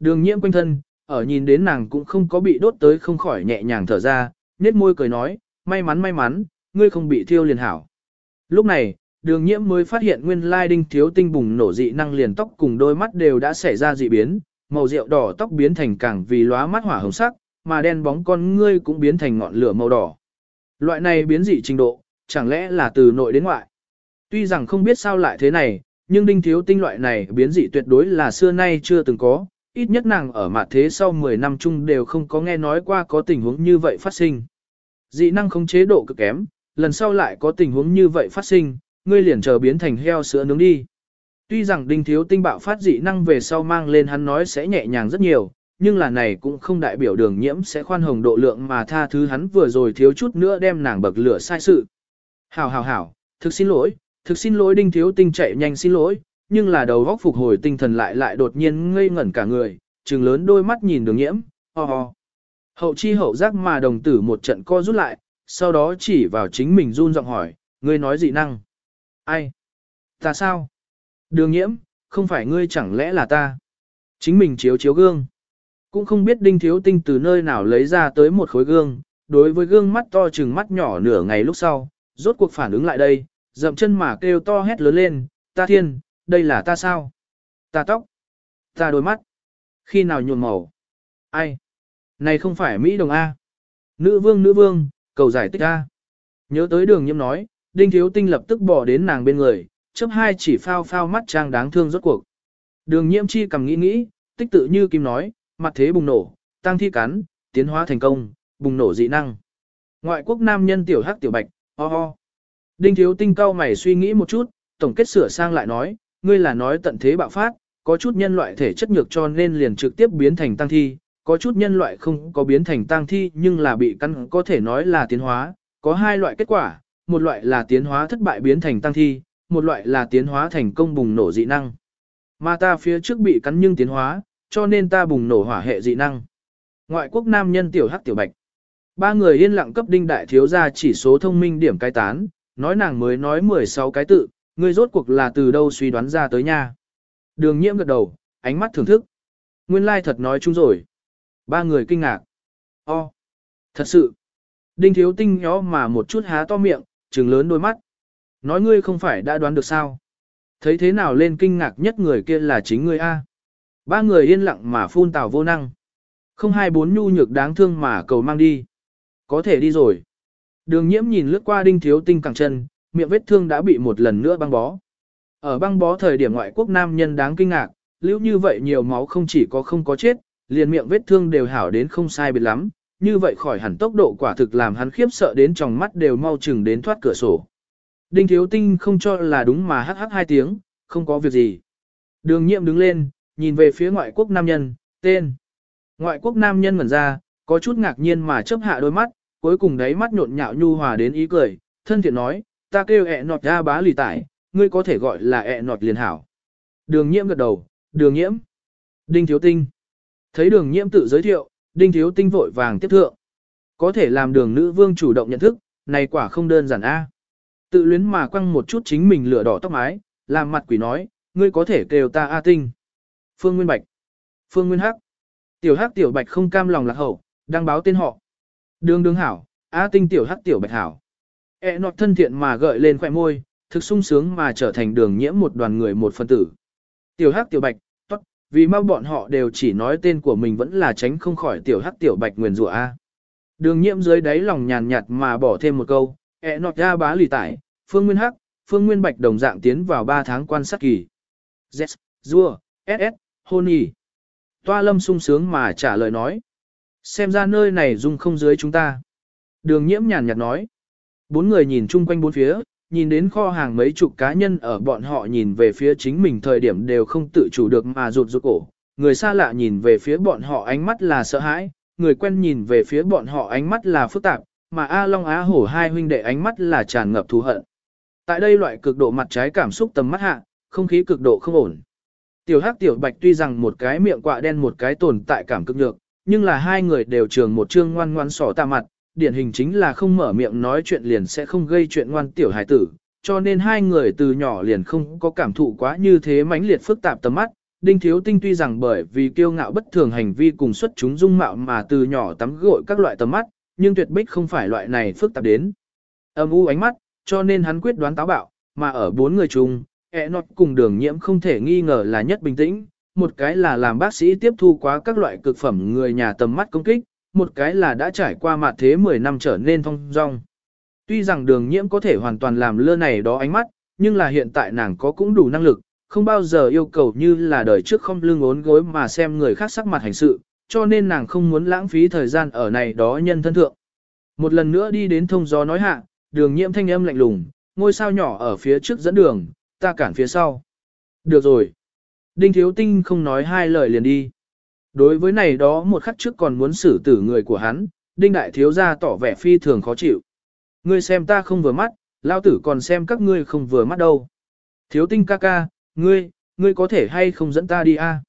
Đường nhiễm quanh thân, ở nhìn đến nàng cũng không có bị đốt tới không khỏi nhẹ nhàng thở ra, nét môi cười nói, may mắn may mắn, ngươi không bị thiêu liền hảo. Lúc này, đường nhiễm mới phát hiện nguyên lai đinh thiếu tinh bùng nổ dị năng liền tóc cùng đôi mắt đều đã xảy ra dị biến, màu rượu đỏ tóc biến thành càng vì lóa mắt hỏa hồng sắc, mà đen bóng con ngươi cũng biến thành ngọn lửa màu đỏ. Loại này biến dị trình độ, chẳng lẽ là từ nội đến ngoại. Tuy rằng không biết sao lại thế này, nhưng đinh thiếu tinh loại này biến dị tuyệt đối là xưa nay chưa từng có, ít nhất nàng ở mặt thế sau 10 năm chung đều không có nghe nói qua có tình huống như vậy phát sinh. Dị năng không chế độ cực kém, lần sau lại có tình huống như vậy phát sinh, ngươi liền chờ biến thành heo sữa nướng đi. Tuy rằng đinh thiếu tinh bạo phát dị năng về sau mang lên hắn nói sẽ nhẹ nhàng rất nhiều, nhưng là này cũng không đại biểu đường nhiễm sẽ khoan hồng độ lượng mà tha thứ hắn vừa rồi thiếu chút nữa đem nàng bậc lửa sai sự. Hảo hảo hảo, thực xin lỗi, thực xin lỗi đinh thiếu tinh chạy nhanh xin lỗi, nhưng là đầu góc phục hồi tinh thần lại lại đột nhiên ngây ngẩn cả người, trừng lớn đôi mắt nhìn đường nhiễm, ho ho. Hậu chi hậu giác mà đồng tử một trận co rút lại, sau đó chỉ vào chính mình run giọng hỏi, ngươi nói dị năng. Ai? Ta sao? Đường nhiễm, không phải ngươi chẳng lẽ là ta? Chính mình chiếu chiếu gương. Cũng không biết đinh thiếu tinh từ nơi nào lấy ra tới một khối gương, đối với gương mắt to chừng mắt nhỏ nửa ngày lúc sau, rốt cuộc phản ứng lại đây, dậm chân mà kêu to hét lớn lên, ta thiên, đây là ta sao? Ta tóc, ta đôi mắt, khi nào nhuộm màu? Ai? Này không phải Mỹ đồng A. Nữ vương nữ vương, cầu giải tích A. Nhớ tới đường nhiễm nói, đinh thiếu tinh lập tức bỏ đến nàng bên người, chấp hai chỉ phao phao mắt trang đáng thương rốt cuộc. Đường nhiễm chi cầm nghĩ nghĩ, tích tự như kim nói, mặt thế bùng nổ, tăng thi cắn, tiến hóa thành công, bùng nổ dị năng. Ngoại quốc nam nhân tiểu hắc tiểu bạch, ho ho. Đinh thiếu tinh cao mày suy nghĩ một chút, tổng kết sửa sang lại nói, ngươi là nói tận thế bạo phát, có chút nhân loại thể chất nhược cho nên liền trực tiếp biến thành tăng thi, có chút nhân loại không có biến thành tăng thi nhưng là bị căn có thể nói là tiến hóa, có hai loại kết quả, một loại là tiến hóa thất bại biến thành tăng thi, một loại là tiến hóa thành công bùng nổ dị năng. Mà ta phía trước bị cắn nhưng tiến hóa, cho nên ta bùng nổ hỏa hệ dị năng. Ngoại quốc nam nhân tiểu hắc tiểu bạch. Ba người yên lặng cấp đinh đại thiếu ra chỉ số thông minh điểm cai tán, nói nàng mới nói 16 cái tự, ngươi rốt cuộc là từ đâu suy đoán ra tới nha. Đường nhiễm gật đầu, ánh mắt thưởng thức. Nguyên lai thật nói chung rồi. Ba người kinh ngạc. O, thật sự. Đinh thiếu tinh nhó mà một chút há to miệng, trừng lớn đôi mắt. Nói ngươi không phải đã đoán được sao. Thấy thế nào lên kinh ngạc nhất người kia là chính ngươi A. Ba người yên lặng mà phun tào vô năng. Không hai bốn nhu nhược đáng thương mà cầu mang đi. Có thể đi rồi. Đường nhiễm nhìn lướt qua đinh thiếu tinh cẳng chân, miệng vết thương đã bị một lần nữa băng bó. Ở băng bó thời điểm ngoại quốc nam nhân đáng kinh ngạc, lưu như vậy nhiều máu không chỉ có không có chết, liền miệng vết thương đều hảo đến không sai biệt lắm, như vậy khỏi hẳn tốc độ quả thực làm hắn khiếp sợ đến tròng mắt đều mau chừng đến thoát cửa sổ. Đinh thiếu tinh không cho là đúng mà hắc hắc hai tiếng, không có việc gì. Đường nhiệm đứng lên, nhìn về phía ngoại quốc nam nhân, tên. Ngoại quốc nam nhân ngẩn ra, có chút ngạc nhiên mà chớp hạ đôi mắt, cuối cùng đáy mắt nhộn nhạo nhu hòa đến ý cười, thân thiện nói, ta kêu ẹ nọt ra bá lì tải, ngươi có thể gọi là ẹ nọt liền hảo. Đường nhiễm gật đầu, đường nhiễm. Đinh thiếu tinh. Thấy đường nhiễm tự giới thiệu, đinh thiếu tinh vội vàng tiếp thượng. Có thể làm đường nữ vương chủ động nhận thức, này quả không đơn giản a. Tự luyến mà quăng một chút chính mình lửa đỏ tóc mái, làm mặt quỷ nói, ngươi có thể kêu ta A tinh. Phương Nguyên Bạch. Phương Nguyên Hắc. Tiểu Hắc Tiểu Bạch không cam lòng lạc hậu, đăng báo tên họ. Đường đường hảo, A tinh Tiểu Hắc Tiểu Bạch hảo. E nọt thân thiện mà gợi lên khỏe môi, thực sung sướng mà trở thành đường nhiễm một đoàn người một phân tử. Tiểu Hắc Tiểu Bạch, tốt, vì mau bọn họ đều chỉ nói tên của mình vẫn là tránh không khỏi Tiểu Hắc Tiểu Bạch nguyền rủa A. Đường nhiễm dưới đáy lòng nhàn nhạt mà bỏ thêm một câu, E nọt ra bá lì tải, Phương Nguyên Hắc, Phương Nguyên Bạch đồng dạng tiến vào 3 tháng quan sát kỳ. Yes, Dua, SS, Honey. Toa lâm sung sướng mà trả lời nói. Xem ra nơi này dung không dưới chúng ta. Đường nhiễm nhàn nhạt nói. Bốn người nhìn chung quanh bốn phía, nhìn đến kho hàng mấy chục cá nhân ở bọn họ nhìn về phía chính mình thời điểm đều không tự chủ được mà rụt rụt cổ. Người xa lạ nhìn về phía bọn họ ánh mắt là sợ hãi, người quen nhìn về phía bọn họ ánh mắt là phức tạp, mà A Long Á Hổ hai huynh đệ ánh mắt là tràn ngập thù hận. Tại đây loại cực độ mặt trái cảm xúc tầm mắt hạ, không khí cực độ không ổn. Tiểu Hắc Tiểu Bạch tuy rằng một cái miệng quạ đen một cái tồn tại cảm cực nhược, nhưng là hai người đều trường một trương ngoan ngoan sỏ tà mặt, điển hình chính là không mở miệng nói chuyện liền sẽ không gây chuyện ngoan tiểu hài tử, cho nên hai người từ nhỏ liền không có cảm thụ quá như thế mãnh liệt phức tạp tầm mắt, Đinh Thiếu Tinh tuy rằng bởi vì kiêu ngạo bất thường hành vi cùng xuất chúng dung mạo mà từ nhỏ tắm gội các loại tầm mắt, nhưng tuyệt bích không phải loại này phức tạp đến. Âm u ánh mắt, cho nên hắn quyết đoán táo bạo, mà ở bốn người chung, e nọt cùng đường nhiễm không thể nghi ngờ là nhất bình tĩnh, một cái là làm bác sĩ tiếp thu quá các loại cực phẩm người nhà tầm mắt công kích, một cái là đã trải qua mặt thế 10 năm trở nên thông dong. Tuy rằng đường nhiễm có thể hoàn toàn làm lơ này đó ánh mắt, nhưng là hiện tại nàng có cũng đủ năng lực, không bao giờ yêu cầu như là đời trước không lưng ốn gối mà xem người khác sắc mặt hành sự, cho nên nàng không muốn lãng phí thời gian ở này đó nhân thân thượng. Một lần nữa đi đến thông gió nói hạ, đường nhiễm thanh âm lạnh lùng, ngôi sao nhỏ ở phía trước dẫn đường, ta cản phía sau. Được rồi. Đinh Thiếu Tinh không nói hai lời liền đi. Đối với này đó một khắc trước còn muốn xử tử người của hắn, Đinh Đại Thiếu gia tỏ vẻ phi thường khó chịu. Ngươi xem ta không vừa mắt, lao tử còn xem các ngươi không vừa mắt đâu. Thiếu Tinh ca ca, ngươi, ngươi có thể hay không dẫn ta đi a?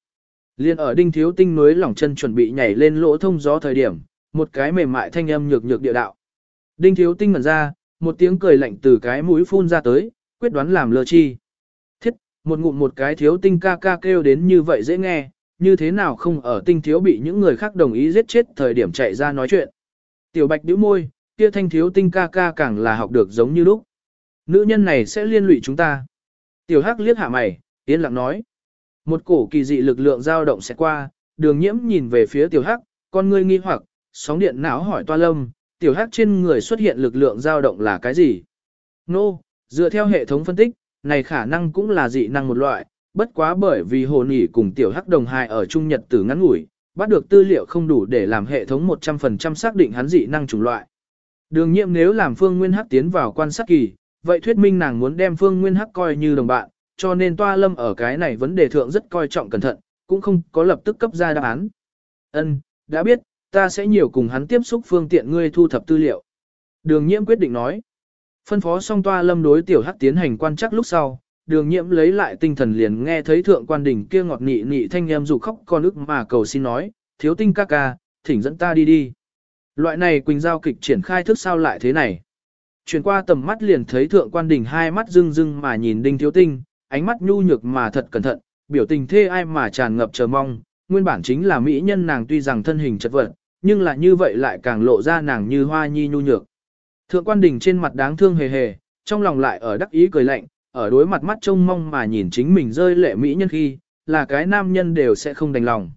Liên ở Đinh Thiếu Tinh núi lỏng chân chuẩn bị nhảy lên lỗ thông gió thời điểm, một cái mềm mại thanh âm nhược nhược địa đạo. Đinh Thiếu Tinh ngẩn ra, một tiếng cười lạnh từ cái mũi phun ra tới, quyết đoán làm lơ chi. Thiết, một ngụm một cái thiếu tinh ca ca kêu đến như vậy dễ nghe, như thế nào không ở tinh thiếu bị những người khác đồng ý giết chết thời điểm chạy ra nói chuyện. Tiểu bạch đứa môi, kia thanh thiếu tinh ca ca càng là học được giống như lúc. Nữ nhân này sẽ liên lụy chúng ta. Tiểu hắc liếc hạ mày, yên lặng nói. Một cổ kỳ dị lực lượng dao động sẽ qua, đường nhiễm nhìn về phía tiểu hắc, con ngươi nghi hoặc, sóng điện não hỏi toa lâm, tiểu hắc trên người xuất hiện lực lượng dao động là cái gì? Nô, no, dựa theo hệ thống phân tích, này khả năng cũng là dị năng một loại, bất quá bởi vì hồ nỉ cùng tiểu hắc đồng hài ở trung nhật tử ngắn ngủi, bắt được tư liệu không đủ để làm hệ thống 100% xác định hắn dị năng chủng loại. Đường nhiệm nếu làm phương nguyên hắc tiến vào quan sát kỳ, vậy thuyết minh nàng muốn đem phương nguyên hắc coi như đồng bạn, cho nên toa lâm ở cái này vấn đề thượng rất coi trọng cẩn thận, cũng không có lập tức cấp ra đáp án. Ân, đã biết, ta sẽ nhiều cùng hắn tiếp xúc phương tiện ngươi thu thập tư liệu. Đường nhiễm quyết định nói. Phân phó xong toa lâm đối tiểu hắc tiến hành quan chắc lúc sau, đường nhiễm lấy lại tinh thần liền nghe thấy thượng quan đỉnh kia ngọt nị nị thanh em dù khóc con ức mà cầu xin nói, thiếu tinh ca ca, thỉnh dẫn ta đi đi. Loại này Quỳnh Giao kịch triển khai thức sao lại thế này. Chuyển qua tầm mắt liền thấy thượng quan đỉnh hai mắt rưng rưng mà nhìn đinh thiếu tinh, ánh mắt nhu nhược mà thật cẩn thận, biểu tình thê ai mà tràn ngập chờ mong, nguyên bản chính là mỹ nhân nàng tuy rằng thân hình chật vật, nhưng là như vậy lại càng lộ ra nàng như hoa nhi nhu nhược. Thượng quan đỉnh trên mặt đáng thương hề hề, trong lòng lại ở đắc ý cười lạnh, ở đối mặt mắt trông mong mà nhìn chính mình rơi lệ mỹ nhân khi, là cái nam nhân đều sẽ không đành lòng.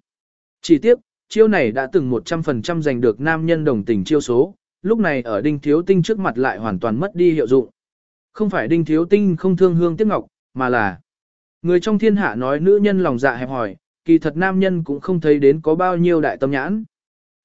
Chỉ tiếp, chiêu này đã từng 100% giành được nam nhân đồng tình chiêu số, lúc này ở đinh thiếu tinh trước mặt lại hoàn toàn mất đi hiệu dụng. Không phải đinh thiếu tinh không thương hương tiếc ngọc, mà là người trong thiên hạ nói nữ nhân lòng dạ hẹp hòi, kỳ thật nam nhân cũng không thấy đến có bao nhiêu đại tâm nhãn.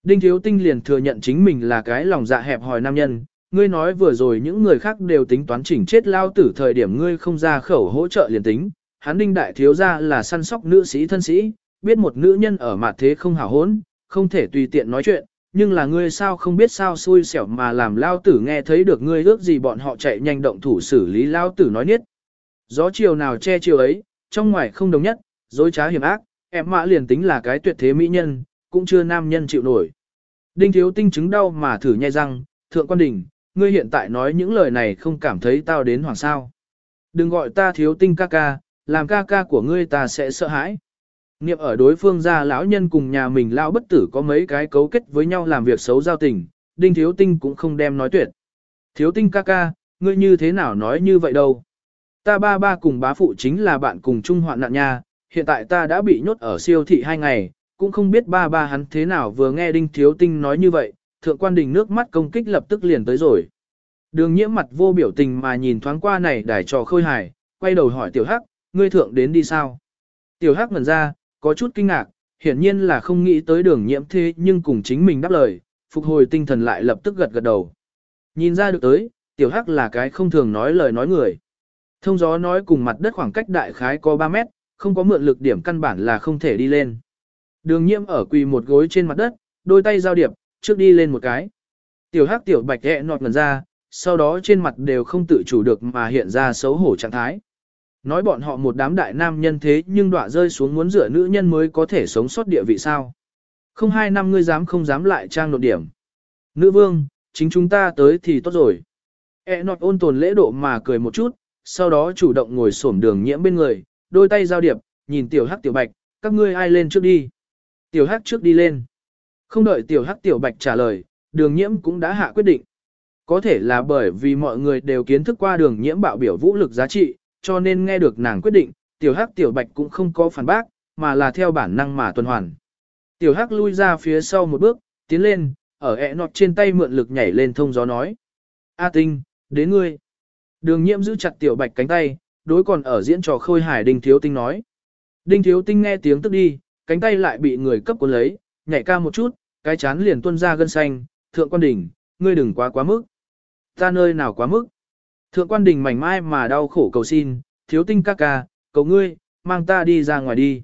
Đinh thiếu tinh liền thừa nhận chính mình là cái lòng dạ hẹp hòi nam nhân, ngươi nói vừa rồi những người khác đều tính toán chỉnh chết lao tử thời điểm ngươi không ra khẩu hỗ trợ liền tính, hắn đinh đại thiếu ra là săn sóc nữ sĩ thân sĩ, biết một nữ nhân ở mặt thế không hảo hốn, không thể tùy tiện nói chuyện, nhưng là ngươi sao không biết sao xui xẻo mà làm lao tử nghe thấy được ngươi ước gì bọn họ chạy nhanh động thủ xử lý lao tử nói niết. Gió chiều nào che chiều ấy, trong ngoài không đồng nhất, dối trá hiểm ác, em mã liền tính là cái tuyệt thế mỹ nhân, cũng chưa nam nhân chịu nổi. Đinh thiếu tinh chứng đau mà thử nhai răng, thượng quan đỉnh, ngươi hiện tại nói những lời này không cảm thấy tao đến hoàng sao. Đừng gọi ta thiếu tinh ca ca, làm ca ca của ngươi ta sẽ sợ hãi. Niệm ở đối phương gia lão nhân cùng nhà mình lão bất tử có mấy cái cấu kết với nhau làm việc xấu giao tình, đinh thiếu tinh cũng không đem nói tuyệt. Thiếu tinh ca ca, ngươi như thế nào nói như vậy đâu. Ta ba ba cùng bá phụ chính là bạn cùng chung hoạn nạn nha, hiện tại ta đã bị nhốt ở siêu thị hai ngày, cũng không biết ba ba hắn thế nào vừa nghe đinh thiếu tinh nói như vậy, thượng quan đình nước mắt công kích lập tức liền tới rồi. Đường nhiễm mặt vô biểu tình mà nhìn thoáng qua này đài trò khôi hài, quay đầu hỏi tiểu hắc, ngươi thượng đến đi sao? Tiểu hắc ngẩn ra, có chút kinh ngạc, hiển nhiên là không nghĩ tới đường nhiễm thế nhưng cùng chính mình đáp lời, phục hồi tinh thần lại lập tức gật gật đầu. Nhìn ra được tới, tiểu hắc là cái không thường nói lời nói người. Thông gió nói cùng mặt đất khoảng cách đại khái có 3 mét, không có mượn lực điểm căn bản là không thể đi lên. Đường nhiễm ở quỳ một gối trên mặt đất, đôi tay giao điệp, trước đi lên một cái. Tiểu hắc tiểu bạch ghẹ nọt ngần ra, sau đó trên mặt đều không tự chủ được mà hiện ra xấu hổ trạng thái. Nói bọn họ một đám đại nam nhân thế nhưng đọa rơi xuống muốn rửa nữ nhân mới có thể sống sót địa vị sao. Không hai năm ngươi dám không dám lại trang nột điểm. Nữ vương, chính chúng ta tới thì tốt rồi. E nọt ôn tồn lễ độ mà cười một chút, sau đó chủ động ngồi xổm đường nhiễm bên người, đôi tay giao điệp, nhìn tiểu hắc tiểu bạch, các ngươi ai lên trước đi. Tiểu hắc trước đi lên. Không đợi tiểu hắc tiểu bạch trả lời, đường nhiễm cũng đã hạ quyết định. Có thể là bởi vì mọi người đều kiến thức qua đường nhiễm bạo biểu vũ lực giá trị, cho nên nghe được nàng quyết định, tiểu hắc tiểu bạch cũng không có phản bác, mà là theo bản năng mà tuần hoàn. Tiểu hắc lui ra phía sau một bước, tiến lên, ở ẹ nọt trên tay mượn lực nhảy lên thông gió nói. A tinh, đến ngươi. Đường nhiễm giữ chặt tiểu bạch cánh tay, đối còn ở diễn trò khôi hài đinh thiếu tinh nói. Đinh thiếu tinh nghe tiếng tức đi, cánh tay lại bị người cấp cuốn lấy, nhảy ca một chút, cái chán liền tuôn ra gân xanh, thượng quan đình, ngươi đừng quá quá mức. Ta nơi nào quá mức. Thượng quan đình mảnh mai mà đau khổ cầu xin, thiếu tinh ca ca, cầu ngươi, mang ta đi ra ngoài đi.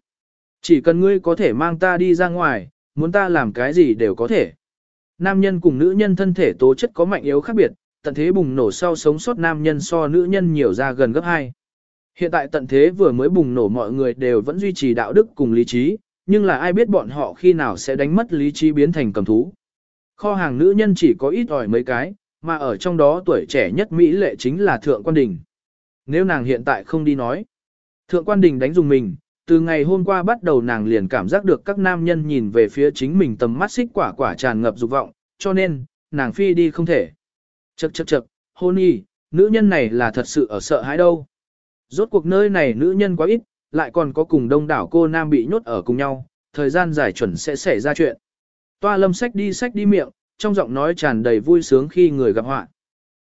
Chỉ cần ngươi có thể mang ta đi ra ngoài, muốn ta làm cái gì đều có thể. Nam nhân cùng nữ nhân thân thể tố chất có mạnh yếu khác biệt, tận thế bùng nổ sau sống sót nam nhân so nữ nhân nhiều ra gần gấp 2. Hiện tại tận thế vừa mới bùng nổ mọi người đều vẫn duy trì đạo đức cùng lý trí, nhưng là ai biết bọn họ khi nào sẽ đánh mất lý trí biến thành cầm thú. Kho hàng nữ nhân chỉ có ít ỏi mấy cái, mà ở trong đó tuổi trẻ nhất Mỹ lệ chính là Thượng Quan Đình. Nếu nàng hiện tại không đi nói, Thượng Quan Đình đánh dùng mình, từ ngày hôm qua bắt đầu nàng liền cảm giác được các nam nhân nhìn về phía chính mình tầm mắt xích quả quả tràn ngập dục vọng, cho nên, nàng phi đi không thể. Chậc chậc chậc, hôn y, nữ nhân này là thật sự ở sợ hãi đâu. Rốt cuộc nơi này nữ nhân quá ít, lại còn có cùng đông đảo cô nam bị nhốt ở cùng nhau, thời gian dài chuẩn sẽ xảy ra chuyện. Toa lâm sách đi sách đi miệng, trong giọng nói tràn đầy vui sướng khi người gặp họa.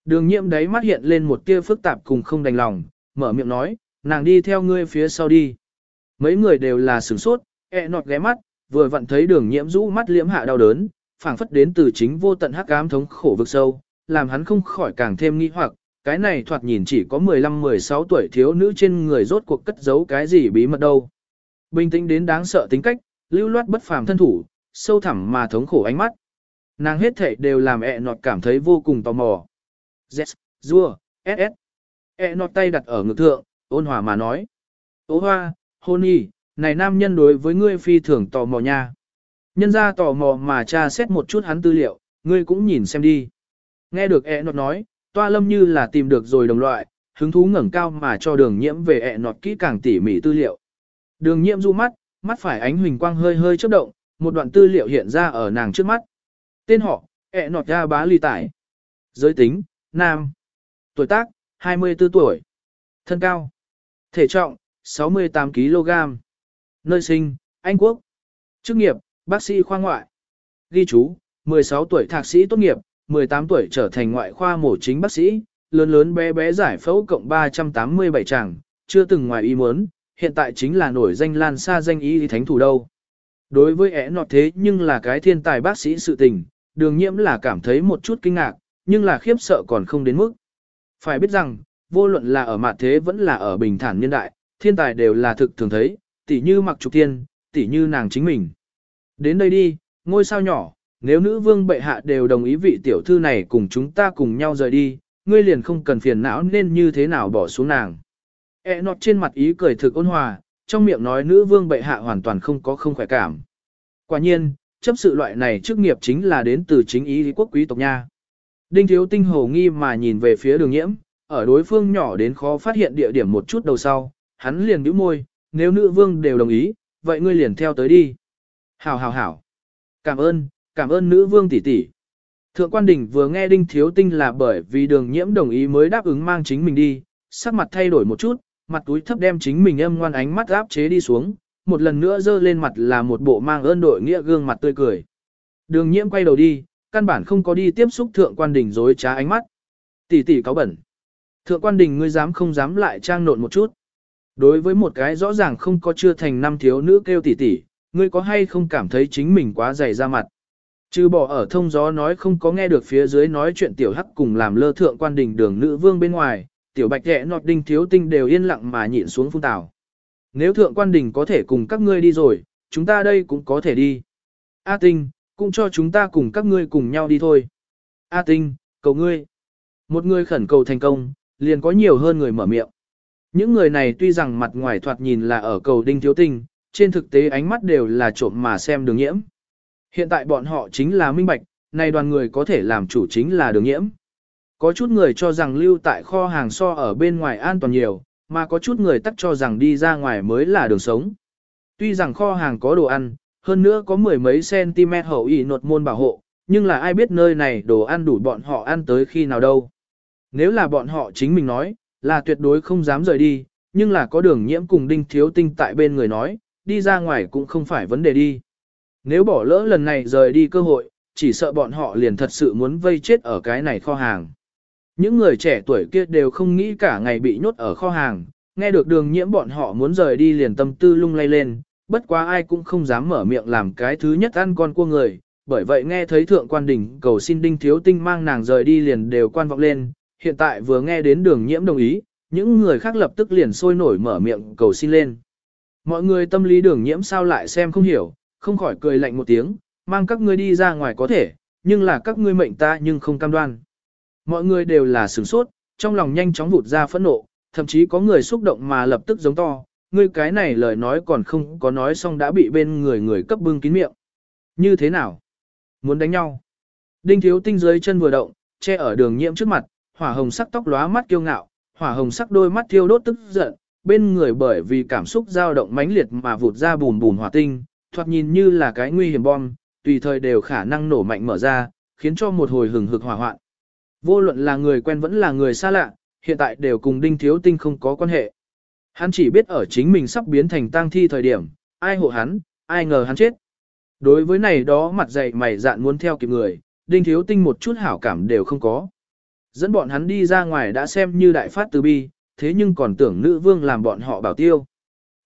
Đường nhiệm đấy mắt hiện lên một tia phức tạp cùng không đành lòng, mở miệng nói, nàng đi theo ngươi phía sau đi. Mấy người đều là sửng sốt, e nọt ghé mắt, vừa vặn thấy đường nhiễm rũ mắt liễm hạ đau đớn, phảng phất đến từ chính vô tận hắc ám thống khổ vực sâu, làm hắn không khỏi càng thêm nghi hoặc, cái này thoạt nhìn chỉ có 15-16 tuổi thiếu nữ trên người rốt cuộc cất giấu cái gì bí mật đâu. Bình tĩnh đến đáng sợ tính cách, lưu loát bất phàm thân thủ, sâu thẳm mà thống khổ ánh mắt. Nàng hết thảy đều làm ẹ nọt cảm thấy vô cùng tò mò. Z, Dua, SS. ẹ nọt tay đặt ở ngực thượng, ôn hòa mà nói. Ô hoa, hôn y, này nam nhân đối với ngươi phi thường tò mò nha. Nhân ra tò mò mà tra xét một chút hắn tư liệu, ngươi cũng nhìn xem đi. Nghe được ẹ nọt nói, toa lâm như là tìm được rồi đồng loại, hứng thú ngẩng cao mà cho đường nhiễm về ẹ nọt kỹ càng tỉ mỉ tư liệu. Đường nhiễm du mắt, mắt phải ánh huỳnh quang hơi hơi chớp động, một đoạn tư liệu hiện ra ở nàng trước mắt. Tên họ, ẹ nọt ra bá ly tải. Giới tính, nam. Tuổi tác, 24 tuổi. Thân cao. Thể trọng, 68 kg. Nơi sinh, Anh Quốc. Chức nghiệp, bác sĩ khoa ngoại. Ghi chú, 16 tuổi thạc sĩ tốt nghiệp, 18 tuổi trở thành ngoại khoa mổ chính bác sĩ, lớn lớn bé bé giải phẫu cộng 387 chàng, chưa từng ngoài ý muốn, hiện tại chính là nổi danh lan xa danh y thánh thủ đâu. Đối với ẻ nọt thế nhưng là cái thiên tài bác sĩ sự tình, đường nhiễm là cảm thấy một chút kinh ngạc, nhưng là khiếp sợ còn không đến mức. Phải biết rằng, vô luận là ở mặt thế vẫn là ở bình thản nhân đại, thiên tài đều là thực thường thấy, tỉ như mặc trục tiên, tỉ như nàng chính mình. Đến đây đi, ngôi sao nhỏ, nếu nữ vương bệ hạ đều đồng ý vị tiểu thư này cùng chúng ta cùng nhau rời đi, ngươi liền không cần phiền não nên như thế nào bỏ xuống nàng. E nọt trên mặt ý cười thực ôn hòa, trong miệng nói nữ vương bệ hạ hoàn toàn không có không khỏe cảm. Quả nhiên, chấp sự loại này chức nghiệp chính là đến từ chính ý quốc quý tộc nha. Đinh thiếu tinh hồ nghi mà nhìn về phía đường nhiễm, ở đối phương nhỏ đến khó phát hiện địa điểm một chút đầu sau, hắn liền nhíu môi, nếu nữ vương đều đồng ý, vậy ngươi liền theo tới đi. Hảo hảo hảo. Cảm ơn, cảm ơn nữ vương tỷ tỷ. Thượng quan đình vừa nghe đinh thiếu tinh là bởi vì đường nhiễm đồng ý mới đáp ứng mang chính mình đi, sắc mặt thay đổi một chút, mặt túi thấp đem chính mình âm ngoan ánh mắt áp chế đi xuống, một lần nữa dơ lên mặt là một bộ mang ơn đội nghĩa gương mặt tươi cười. Đường nhiễm quay đầu đi, căn bản không có đi tiếp xúc thượng quan đình dối trá ánh mắt. Tỷ tỷ cáo bẩn. Thượng quan đình ngươi dám không dám lại trang nộn một chút. Đối với một cái rõ ràng không có chưa thành năm thiếu nữ kêu tỷ tỷ, ngươi có hay không cảm thấy chính mình quá dày ra mặt. Trừ bỏ ở thông gió nói không có nghe được phía dưới nói chuyện tiểu hắc cùng làm lơ thượng quan đình đường nữ vương bên ngoài, tiểu bạch kẹ nọt đinh thiếu tinh đều yên lặng mà nhịn xuống phun tào. Nếu thượng quan đình có thể cùng các ngươi đi rồi, chúng ta đây cũng có thể đi. A tinh, cũng cho chúng ta cùng các ngươi cùng nhau đi thôi. A tinh, cầu ngươi. Một người khẩn cầu thành công, liền có nhiều hơn người mở miệng. Những người này tuy rằng mặt ngoài thoạt nhìn là ở cầu đinh thiếu tinh, trên thực tế ánh mắt đều là trộm mà xem đường nhiễm. Hiện tại bọn họ chính là minh bạch, này đoàn người có thể làm chủ chính là đường nhiễm. Có chút người cho rằng lưu tại kho hàng so ở bên ngoài an toàn nhiều, mà có chút người tắc cho rằng đi ra ngoài mới là đường sống. Tuy rằng kho hàng có đồ ăn, hơn nữa có mười mấy cm hậu ỉ nột môn bảo hộ, nhưng là ai biết nơi này đồ ăn đủ bọn họ ăn tới khi nào đâu. Nếu là bọn họ chính mình nói, là tuyệt đối không dám rời đi, nhưng là có đường nhiễm cùng đinh thiếu tinh tại bên người nói, đi ra ngoài cũng không phải vấn đề đi. Nếu bỏ lỡ lần này rời đi cơ hội, chỉ sợ bọn họ liền thật sự muốn vây chết ở cái này kho hàng. Những người trẻ tuổi kia đều không nghĩ cả ngày bị nhốt ở kho hàng, nghe được đường nhiễm bọn họ muốn rời đi liền tâm tư lung lay lên, bất quá ai cũng không dám mở miệng làm cái thứ nhất ăn con cua người, bởi vậy nghe thấy thượng quan đỉnh cầu xin đinh thiếu tinh mang nàng rời đi liền đều quan vọng lên, hiện tại vừa nghe đến đường nhiễm đồng ý, những người khác lập tức liền sôi nổi mở miệng cầu xin lên. Mọi người tâm lý đường nhiễm sao lại xem không hiểu, không khỏi cười lạnh một tiếng, mang các ngươi đi ra ngoài có thể, nhưng là các ngươi mệnh ta nhưng không cam đoan. Mọi người đều là sửng sốt, trong lòng nhanh chóng vụt ra phẫn nộ, thậm chí có người xúc động mà lập tức giống to, ngươi cái này lời nói còn không có nói xong đã bị bên người người cấp bưng kín miệng. Như thế nào? Muốn đánh nhau? Đinh thiếu tinh dưới chân vừa động, che ở đường nhiễm trước mặt, hỏa hồng sắc tóc lóa mắt kiêu ngạo, hỏa hồng sắc đôi mắt thiêu đốt tức giận, bên người bởi vì cảm xúc dao động mãnh liệt mà vụt ra bùn bùn hỏa tinh, thoạt nhìn như là cái nguy hiểm bom, tùy thời đều khả năng nổ mạnh mở ra, khiến cho một hồi hừng hực hỏa hoạn. Vô luận là người quen vẫn là người xa lạ, hiện tại đều cùng Đinh Thiếu Tinh không có quan hệ. Hắn chỉ biết ở chính mình sắp biến thành tang thi thời điểm, ai hộ hắn, ai ngờ hắn chết. Đối với này đó mặt dày mày dạn muốn theo kịp người, Đinh Thiếu Tinh một chút hảo cảm đều không có. Dẫn bọn hắn đi ra ngoài đã xem như đại phát từ bi, thế nhưng còn tưởng nữ vương làm bọn họ bảo tiêu.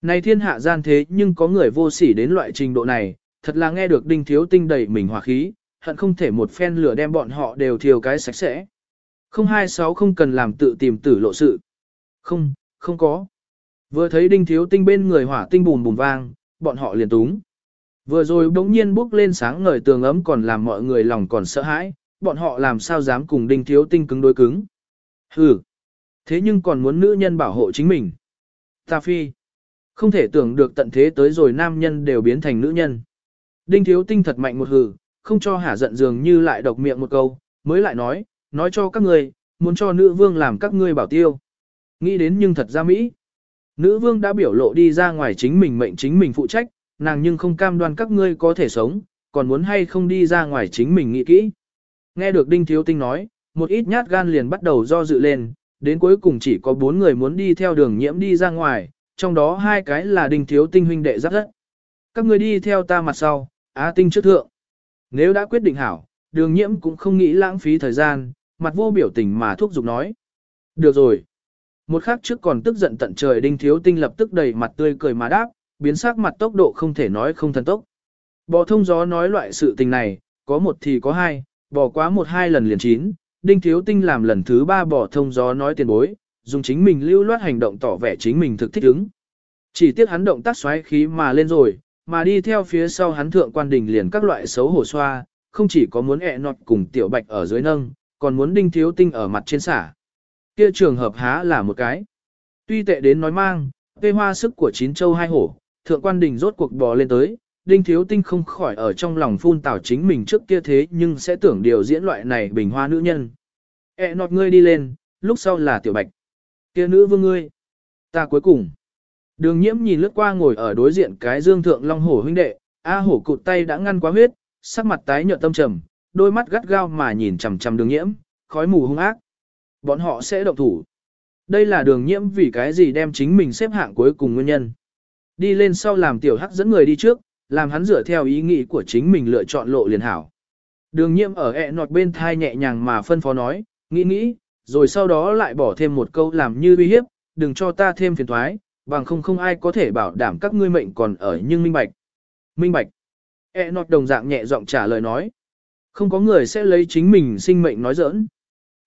Này thiên hạ gian thế nhưng có người vô sỉ đến loại trình độ này, thật là nghe được đinh thiếu tinh đầy mình hòa khí, hận không thể một phen lửa đem bọn họ đều thiêu cái sạch sẽ. Không hai sáu không cần làm tự tìm tử lộ sự. Không, không có. Vừa thấy đinh thiếu tinh bên người hỏa tinh bùn bùn vang, bọn họ liền túng. Vừa rồi bỗng nhiên bước lên sáng ngời tường ấm còn làm mọi người lòng còn sợ hãi, bọn họ làm sao dám cùng đinh thiếu tinh cứng đối cứng. Hừ. Thế nhưng còn muốn nữ nhân bảo hộ chính mình. Ta phi. Không thể tưởng được tận thế tới rồi nam nhân đều biến thành nữ nhân. Đinh thiếu tinh thật mạnh một hừ, không cho hả giận dường như lại độc miệng một câu, mới lại nói, nói cho các ngươi, muốn cho nữ vương làm các ngươi bảo tiêu. Nghĩ đến nhưng thật ra Mỹ. Nữ vương đã biểu lộ đi ra ngoài chính mình mệnh chính mình phụ trách, nàng nhưng không cam đoan các ngươi có thể sống, còn muốn hay không đi ra ngoài chính mình nghĩ kỹ. Nghe được Đinh Thiếu Tinh nói, một ít nhát gan liền bắt đầu do dự lên, đến cuối cùng chỉ có bốn người muốn đi theo đường nhiễm đi ra ngoài, trong đó hai cái là Đinh Thiếu Tinh huynh đệ giáp đất. Các người đi theo ta mặt sau, Á Tinh trước thượng. Nếu đã quyết định hảo, đường nhiễm cũng không nghĩ lãng phí thời gian, mặt vô biểu tình mà thúc giục nói. Được rồi. Một khắc trước còn tức giận tận trời Đinh Thiếu Tinh lập tức đầy mặt tươi cười mà đáp, biến sắc mặt tốc độ không thể nói không thần tốc. Bò thông gió nói loại sự tình này, có một thì có hai, bỏ quá một hai lần liền chín, Đinh Thiếu Tinh làm lần thứ ba bỏ thông gió nói tiền bối, dùng chính mình lưu loát hành động tỏ vẻ chính mình thực thích ứng. Chỉ tiếc hắn động tác xoáy khí mà lên rồi, mà đi theo phía sau hắn thượng quan đình liền các loại xấu hổ xoa, không chỉ có muốn ẹ nọt cùng tiểu bạch ở dưới nâng, còn muốn Đinh Thiếu Tinh ở mặt trên xả. Kia trường hợp há là một cái. Tuy tệ đến nói mang, vê hoa sức của chín châu hai hổ, thượng quan đình rốt cuộc bò lên tới, Đinh Thiếu Tinh không khỏi ở trong lòng phun tảo chính mình trước kia thế nhưng sẽ tưởng điều diễn loại này bình hoa nữ nhân. E nọt ngươi đi lên, lúc sau là tiểu bạch kia nữ vương ngươi. Ta cuối cùng. Đường nhiễm nhìn lướt qua ngồi ở đối diện cái dương thượng long hổ huynh đệ, A hổ cụt tay đã ngăn quá huyết, sắc mặt tái nhợt tâm trầm, đôi mắt gắt gao mà nhìn chằm chằm đường nhiễm, khói mù hung ác. Bọn họ sẽ động thủ. Đây là đường nhiễm vì cái gì đem chính mình xếp hạng cuối cùng nguyên nhân. Đi lên sau làm tiểu hắc dẫn người đi trước, làm hắn dựa theo ý nghĩ của chính mình lựa chọn lộ liền hảo. Đường nhiễm ở ẹ nọt bên thai nhẹ nhàng mà phân phó nói, nghĩ nghĩ, rồi sau đó lại bỏ thêm một câu làm như uy hiếp, đừng cho ta thêm phiền thoái, bằng không không ai có thể bảo đảm các ngươi mệnh còn ở nhưng minh bạch. Minh bạch. E nọt đồng dạng nhẹ giọng trả lời nói. Không có người sẽ lấy chính mình sinh mệnh nói giỡn.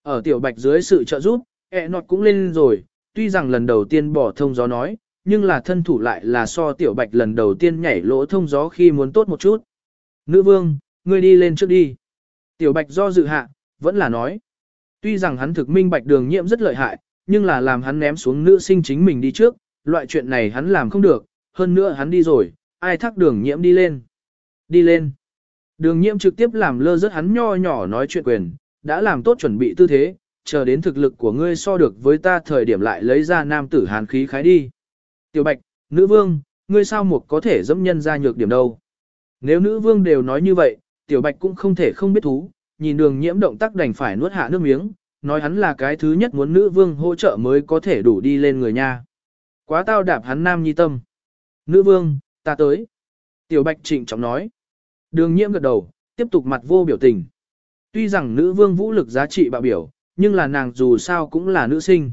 Ở tiểu bạch dưới sự trợ giúp, E nọt cũng lên rồi, tuy rằng lần đầu tiên bỏ thông gió nói, nhưng là thân thủ lại là so tiểu bạch lần đầu tiên nhảy lỗ thông gió khi muốn tốt một chút. Nữ vương, ngươi đi lên trước đi. Tiểu bạch do dự hạ, vẫn là nói. Tuy rằng hắn thực minh bạch đường nhiễm rất lợi hại, nhưng là làm hắn ném xuống nữ sinh chính mình đi trước, loại chuyện này hắn làm không được, hơn nữa hắn đi rồi, ai thắc đường nhiễm đi lên. Đi lên. Đường nhiễm trực tiếp làm lơ rất hắn nho nhỏ nói chuyện quyền, đã làm tốt chuẩn bị tư thế, chờ đến thực lực của ngươi so được với ta thời điểm lại lấy ra nam tử hàn khí khái đi. Tiểu Bạch, nữ vương, ngươi sao một có thể dẫm nhân ra nhược điểm đâu. Nếu nữ vương đều nói như vậy, tiểu bạch cũng không thể không biết thú, nhìn đường nhiễm động tác đành phải nuốt hạ nước miếng, nói hắn là cái thứ nhất muốn nữ vương hỗ trợ mới có thể đủ đi lên người nha. Quá tao đạp hắn nam nhi tâm. Nữ vương, ta tới. Tiểu bạch trịnh trọng nói. Đường nhiễm gật đầu, tiếp tục mặt vô biểu tình. Tuy rằng nữ vương vũ lực giá trị bạo biểu, nhưng là nàng dù sao cũng là nữ sinh.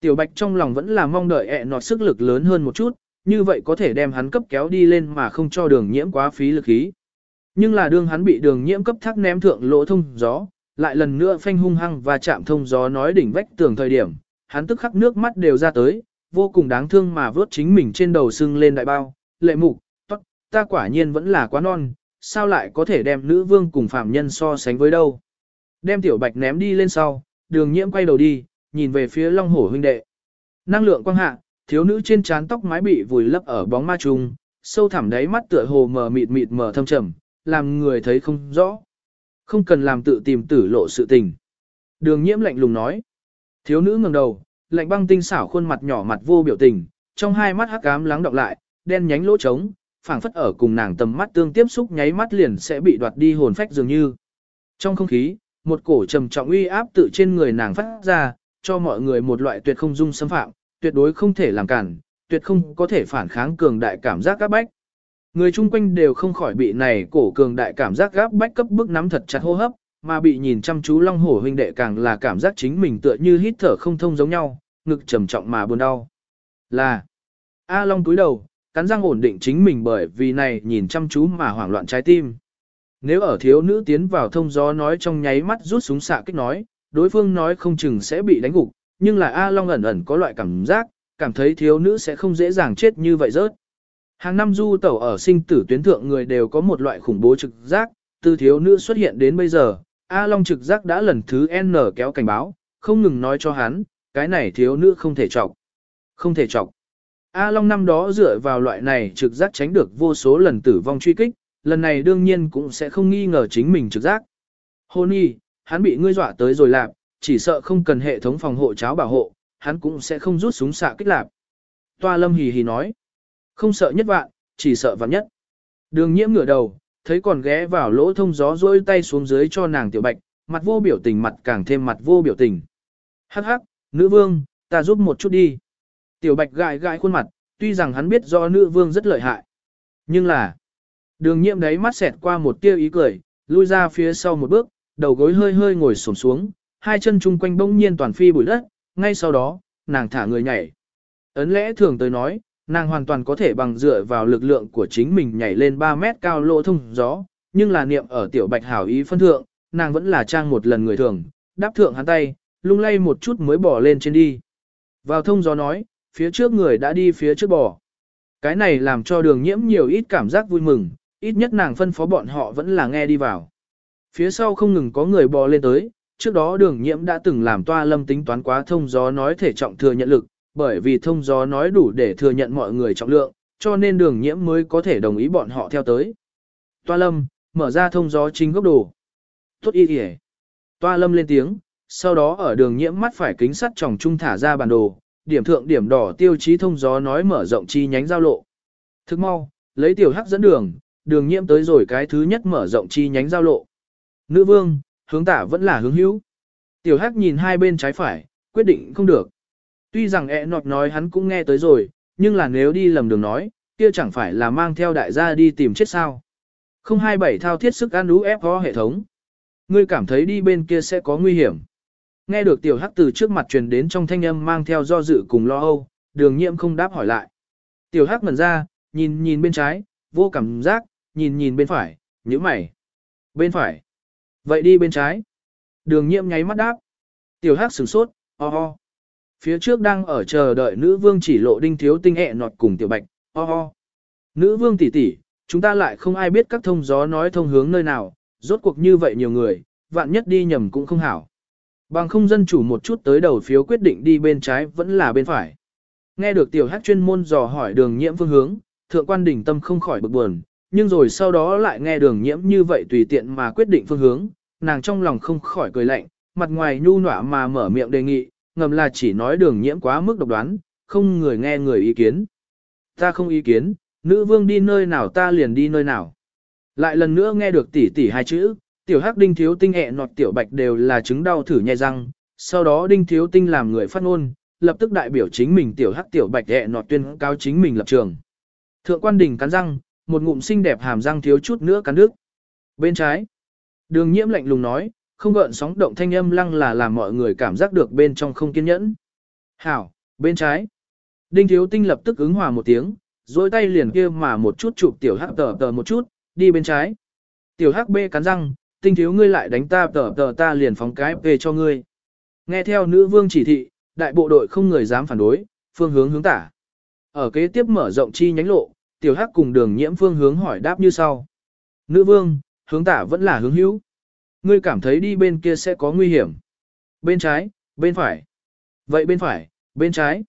Tiểu bạch trong lòng vẫn là mong đợi ẹ nọt sức lực lớn hơn một chút, như vậy có thể đem hắn cấp kéo đi lên mà không cho đường nhiễm quá phí lực khí. Nhưng là đương hắn bị đường nhiễm cấp thác ném thượng lỗ thông gió, lại lần nữa phanh hung hăng và chạm thông gió nói đỉnh vách tường thời điểm, hắn tức khắc nước mắt đều ra tới, vô cùng đáng thương mà vớt chính mình trên đầu sưng lên đại bao, lệ mục, tốt, ta quả nhiên vẫn là quá non, sao lại có thể đem nữ vương cùng phạm nhân so sánh với đâu. Đem tiểu bạch ném đi lên sau, đường nhiễm quay đầu đi, nhìn về phía long hổ huynh đệ. Năng lượng quang hạ, thiếu nữ trên trán tóc mái bị vùi lấp ở bóng ma trùng, sâu thẳm đáy mắt tựa hồ mờ mịt mịt mờ thâm trầm, làm người thấy không rõ. Không cần làm tự tìm tử lộ sự tình. Đường nhiễm lạnh lùng nói. Thiếu nữ ngẩng đầu, lạnh băng tinh xảo khuôn mặt nhỏ mặt vô biểu tình, trong hai mắt hắc ám lắng đọng lại, đen nhánh lỗ trống, phảng phất ở cùng nàng tầm mắt tương tiếp xúc nháy mắt liền sẽ bị đoạt đi hồn phách dường như. Trong không khí, một cổ trầm trọng uy áp tự trên người nàng phát ra, cho mọi người một loại tuyệt không dung xâm phạm, tuyệt đối không thể làm cản, tuyệt không có thể phản kháng cường đại cảm giác các bách. Người chung quanh đều không khỏi bị này cổ cường đại cảm giác gáp bách cấp bức nắm thật chặt hô hấp, mà bị nhìn chăm chú long hổ huynh đệ càng là cảm giác chính mình tựa như hít thở không thông giống nhau, ngực trầm trọng mà buồn đau. Là A Long túi đầu, cắn răng ổn định chính mình bởi vì này nhìn chăm chú mà hoảng loạn trái tim. Nếu ở thiếu nữ tiến vào thông gió nói trong nháy mắt rút súng xạ kích nói, đối phương nói không chừng sẽ bị đánh gục, nhưng là A Long ẩn ẩn có loại cảm giác, cảm thấy thiếu nữ sẽ không dễ dàng chết như vậy rớt. Hàng năm du tẩu ở sinh tử tuyến thượng người đều có một loại khủng bố trực giác, từ thiếu nữ xuất hiện đến bây giờ, A Long trực giác đã lần thứ N kéo cảnh báo, không ngừng nói cho hắn, cái này thiếu nữ không thể chọc. Không thể chọc. A Long năm đó dựa vào loại này trực giác tránh được vô số lần tử vong truy kích, lần này đương nhiên cũng sẽ không nghi ngờ chính mình trực giác. Hôn y, hắn bị ngươi dọa tới rồi lạp, chỉ sợ không cần hệ thống phòng hộ cháo bảo hộ, hắn cũng sẽ không rút súng xạ kích lạp. Toa lâm hì hì nói, không sợ nhất vạn, chỉ sợ vạn nhất. Đường nhiễm ngửa đầu, thấy còn ghé vào lỗ thông gió rôi tay xuống dưới cho nàng tiểu bạch, mặt vô biểu tình mặt càng thêm mặt vô biểu tình. Hắc hắc, nữ vương, ta giúp một chút đi. Tiểu bạch gãi gãi khuôn mặt, tuy rằng hắn biết do nữ vương rất lợi hại. Nhưng là, đường nhiễm đấy mắt xẹt qua một tia ý cười, lui ra phía sau một bước, đầu gối hơi hơi ngồi xổm xuống, hai chân chung quanh bỗng nhiên toàn phi bụi đất, ngay sau đó, nàng thả người nhảy. Ấn lẽ thường tới nói, nàng hoàn toàn có thể bằng dựa vào lực lượng của chính mình nhảy lên 3 mét cao lỗ thông gió, nhưng là niệm ở tiểu bạch hảo ý phân thượng, nàng vẫn là trang một lần người thường, đáp thượng hắn tay, lung lay một chút mới bỏ lên trên đi. Vào thông gió nói, phía trước người đã đi phía trước bò. Cái này làm cho đường nhiễm nhiều ít cảm giác vui mừng, ít nhất nàng phân phó bọn họ vẫn là nghe đi vào. Phía sau không ngừng có người bò lên tới, trước đó đường nhiễm đã từng làm toa lâm tính toán quá thông gió nói thể trọng thừa nhận lực, bởi vì thông gió nói đủ để thừa nhận mọi người trọng lượng, cho nên đường nhiễm mới có thể đồng ý bọn họ theo tới. Toa lâm, mở ra thông gió chính gốc đồ. Tốt y kìa. Toa lâm lên tiếng, sau đó ở đường nhiễm mắt phải kính sắt tròng trung thả ra bản đồ, điểm thượng điểm đỏ tiêu chí thông gió nói mở rộng chi nhánh giao lộ. Thức mau, lấy tiểu hắc dẫn đường, đường nhiễm tới rồi cái thứ nhất mở rộng chi nhánh giao lộ. Nữ vương, hướng tả vẫn là hướng hữu. Tiểu hắc nhìn hai bên trái phải, quyết định không được. Tuy rằng ẹ nọt nói hắn cũng nghe tới rồi, nhưng là nếu đi lầm đường nói, kia chẳng phải là mang theo đại gia đi tìm chết sao. Không hai bảy thao thiết sức ăn ú ép ho hệ thống. Ngươi cảm thấy đi bên kia sẽ có nguy hiểm. Nghe được tiểu hắc từ trước mặt truyền đến trong thanh âm mang theo do dự cùng lo âu, đường nhiễm không đáp hỏi lại. Tiểu hắc ngẩn ra, nhìn nhìn bên trái, vô cảm giác, nhìn nhìn bên phải, nhíu mày. Bên phải. Vậy đi bên trái. Đường nhiễm nháy mắt đáp. Tiểu hắc sửng sốt, ho ho. Phía trước đang ở chờ đợi nữ vương chỉ lộ đinh thiếu tinh ẹ nọt cùng tiểu bạch, ho ho. Nữ vương tỷ tỷ, chúng ta lại không ai biết các thông gió nói thông hướng nơi nào, rốt cuộc như vậy nhiều người, vạn nhất đi nhầm cũng không hảo. Bằng không dân chủ một chút tới đầu phiếu quyết định đi bên trái vẫn là bên phải. Nghe được tiểu hát chuyên môn dò hỏi đường nhiễm phương hướng, thượng quan đỉnh tâm không khỏi bực buồn, nhưng rồi sau đó lại nghe đường nhiễm như vậy tùy tiện mà quyết định phương hướng, nàng trong lòng không khỏi cười lạnh, mặt ngoài nhu nọa mà mở miệng đề nghị, ngầm là chỉ nói đường nhiễm quá mức độc đoán, không người nghe người ý kiến. Ta không ý kiến, nữ vương đi nơi nào ta liền đi nơi nào. Lại lần nữa nghe được tỷ tỷ hai chữ, tiểu hắc đinh thiếu tinh hẹ nọt tiểu bạch đều là chứng đau thử nhai răng, sau đó đinh thiếu tinh làm người phát ngôn, lập tức đại biểu chính mình tiểu hắc tiểu bạch hẹ nọt tuyên cao chính mình lập trường. Thượng quan đình cắn răng, một ngụm xinh đẹp hàm răng thiếu chút nữa cắn nước. Bên trái, đường nhiễm lạnh lùng nói, không gợn sóng động thanh âm lăng là làm mọi người cảm giác được bên trong không kiên nhẫn. Hảo, bên trái. Đinh thiếu tinh lập tức ứng hòa một tiếng, dối tay liền kia mà một chút chụp tiểu hắc tờ tờ một chút, đi bên trái. Tiểu hắc bê cắn răng, tinh thiếu ngươi lại đánh ta tờ tờ ta liền phóng cái về cho ngươi. Nghe theo nữ vương chỉ thị, đại bộ đội không người dám phản đối, phương hướng hướng tả. Ở kế tiếp mở rộng chi nhánh lộ, tiểu hắc cùng đường nhiễm phương hướng hỏi đáp như sau. Nữ vương, hướng tả vẫn là hướng hữu. Ngươi cảm thấy đi bên kia sẽ có nguy hiểm. Bên trái, bên phải. Vậy bên phải, bên trái.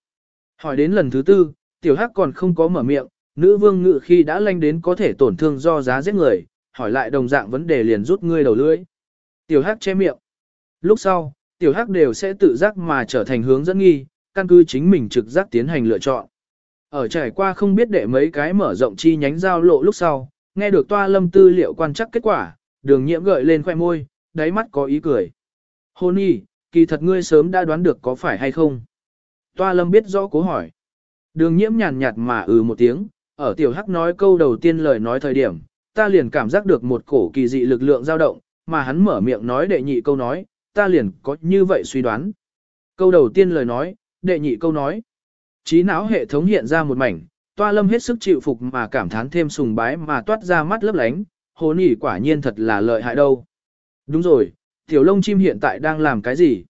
Hỏi đến lần thứ tư, tiểu hắc còn không có mở miệng, nữ vương ngự khi đã lanh đến có thể tổn thương do giá giết người, hỏi lại đồng dạng vấn đề liền rút ngươi đầu lưỡi. Tiểu hắc che miệng. Lúc sau, tiểu hắc đều sẽ tự giác mà trở thành hướng dẫn nghi, căn cứ chính mình trực giác tiến hành lựa chọn. Ở trải qua không biết để mấy cái mở rộng chi nhánh giao lộ lúc sau, nghe được toa lâm tư liệu quan chắc kết quả, đường nhiễm gợi lên khoẻ môi, đáy mắt có ý cười. Hôn y, kỳ thật ngươi sớm đã đoán được có phải hay không? Toa lâm biết rõ cố hỏi. Đường nhiễm nhàn nhạt mà ừ một tiếng, ở tiểu hắc nói câu đầu tiên lời nói thời điểm, ta liền cảm giác được một cổ kỳ dị lực lượng dao động, mà hắn mở miệng nói đệ nhị câu nói, ta liền có như vậy suy đoán. Câu đầu tiên lời nói, đệ nhị câu nói. Trí não hệ thống hiện ra một mảnh, toa lâm hết sức chịu phục mà cảm thán thêm sùng bái mà toát ra mắt lấp lánh, hồ nỉ quả nhiên thật là lợi hại đâu. Đúng rồi, tiểu lông chim hiện tại đang làm cái gì?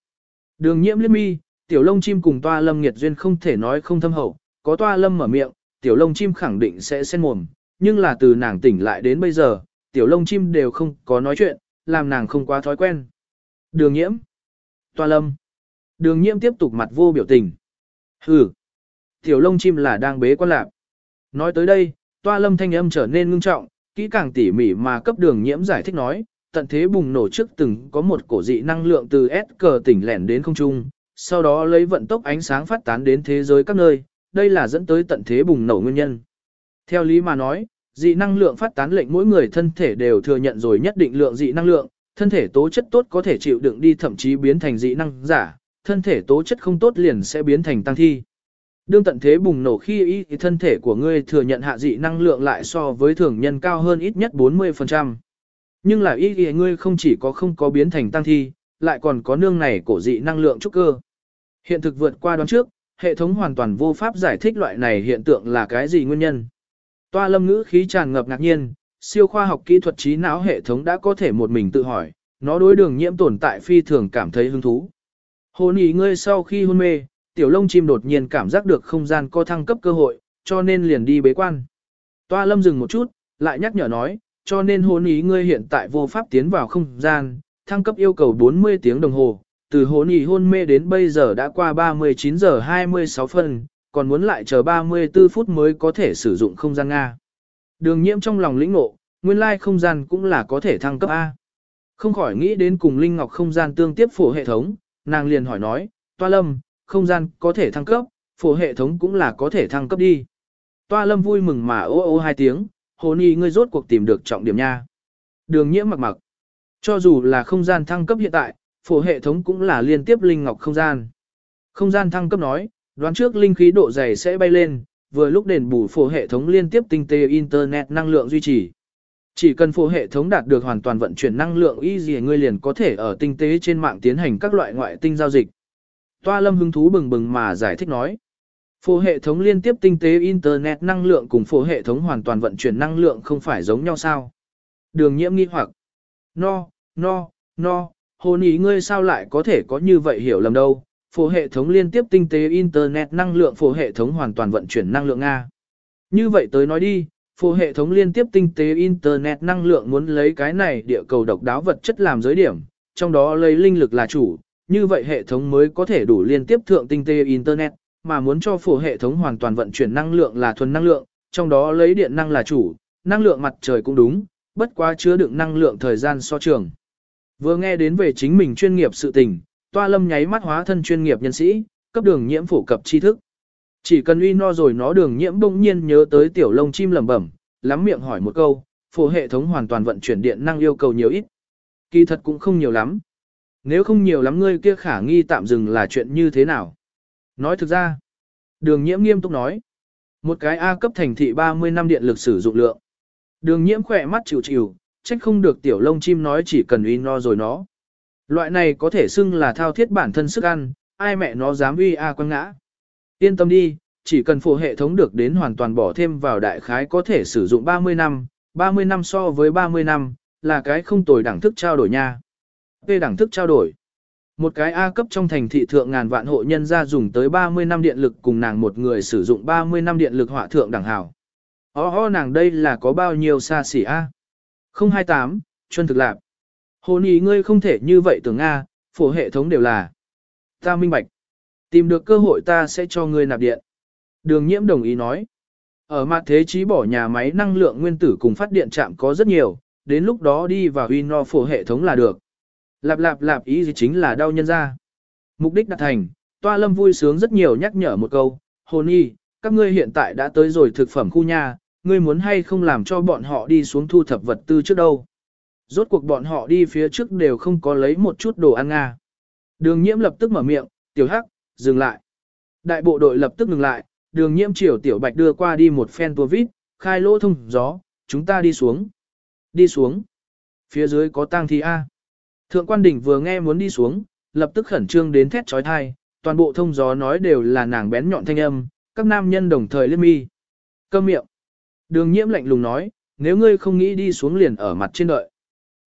Đường nhiễm liếc mi, tiểu lông chim cùng toa lâm nghiệt duyên không thể nói không thâm hậu, có toa lâm mở miệng, tiểu lông chim khẳng định sẽ sen mồm, nhưng là từ nàng tỉnh lại đến bây giờ, tiểu lông chim đều không có nói chuyện, làm nàng không quá thói quen. Đường nhiễm. Toa lâm. Đường nhiễm tiếp tục mặt vô biểu tình. Hừ. Tiểu lông chim là đang bế quan lạc. Nói tới đây, toa lâm thanh âm trở nên ngưng trọng, kỹ càng tỉ mỉ mà cấp đường nhiễm giải thích nói, tận thế bùng nổ trước từng có một cổ dị năng lượng từ S cờ tỉnh lẻn đến không trung, sau đó lấy vận tốc ánh sáng phát tán đến thế giới các nơi, đây là dẫn tới tận thế bùng nổ nguyên nhân. Theo lý mà nói, dị năng lượng phát tán lệnh mỗi người thân thể đều thừa nhận rồi nhất định lượng dị năng lượng, thân thể tố chất tốt có thể chịu đựng đi thậm chí biến thành dị năng giả, thân thể tố chất không tốt liền sẽ biến thành tăng thi. Đương tận thế bùng nổ khi ý thì thân thể của ngươi thừa nhận hạ dị năng lượng lại so với thường nhân cao hơn ít nhất 40%. Nhưng là ý thì ngươi không chỉ có không có biến thành tăng thi, lại còn có nương này cổ dị năng lượng trúc cơ. Hiện thực vượt qua đoán trước, hệ thống hoàn toàn vô pháp giải thích loại này hiện tượng là cái gì nguyên nhân. Toa lâm ngữ khí tràn ngập ngạc nhiên, siêu khoa học kỹ thuật trí não hệ thống đã có thể một mình tự hỏi, nó đối đường nhiễm tồn tại phi thường cảm thấy hứng thú. Hồn ý ngươi sau khi hôn mê, tiểu lông chim đột nhiên cảm giác được không gian có thăng cấp cơ hội, cho nên liền đi bế quan. Toa lâm dừng một chút, lại nhắc nhở nói, cho nên hôn ý ngươi hiện tại vô pháp tiến vào không gian, thăng cấp yêu cầu 40 tiếng đồng hồ, từ hôn ý hôn mê đến bây giờ đã qua 39 giờ 26 phân, còn muốn lại chờ 34 phút mới có thể sử dụng không gian Nga. Đường nhiễm trong lòng lĩnh ngộ, nguyên lai không gian cũng là có thể thăng cấp A. Không khỏi nghĩ đến cùng Linh Ngọc không gian tương tiếp phổ hệ thống, nàng liền hỏi nói, Toa Lâm, không gian có thể thăng cấp, phổ hệ thống cũng là có thể thăng cấp đi. Toa Lâm vui mừng mà ô ô hai tiếng, hồ nì ngươi rốt cuộc tìm được trọng điểm nha. Đường nhiễm mặc mặc. Cho dù là không gian thăng cấp hiện tại, phổ hệ thống cũng là liên tiếp Linh Ngọc không gian. Không gian thăng cấp nói, đoán trước linh khí độ dày sẽ bay lên, vừa lúc đền bù phổ hệ thống liên tiếp tinh tế Internet năng lượng duy trì. Chỉ cần phổ hệ thống đạt được hoàn toàn vận chuyển năng lượng y gì ngươi liền có thể ở tinh tế trên mạng tiến hành các loại ngoại tinh giao dịch. Toa lâm hứng thú bừng bừng mà giải thích nói. Phổ hệ thống liên tiếp tinh tế Internet năng lượng cùng phổ hệ thống hoàn toàn vận chuyển năng lượng không phải giống nhau sao. Đường nhiễm nghi hoặc. No, no, no, hồn ý ngươi sao lại có thể có như vậy hiểu lầm đâu. Phổ hệ thống liên tiếp tinh tế Internet năng lượng phổ hệ thống hoàn toàn vận chuyển năng lượng Nga. Như vậy tới nói đi, phổ hệ thống liên tiếp tinh tế Internet năng lượng muốn lấy cái này địa cầu độc đáo vật chất làm giới điểm, trong đó lấy linh lực là chủ, như vậy hệ thống mới có thể đủ liên tiếp thượng tinh tế Internet, mà muốn cho phổ hệ thống hoàn toàn vận chuyển năng lượng là thuần năng lượng, trong đó lấy điện năng là chủ, năng lượng mặt trời cũng đúng, bất quá chứa đựng năng lượng thời gian so trường. Vừa nghe đến về chính mình chuyên nghiệp sự tình, toa lâm nháy mắt hóa thân chuyên nghiệp nhân sĩ, cấp đường nhiễm phổ cập tri thức. Chỉ cần uy no rồi nó đường nhiễm bỗng nhiên nhớ tới tiểu lông chim lẩm bẩm, lắm miệng hỏi một câu, phổ hệ thống hoàn toàn vận chuyển điện năng yêu cầu nhiều ít. Kỳ thật cũng không nhiều lắm. Nếu không nhiều lắm ngươi kia khả nghi tạm dừng là chuyện như thế nào? Nói thực ra, đường nhiễm nghiêm túc nói. Một cái A cấp thành thị 30 năm điện lực sử dụng lượng. Đường nhiễm khỏe mắt chịu chịu, trách không được tiểu lông chim nói chỉ cần uy no rồi nó. Loại này có thể xưng là thao thiết bản thân sức ăn, ai mẹ nó dám uy A quăng ngã. Yên tâm đi, chỉ cần phổ hệ thống được đến hoàn toàn bỏ thêm vào đại khái có thể sử dụng 30 năm, 30 năm so với 30 năm, là cái không tồi đẳng thức trao đổi nha. Về đẳng thức trao đổi. Một cái A cấp trong thành thị thượng ngàn vạn hộ nhân ra dùng tới 30 năm điện lực cùng nàng một người sử dụng 30 năm điện lực hỏa thượng đẳng hảo. Ho ho nàng đây là có bao nhiêu xa xỉ A. 028, chuân thực lạc. Hồn ý ngươi không thể như vậy tưởng A, phổ hệ thống đều là. Ta minh bạch. Tìm được cơ hội ta sẽ cho ngươi nạp điện. Đường nhiễm đồng ý nói. Ở mặt thế trí bỏ nhà máy năng lượng nguyên tử cùng phát điện trạm có rất nhiều, đến lúc đó đi vào Uno phổ hệ thống là được. Lạp lạp lạp ý gì chính là đau nhân ra. Mục đích đạt thành, toa lâm vui sướng rất nhiều nhắc nhở một câu, hồn y, các ngươi hiện tại đã tới rồi thực phẩm khu nhà, ngươi muốn hay không làm cho bọn họ đi xuống thu thập vật tư trước đâu. Rốt cuộc bọn họ đi phía trước đều không có lấy một chút đồ ăn nga. Đường nhiễm lập tức mở miệng, tiểu hắc, dừng lại. Đại bộ đội lập tức ngừng lại, đường nhiễm chiều tiểu bạch đưa qua đi một phen tua vít, khai lỗ thông gió, chúng ta đi xuống. Đi xuống. Phía dưới có tang thi A. Thượng quan đỉnh vừa nghe muốn đi xuống, lập tức khẩn trương đến thét trói thai, toàn bộ thông gió nói đều là nàng bén nhọn thanh âm, các nam nhân đồng thời liếc mi. Câm miệng. Đường nhiễm lạnh lùng nói, nếu ngươi không nghĩ đi xuống liền ở mặt trên đợi.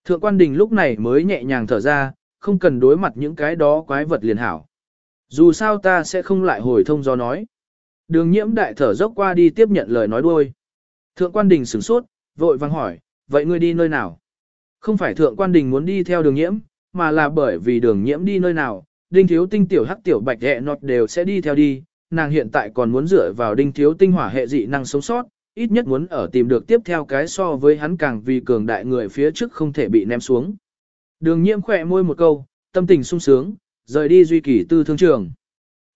Thượng quan đình lúc này mới nhẹ nhàng thở ra, không cần đối mặt những cái đó quái vật liền hảo. Dù sao ta sẽ không lại hồi thông gió nói. Đường nhiễm đại thở dốc qua đi tiếp nhận lời nói đuôi. Thượng quan đình sửng sốt, vội vang hỏi, vậy ngươi đi nơi nào? Không phải thượng quan đình muốn đi theo đường nhiễm, mà là bởi vì đường nhiễm đi nơi nào, đinh thiếu tinh tiểu hắc tiểu bạch hệ nọt đều sẽ đi theo đi, nàng hiện tại còn muốn dựa vào đinh thiếu tinh hỏa hệ dị năng sống sót, ít nhất muốn ở tìm được tiếp theo cái so với hắn càng vì cường đại người phía trước không thể bị ném xuống. Đường nhiễm khỏe môi một câu, tâm tình sung sướng, rời đi duy kỳ tư thương trường.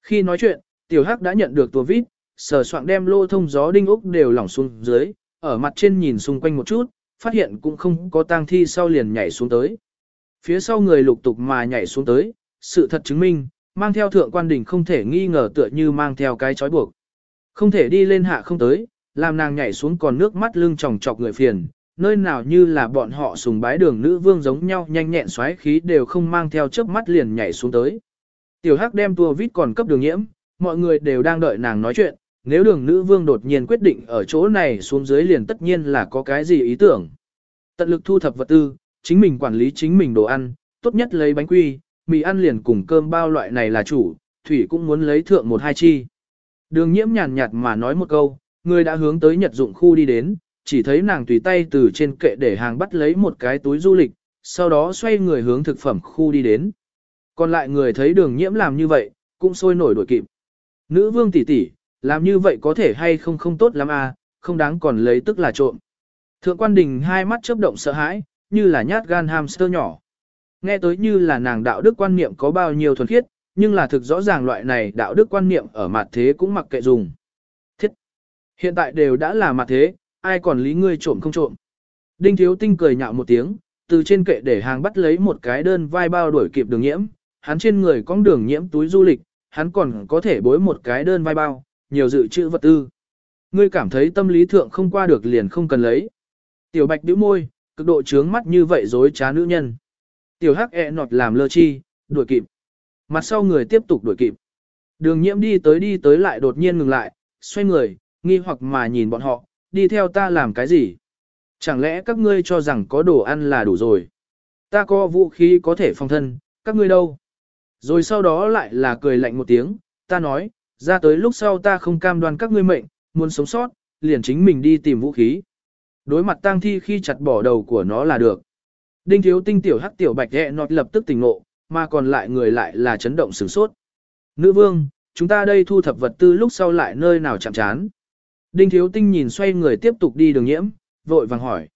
Khi nói chuyện, tiểu hắc đã nhận được tua vít, sờ soạn đem lô thông gió đinh úc đều lỏng xuống dưới, ở mặt trên nhìn xung quanh một chút, phát hiện cũng không có tang thi sau liền nhảy xuống tới. Phía sau người lục tục mà nhảy xuống tới, sự thật chứng minh, mang theo thượng quan đỉnh không thể nghi ngờ tựa như mang theo cái chói buộc. Không thể đi lên hạ không tới, làm nàng nhảy xuống còn nước mắt lưng tròng trọc người phiền, nơi nào như là bọn họ sùng bái đường nữ vương giống nhau nhanh nhẹn xoáy khí đều không mang theo chớp mắt liền nhảy xuống tới. Tiểu Hắc đem tua vít còn cấp đường nhiễm, mọi người đều đang đợi nàng nói chuyện, nếu đường nữ vương đột nhiên quyết định ở chỗ này xuống dưới liền tất nhiên là có cái gì ý tưởng. Tận lực thu thập vật tư, chính mình quản lý chính mình đồ ăn, tốt nhất lấy bánh quy, mì ăn liền cùng cơm bao loại này là chủ, thủy cũng muốn lấy thượng một hai chi. Đường nhiễm nhàn nhạt mà nói một câu, người đã hướng tới nhật dụng khu đi đến, chỉ thấy nàng tùy tay từ trên kệ để hàng bắt lấy một cái túi du lịch, sau đó xoay người hướng thực phẩm khu đi đến. Còn lại người thấy đường nhiễm làm như vậy, cũng sôi nổi đuổi kịp. Nữ vương tỷ tỷ, làm như vậy có thể hay không không tốt lắm à, không đáng còn lấy tức là trộm. Thượng quan đình hai mắt chớp động sợ hãi, như là nhát gan hamster nhỏ. Nghe tới như là nàng đạo đức quan niệm có bao nhiêu thuần khiết, nhưng là thực rõ ràng loại này đạo đức quan niệm ở mặt thế cũng mặc kệ dùng. Thiết! Hiện tại đều đã là mặt thế, ai còn lý ngươi trộm không trộm. Đinh thiếu tinh cười nhạo một tiếng, từ trên kệ để hàng bắt lấy một cái đơn vai bao đuổi kịp đường nhiễm, hắn trên người có đường nhiễm túi du lịch, hắn còn có thể bối một cái đơn vai bao, nhiều dự trữ vật tư. Ngươi cảm thấy tâm lý thượng không qua được liền không cần lấy. Tiểu bạch bĩu môi, cực độ trướng mắt như vậy dối trá nữ nhân. Tiểu hắc e nọt làm lơ chi, đuổi kịp. Mặt sau người tiếp tục đuổi kịp. Đường nhiễm đi tới đi tới lại đột nhiên ngừng lại, xoay người, nghi hoặc mà nhìn bọn họ, đi theo ta làm cái gì? Chẳng lẽ các ngươi cho rằng có đồ ăn là đủ rồi? Ta có vũ khí có thể phòng thân, các ngươi đâu? Rồi sau đó lại là cười lạnh một tiếng, ta nói, ra tới lúc sau ta không cam đoan các ngươi mệnh, muốn sống sót, liền chính mình đi tìm vũ khí. Đối mặt tang thi khi chặt bỏ đầu của nó là được. Đinh thiếu tinh tiểu hắc tiểu bạch hẹ nọt lập tức tỉnh ngộ, mà còn lại người lại là chấn động sửng sốt. Nữ vương, chúng ta đây thu thập vật tư lúc sau lại nơi nào chạm chán. Đinh thiếu tinh nhìn xoay người tiếp tục đi đường nhiễm, vội vàng hỏi.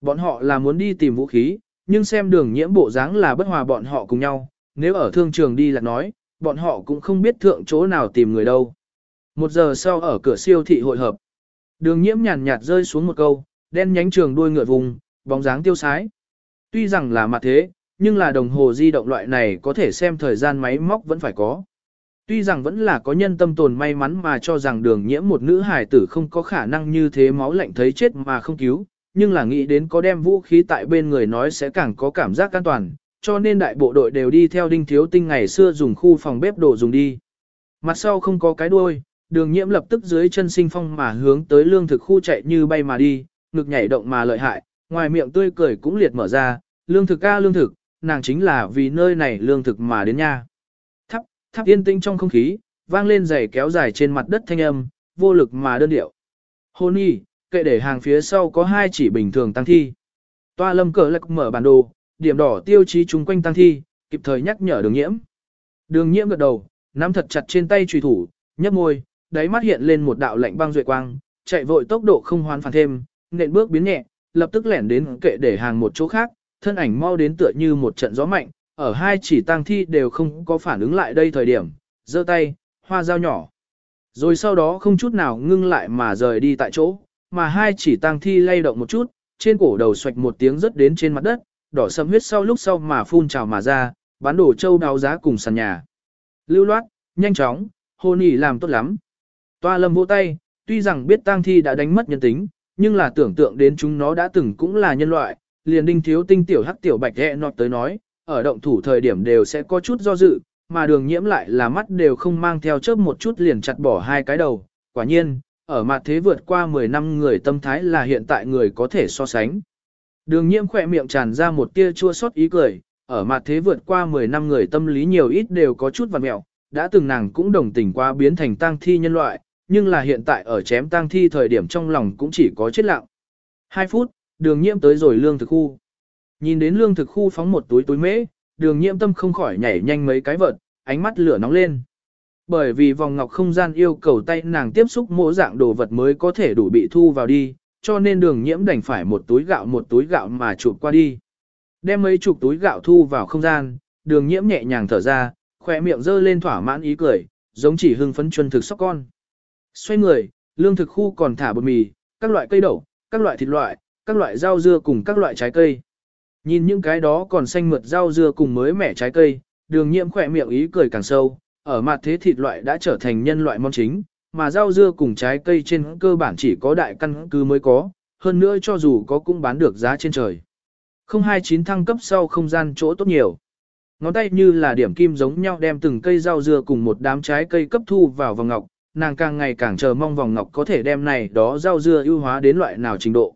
Bọn họ là muốn đi tìm vũ khí, nhưng xem đường nhiễm bộ dáng là bất hòa bọn họ cùng nhau, nếu ở thương trường đi là nói, bọn họ cũng không biết thượng chỗ nào tìm người đâu. Một giờ sau ở cửa siêu thị hội hợp. Đường nhiễm nhàn nhạt rơi xuống một câu, đen nhánh trường đuôi ngựa vùng, bóng dáng tiêu sái. Tuy rằng là mặt thế, nhưng là đồng hồ di động loại này có thể xem thời gian máy móc vẫn phải có. Tuy rằng vẫn là có nhân tâm tồn may mắn mà cho rằng đường nhiễm một nữ hài tử không có khả năng như thế máu lạnh thấy chết mà không cứu, nhưng là nghĩ đến có đem vũ khí tại bên người nói sẽ càng có cảm giác an toàn, cho nên đại bộ đội đều đi theo đinh thiếu tinh ngày xưa dùng khu phòng bếp đồ dùng đi. Mặt sau không có cái đuôi, đường nhiễm lập tức dưới chân sinh phong mà hướng tới lương thực khu chạy như bay mà đi, ngực nhảy động mà lợi hại, ngoài miệng tươi cười cũng liệt mở ra, lương thực ca lương thực, nàng chính là vì nơi này lương thực mà đến nha. Thắp, thắp yên tĩnh trong không khí, vang lên giày kéo dài trên mặt đất thanh âm, vô lực mà đơn điệu. Hôn y, kệ để hàng phía sau có hai chỉ bình thường tăng thi. Toa lâm cờ lạc mở bản đồ, điểm đỏ tiêu chí chung quanh tăng thi, kịp thời nhắc nhở đường nhiễm. Đường nhiễm gật đầu, nắm thật chặt trên tay trùy thủ, nhấp môi, đáy mắt hiện lên một đạo lạnh băng duệ quang, chạy vội tốc độ không hoán phản thêm, nện bước biến nhẹ, lập tức lẻn đến kệ để hàng một chỗ khác, thân ảnh mau đến tựa như một trận gió mạnh, ở hai chỉ tang thi đều không có phản ứng lại đây thời điểm, giơ tay, hoa dao nhỏ. Rồi sau đó không chút nào ngưng lại mà rời đi tại chỗ, mà hai chỉ tang thi lay động một chút, trên cổ đầu xoạch một tiếng rớt đến trên mặt đất, đỏ sâm huyết sau lúc sau mà phun trào mà ra, bán đổ châu đào giá cùng sàn nhà. Lưu loát, nhanh chóng, hồ ỉ làm tốt lắm. Toa lâm vỗ tay, tuy rằng biết tang thi đã đánh mất nhân tính, nhưng là tưởng tượng đến chúng nó đã từng cũng là nhân loại, liền đinh thiếu tinh tiểu hắc tiểu bạch hẹ nọt tới nói, ở động thủ thời điểm đều sẽ có chút do dự, mà đường nhiễm lại là mắt đều không mang theo chớp một chút liền chặt bỏ hai cái đầu. Quả nhiên, ở mặt thế vượt qua 10 năm người tâm thái là hiện tại người có thể so sánh. Đường nhiễm khỏe miệng tràn ra một tia chua xót ý cười, ở mặt thế vượt qua 10 năm người tâm lý nhiều ít đều có chút vằn mẹo, đã từng nàng cũng đồng tình qua biến thành tang thi nhân loại, nhưng là hiện tại ở chém tang thi thời điểm trong lòng cũng chỉ có chết lặng. 2 phút, đường nhiễm tới rồi lương thực khu. Nhìn đến lương thực khu phóng một túi túi mễ, đường nhiễm tâm không khỏi nhảy nhanh mấy cái vợt, ánh mắt lửa nóng lên. Bởi vì vòng ngọc không gian yêu cầu tay nàng tiếp xúc mỗi dạng đồ vật mới có thể đủ bị thu vào đi, cho nên đường nhiễm đành phải một túi gạo một túi gạo mà chụp qua đi. Đem mấy chục túi gạo thu vào không gian, đường nhiễm nhẹ nhàng thở ra, khỏe miệng dơ lên thỏa mãn ý cười, giống chỉ hưng phấn chuân thực sóc con. Xoay người, lương thực khu còn thả bột mì, các loại cây đậu, các loại thịt loại, các loại rau dưa cùng các loại trái cây. Nhìn những cái đó còn xanh mượt rau dưa cùng mới mẻ trái cây, đường nhiễm khỏe miệng ý cười càng sâu, ở mặt thế thịt loại đã trở thành nhân loại món chính, mà rau dưa cùng trái cây trên cơ bản chỉ có đại căn cứ mới có, hơn nữa cho dù có cũng bán được giá trên trời. 029 thăng cấp sau không gian chỗ tốt nhiều. Ngón tay như là điểm kim giống nhau đem từng cây rau dưa cùng một đám trái cây cấp thu vào vòng ngọc, nàng càng ngày càng chờ mong vòng ngọc có thể đem này đó rau dưa ưu hóa đến loại nào trình độ.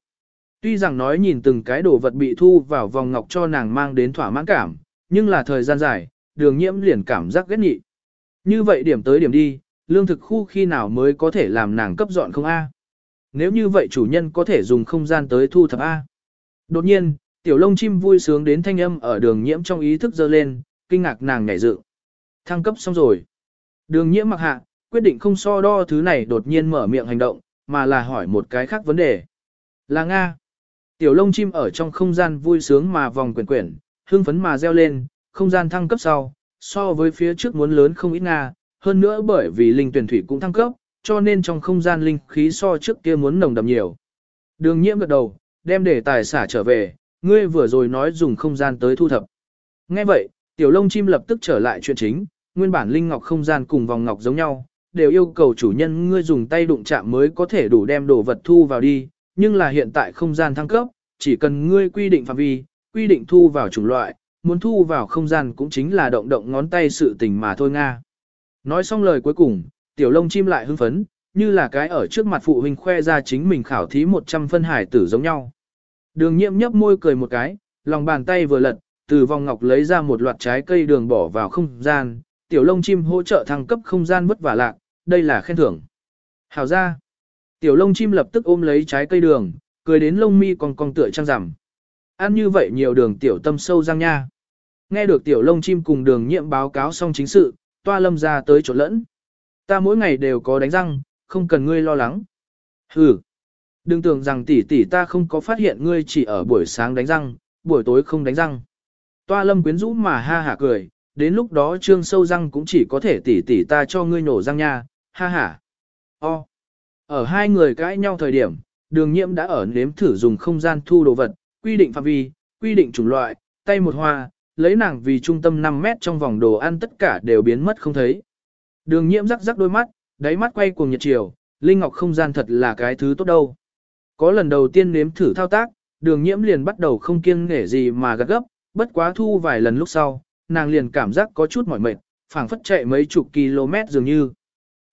Tuy rằng nói nhìn từng cái đồ vật bị thu vào vòng ngọc cho nàng mang đến thỏa mãn cảm, nhưng là thời gian dài, đường nhiễm liền cảm giác ghét nhị. Như vậy điểm tới điểm đi, lương thực khu khi nào mới có thể làm nàng cấp dọn không A. Nếu như vậy chủ nhân có thể dùng không gian tới thu thập A. Đột nhiên, tiểu lông chim vui sướng đến thanh âm ở đường nhiễm trong ý thức dơ lên, kinh ngạc nàng nhảy dựng. Thăng cấp xong rồi. Đường nhiễm mặc hạ, quyết định không so đo thứ này đột nhiên mở miệng hành động, mà là hỏi một cái khác vấn đề. Là Nga. Tiểu lông chim ở trong không gian vui sướng mà vòng quyển quyển, hưng phấn mà reo lên, không gian thăng cấp sau, so với phía trước muốn lớn không ít Nga, hơn nữa bởi vì linh tuyển thủy cũng thăng cấp, cho nên trong không gian linh khí so trước kia muốn nồng đậm nhiều. Đường nhiễm gật đầu, đem để tài xả trở về, ngươi vừa rồi nói dùng không gian tới thu thập. Nghe vậy, tiểu lông chim lập tức trở lại chuyện chính, nguyên bản linh ngọc không gian cùng vòng ngọc giống nhau, đều yêu cầu chủ nhân ngươi dùng tay đụng chạm mới có thể đủ đem đồ vật thu vào đi, nhưng là hiện tại không gian thăng cấp, chỉ cần ngươi quy định phạm vi, quy định thu vào chủng loại, muốn thu vào không gian cũng chính là động động ngón tay sự tình mà thôi Nga. Nói xong lời cuối cùng, tiểu lông chim lại hưng phấn, như là cái ở trước mặt phụ huynh khoe ra chính mình khảo thí 100 phân hải tử giống nhau. Đường nhiệm nhấp môi cười một cái, lòng bàn tay vừa lật, từ vòng ngọc lấy ra một loạt trái cây đường bỏ vào không gian, tiểu lông chim hỗ trợ thăng cấp không gian vất vả lạc, đây là khen thưởng. Hào ra, tiểu lông chim lập tức ôm lấy trái cây đường, cười đến lông mi còn còn tựa trăng rằm. Ăn như vậy nhiều đường tiểu tâm sâu răng nha. Nghe được tiểu lông chim cùng đường nhiệm báo cáo xong chính sự, toa lâm ra tới chỗ lẫn. Ta mỗi ngày đều có đánh răng, không cần ngươi lo lắng. Hừ. Đừng tưởng rằng tỷ tỷ ta không có phát hiện ngươi chỉ ở buổi sáng đánh răng, buổi tối không đánh răng. Toa lâm quyến rũ mà ha hả cười, đến lúc đó trương sâu răng cũng chỉ có thể tỷ tỷ ta cho ngươi nổ răng nha, ha ha. O. Ở hai người cãi nhau thời điểm, đường nhiễm đã ở nếm thử dùng không gian thu đồ vật, quy định phạm vi, quy định chủng loại, tay một hoa, lấy nàng vì trung tâm 5 mét trong vòng đồ ăn tất cả đều biến mất không thấy. Đường nhiễm rắc rắc đôi mắt, đáy mắt quay cuồng nhiệt chiều, linh ngọc không gian thật là cái thứ tốt đâu. Có lần đầu tiên nếm thử thao tác, đường nhiễm liền bắt đầu không kiêng nể gì mà gắt gấp, bất quá thu vài lần lúc sau, nàng liền cảm giác có chút mỏi mệt, phảng phất chạy mấy chục km dường như.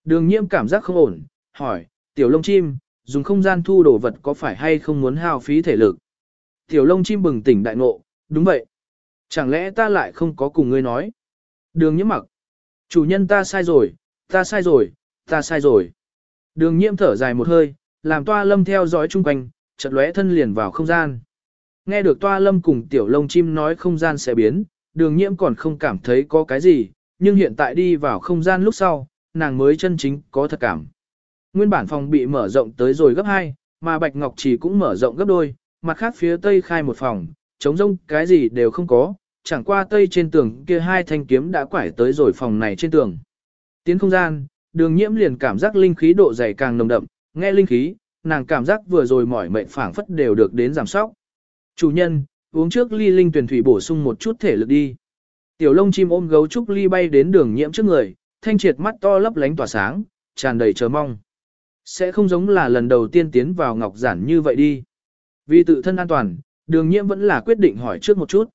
Đường nhiễm cảm giác không ổn, hỏi, tiểu lông chim, dùng không gian thu đồ vật có phải hay không muốn hao phí thể lực? Tiểu lông chim bừng tỉnh đại ngộ, đúng vậy. Chẳng lẽ ta lại không có cùng ngươi nói? Đường nhiễm mặc. Chủ nhân ta sai rồi, ta sai rồi, ta sai rồi. Đường nhiễm thở dài một hơi, làm toa lâm theo dõi chung quanh, chợt lóe thân liền vào không gian. Nghe được toa lâm cùng tiểu lông chim nói không gian sẽ biến, đường nhiễm còn không cảm thấy có cái gì, nhưng hiện tại đi vào không gian lúc sau, nàng mới chân chính có thật cảm. Nguyên bản phòng bị mở rộng tới rồi gấp 2, mà Bạch Ngọc Trì cũng mở rộng gấp đôi, mặt khác phía tây khai một phòng, trống rông cái gì đều không có, chẳng qua tây trên tường kia hai thanh kiếm đã quải tới rồi phòng này trên tường. Tiến không gian, đường nhiễm liền cảm giác linh khí độ dày càng nồng đậm, nghe linh khí, nàng cảm giác vừa rồi mỏi mệt phảng phất đều được đến giảm sóc. Chủ nhân, uống trước ly linh tuyển thủy bổ sung một chút thể lực đi. Tiểu lông chim ôm gấu trúc ly bay đến đường nhiễm trước người, thanh triệt mắt to lấp lánh tỏa sáng, tràn đầy chờ mong. Sẽ không giống là lần đầu tiên tiến vào ngọc giản như vậy đi. Vì tự thân an toàn, đường nhiễm vẫn là quyết định hỏi trước một chút.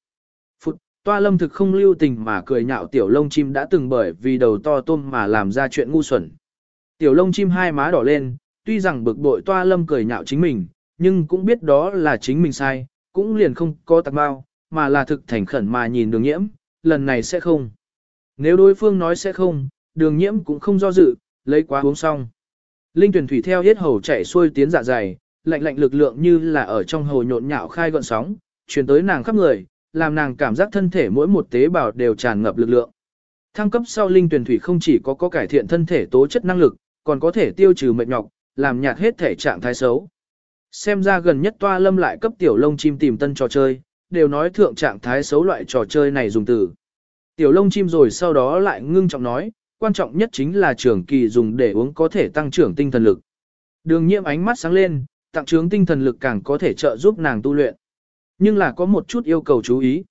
Phụt, toa lâm thực không lưu tình mà cười nhạo tiểu lông chim đã từng bởi vì đầu to tôm mà làm ra chuyện ngu xuẩn. Tiểu lông chim hai má đỏ lên, tuy rằng bực bội toa lâm cười nhạo chính mình, nhưng cũng biết đó là chính mình sai, cũng liền không có tạc bao, mà là thực thành khẩn mà nhìn đường nhiễm, lần này sẽ không. Nếu đối phương nói sẽ không, đường nhiễm cũng không do dự, lấy quá uống xong. Linh tuyển thủy theo hết hầu chạy xuôi tiến dạ dày, lạnh lạnh lực lượng như là ở trong hồ nhộn nhạo khai gọn sóng, truyền tới nàng khắp người, làm nàng cảm giác thân thể mỗi một tế bào đều tràn ngập lực lượng. Thăng cấp sau linh tuyển thủy không chỉ có có cải thiện thân thể tố chất năng lực, còn có thể tiêu trừ mệt nhọc, làm nhạt hết thể trạng thái xấu. Xem ra gần nhất toa lâm lại cấp tiểu lông chim tìm tân trò chơi, đều nói thượng trạng thái xấu loại trò chơi này dùng từ. Tiểu lông chim rồi sau đó lại ngưng trọng nói, quan trọng nhất chính là trường kỳ dùng để uống có thể tăng trưởng tinh thần lực. Đường nhiễm ánh mắt sáng lên, tặng trướng tinh thần lực càng có thể trợ giúp nàng tu luyện. Nhưng là có một chút yêu cầu chú ý.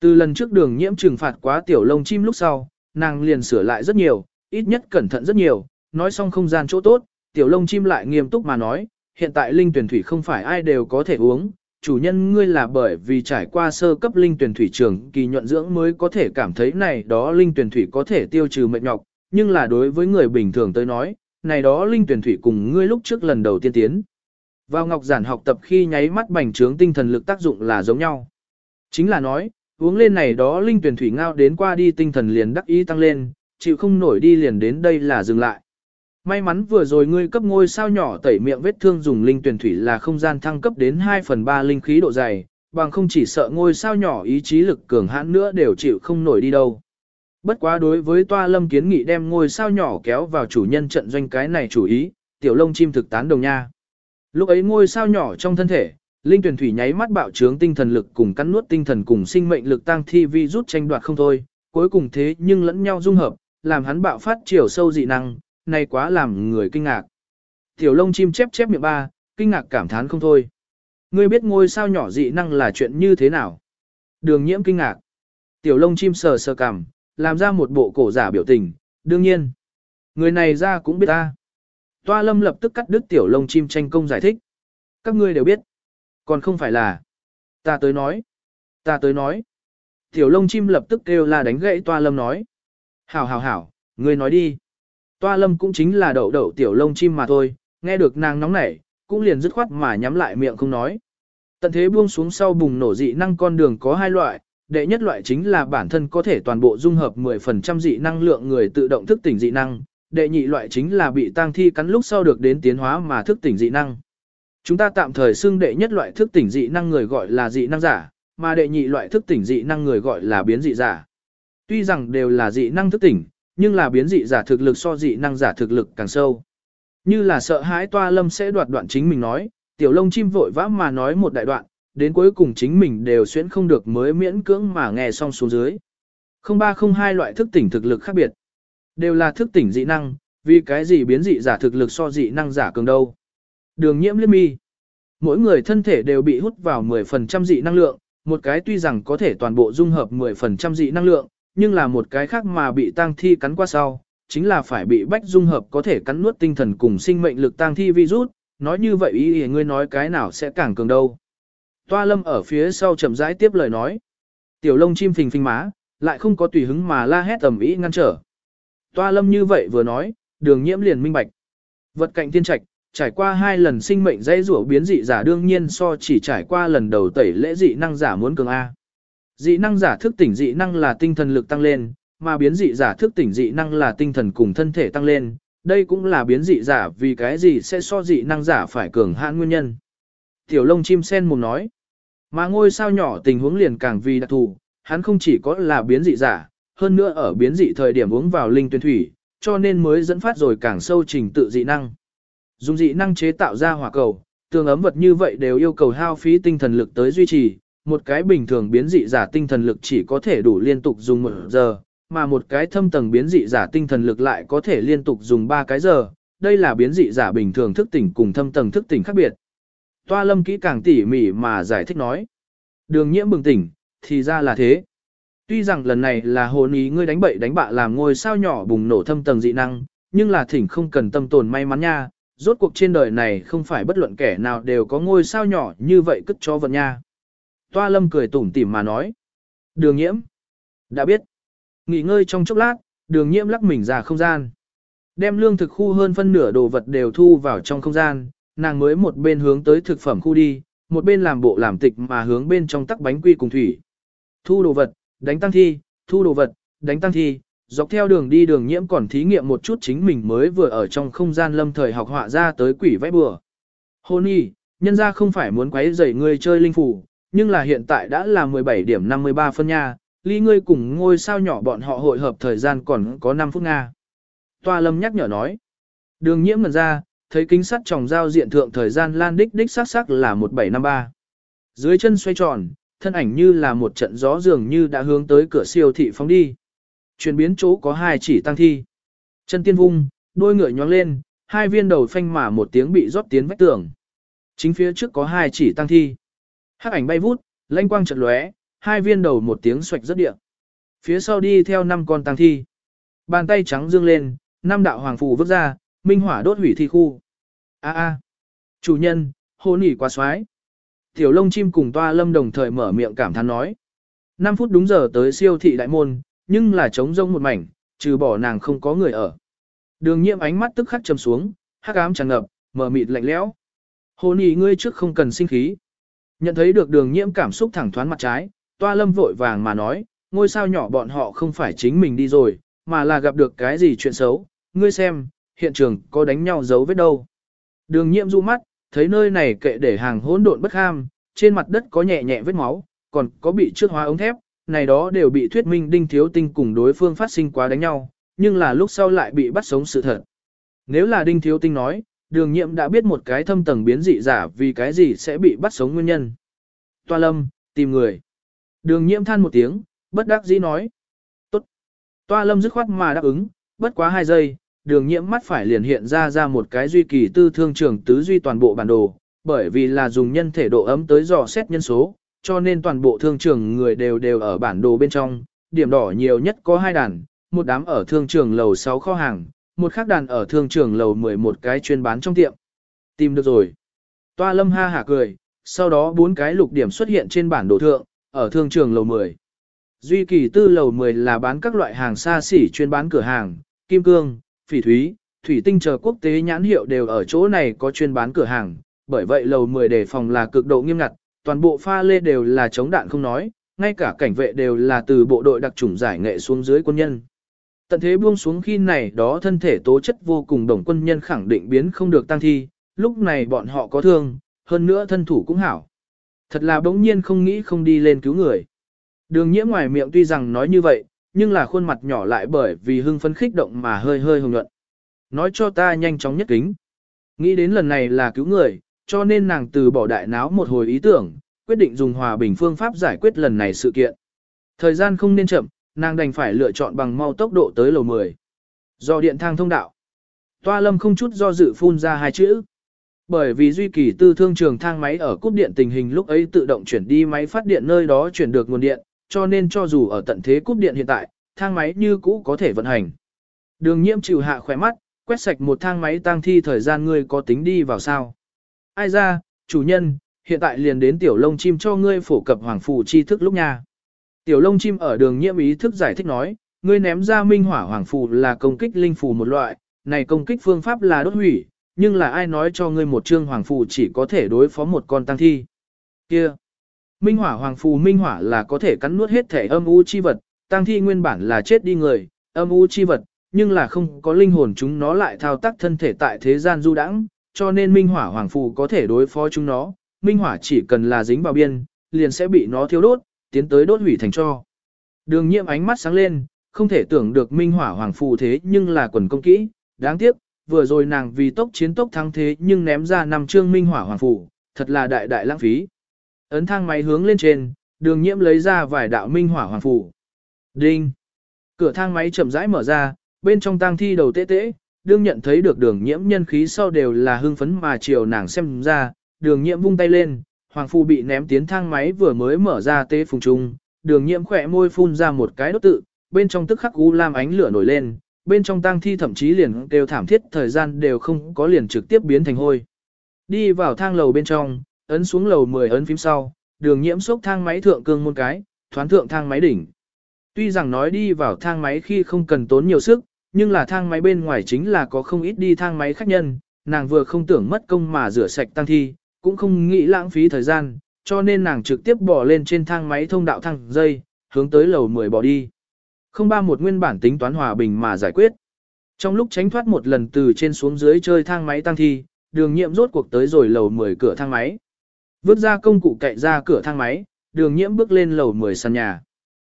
Từ lần trước đường nhiễm trừng phạt quá tiểu lông chim lúc sau, nàng liền sửa lại rất nhiều, ít nhất cẩn thận rất nhiều, nói xong không gian chỗ tốt, tiểu lông chim lại nghiêm túc mà nói, hiện tại linh tuyển thủy không phải ai đều có thể uống, chủ nhân ngươi là bởi vì trải qua sơ cấp linh tuyển thủy trường kỳ nhuận dưỡng mới có thể cảm thấy này đó linh tuyển thủy có thể tiêu trừ mệt nhọc, nhưng là đối với người bình thường tới nói, này đó linh tuyển thủy cùng ngươi lúc trước lần đầu tiên tiến. Vào ngọc giản học tập khi nháy mắt bành trướng tinh thần lực tác dụng là giống nhau. Chính là nói, uống lên này đó linh tuyển thủy ngao đến qua đi tinh thần liền đắc ý tăng lên, chịu không nổi đi liền đến đây là dừng lại. May mắn vừa rồi ngươi cấp ngôi sao nhỏ tẩy miệng vết thương dùng linh tuyển thủy là không gian thăng cấp đến 2 phần 3 linh khí độ dày, bằng không chỉ sợ ngôi sao nhỏ ý chí lực cường hãn nữa đều chịu không nổi đi đâu. Bất quá đối với toa lâm kiến nghị đem ngôi sao nhỏ kéo vào chủ nhân trận doanh cái này chủ ý, tiểu lông chim thực tán đồng nha. Lúc ấy ngôi sao nhỏ trong thân thể, linh tuyển thủy nháy mắt bạo trướng tinh thần lực cùng cắn nuốt tinh thần cùng sinh mệnh lực tăng thi vi rút tranh đoạt không thôi, cuối cùng thế nhưng lẫn nhau dung hợp, làm hắn bạo phát chiều sâu dị năng, này quá làm người kinh ngạc. Tiểu lông chim chép chép miệng ba, kinh ngạc cảm thán không thôi. Ngươi biết ngôi sao nhỏ dị năng là chuyện như thế nào? Đường nhiễm kinh ngạc. Tiểu lông chim sờ sờ cằm, làm ra một bộ cổ giả biểu tình, đương nhiên. Người này ra cũng biết ta. Toa lâm lập tức cắt đứt tiểu lông chim tranh công giải thích. Các ngươi đều biết. Còn không phải là. Ta tới nói. Ta tới nói. Tiểu lông chim lập tức kêu là đánh gãy toa lâm nói. Hảo hảo hảo, ngươi nói đi. Toa lâm cũng chính là đậu đậu tiểu lông chim mà thôi, nghe được nàng nóng nảy, cũng liền dứt khoát mà nhắm lại miệng không nói. Tận thế buông xuống sau bùng nổ dị năng con đường có hai loại, đệ nhất loại chính là bản thân có thể toàn bộ dung hợp 10% dị năng lượng người tự động thức tỉnh dị năng, đệ nhị loại chính là bị tang thi cắn lúc sau được đến tiến hóa mà thức tỉnh dị năng. Chúng ta tạm thời xưng đệ nhất loại thức tỉnh dị năng người gọi là dị năng giả, mà đệ nhị loại thức tỉnh dị năng người gọi là biến dị giả. Tuy rằng đều là dị năng thức tỉnh, nhưng là biến dị giả thực lực so dị năng giả thực lực càng sâu. Như là sợ hãi toa lâm sẽ đoạt đoạn chính mình nói, tiểu lông chim vội vã mà nói một đại đoạn, đến cuối cùng chính mình đều xuyễn không được mới miễn cưỡng mà nghe xong xuống dưới. 0302 loại thức tỉnh thực lực khác biệt. Đều là thức tỉnh dị năng, Vì cái gì biến dị giả thực lực so dị năng giả cường đâu? Đường nhiễm liếc mi. Mỗi người thân thể đều bị hút vào 10% dị năng lượng, một cái tuy rằng có thể toàn bộ dung hợp 10% dị năng lượng, nhưng là một cái khác mà bị tang thi cắn qua sau, chính là phải bị bách dung hợp có thể cắn nuốt tinh thần cùng sinh mệnh lực tang thi virus, nói như vậy ý ý ngươi nói cái nào sẽ càng cường đâu. Toa lâm ở phía sau chậm rãi tiếp lời nói. Tiểu lông chim phình phình má, lại không có tùy hứng mà la hét tầm ý ngăn trở. Toa lâm như vậy vừa nói, đường nhiễm liền minh bạch. Vật cạnh tiên trạch, trải qua hai lần sinh mệnh dây rủa biến dị giả đương nhiên so chỉ trải qua lần đầu tẩy lễ dị năng giả muốn cường A. Dị năng giả thức tỉnh dị năng là tinh thần lực tăng lên, mà biến dị giả thức tỉnh dị năng là tinh thần cùng thân thể tăng lên, đây cũng là biến dị giả vì cái gì sẽ so dị năng giả phải cường hãn nguyên nhân. Tiểu lông chim sen mồm nói, mà ngôi sao nhỏ tình huống liền càng vì đặc thù, hắn không chỉ có là biến dị giả, hơn nữa ở biến dị thời điểm uống vào linh tuyển thủy, cho nên mới dẫn phát rồi càng sâu trình tự dị năng. Dùng dị năng chế tạo ra hỏa cầu, tường ấm vật như vậy đều yêu cầu hao phí tinh thần lực tới duy trì, một cái bình thường biến dị giả tinh thần lực chỉ có thể đủ liên tục dùng một giờ, mà một cái thâm tầng biến dị giả tinh thần lực lại có thể liên tục dùng 3 cái giờ, đây là biến dị giả bình thường thức tỉnh cùng thâm tầng thức tỉnh khác biệt. Toa lâm kỹ càng tỉ mỉ mà giải thích nói. Đường nhiễm bừng tỉnh, thì ra là thế. Tuy rằng lần này là hồn ý ngươi đánh bậy đánh bạ làm ngôi sao nhỏ bùng nổ thâm tầng dị năng, nhưng là thỉnh không cần tâm tồn may mắn nha, rốt cuộc trên đời này không phải bất luận kẻ nào đều có ngôi sao nhỏ như vậy cất cho vật nha. Toa lâm cười tủm tỉm mà nói. Đường nhiễm. Đã biết. Nghỉ ngơi trong chốc lát, đường nhiễm lắc mình ra không gian. Đem lương thực khu hơn phân nửa đồ vật đều thu vào trong không gian, nàng mới một bên hướng tới thực phẩm khu đi, một bên làm bộ làm tịch mà hướng bên trong tắc bánh quy cùng thủy. Thu đồ vật, đánh tăng thi, thu đồ vật, đánh tăng thi, dọc theo đường đi đường nhiễm còn thí nghiệm một chút chính mình mới vừa ở trong không gian lâm thời học họa ra tới quỷ vẽ bừa. Hôn y, nhân ra không phải muốn quấy rầy ngươi chơi linh phủ, nhưng là hiện tại đã là 17 điểm 53 phân nha, ly ngươi cùng ngôi sao nhỏ bọn họ hội hợp thời gian còn có 5 phút Nga. Toa lâm nhắc nhở nói. Đường nhiễm ngần ra, thấy kính sắt tròng giao diện thượng thời gian lan đích đích sắc sắc là 1753. Dưới chân xoay tròn, thân ảnh như là một trận gió dường như đã hướng tới cửa siêu thị phóng đi. Chuyển biến chỗ có hai chỉ tăng thi. Chân tiên vung, đôi ngựa nhóng lên, hai viên đầu phanh mà một tiếng bị rót tiến vách tường. Chính phía trước có hai chỉ tăng thi. Hắc ảnh bay vút, lanh quang chợt lóe, hai viên đầu một tiếng xoạch rất địa. Phía sau đi theo năm con tăng thi. Bàn tay trắng dương lên, năm đạo hoàng phù vứt ra, minh hỏa đốt hủy thi khu. A a, chủ nhân, hôn ỉ quá xoái. Tiểu lông chim cùng toa lâm đồng thời mở miệng cảm thán nói. 5 phút đúng giờ tới siêu thị đại môn, nhưng là trống rông một mảnh, trừ bỏ nàng không có người ở. Đường nhiễm ánh mắt tức khắc trầm xuống, hắc ám tràn ngập, mở mịt lạnh lẽo. Hôn ỉ ngươi trước không cần sinh khí. Nhận thấy được đường nhiễm cảm xúc thẳng thoáng mặt trái, toa lâm vội vàng mà nói, ngôi sao nhỏ bọn họ không phải chính mình đi rồi, mà là gặp được cái gì chuyện xấu, ngươi xem, hiện trường có đánh nhau dấu vết đâu. Đường nhiễm du mắt, thấy nơi này kệ để hàng hỗn độn bất ham, trên mặt đất có nhẹ nhẹ vết máu, còn có bị trước hóa ống thép, này đó đều bị thuyết minh đinh thiếu tinh cùng đối phương phát sinh quá đánh nhau, nhưng là lúc sau lại bị bắt sống sự thật. Nếu là đinh thiếu tinh nói, đường nhiệm đã biết một cái thâm tầng biến dị giả vì cái gì sẽ bị bắt sống nguyên nhân. Toa lâm, tìm người. Đường nhiệm than một tiếng, bất đắc dĩ nói. Tốt. Toa lâm dứt khoát mà đáp ứng, bất quá hai giây, đường nhiễm mắt phải liền hiện ra ra một cái duy kỳ tư thương trường tứ duy toàn bộ bản đồ, bởi vì là dùng nhân thể độ ấm tới dò xét nhân số, cho nên toàn bộ thương trường người đều đều ở bản đồ bên trong, điểm đỏ nhiều nhất có hai đàn, một đám ở thương trường lầu 6 kho hàng, một khác đàn ở thương trường lầu 11 cái chuyên bán trong tiệm. Tìm được rồi. Toa lâm ha hả cười, sau đó bốn cái lục điểm xuất hiện trên bản đồ thượng, ở thương trường lầu 10. Duy kỳ tư lầu 10 là bán các loại hàng xa xỉ chuyên bán cửa hàng, kim cương, phỉ thúy, thủy tinh chờ quốc tế nhãn hiệu đều ở chỗ này có chuyên bán cửa hàng, bởi vậy lầu 10 đề phòng là cực độ nghiêm ngặt, toàn bộ pha lê đều là chống đạn không nói, ngay cả cảnh vệ đều là từ bộ đội đặc chủng giải nghệ xuống dưới quân nhân. Tận thế buông xuống khi này đó thân thể tố chất vô cùng đồng quân nhân khẳng định biến không được tăng thi, lúc này bọn họ có thương, hơn nữa thân thủ cũng hảo. Thật là bỗng nhiên không nghĩ không đi lên cứu người. Đường nhiễm ngoài miệng tuy rằng nói như vậy, nhưng là khuôn mặt nhỏ lại bởi vì hưng phấn khích động mà hơi hơi hồng nhuận. Nói cho ta nhanh chóng nhất kính. Nghĩ đến lần này là cứu người, cho nên nàng từ bỏ đại náo một hồi ý tưởng, quyết định dùng hòa bình phương pháp giải quyết lần này sự kiện. Thời gian không nên chậm, nàng đành phải lựa chọn bằng mau tốc độ tới lầu 10. Do điện thang thông đạo. Toa lâm không chút do dự phun ra hai chữ. Bởi vì duy kỳ tư thương trường thang máy ở cúp điện tình hình lúc ấy tự động chuyển đi máy phát điện nơi đó chuyển được nguồn điện, cho nên cho dù ở tận thế cúp điện hiện tại, thang máy như cũ có thể vận hành. Đường nhiễm chịu hạ khỏe mắt, quét sạch một thang máy tăng thi thời gian ngươi có tính đi vào sao. Ai ra, chủ nhân, hiện tại liền đến tiểu lông chim cho ngươi phổ cập hoàng phù chi thức lúc nha. Tiểu lông chim ở đường nhiễm ý thức giải thích nói, ngươi ném ra minh hỏa hoàng phù là công kích linh phù một loại, này công kích phương pháp là đốt hủy, nhưng là ai nói cho ngươi một chương hoàng phù chỉ có thể đối phó một con tăng thi. Kia! Minh hỏa hoàng phù minh hỏa là có thể cắn nuốt hết thể âm u chi vật, tăng thi nguyên bản là chết đi người, âm u chi vật, nhưng là không có linh hồn chúng nó lại thao tác thân thể tại thế gian du đãng, cho nên minh hỏa hoàng phù có thể đối phó chúng nó, minh hỏa chỉ cần là dính vào biên, liền sẽ bị nó thiêu đốt, tiến tới đốt hủy thành cho. Đường nhiệm ánh mắt sáng lên, không thể tưởng được minh hỏa hoàng phù thế nhưng là quần công kỹ, đáng tiếc, vừa rồi nàng vì tốc chiến tốc thắng thế nhưng ném ra năm chương minh hỏa hoàng phù, thật là đại đại lãng phí. Ấn thang máy hướng lên trên, đường nhiễm lấy ra vài đạo minh hỏa hoàng phủ. Đinh! Cửa thang máy chậm rãi mở ra, bên trong tang thi đầu tê tê, đương nhận thấy được đường nhiễm nhân khí sau đều là hưng phấn mà chiều nàng xem ra, đường nhiễm vung tay lên, hoàng phù bị ném tiến thang máy vừa mới mở ra tế phùng trung, đường nhiễm khỏe môi phun ra một cái đốt tự, bên trong tức khắc u lam ánh lửa nổi lên, bên trong tang thi thậm chí liền đều thảm thiết thời gian đều không có liền trực tiếp biến thành hôi. Đi vào thang lầu bên trong, ấn xuống lầu 10 ấn phím sau, đường nhiễm sốc thang máy thượng cương một cái, thoán thượng thang máy đỉnh. Tuy rằng nói đi vào thang máy khi không cần tốn nhiều sức, nhưng là thang máy bên ngoài chính là có không ít đi thang máy khách nhân, nàng vừa không tưởng mất công mà rửa sạch tăng thi, cũng không nghĩ lãng phí thời gian, cho nên nàng trực tiếp bỏ lên trên thang máy thông đạo thang dây, hướng tới lầu 10 bỏ đi. Không ba một nguyên bản tính toán hòa bình mà giải quyết. Trong lúc tránh thoát một lần từ trên xuống dưới chơi thang máy tăng thi, đường nhiễm rốt cuộc tới rồi lầu 10 cửa thang máy. Vứt ra công cụ cậy ra cửa thang máy, đường nhiễm bước lên lầu 10 sàn nhà.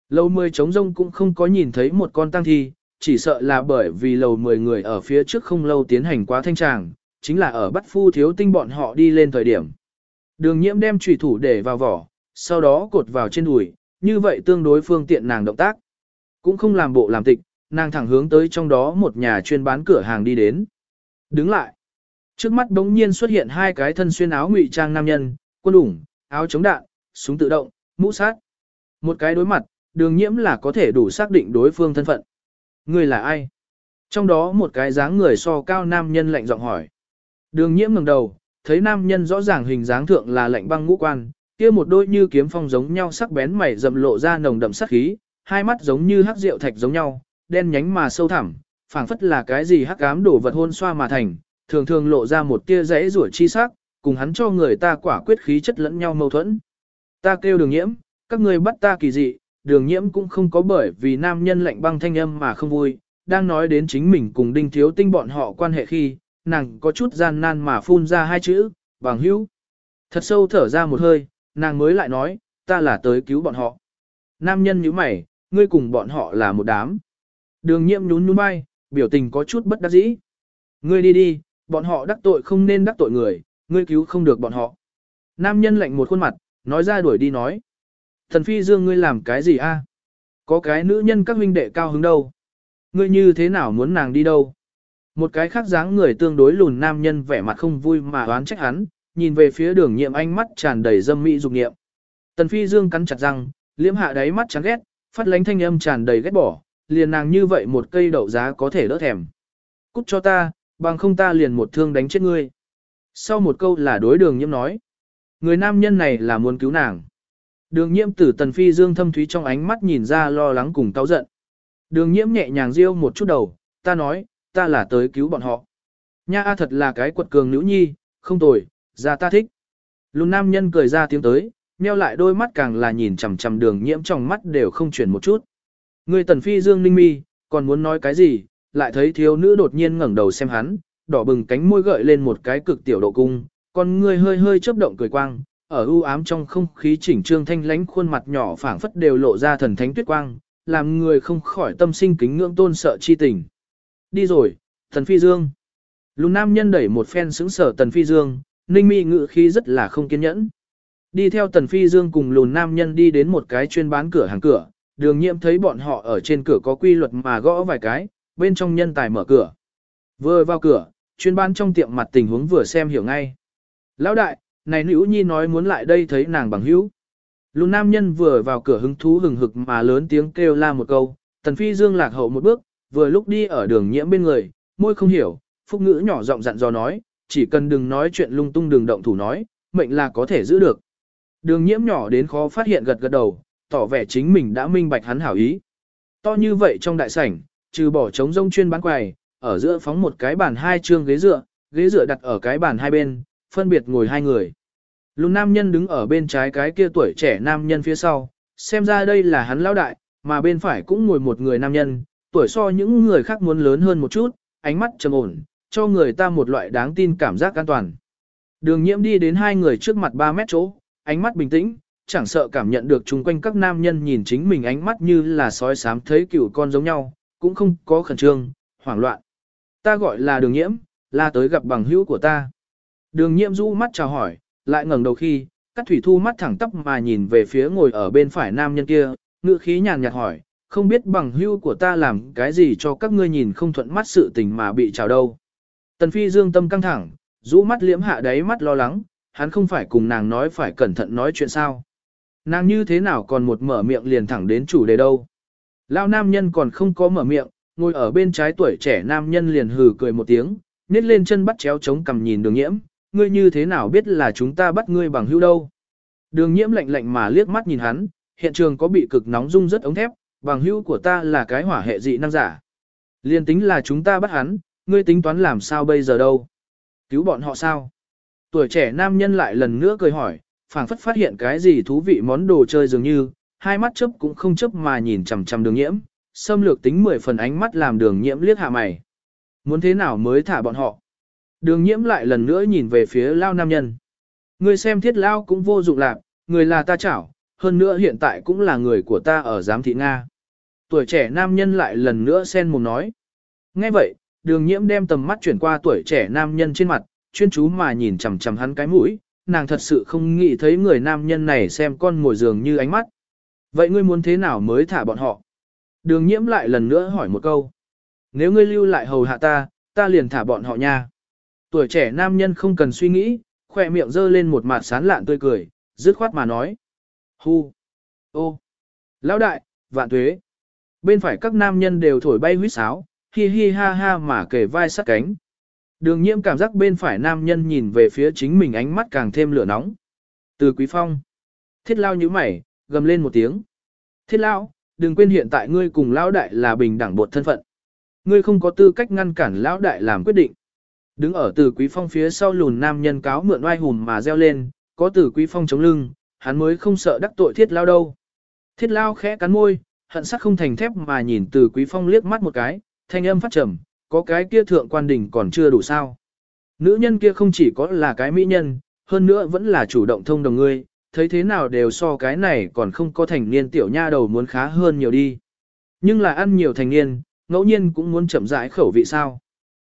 Lầu 10 trống rông cũng không có nhìn thấy một con tăng thi, chỉ sợ là bởi vì lầu 10 người ở phía trước không lâu tiến hành quá thanh tràng, chính là ở bắt phu thiếu tinh bọn họ đi lên thời điểm. Đường nhiễm đem trùy thủ để vào vỏ, sau đó cột vào trên đùi, như vậy tương đối phương tiện nàng động tác. Cũng không làm bộ làm tịch, nàng thẳng hướng tới trong đó một nhà chuyên bán cửa hàng đi đến. Đứng lại. Trước mắt đống nhiên xuất hiện hai cái thân xuyên áo ngụy trang nam nhân, quân ủng, áo chống đạn, súng tự động, mũ sát. Một cái đối mặt, đường nhiễm là có thể đủ xác định đối phương thân phận. Người là ai? Trong đó một cái dáng người so cao nam nhân lạnh giọng hỏi. Đường nhiễm ngẩng đầu, thấy nam nhân rõ ràng hình dáng thượng là lạnh băng ngũ quan, kia một đôi như kiếm phong giống nhau sắc bén mày rậm lộ ra nồng đậm sát khí, hai mắt giống như hắc rượu thạch giống nhau, đen nhánh mà sâu thẳm, phảng phất là cái gì hắc ám đổ vật hôn xoa mà thành, thường thường lộ ra một tia rẽ rủa chi sắc, cùng hắn cho người ta quả quyết khí chất lẫn nhau mâu thuẫn. Ta kêu đường nhiễm, các ngươi bắt ta kỳ dị, đường nhiễm cũng không có bởi vì nam nhân lạnh băng thanh âm mà không vui, đang nói đến chính mình cùng đinh thiếu tinh bọn họ quan hệ khi, nàng có chút gian nan mà phun ra hai chữ, bằng hữu. Thật sâu thở ra một hơi, nàng mới lại nói, ta là tới cứu bọn họ. Nam nhân như mày, ngươi cùng bọn họ là một đám. Đường nhiễm nhún nhún bay, biểu tình có chút bất đắc dĩ. Ngươi đi đi, bọn họ đắc tội không nên đắc tội người, ngươi cứu không được bọn họ. Nam nhân lạnh một khuôn mặt, nói ra đuổi đi nói. Thần phi dương ngươi làm cái gì a? Có cái nữ nhân các huynh đệ cao hứng đâu? Ngươi như thế nào muốn nàng đi đâu? Một cái khác dáng người tương đối lùn nam nhân vẻ mặt không vui mà đoán trách hắn, nhìn về phía đường nhiệm ánh mắt tràn đầy dâm mỹ dục nghiệm. Tần phi dương cắn chặt răng, liễm hạ đáy mắt chán ghét, phát lánh thanh âm tràn đầy ghét bỏ, liền nàng như vậy một cây đậu giá có thể đỡ thèm. Cút cho ta, bằng không ta liền một thương đánh chết ngươi. Sau một câu là đối đường nhiễm nói. Người nam nhân này là muốn cứu nàng. Đường nhiễm tử tần phi dương thâm thúy trong ánh mắt nhìn ra lo lắng cùng táo giận. Đường nhiễm nhẹ nhàng riêu một chút đầu, ta nói, ta là tới cứu bọn họ. Nha A thật là cái quật cường nữ nhi, không tồi, ra ta thích. Lùn nam nhân cười ra tiếng tới, meo lại đôi mắt càng là nhìn chằm chằm đường nhiễm trong mắt đều không chuyển một chút. Người tần phi dương ninh mi, còn muốn nói cái gì, lại thấy thiếu nữ đột nhiên ngẩng đầu xem hắn, đỏ bừng cánh môi gợi lên một cái cực tiểu độ cung, con người hơi hơi chớp động cười quang, ở u ám trong không khí chỉnh trương thanh lãnh khuôn mặt nhỏ phảng phất đều lộ ra thần thánh tuyết quang, làm người không khỏi tâm sinh kính ngưỡng tôn sợ chi tình. Đi rồi, Tần Phi Dương. Lùn nam nhân đẩy một phen sững sở Tần Phi Dương, ninh mi ngự khí rất là không kiên nhẫn. Đi theo Tần Phi Dương cùng lùn nam nhân đi đến một cái chuyên bán cửa hàng cửa, đường nhiệm thấy bọn họ ở trên cửa có quy luật mà gõ vài cái, bên trong nhân tài mở cửa. Vừa vào cửa, chuyên ban trong tiệm mặt tình huống vừa xem hiểu ngay. Lão đại, này nữ nhi nói muốn lại đây thấy nàng bằng hữu. Lùn nam nhân vừa vào cửa hứng thú hừng hực mà lớn tiếng kêu la một câu, tần phi dương lạc hậu một bước, vừa lúc đi ở đường nhiễm bên người, môi không hiểu, phúc ngữ nhỏ giọng dặn dò nói, chỉ cần đừng nói chuyện lung tung đường động thủ nói, mệnh là có thể giữ được. Đường nhiễm nhỏ đến khó phát hiện gật gật đầu, tỏ vẻ chính mình đã minh bạch hắn hảo ý. To như vậy trong đại sảnh, trừ bỏ trống rông chuyên bán quầy, ở giữa phóng một cái bàn hai chương ghế dựa, ghế dựa đặt ở cái bàn hai bên, phân biệt ngồi hai người. Lùn nam nhân đứng ở bên trái cái kia tuổi trẻ nam nhân phía sau, xem ra đây là hắn lão đại, mà bên phải cũng ngồi một người nam nhân, tuổi so những người khác muốn lớn hơn một chút, ánh mắt trầm ổn, cho người ta một loại đáng tin cảm giác an toàn. Đường nhiễm đi đến hai người trước mặt 3 mét chỗ, ánh mắt bình tĩnh, chẳng sợ cảm nhận được chung quanh các nam nhân nhìn chính mình ánh mắt như là sói sám thấy cựu con giống nhau, cũng không có khẩn trương, hoảng loạn. Ta gọi là đường nhiễm, là tới gặp bằng hữu của ta. Đường nhiễm rũ mắt chào hỏi, lại ngẩng đầu khi, các thủy thu mắt thẳng tắp mà nhìn về phía ngồi ở bên phải nam nhân kia, ngựa khí nhàn nhạt hỏi, không biết bằng hữu của ta làm cái gì cho các ngươi nhìn không thuận mắt sự tình mà bị chào đâu. Tần phi dương tâm căng thẳng, rũ mắt liễm hạ đáy mắt lo lắng, hắn không phải cùng nàng nói phải cẩn thận nói chuyện sao. Nàng như thế nào còn một mở miệng liền thẳng đến chủ đề đâu. Lao nam nhân còn không có mở miệng, ngồi ở bên trái tuổi trẻ nam nhân liền hừ cười một tiếng, nết lên chân bắt chéo chống cầm nhìn đường nhiễm, ngươi như thế nào biết là chúng ta bắt ngươi bằng hữu đâu. Đường nhiễm lạnh lạnh mà liếc mắt nhìn hắn, hiện trường có bị cực nóng rung rất ống thép, bằng hữu của ta là cái hỏa hệ dị năng giả. Liên tính là chúng ta bắt hắn, ngươi tính toán làm sao bây giờ đâu? Cứu bọn họ sao? Tuổi trẻ nam nhân lại lần nữa cười hỏi, phảng phất phát hiện cái gì thú vị món đồ chơi dường như, hai mắt chớp cũng không chớp mà nhìn chằm chằm đường nhiễm, xâm lược tính mười phần ánh mắt làm đường nhiễm liếc hạ mày. Muốn thế nào mới thả bọn họ? Đường nhiễm lại lần nữa nhìn về phía lao nam nhân. Người xem thiết lao cũng vô dụng lạc, người là ta chảo, hơn nữa hiện tại cũng là người của ta ở giám thị Nga. Tuổi trẻ nam nhân lại lần nữa sen mồm nói. Nghe vậy, đường nhiễm đem tầm mắt chuyển qua tuổi trẻ nam nhân trên mặt, chuyên chú mà nhìn chằm chằm hắn cái mũi, nàng thật sự không nghĩ thấy người nam nhân này xem con ngồi giường như ánh mắt. Vậy ngươi muốn thế nào mới thả bọn họ? Đường nhiễm lại lần nữa hỏi một câu. Nếu ngươi lưu lại hầu hạ ta, ta liền thả bọn họ nha. Tuổi trẻ nam nhân không cần suy nghĩ, khỏe miệng dơ lên một mặt sán lạn tươi cười, dứt khoát mà nói. Hu! Ô! Lão đại, vạn tuế! Bên phải các nam nhân đều thổi bay huýt sáo, hi hi ha ha mà kề vai sát cánh. Đường nhiễm cảm giác bên phải nam nhân nhìn về phía chính mình ánh mắt càng thêm lửa nóng. Từ quý phong. Thiết lao như mày, gầm lên một tiếng. Thiết lao, đừng quên hiện tại ngươi cùng lão đại là bình đẳng bột thân phận. Ngươi không có tư cách ngăn cản lão đại làm quyết định. Đứng ở từ quý phong phía sau lùn nam nhân cáo mượn oai hùm mà reo lên, có từ quý phong chống lưng, hắn mới không sợ đắc tội thiết lao đâu. Thiết lao khẽ cắn môi, hận sắc không thành thép mà nhìn từ quý phong liếc mắt một cái, thanh âm phát trầm, có cái kia thượng quan đỉnh còn chưa đủ sao. Nữ nhân kia không chỉ có là cái mỹ nhân, hơn nữa vẫn là chủ động thông đồng ngươi, thấy thế nào đều so cái này còn không có thành niên tiểu nha đầu muốn khá hơn nhiều đi. Nhưng là ăn nhiều thành niên, ngẫu nhiên cũng muốn chậm rãi khẩu vị sao.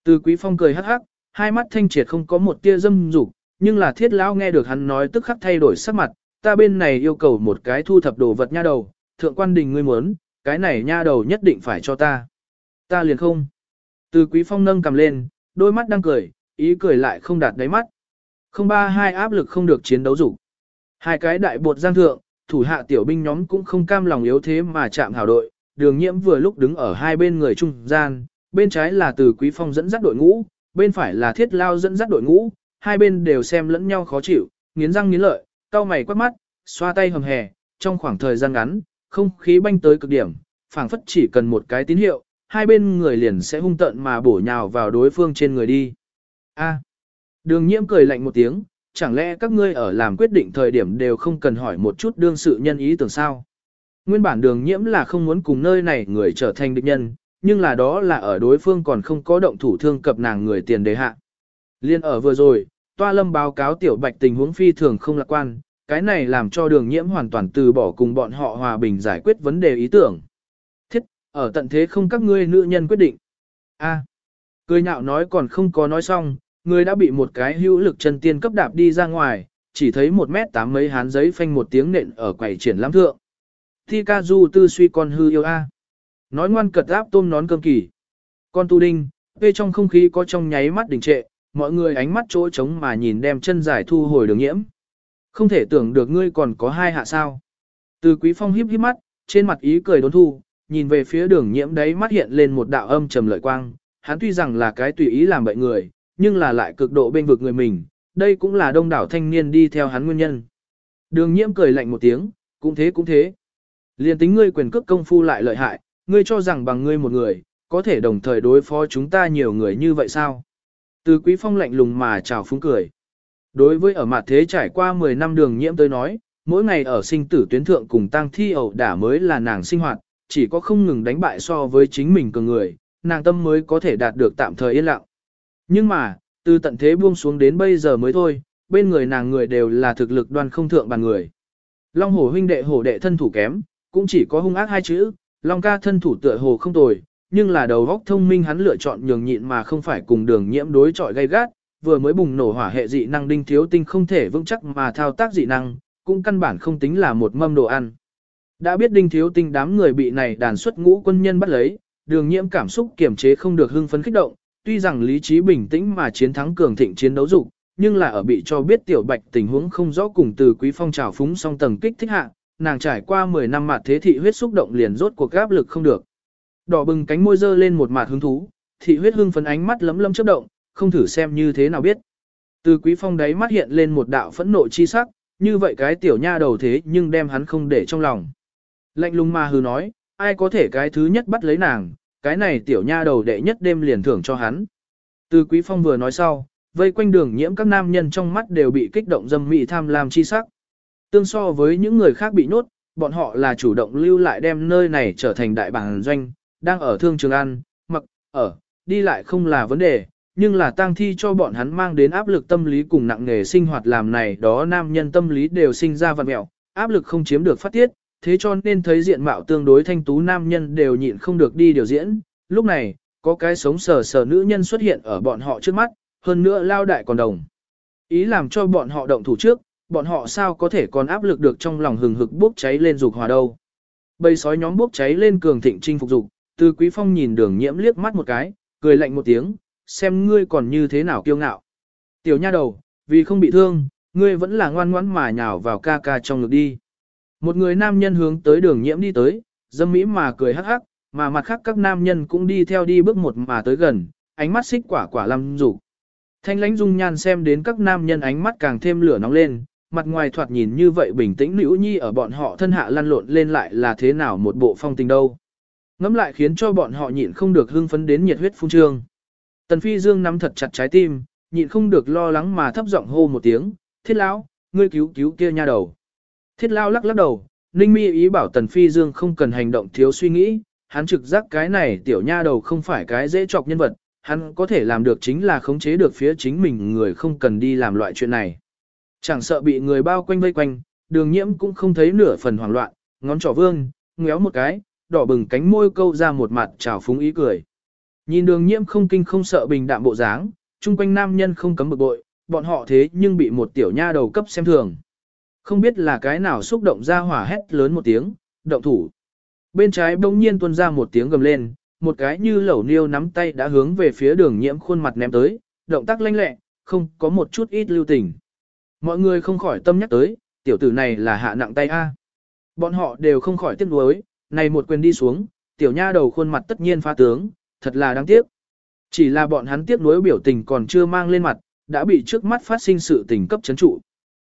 Từ quý phong cười hắc hắc, hai mắt thanh triệt không có một tia dâm dục, nhưng là thiết lão nghe được hắn nói tức khắc thay đổi sắc mặt, ta bên này yêu cầu một cái thu thập đồ vật nha đầu, thượng quan đình ngươi muốn, cái này nha đầu nhất định phải cho ta. Ta liền không. Từ quý phong nâng cầm lên, đôi mắt đang cười, ý cười lại không đạt đáy mắt. Không ba hai áp lực không được chiến đấu rủ. Hai cái đại bột giang thượng, thủ hạ tiểu binh nhóm cũng không cam lòng yếu thế mà chạm hảo đội, đường nhiễm vừa lúc đứng ở hai bên người trung gian, bên trái là từ quý phong dẫn dắt đội ngũ, bên phải là thiết lao dẫn dắt đội ngũ, hai bên đều xem lẫn nhau khó chịu, nghiến răng nghiến lợi, cau mày quát mắt, xoa tay hầm hè, trong khoảng thời gian ngắn, không khí banh tới cực điểm, phảng phất chỉ cần một cái tín hiệu, hai bên người liền sẽ hung tận mà bổ nhào vào đối phương trên người đi. A. đường nhiễm cười lạnh một tiếng, chẳng lẽ các ngươi ở làm quyết định thời điểm đều không cần hỏi một chút đương sự nhân ý tưởng sao? Nguyên bản đường nhiễm là không muốn cùng nơi này người trở thành địch nhân, nhưng là đó là ở đối phương còn không có động thủ thương cập nàng người tiền đề hạ. Liên ở vừa rồi, toa lâm báo cáo tiểu bạch tình huống phi thường không lạc quan, cái này làm cho đường nhiễm hoàn toàn từ bỏ cùng bọn họ hòa bình giải quyết vấn đề ý tưởng. Thiết, ở tận thế không các ngươi nữ nhân quyết định. A. cười nhạo nói còn không có nói xong, người đã bị một cái hữu lực chân tiên cấp đạp đi ra ngoài, chỉ thấy một mét tám mấy hán giấy phanh một tiếng nện ở quầy triển lãm thượng. Thi ca du tư suy con hư yêu a. Nói ngoan cật áp tôm nón cơm kỳ. Con tu đinh, Về trong không khí có trong nháy mắt đình trệ, mọi người ánh mắt chỗ trống mà nhìn đem chân dài thu hồi đường nhiễm. Không thể tưởng được ngươi còn có hai hạ sao. Từ quý phong híp híp mắt, trên mặt ý cười đốn thu, nhìn về phía đường nhiễm đấy mắt hiện lên một đạo âm trầm lợi quang. Hắn tuy rằng là cái tùy ý làm bậy người, nhưng là lại cực độ bên vực người mình, đây cũng là đông đảo thanh niên đi theo hắn nguyên nhân. Đường nhiễm cười lạnh một tiếng, cũng thế cũng thế. Liên tính ngươi quyền cước công phu lại lợi hại, ngươi cho rằng bằng ngươi một người, có thể đồng thời đối phó chúng ta nhiều người như vậy sao? Từ quý phong lạnh lùng mà chào phúng cười. Đối với ở mặt thế trải qua 10 năm đường nhiễm tới nói, mỗi ngày ở sinh tử tuyến thượng cùng tăng thi ẩu đả mới là nàng sinh hoạt, chỉ có không ngừng đánh bại so với chính mình cường người, nàng tâm mới có thể đạt được tạm thời yên lặng. Nhưng mà, từ tận thế buông xuống đến bây giờ mới thôi, bên người nàng người đều là thực lực đoan không thượng bàn người. Long hổ huynh đệ hổ đệ thân thủ kém, cũng chỉ có hung ác hai chữ, Long ca thân thủ tựa hồ không tồi, nhưng là đầu góc thông minh hắn lựa chọn nhường nhịn mà không phải cùng đường nhiễm đối chọi gay gắt, vừa mới bùng nổ hỏa hệ dị năng đinh thiếu tinh không thể vững chắc mà thao tác dị năng, cũng căn bản không tính là một mâm đồ ăn. Đã biết đinh thiếu tinh đám người bị này đàn xuất ngũ quân nhân bắt lấy, đường nhiễm cảm xúc kiềm chế không được hưng phấn kích động, tuy rằng lý trí bình tĩnh mà chiến thắng cường thịnh chiến đấu dục, nhưng là ở bị cho biết tiểu bạch tình huống không rõ cùng từ quý phong trào phúng song tầng kích thích hạ, nàng trải qua 10 năm mặt thế thị huyết xúc động liền rốt cuộc áp lực không được. Đỏ bừng cánh môi dơ lên một mặt hứng thú, thị huyết hưng phấn ánh mắt lấm lấm chớp động, không thử xem như thế nào biết. Từ quý phong đấy mắt hiện lên một đạo phẫn nộ chi sắc, như vậy cái tiểu nha đầu thế nhưng đem hắn không để trong lòng. Lạnh lùng mà hừ nói, ai có thể cái thứ nhất bắt lấy nàng, cái này tiểu nha đầu đệ nhất đêm liền thưởng cho hắn. Từ quý phong vừa nói sau, vây quanh đường nhiễm các nam nhân trong mắt đều bị kích động dâm mị tham lam chi sắc. Tương so với những người khác bị nốt, bọn họ là chủ động lưu lại đem nơi này trở thành đại bản doanh, đang ở thương trường ăn, mặc, ở, đi lại không là vấn đề, nhưng là tang thi cho bọn hắn mang đến áp lực tâm lý cùng nặng nghề sinh hoạt làm này đó nam nhân tâm lý đều sinh ra vật mẹo, áp lực không chiếm được phát tiết, thế cho nên thấy diện mạo tương đối thanh tú nam nhân đều nhịn không được đi điều diễn, lúc này, có cái sống sờ sờ nữ nhân xuất hiện ở bọn họ trước mắt, hơn nữa lao đại còn đồng. Ý làm cho bọn họ động thủ trước, bọn họ sao có thể còn áp lực được trong lòng hừng hực bốc cháy lên dục hòa đâu. Bầy sói nhóm bốc cháy lên cường thịnh chinh phục dục, từ quý phong nhìn đường nhiễm liếc mắt một cái, cười lạnh một tiếng, xem ngươi còn như thế nào kiêu ngạo. Tiểu nha đầu, vì không bị thương, ngươi vẫn là ngoan ngoãn mà nhào vào ca ca trong ngực đi. Một người nam nhân hướng tới đường nhiễm đi tới, dâm mỹ mà cười hắc hắc, mà mặt khác các nam nhân cũng đi theo đi bước một mà tới gần, ánh mắt xích quả quả lâm rủ. Thanh lãnh dung nhan xem đến các nam nhân ánh mắt càng thêm lửa nóng lên, mặt ngoài thoạt nhìn như vậy bình tĩnh nữ nhi ở bọn họ thân hạ lăn lộn lên lại là thế nào một bộ phong tình đâu. Ngắm lại khiến cho bọn họ nhịn không được hưng phấn đến nhiệt huyết phun trương. Tần Phi Dương nắm thật chặt trái tim, nhịn không được lo lắng mà thấp giọng hô một tiếng, thiết lão, ngươi cứu cứu kia nha đầu. Thiết lao lắc lắc đầu, Ninh Mi ý bảo Tần Phi Dương không cần hành động thiếu suy nghĩ, hắn trực giác cái này tiểu nha đầu không phải cái dễ chọc nhân vật, hắn có thể làm được chính là khống chế được phía chính mình người không cần đi làm loại chuyện này. Chẳng sợ bị người bao quanh vây quanh, đường nhiễm cũng không thấy nửa phần hoảng loạn, ngón trỏ vương, ngéo một cái, đỏ bừng cánh môi câu ra một mặt trào phúng ý cười. Nhìn đường nhiễm không kinh không sợ bình đạm bộ dáng, chung quanh nam nhân không cấm bực bội, bọn họ thế nhưng bị một tiểu nha đầu cấp xem thường. Không biết là cái nào xúc động ra hỏa hét lớn một tiếng, động thủ. Bên trái bỗng nhiên tuôn ra một tiếng gầm lên, một cái như lẩu niêu nắm tay đã hướng về phía đường nhiễm khuôn mặt ném tới, động tác lanh lẹ, không có một chút ít lưu tình. Mọi người không khỏi tâm nhắc tới, tiểu tử này là hạ nặng tay A. Bọn họ đều không khỏi tiếc nuối, này một quyền đi xuống, tiểu nha đầu khuôn mặt tất nhiên pha tướng, thật là đáng tiếc. Chỉ là bọn hắn tiếc nuối biểu tình còn chưa mang lên mặt, đã bị trước mắt phát sinh sự tình cấp chấn trụ.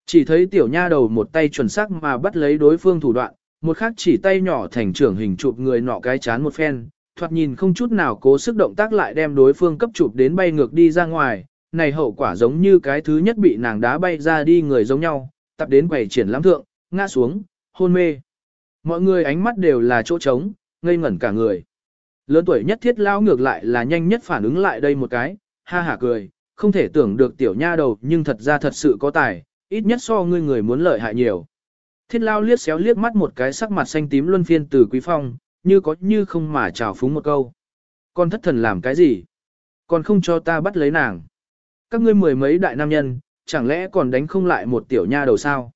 Chỉ thấy tiểu nha đầu một tay chuẩn xác mà bắt lấy đối phương thủ đoạn, một khác chỉ tay nhỏ thành trưởng hình chụp người nọ cái chán một phen, thoạt nhìn không chút nào cố sức động tác lại đem đối phương cấp chụp đến bay ngược đi ra ngoài, này hậu quả giống như cái thứ nhất bị nàng đá bay ra đi người giống nhau, tập đến quầy triển lãm thượng, ngã xuống, hôn mê. Mọi người ánh mắt đều là chỗ trống, ngây ngẩn cả người. Lớn tuổi nhất thiết lao ngược lại là nhanh nhất phản ứng lại đây một cái, ha hả cười, không thể tưởng được tiểu nha đầu nhưng thật ra thật sự có tài, ít nhất so ngươi người muốn lợi hại nhiều. Thiết lao liếc xéo liếc mắt một cái sắc mặt xanh tím luân phiên từ quý phong, như có như không mà trào phúng một câu. Con thất thần làm cái gì? Còn không cho ta bắt lấy nàng. Các ngươi mười mấy đại nam nhân, chẳng lẽ còn đánh không lại một tiểu nha đầu sao?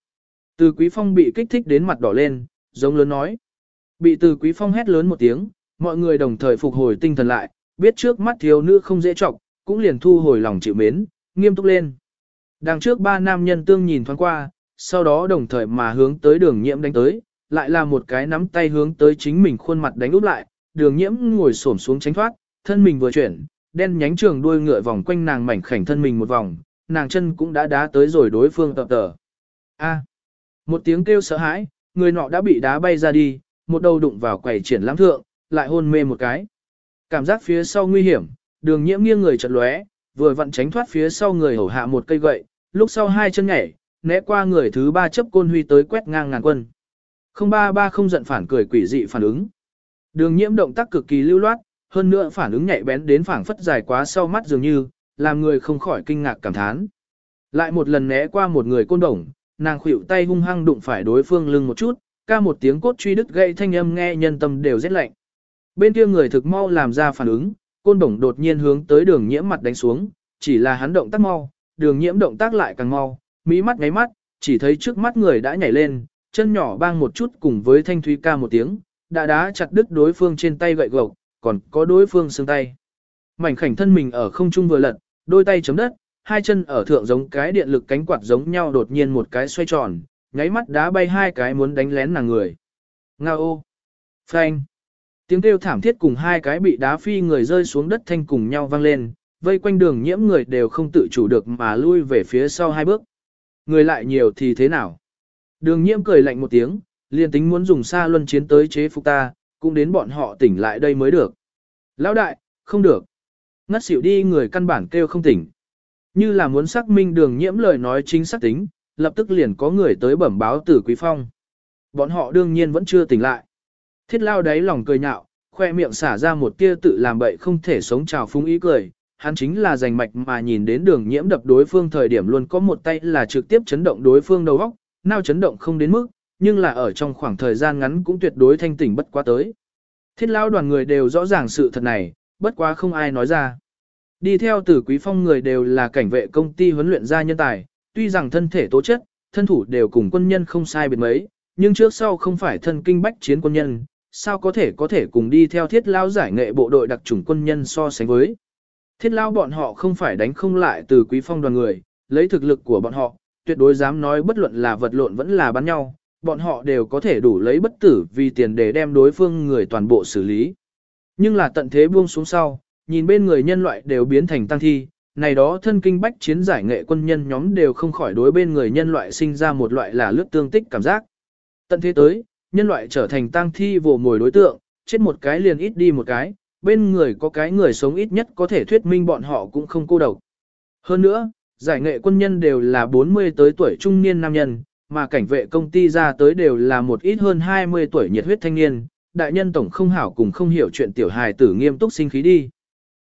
Từ quý phong bị kích thích đến mặt đỏ lên, giống lớn nói. Bị từ quý phong hét lớn một tiếng, mọi người đồng thời phục hồi tinh thần lại, biết trước mắt thiếu nữ không dễ trọng, cũng liền thu hồi lòng chịu mến, nghiêm túc lên. Đằng trước ba nam nhân tương nhìn thoáng qua, sau đó đồng thời mà hướng tới đường nhiễm đánh tới, lại là một cái nắm tay hướng tới chính mình khuôn mặt đánh úp lại, đường nhiễm ngồi xổm xuống tránh thoát, thân mình vừa chuyển, đen nhánh trường đuôi ngựa vòng quanh nàng mảnh khảnh thân mình một vòng, nàng chân cũng đã đá tới rồi đối phương tập tờ. A. một tiếng kêu sợ hãi, người nọ đã bị đá bay ra đi, một đầu đụng vào quầy triển lãm thượng, lại hôn mê một cái. Cảm giác phía sau nguy hiểm, đường nhiễm nghiêng người chật lóe, vừa vặn tránh thoát phía sau người hổ hạ một cây gậy, lúc sau hai chân nhảy, né qua người thứ ba chấp côn huy tới quét ngang ngàn quân. Không ba ba không giận phản cười quỷ dị phản ứng. Đường nhiễm động tác cực kỳ lưu loát, hơn nữa phản ứng nhạy bén đến phảng phất dài quá sau mắt dường như, làm người không khỏi kinh ngạc cảm thán. Lại một lần né qua một người côn đồng, nàng khuỵu tay hung hăng đụng phải đối phương lưng một chút, ca một tiếng cốt truy đứt gãy thanh âm nghe nhân tâm đều rét lạnh. Bên kia người thực mau làm ra phản ứng, côn đồng đột nhiên hướng tới đường nhiễm mặt đánh xuống, chỉ là hắn động tác mau, đường nhiễm động tác lại càng mau, mỹ mắt ngáy mắt, chỉ thấy trước mắt người đã nhảy lên, chân nhỏ bang một chút cùng với thanh thúy ca một tiếng, đã đá chặt đứt đối phương trên tay gậy gộc, còn có đối phương xương tay. Mảnh khảnh thân mình ở không trung vừa lật, đôi tay chấm đất, hai chân ở thượng giống cái điện lực cánh quạt giống nhau đột nhiên một cái xoay tròn, nháy mắt đá bay hai cái muốn đánh lén nàng người. Nga ô! Phanh! Tiếng kêu thảm thiết cùng hai cái bị đá phi người rơi xuống đất thanh cùng nhau vang lên, vây quanh đường nhiễm người đều không tự chủ được mà lui về phía sau hai bước. Người lại nhiều thì thế nào? Đường nhiễm cười lạnh một tiếng, liền tính muốn dùng xa luân chiến tới chế phục ta, cũng đến bọn họ tỉnh lại đây mới được. Lão đại, không được. Ngất xỉu đi người căn bản kêu không tỉnh. Như là muốn xác minh đường nhiễm lời nói chính xác tính, lập tức liền có người tới bẩm báo tử quý phong. Bọn họ đương nhiên vẫn chưa tỉnh lại. Thiết lao đáy lòng cười nhạo, khoe miệng xả ra một tia tự làm bậy không thể sống trào phúng ý cười. Hắn chính là giành mạch mà nhìn đến đường nhiễm đập đối phương thời điểm luôn có một tay là trực tiếp chấn động đối phương đầu óc, nào chấn động không đến mức, nhưng là ở trong khoảng thời gian ngắn cũng tuyệt đối thanh tỉnh bất quá tới. Thiết lao đoàn người đều rõ ràng sự thật này, bất quá không ai nói ra. Đi theo tử quý phong người đều là cảnh vệ công ty huấn luyện ra nhân tài, tuy rằng thân thể tố chất, thân thủ đều cùng quân nhân không sai biệt mấy, nhưng trước sau không phải thân kinh bách chiến quân nhân, sao có thể có thể cùng đi theo thiết lao giải nghệ bộ đội đặc chủng quân nhân so sánh với. Thiết lao bọn họ không phải đánh không lại từ quý phong đoàn người, lấy thực lực của bọn họ, tuyệt đối dám nói bất luận là vật lộn vẫn là bắn nhau, bọn họ đều có thể đủ lấy bất tử vì tiền để đem đối phương người toàn bộ xử lý. Nhưng là tận thế buông xuống sau, nhìn bên người nhân loại đều biến thành tăng thi, này đó thân kinh bách chiến giải nghệ quân nhân nhóm đều không khỏi đối bên người nhân loại sinh ra một loại là lướt tương tích cảm giác. Tận thế tới, nhân loại trở thành tăng thi vồ mồi đối tượng, chết một cái liền ít đi một cái, bên người có cái người sống ít nhất có thể thuyết minh bọn họ cũng không cô độc. Hơn nữa, giải nghệ quân nhân đều là 40 tới tuổi trung niên nam nhân, mà cảnh vệ công ty ra tới đều là một ít hơn 20 tuổi nhiệt huyết thanh niên, đại nhân tổng không hảo cùng không hiểu chuyện tiểu hài tử nghiêm túc sinh khí đi.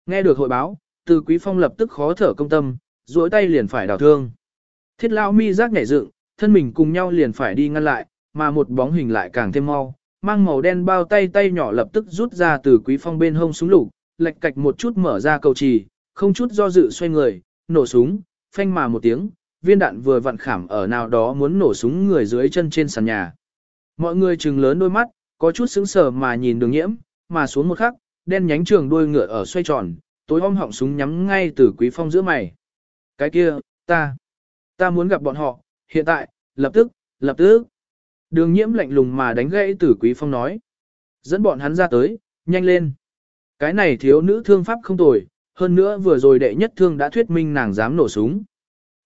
Nghe được hội báo, từ quý phong lập tức khó thở công tâm, duỗi tay liền phải đào thương. Thiết lao mi giác nhảy dựng, thân mình cùng nhau liền phải đi ngăn lại, mà một bóng hình lại càng thêm mau, mang màu đen bao tay tay nhỏ lập tức rút ra từ quý phong bên hông súng lục, lệch cạch một chút mở ra cầu trì, không chút do dự xoay người, nổ súng, phanh mà một tiếng, viên đạn vừa vặn khảm ở nào đó muốn nổ súng người dưới chân trên sàn nhà. Mọi người trừng lớn đôi mắt, có chút sững sờ mà nhìn đường nhiễm, mà xuống một khắc, đen nhánh trường đuôi ngựa ở xoay tròn, tối om họng súng nhắm ngay từ quý phong giữa mày. Cái kia, ta, ta muốn gặp bọn họ, hiện tại, lập tức, lập tức. Đường nhiễm lạnh lùng mà đánh gãy tử quý phong nói. Dẫn bọn hắn ra tới, nhanh lên. Cái này thiếu nữ thương pháp không tồi, hơn nữa vừa rồi đệ nhất thương đã thuyết minh nàng dám nổ súng.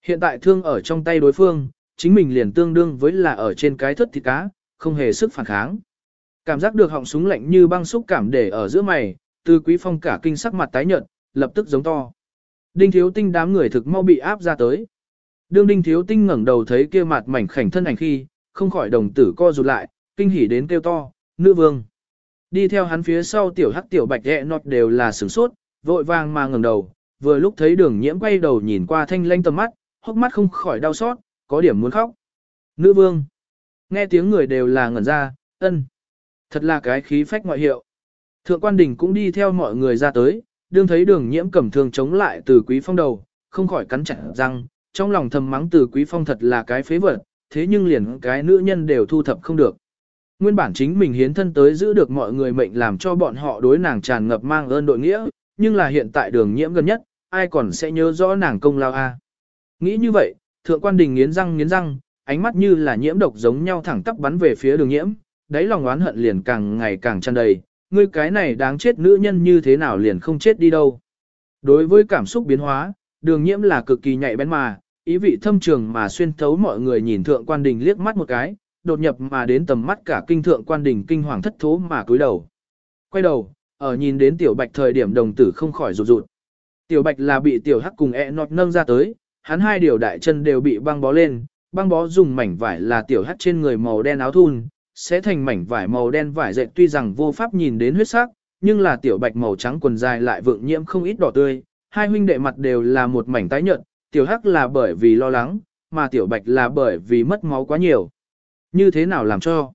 Hiện tại thương ở trong tay đối phương, chính mình liền tương đương với là ở trên cái thất thịt cá, không hề sức phản kháng. Cảm giác được họng súng lạnh như băng xúc cảm để ở giữa mày, từ quý phong cả kinh sắc mặt tái nhợt, lập tức giống to. Đinh thiếu tinh đám người thực mau bị áp ra tới. Đương đinh thiếu tinh ngẩng đầu thấy kia mặt mảnh khảnh thân ảnh khi, không khỏi đồng tử co rụt lại, kinh hỉ đến kêu to, nữ vương. Đi theo hắn phía sau tiểu hắc tiểu bạch ẹ nọt đều là sửng sốt, vội vàng mà ngẩng đầu, vừa lúc thấy đường nhiễm quay đầu nhìn qua thanh lanh tầm mắt, hốc mắt không khỏi đau xót, có điểm muốn khóc. Nữ vương. Nghe tiếng người đều là ngẩn ra, ân. Thật là cái khí phách ngoại hiệu. Thượng quan đình cũng đi theo mọi người ra tới, đương thấy đường nhiễm cầm thương chống lại từ quý phong đầu, không khỏi cắn chặt răng, trong lòng thầm mắng từ quý phong thật là cái phế vật, thế nhưng liền cái nữ nhân đều thu thập không được. Nguyên bản chính mình hiến thân tới giữ được mọi người mệnh làm cho bọn họ đối nàng tràn ngập mang ơn đội nghĩa, nhưng là hiện tại đường nhiễm gần nhất, ai còn sẽ nhớ rõ nàng công lao a? Nghĩ như vậy, thượng quan đình nghiến răng nghiến răng, ánh mắt như là nhiễm độc giống nhau thẳng tắp bắn về phía đường nhiễm, đáy lòng oán hận liền càng ngày càng tràn đầy, ngươi cái này đáng chết nữ nhân như thế nào liền không chết đi đâu. Đối với cảm xúc biến hóa, đường nhiễm là cực kỳ nhạy bén mà, ý vị thâm trường mà xuyên thấu mọi người nhìn thượng quan đình liếc mắt một cái, đột nhập mà đến tầm mắt cả kinh thượng quan đình kinh hoàng thất thố mà cúi đầu. Quay đầu, ở nhìn đến tiểu bạch thời điểm đồng tử không khỏi rụt rụt. Tiểu bạch là bị tiểu hắc cùng e nọt nâng ra tới, hắn hai điều đại chân đều bị băng bó lên, băng bó dùng mảnh vải là tiểu hắc trên người màu đen áo thun, sẽ thành mảnh vải màu đen vải dệt tuy rằng vô pháp nhìn đến huyết sắc, nhưng là tiểu bạch màu trắng quần dài lại vượng nhiễm không ít đỏ tươi, hai huynh đệ mặt đều là một mảnh tái nhợt, tiểu hắc là bởi vì lo lắng, mà tiểu bạch là bởi vì mất máu quá nhiều. Như thế nào làm cho?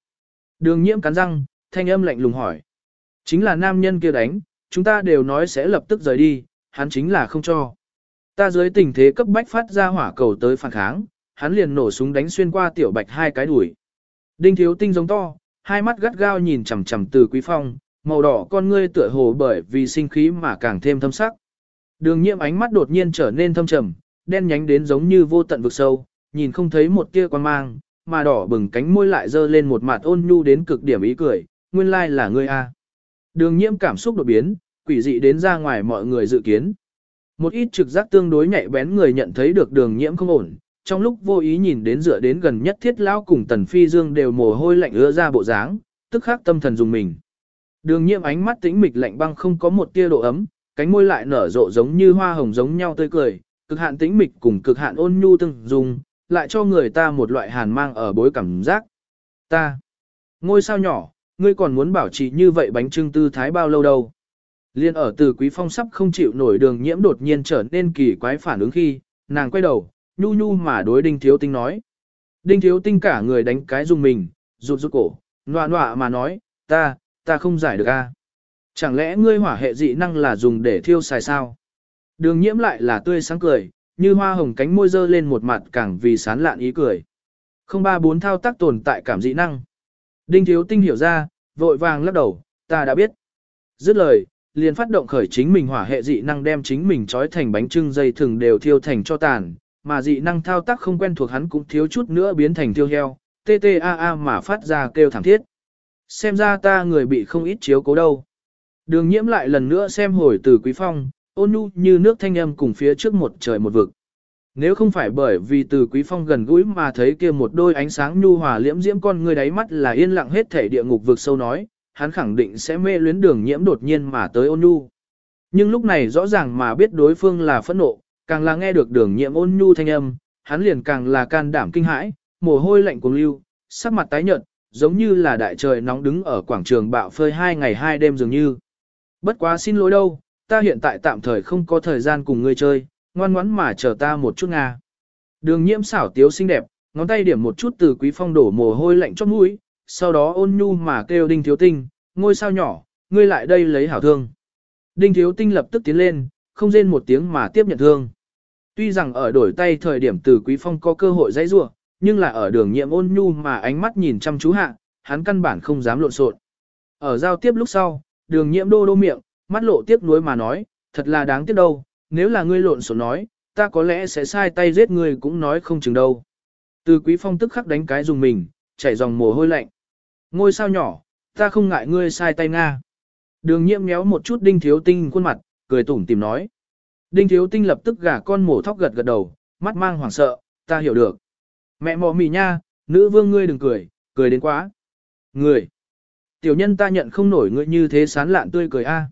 Đường nhiễm cắn răng, thanh âm lạnh lùng hỏi. Chính là nam nhân kia đánh, chúng ta đều nói sẽ lập tức rời đi, hắn chính là không cho. Ta dưới tình thế cấp bách phát ra hỏa cầu tới phản kháng, hắn liền nổ súng đánh xuyên qua tiểu bạch hai cái đuổi. Đinh thiếu tinh giống to, hai mắt gắt gao nhìn chằm chằm từ quý phong, màu đỏ con ngươi tựa hồ bởi vì sinh khí mà càng thêm thâm sắc. Đường nhiễm ánh mắt đột nhiên trở nên thâm trầm, đen nhánh đến giống như vô tận vực sâu, nhìn không thấy một tia quan mang, mà đỏ bừng cánh môi lại dơ lên một mặt ôn nhu đến cực điểm ý cười, nguyên lai là ngươi a. Đường nhiễm cảm xúc đột biến, quỷ dị đến ra ngoài mọi người dự kiến. Một ít trực giác tương đối nhạy bén người nhận thấy được đường nhiễm không ổn, trong lúc vô ý nhìn đến dựa đến gần nhất thiết lão cùng tần phi dương đều mồ hôi lạnh ứa ra bộ dáng, tức khắc tâm thần dùng mình. Đường nhiễm ánh mắt tĩnh mịch lạnh băng không có một tia độ ấm, cánh môi lại nở rộ giống như hoa hồng giống nhau tươi cười, cực hạn tĩnh mịch cùng cực hạn ôn nhu từng dùng, lại cho người ta một loại hàn mang ở bối cảm giác. Ta, ngôi sao nhỏ, ngươi còn muốn bảo trì như vậy bánh trưng tư thái bao lâu đâu. Liên ở từ quý phong sắp không chịu nổi đường nhiễm đột nhiên trở nên kỳ quái phản ứng khi, nàng quay đầu, nhu nhu mà đối đinh thiếu tinh nói. Đinh thiếu tinh cả người đánh cái dùng mình, rụt rụt cổ, nọa nọa mà nói, ta, ta không giải được a. Chẳng lẽ ngươi hỏa hệ dị năng là dùng để thiêu xài sao? Đường nhiễm lại là tươi sáng cười, như hoa hồng cánh môi dơ lên một mặt càng vì sán lạn ý cười. Không ba bốn thao tác tồn tại cảm dị năng. Đinh thiếu tinh hiểu ra, vội vàng lắc đầu, ta đã biết. Dứt lời, liền phát động khởi chính mình hỏa hệ dị năng đem chính mình trói thành bánh trưng dây thừng đều thiêu thành cho tàn, mà dị năng thao tác không quen thuộc hắn cũng thiếu chút nữa biến thành thiêu heo, tê tê a a mà phát ra kêu thảm thiết. Xem ra ta người bị không ít chiếu cố đâu. Đường nhiễm lại lần nữa xem hồi từ quý phong, ôn nhu như nước thanh âm cùng phía trước một trời một vực. Nếu không phải bởi vì từ quý phong gần gũi mà thấy kia một đôi ánh sáng nhu hòa liễm diễm con người đáy mắt là yên lặng hết thể địa ngục vực sâu nói, hắn khẳng định sẽ mê luyến đường nhiễm đột nhiên mà tới ôn nhu. Nhưng lúc này rõ ràng mà biết đối phương là phẫn nộ, càng là nghe được đường nhiễm ôn nhu thanh âm, hắn liền càng là can đảm kinh hãi, mồ hôi lạnh cuồng lưu, sắc mặt tái nhợt, giống như là đại trời nóng đứng ở quảng trường bạo phơi hai ngày hai đêm dường như. Bất quá xin lỗi đâu, ta hiện tại tạm thời không có thời gian cùng ngươi chơi, ngoan ngoãn mà chờ ta một chút nga. Đường nhiễm xảo tiếu xinh đẹp, ngón tay điểm một chút từ quý phong đổ mồ hôi lạnh chót mũi, sau đó ôn nhu mà kêu đinh thiếu tinh, ngôi sao nhỏ, ngươi lại đây lấy hảo thương. Đinh thiếu tinh lập tức tiến lên, không rên một tiếng mà tiếp nhận thương. Tuy rằng ở đổi tay thời điểm từ quý phong có cơ hội dãy rua, nhưng là ở đường nhiệm ôn nhu mà ánh mắt nhìn chăm chú hạ, hắn căn bản không dám lộn xộn. Ở giao tiếp lúc sau, đường Nhiệm đô đô miệng, mắt lộ tiếc nuối mà nói, thật là đáng tiếc đâu, nếu là ngươi lộn xộn nói, ta có lẽ sẽ sai tay giết ngươi cũng nói không chừng đâu. Từ quý phong tức khắc đánh cái dùng mình, chảy dòng mồ hôi lạnh. Ngôi sao nhỏ, ta không ngại ngươi sai tay Nga. Đường nhiễm méo một chút đinh thiếu tinh khuôn mặt, cười tủm tìm nói. Đinh thiếu tinh lập tức gả con mổ thóc gật gật đầu, mắt mang hoảng sợ, ta hiểu được. Mẹ mò mì nha, nữ vương ngươi đừng cười, cười đến quá. Người. Tiểu nhân ta nhận không nổi ngươi như thế sán lạn tươi cười a.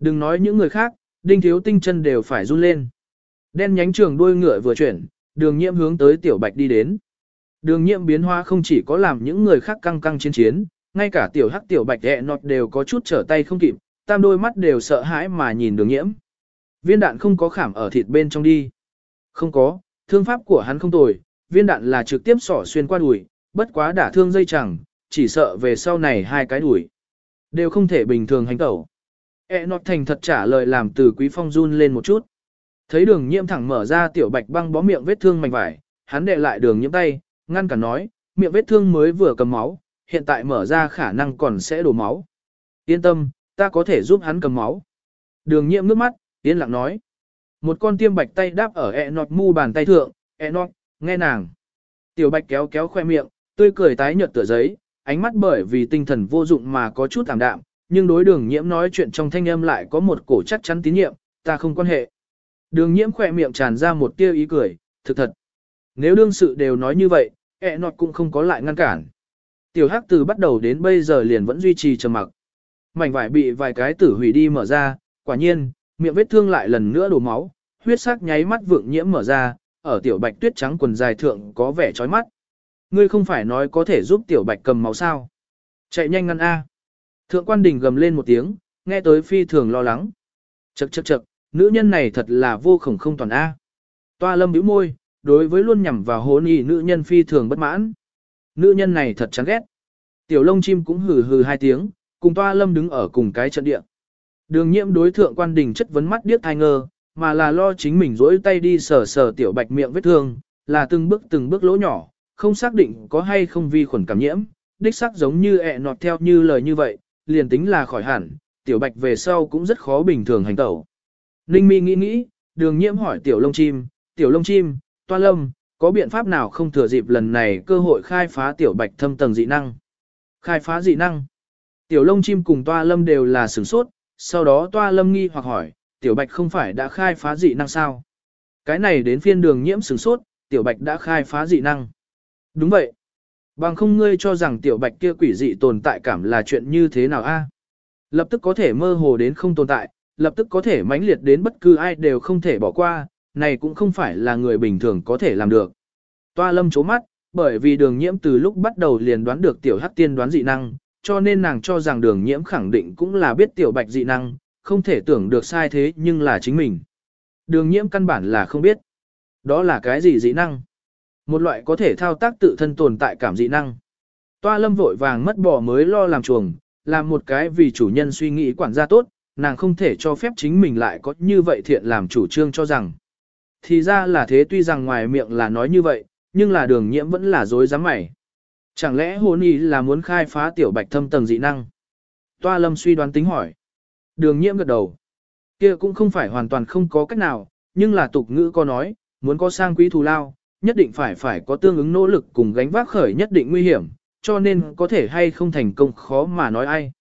Đừng nói những người khác, đinh thiếu tinh chân đều phải run lên. Đen nhánh trường đuôi ngựa vừa chuyển, đường nhiễm hướng tới tiểu bạch đi đến. Đường nhiễm biến hóa không chỉ có làm những người khác căng căng chiến chiến, ngay cả tiểu hắc tiểu bạch ẹ nọt đều có chút trở tay không kịp, tam đôi mắt đều sợ hãi mà nhìn đường nhiễm. Viên đạn không có khảm ở thịt bên trong đi. Không có, thương pháp của hắn không tồi, viên đạn là trực tiếp sỏ xuyên qua đùi, bất quá đả thương dây chẳng, chỉ sợ về sau này hai cái đùi. Đều không thể bình thường hành tẩu. E nọt thành thật trả lời làm từ quý phong run lên một chút. Thấy đường nhiễm thẳng mở ra tiểu bạch băng bó miệng vết thương mảnh vải, hắn đệ lại đường nhiễm tay, ngăn cả nói, miệng vết thương mới vừa cầm máu, hiện tại mở ra khả năng còn sẽ đổ máu. Yên tâm, ta có thể giúp hắn cầm máu. Đường nhiễm nước mắt, yên lặng nói. Một con tiêm bạch tay đáp ở e nọt mu bàn tay thượng, e nọt, nghe nàng. Tiểu bạch kéo kéo khoe miệng, tươi cười tái nhợt tựa giấy, ánh mắt bởi vì tinh thần vô dụng mà có chút tạm đạm, nhưng đối đường nhiễm nói chuyện trong thanh âm lại có một cổ chắc chắn tín nhiệm, ta không quan hệ. Đường nhiễm khỏe miệng tràn ra một tia ý cười, thực thật. Nếu đương sự đều nói như vậy, e nọt cũng không có lại ngăn cản. Tiểu hắc từ bắt đầu đến bây giờ liền vẫn duy trì trầm mặc. Mảnh vải bị vài cái tử hủy đi mở ra, quả nhiên, miệng vết thương lại lần nữa đổ máu, huyết sắc nháy mắt vượng nhiễm mở ra, ở tiểu bạch tuyết trắng quần dài thượng có vẻ chói mắt. Ngươi không phải nói có thể giúp tiểu bạch cầm máu sao? Chạy nhanh ngăn A. Thượng quan đình gầm lên một tiếng, nghe tới phi thường lo lắng. Chậc chậc chậc, nữ nhân này thật là vô khổng không toàn A. Toa lâm bĩu môi, đối với luôn nhằm vào hôn y nữ nhân phi thường bất mãn. Nữ nhân này thật chán ghét. Tiểu lông chim cũng hừ hừ hai tiếng, cùng toa lâm đứng ở cùng cái trận địa. Đường nhiễm đối thượng quan đình chất vấn mắt điếc thai ngơ, mà là lo chính mình rỗi tay đi sờ sờ tiểu bạch miệng vết thương, là từng bước từng bước lỗ nhỏ, không xác định có hay không vi khuẩn cảm nhiễm, đích xác giống như ẹ nọt theo như lời như vậy, liền tính là khỏi hẳn, tiểu bạch về sau cũng rất khó bình thường hành tẩu. Ninh mi nghĩ nghĩ, đường nhiễm hỏi tiểu lông chim, tiểu lông chim, toa lâm, có biện pháp nào không thừa dịp lần này cơ hội khai phá tiểu bạch thâm tầng dị năng? Khai phá dị năng? Tiểu lông chim cùng toa lâm đều là sửng sốt, sau đó toa lâm nghi hoặc hỏi, tiểu bạch không phải đã khai phá dị năng sao? Cái này đến phiên đường nhiễm sửng sốt, tiểu bạch đã khai phá dị năng. Đúng vậy. Bằng không ngươi cho rằng tiểu bạch kia quỷ dị tồn tại cảm là chuyện như thế nào a? Lập tức có thể mơ hồ đến không tồn tại, lập tức có thể mãnh liệt đến bất cứ ai đều không thể bỏ qua, này cũng không phải là người bình thường có thể làm được. Toa lâm chố mắt, bởi vì đường nhiễm từ lúc bắt đầu liền đoán được tiểu hắc tiên đoán dị năng, cho nên nàng cho rằng đường nhiễm khẳng định cũng là biết tiểu bạch dị năng, không thể tưởng được sai thế nhưng là chính mình. Đường nhiễm căn bản là không biết. Đó là cái gì dị năng? Một loại có thể thao tác tự thân tồn tại cảm dị năng. Toa lâm vội vàng mất bỏ mới lo làm chuồng, làm một cái vì chủ nhân suy nghĩ quản gia tốt, nàng không thể cho phép chính mình lại có như vậy thiện làm chủ trương cho rằng. Thì ra là thế tuy rằng ngoài miệng là nói như vậy, nhưng là đường nhiễm vẫn là dối dám mày. Chẳng lẽ hôn ý là muốn khai phá tiểu bạch thâm tầng dị năng? Toa lâm suy đoán tính hỏi. Đường nhiễm gật đầu. kia cũng không phải hoàn toàn không có cách nào, nhưng là tục ngữ có nói, muốn có sang quý thù lao, nhất định phải phải có tương ứng nỗ lực cùng gánh vác khởi nhất định nguy hiểm, cho nên có thể hay không thành công khó mà nói ai.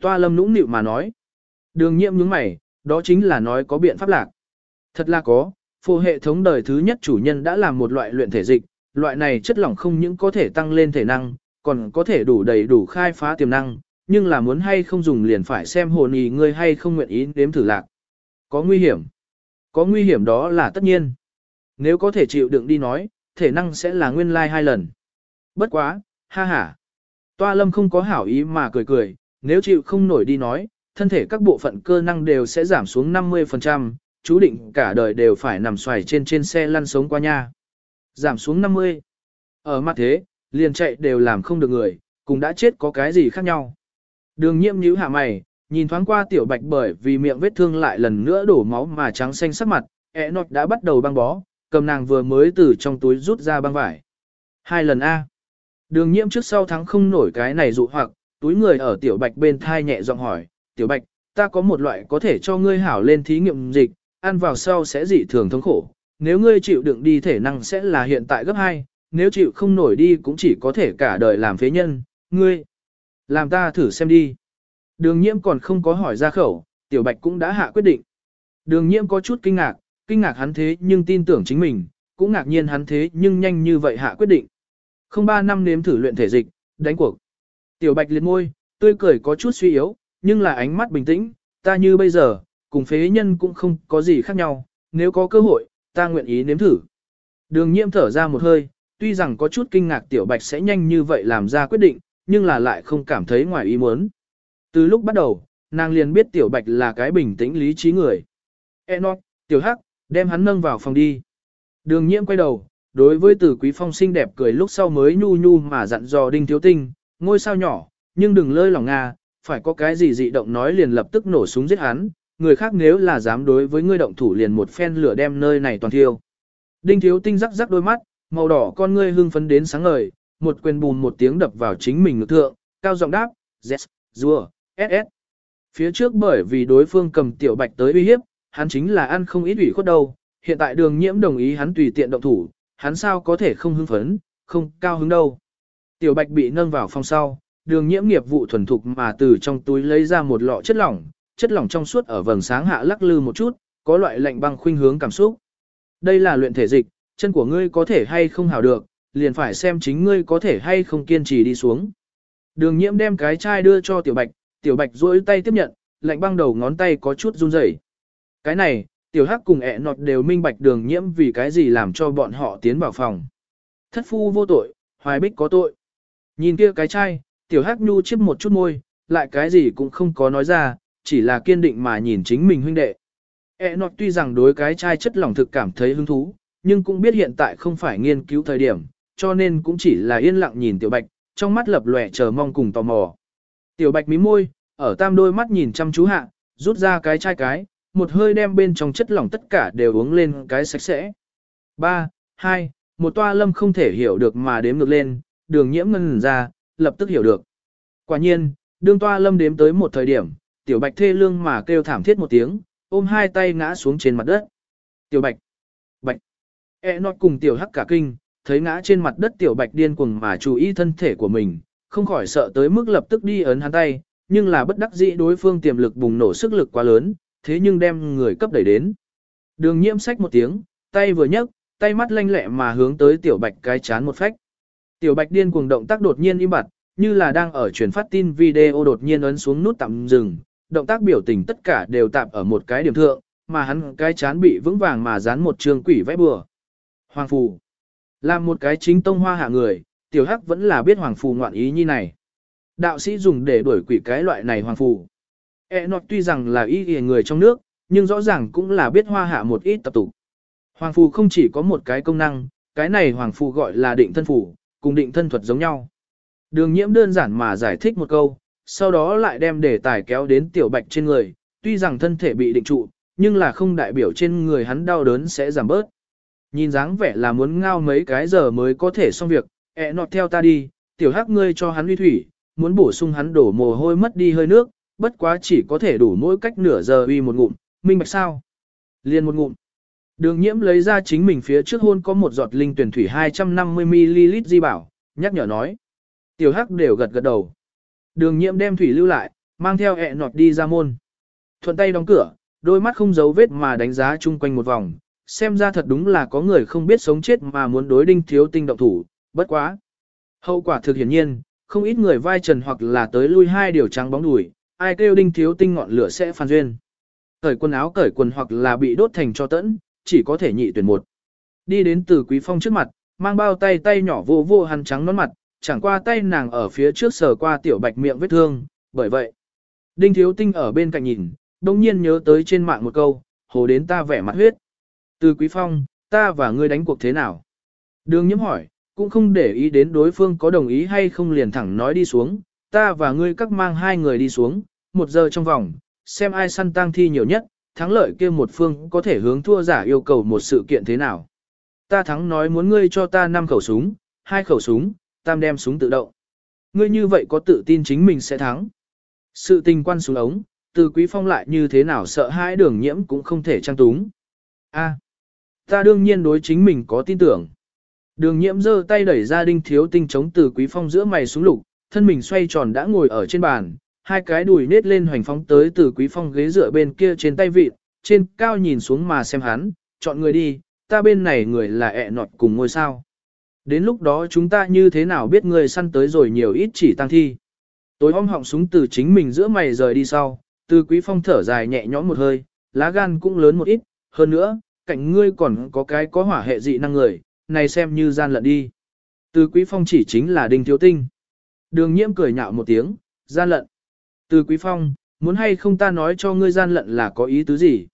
Toa lâm nũng nịu mà nói. Đường nhiệm nhướng mày, đó chính là nói có biện pháp lạc. Thật là có, phù hệ thống đời thứ nhất chủ nhân đã làm một loại luyện thể dịch, loại này chất lỏng không những có thể tăng lên thể năng, còn có thể đủ đầy đủ khai phá tiềm năng, nhưng là muốn hay không dùng liền phải xem hồn ý ngươi hay không nguyện ý đếm thử lạc. Có nguy hiểm. Có nguy hiểm đó là tất nhiên. Nếu có thể chịu đựng đi nói, thể năng sẽ là nguyên lai like hai lần. Bất quá, ha ha. Toa lâm không có hảo ý mà cười cười, nếu chịu không nổi đi nói, thân thể các bộ phận cơ năng đều sẽ giảm xuống 50%, chú định cả đời đều phải nằm xoài trên trên xe lăn sống qua nha. Giảm xuống 50. Ở mặt thế, liền chạy đều làm không được người, cùng đã chết có cái gì khác nhau. Đường nhiễm nhíu hạ mày, nhìn thoáng qua tiểu bạch bởi vì miệng vết thương lại lần nữa đổ máu mà trắng xanh sắc mặt, e ẹ nọt đã bắt đầu băng bó, cầm nàng vừa mới từ trong túi rút ra băng vải. Hai lần A. Đường nhiễm trước sau thắng không nổi cái này dụ hoặc, túi người ở tiểu bạch bên thai nhẹ giọng hỏi, tiểu bạch, ta có một loại có thể cho ngươi hảo lên thí nghiệm dịch, ăn vào sau sẽ dị thường thống khổ. Nếu ngươi chịu đựng đi thể năng sẽ là hiện tại gấp 2, nếu chịu không nổi đi cũng chỉ có thể cả đời làm phế nhân, ngươi. Làm ta thử xem đi. Đường nhiễm còn không có hỏi ra khẩu, tiểu bạch cũng đã hạ quyết định. Đường nhiễm có chút kinh ngạc, kinh ngạc hắn thế nhưng tin tưởng chính mình, cũng ngạc nhiên hắn thế nhưng nhanh như vậy hạ quyết định. Không ba năm nếm thử luyện thể dịch, đánh cuộc. Tiểu bạch liệt môi, tươi cười có chút suy yếu, nhưng là ánh mắt bình tĩnh, ta như bây giờ, cùng phế nhân cũng không có gì khác nhau, nếu có cơ hội, ta nguyện ý nếm thử. Đường nhiễm thở ra một hơi, tuy rằng có chút kinh ngạc tiểu bạch sẽ nhanh như vậy làm ra quyết định, nhưng là lại không cảm thấy ngoài ý muốn. Từ lúc bắt đầu, nàng liền biết tiểu bạch là cái bình tĩnh lý trí người. Enoch, tiểu hắc, đem hắn nâng vào phòng đi. Đường nhiễm quay đầu, đối với tử quý phong xinh đẹp cười lúc sau mới nhu nhu mà dặn dò đinh thiếu tinh, ngôi sao nhỏ, nhưng đừng lơi lòng Nga, à, phải có cái gì dị động nói liền lập tức nổ súng giết hắn, người khác nếu là dám đối với ngươi động thủ liền một phen lửa đem nơi này toàn thiêu. Đinh thiếu tinh rắc rắc đôi mắt, màu đỏ con ngươi hưng phấn đến sáng ngời, một quyền bùn một tiếng đập vào chính mình ngực thượng, cao giọng đáp, yes, rùa, ss. Phía trước bởi vì đối phương cầm tiểu bạch tới uy hiếp, hắn chính là ăn không ít ủy khuất đâu, hiện tại đường nhiễm đồng ý hắn tùy tiện động thủ, hắn sao có thể không hưng phấn, không cao hứng đâu. Tiểu bạch bị nâng vào phòng sau, đường nhiễm nghiệp vụ thuần thục mà từ trong túi lấy ra một lọ chất lỏng, chất lỏng trong suốt ở vầng sáng hạ lắc lư một chút, có loại lạnh băng khuynh hướng cảm xúc. Đây là luyện thể dịch, chân của ngươi có thể hay không hảo được, liền phải xem chính ngươi có thể hay không kiên trì đi xuống. Đường nhiễm đem cái chai đưa cho tiểu bạch, tiểu bạch duỗi tay tiếp nhận, lạnh băng đầu ngón tay có chút run rẩy. Cái này, tiểu hắc cùng ẹ nọt đều minh bạch đường nhiễm vì cái gì làm cho bọn họ tiến vào phòng. Thất phu vô tội, hoài bích có tội. Nhìn kia cái chai, tiểu hắc nhu chiếp một chút môi, lại cái gì cũng không có nói ra, chỉ là kiên định mà nhìn chính mình huynh đệ. E nọt tuy rằng đối cái chai chất lỏng thực cảm thấy hứng thú, nhưng cũng biết hiện tại không phải nghiên cứu thời điểm, cho nên cũng chỉ là yên lặng nhìn tiểu bạch, trong mắt lập lòe chờ mong cùng tò mò. Tiểu bạch mí môi, ở tam đôi mắt nhìn chăm chú hạ, rút ra cái chai cái, một hơi đem bên trong chất lỏng tất cả đều uống lên cái sạch sẽ. 3, 2, một toa lâm không thể hiểu được mà đếm ngược lên, đường nhiễm ngân ra, lập tức hiểu được. Quả nhiên, đương toa lâm đếm tới một thời điểm, tiểu bạch thê lương mà kêu thảm thiết một tiếng, ôm hai tay ngã xuống trên mặt đất. Tiểu bạch, bạch, e nọt cùng tiểu hắc cả kinh, thấy ngã trên mặt đất tiểu bạch điên cuồng mà chú ý thân thể của mình, không khỏi sợ tới mức lập tức đi ấn hắn tay, nhưng là bất đắc dĩ đối phương tiềm lực bùng nổ sức lực quá lớn, thế nhưng đem người cấp đẩy đến. Đường nhiễm sách một tiếng, tay vừa nhấc, tay mắt lanh lẹ mà hướng tới tiểu bạch cái chán một phách. Tiểu bạch điên cuồng động tác đột nhiên im bặt, như là đang ở truyền phát tin video đột nhiên ấn xuống nút tạm dừng, động tác biểu tình tất cả đều tạm ở một cái điểm thượng, mà hắn cái chán bị vững vàng mà dán một trường quỷ vẽ bừa. Hoàng phù. Làm một cái chính tông hoa hạ người, tiểu hắc vẫn là biết hoàng phù ngoạn ý như này. Đạo sĩ dùng để đuổi quỷ cái loại này hoàng phù. E nọt tuy rằng là y y người trong nước, nhưng rõ ràng cũng là biết hoa hạ một ít tập tục. Hoàng phù không chỉ có một cái công năng, cái này hoàng phù gọi là định thân phù, cùng định thân thuật giống nhau. Đường nhiễm đơn giản mà giải thích một câu, sau đó lại đem đề tài kéo đến tiểu bạch trên người, tuy rằng thân thể bị định trụ, nhưng là không đại biểu trên người hắn đau đớn sẽ giảm bớt. Nhìn dáng vẻ là muốn ngao mấy cái giờ mới có thể xong việc, ẹ nọt theo ta đi, tiểu hắc ngươi cho hắn uy thủy, muốn bổ sung hắn đổ mồ hôi mất đi hơi nước, bất quá chỉ có thể đủ mỗi cách nửa giờ uy một ngụm, minh bạch sao? Liên một ngụm. Đường nhiễm lấy ra chính mình phía trước hôn có một giọt linh tuyển thủy 250ml di bảo, nhắc nhở nói. Tiểu hắc đều gật gật đầu. Đường nhiễm đem thủy lưu lại, mang theo ẹ nọt đi ra môn. Thuận tay đóng cửa, đôi mắt không giấu vết mà đánh giá chung quanh một vòng. Xem ra thật đúng là có người không biết sống chết mà muốn đối đinh thiếu tinh động thủ, bất quá. Hậu quả thực hiển nhiên, không ít người vai trần hoặc là tới lui hai điều trắng bóng đùi, ai kêu đinh thiếu tinh ngọn lửa sẽ phan duyên. Cởi quần áo cởi quần hoặc là bị đốt thành cho tẫn, chỉ có thể nhị tuyển một. Đi đến từ quý phong trước mặt, mang bao tay tay nhỏ vô vô hắn trắng nón mặt, chẳng qua tay nàng ở phía trước sờ qua tiểu bạch miệng vết thương, bởi vậy. Đinh thiếu tinh ở bên cạnh nhìn, đồng nhiên nhớ tới trên mạng một câu, hồ đến ta vẻ mặt huyết. Từ quý phong, ta và ngươi đánh cuộc thế nào? Đường nhiễm hỏi, cũng không để ý đến đối phương có đồng ý hay không liền thẳng nói đi xuống, ta và ngươi các mang hai người đi xuống, một giờ trong vòng, xem ai săn tang thi nhiều nhất, thắng lợi kia một phương có thể hướng thua giả yêu cầu một sự kiện thế nào. Ta thắng nói muốn ngươi cho ta năm khẩu súng, hai khẩu súng, tam đem súng tự động. Ngươi như vậy có tự tin chính mình sẽ thắng. Sự tình quan xuống ống, từ quý phong lại như thế nào sợ hãi đường nhiễm cũng không thể trang túng. A, ta đương nhiên đối chính mình có tin tưởng. Đường nhiễm giơ tay đẩy ra đinh thiếu tinh chống từ quý phong giữa mày xuống lục, thân mình xoay tròn đã ngồi ở trên bàn, hai cái đùi nết lên hoành phóng tới từ quý phong ghế dựa bên kia trên tay vịt, trên cao nhìn xuống mà xem hắn, chọn người đi, ta bên này người là ẹ nọt cùng ngôi sao. Đến lúc đó chúng ta như thế nào biết người săn tới rồi nhiều ít chỉ tăng thi. Tối om họng súng từ chính mình giữa mày rời đi sau, từ quý phong thở dài nhẹ nhõm một hơi, lá gan cũng lớn một ít, hơn nữa, cạnh ngươi còn có cái có hỏa hệ dị năng người, này xem như gian lận đi. Từ quý phong chỉ chính là đinh thiếu tinh. Đường nhiễm cười nhạo một tiếng, gian lận. Từ quý phong, muốn hay không ta nói cho ngươi gian lận là có ý tứ gì?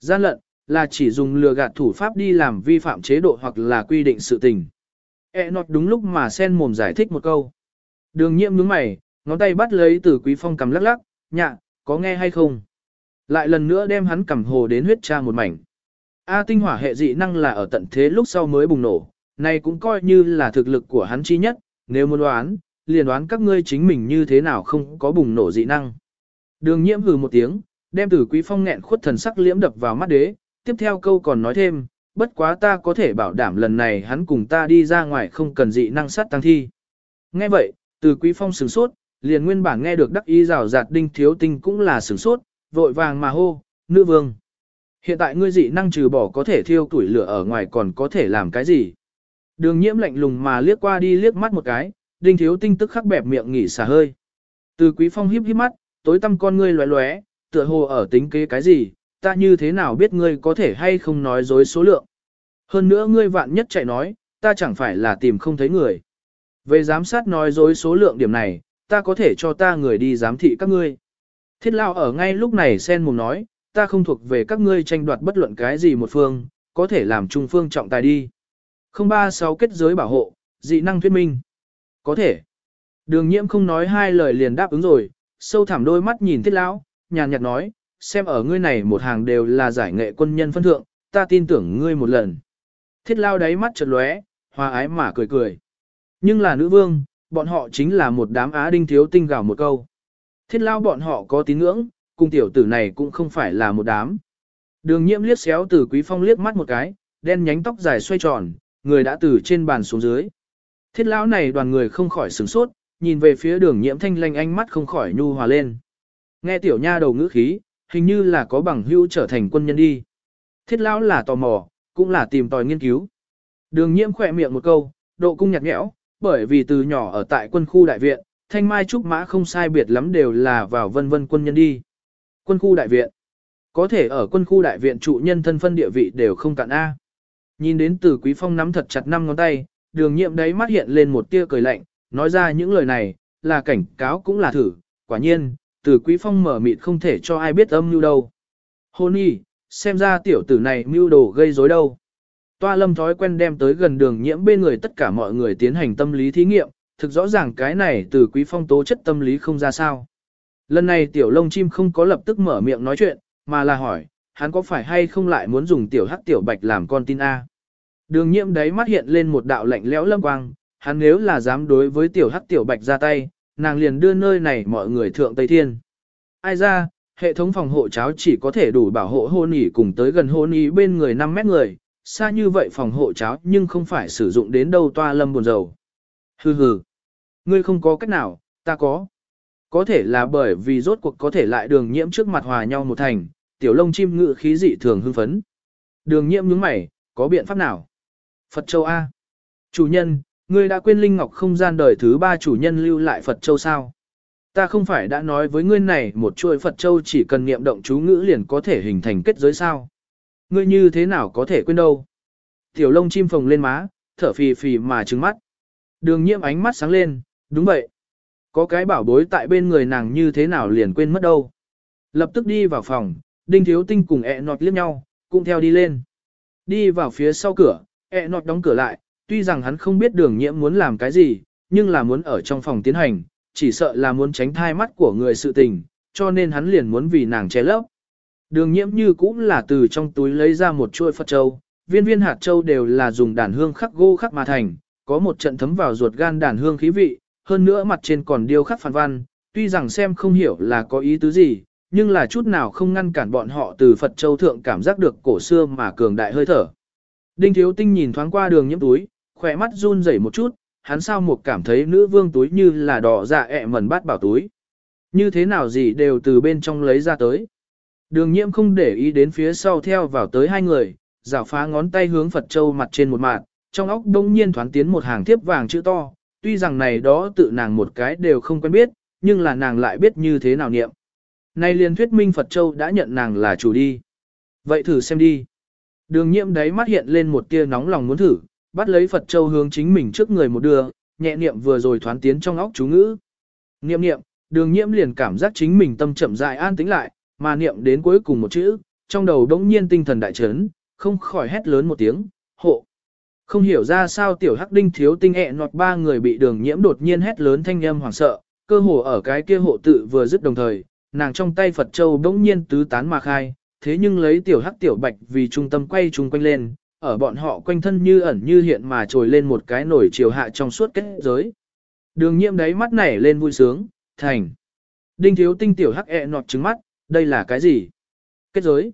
Gian lận, là chỉ dùng lừa gạt thủ pháp đi làm vi phạm chế độ hoặc là quy định sự tình. E nọt đúng lúc mà sen mồm giải thích một câu. Đường nhiễm nhướng mày, ngón tay bắt lấy từ quý phong cầm lắc lắc, nhạ, có nghe hay không? Lại lần nữa đem hắn cầm hồ đến huyết tra một mảnh. A tinh hỏa hệ dị năng là ở tận thế lúc sau mới bùng nổ, này cũng coi như là thực lực của hắn chi nhất, nếu muốn đoán, liền đoán các ngươi chính mình như thế nào không có bùng nổ dị năng. Đường nhiễm hừ một tiếng, đem từ quý phong nghẹn khuất thần sắc liễm đập vào mắt đế, tiếp theo câu còn nói thêm, bất quá ta có thể bảo đảm lần này hắn cùng ta đi ra ngoài không cần dị năng sát tăng thi. Nghe vậy, từ quý phong sửng sốt, liền nguyên bản nghe được đắc ý rào rạt đinh thiếu tinh cũng là sửng sốt, vội vàng mà hô, nữ vương. Hiện tại ngươi dị năng trừ bỏ có thể thiêu tuổi lửa ở ngoài còn có thể làm cái gì? Đường nhiễm lạnh lùng mà liếc qua đi liếc mắt một cái, đinh thiếu tinh tức khắc bẹp miệng nghỉ xả hơi. Từ quý phong híp híp mắt, tối tăm con ngươi lóe lóe, tựa hồ ở tính kế cái gì, ta như thế nào biết ngươi có thể hay không nói dối số lượng. Hơn nữa ngươi vạn nhất chạy nói, ta chẳng phải là tìm không thấy người. Về giám sát nói dối số lượng điểm này, ta có thể cho ta người đi giám thị các ngươi. Thiết lao ở ngay lúc này sen mồm nói, ta không thuộc về các ngươi tranh đoạt bất luận cái gì một phương, có thể làm trung phương trọng tài đi. 036 kết giới bảo hộ, dị năng thuyết minh. Có thể. Đường nhiễm không nói hai lời liền đáp ứng rồi, sâu thẳm đôi mắt nhìn thiết lão, nhàn nhạt nói, xem ở ngươi này một hàng đều là giải nghệ quân nhân phân thượng, ta tin tưởng ngươi một lần. Thiết lao đáy mắt chợt lóe, hòa ái mà cười cười. Nhưng là nữ vương, bọn họ chính là một đám á đinh thiếu tinh gào một câu. Thiết lao bọn họ có tín ngưỡng, cùng tiểu tử này cũng không phải là một đám. Đường nhiễm liếc xéo từ quý phong liếc mắt một cái, đen nhánh tóc dài xoay tròn, người đã từ trên bàn xuống dưới. Thiết lão này đoàn người không khỏi sửng sốt, nhìn về phía đường nhiễm thanh lanh ánh mắt không khỏi nhu hòa lên. Nghe tiểu nha đầu ngữ khí, hình như là có bằng hữu trở thành quân nhân đi. Thiết lão là tò mò, cũng là tìm tòi nghiên cứu. Đường nhiễm khỏe miệng một câu, độ cung nhạt nhẽo, bởi vì từ nhỏ ở tại quân khu đại viện, thanh mai trúc mã không sai biệt lắm đều là vào vân vân quân nhân đi. Quân khu đại viện. Có thể ở quân khu đại viện trụ nhân thân phân địa vị đều không cạn A. Nhìn đến từ quý phong nắm thật chặt năm ngón tay, đường nhiệm đấy mắt hiện lên một tia cười lạnh, nói ra những lời này, là cảnh cáo cũng là thử, quả nhiên, từ quý phong mở mịt không thể cho ai biết âm mưu đâu. Hôn y, xem ra tiểu tử này mưu đồ gây rối đâu. Toa lâm thói quen đem tới gần đường nhiễm bên người tất cả mọi người tiến hành tâm lý thí nghiệm, thực rõ ràng cái này từ quý phong tố chất tâm lý không ra sao. Lần này tiểu lông chim không có lập tức mở miệng nói chuyện, mà là hỏi, hắn có phải hay không lại muốn dùng tiểu hắc tiểu bạch làm con tin A. Đường nhiễm đấy mắt hiện lên một đạo lạnh lẽo lâm quang, hắn nếu là dám đối với tiểu hắc tiểu bạch ra tay, nàng liền đưa nơi này mọi người thượng Tây Thiên. Ai ra, hệ thống phòng hộ cháo chỉ có thể đủ bảo hộ hôn ỉ cùng tới gần hôn ý bên người 5 mét người, xa như vậy phòng hộ cháo nhưng không phải sử dụng đến đâu toa lâm buồn dầu. Hừ hừ, ngươi không có cách nào, ta có. Có thể là bởi vì rốt cuộc có thể lại đường nhiễm trước mặt hòa nhau một thành, tiểu lông chim ngự khí dị thường hưng phấn. Đường nhiễm nhướng mày, có biện pháp nào? Phật Châu A. Chủ nhân, ngươi đã quên Linh Ngọc không gian đời thứ ba chủ nhân lưu lại Phật Châu sao? Ta không phải đã nói với ngươi này một chuỗi Phật Châu chỉ cần niệm động chú ngữ liền có thể hình thành kết giới sao? Ngươi như thế nào có thể quên đâu? Tiểu lông chim phồng lên má, thở phì phì mà trừng mắt. Đường nhiễm ánh mắt sáng lên, đúng vậy. Có cái bảo bối tại bên người nàng như thế nào liền quên mất đâu. Lập tức đi vào phòng, đinh thiếu tinh cùng ẹ nọt liếc nhau, cũng theo đi lên. Đi vào phía sau cửa, ẹ nọt đóng cửa lại, tuy rằng hắn không biết đường nhiễm muốn làm cái gì, nhưng là muốn ở trong phòng tiến hành, chỉ sợ là muốn tránh thai mắt của người sự tình, cho nên hắn liền muốn vì nàng che lấp. Đường nhiễm như cũng là từ trong túi lấy ra một chuôi Phật Châu, viên viên hạt châu đều là dùng đàn hương khắc gỗ khắc mà thành, có một trận thấm vào ruột gan đàn hương khí vị, hơn nữa mặt trên còn điêu khắc phản văn, tuy rằng xem không hiểu là có ý tứ gì, nhưng là chút nào không ngăn cản bọn họ từ Phật Châu Thượng cảm giác được cổ xưa mà cường đại hơi thở. Đinh Thiếu Tinh nhìn thoáng qua đường nhiễm túi, khỏe mắt run rẩy một chút, hắn sao một cảm thấy nữ vương túi như là đỏ dạ ẹ mẩn bát bảo túi. Như thế nào gì đều từ bên trong lấy ra tới. Đường nhiễm không để ý đến phía sau theo vào tới hai người, rảo phá ngón tay hướng Phật Châu mặt trên một mạng, trong óc đông nhiên thoáng tiến một hàng thiếp vàng chữ to, tuy rằng này đó tự nàng một cái đều không quen biết, nhưng là nàng lại biết như thế nào niệm. Này liền thuyết minh Phật Châu đã nhận nàng là chủ đi. Vậy thử xem đi. Đường nhiễm đấy mắt hiện lên một tia nóng lòng muốn thử, bắt lấy Phật Châu hướng chính mình trước người một đưa, nhẹ niệm vừa rồi thoáng tiến trong óc chú ngữ. Niệm niệm, đường nhiễm liền cảm giác chính mình tâm chậm rãi an tĩnh lại, mà niệm đến cuối cùng một chữ, trong đầu đống nhiên tinh thần đại chấn, không khỏi hét lớn một tiếng, hộ. Không hiểu ra sao tiểu hắc đinh thiếu tinh ẹ nọt ba người bị đường nhiễm đột nhiên hét lớn thanh âm hoảng sợ, cơ hồ ở cái kia hộ tự vừa dứt đồng thời, nàng trong tay Phật Châu đống nhiên tứ tán mà khai, thế nhưng lấy tiểu hắc tiểu bạch vì trung tâm quay chung quanh lên, ở bọn họ quanh thân như ẩn như hiện mà trồi lên một cái nổi chiều hạ trong suốt kết giới. Đường nhiễm đấy mắt nảy lên vui sướng, thành. Đinh thiếu tinh tiểu hắc ẹ nọt trứng mắt, đây là cái gì? Kết giới.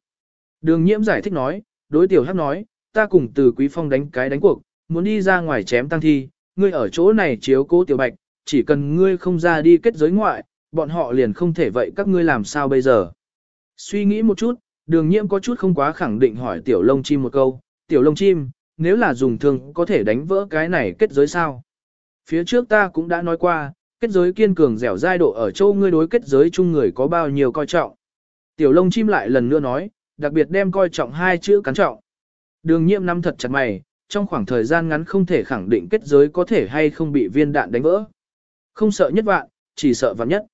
Đường nhiễm giải thích nói, đối tiểu hắc nói, ta cùng từ quý phong đánh cái đánh cuộc, muốn đi ra ngoài chém tăng thi, ngươi ở chỗ này chiếu cố tiểu bạch, chỉ cần ngươi không ra đi kết giới ngoại, bọn họ liền không thể vậy các ngươi làm sao bây giờ. Suy nghĩ một chút, đường nhiễm có chút không quá khẳng định hỏi tiểu lông chim một câu, tiểu lông chim, nếu là dùng thương có thể đánh vỡ cái này kết giới sao? Phía trước ta cũng đã nói qua, kết giới kiên cường dẻo dai độ ở châu ngươi đối kết giới chung người có bao nhiêu coi trọng. Tiểu lông chim lại lần nữa nói, đặc biệt đem coi trọng hai chữ cắn trọng. Đường nhiễm nắm thật chặt mày, trong khoảng thời gian ngắn không thể khẳng định kết giới có thể hay không bị viên đạn đánh vỡ. Không sợ nhất vạn, chỉ sợ vạn nhất.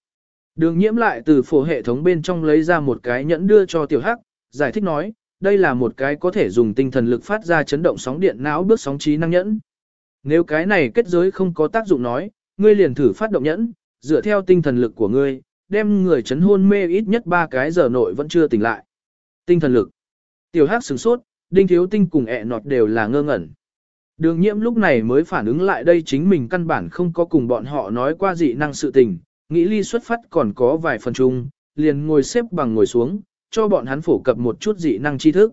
Đường nhiễm lại từ phổ hệ thống bên trong lấy ra một cái nhẫn đưa cho tiểu hắc, giải thích nói, đây là một cái có thể dùng tinh thần lực phát ra chấn động sóng điện não bước sóng trí năng nhẫn. Nếu cái này kết giới không có tác dụng nói, ngươi liền thử phát động nhẫn, dựa theo tinh thần lực của ngươi, đem người chấn hôn mê ít nhất 3 cái giờ nội vẫn chưa tỉnh lại. Tinh thần lực. Tiểu Hắc sửng sốt, Đinh Thiếu Tinh cùng ẹ nọt đều là ngơ ngẩn. Đường nhiễm lúc này mới phản ứng lại đây chính mình căn bản không có cùng bọn họ nói qua dị năng sự tình, nghĩ ly xuất phát còn có vài phần chung, liền ngồi xếp bằng ngồi xuống, cho bọn hắn phổ cập một chút dị năng tri thức.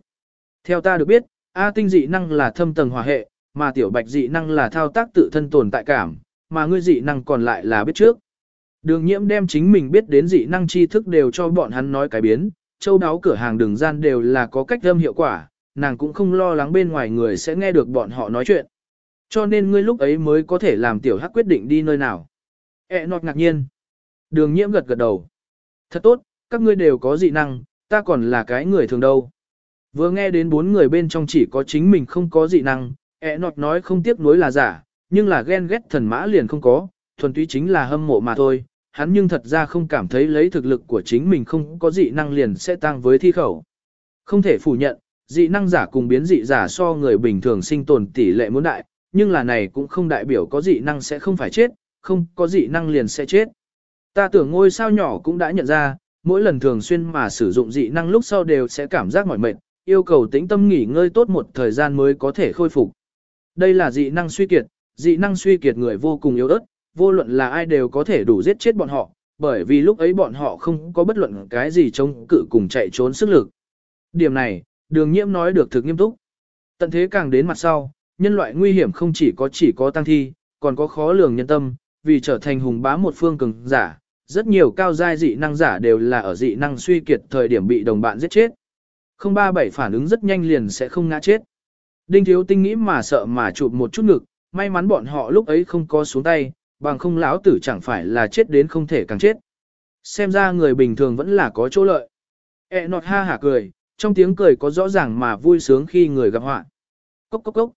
Theo ta được biết, A tinh dị năng là thâm tầng hòa hệ, mà tiểu bạch dị năng là thao tác tự thân tồn tại cảm, mà ngươi dị năng còn lại là biết trước. Đường nhiễm đem chính mình biết đến dị năng tri thức đều cho bọn hắn nói cái biến, châu đáo cửa hàng đường gian đều là có cách âm hiệu quả, nàng cũng không lo lắng bên ngoài người sẽ nghe được bọn họ nói chuyện. Cho nên ngươi lúc ấy mới có thể làm tiểu hắc quyết định đi nơi nào. E nọt ngạc nhiên. Đường nhiễm gật gật đầu. Thật tốt, các ngươi đều có dị năng, ta còn là cái người thường đâu. Vừa nghe đến bốn người bên trong chỉ có chính mình không có dị năng, ẹ nọt nói không tiếc nuối là giả, nhưng là ghen ghét thần mã liền không có, thuần túy chính là hâm mộ mà thôi. Hắn nhưng thật ra không cảm thấy lấy thực lực của chính mình không có dị năng liền sẽ tăng với thi khẩu. Không thể phủ nhận, dị năng giả cùng biến dị giả so người bình thường sinh tồn tỷ lệ muốn đại, nhưng là này cũng không đại biểu có dị năng sẽ không phải chết, không có dị năng liền sẽ chết. Ta tưởng ngôi sao nhỏ cũng đã nhận ra, mỗi lần thường xuyên mà sử dụng dị năng lúc sau đều sẽ cảm giác mỏi mệt, yêu cầu tĩnh tâm nghỉ ngơi tốt một thời gian mới có thể khôi phục. Đây là dị năng suy kiệt, dị năng suy kiệt người vô cùng yếu ớt, vô luận là ai đều có thể đủ giết chết bọn họ, bởi vì lúc ấy bọn họ không có bất luận cái gì chống cự cùng chạy trốn sức lực. Điểm này, đường nhiễm nói được thực nghiêm túc. Tận thế càng đến mặt sau, nhân loại nguy hiểm không chỉ có chỉ có tăng thi, còn có khó lường nhân tâm, vì trở thành hùng bá một phương cường giả, rất nhiều cao giai dị năng giả đều là ở dị năng suy kiệt thời điểm bị đồng bạn giết chết. Không ba bảy phản ứng rất nhanh liền sẽ không ngã chết. Đinh thiếu tinh nghĩ mà sợ mà chụp một chút ngực, may mắn bọn họ lúc ấy không có xuống tay, bằng không lão tử chẳng phải là chết đến không thể càng chết. Xem ra người bình thường vẫn là có chỗ lợi. E nọt ha hả cười, trong tiếng cười có rõ ràng mà vui sướng khi người gặp họa. Cốc cốc cốc.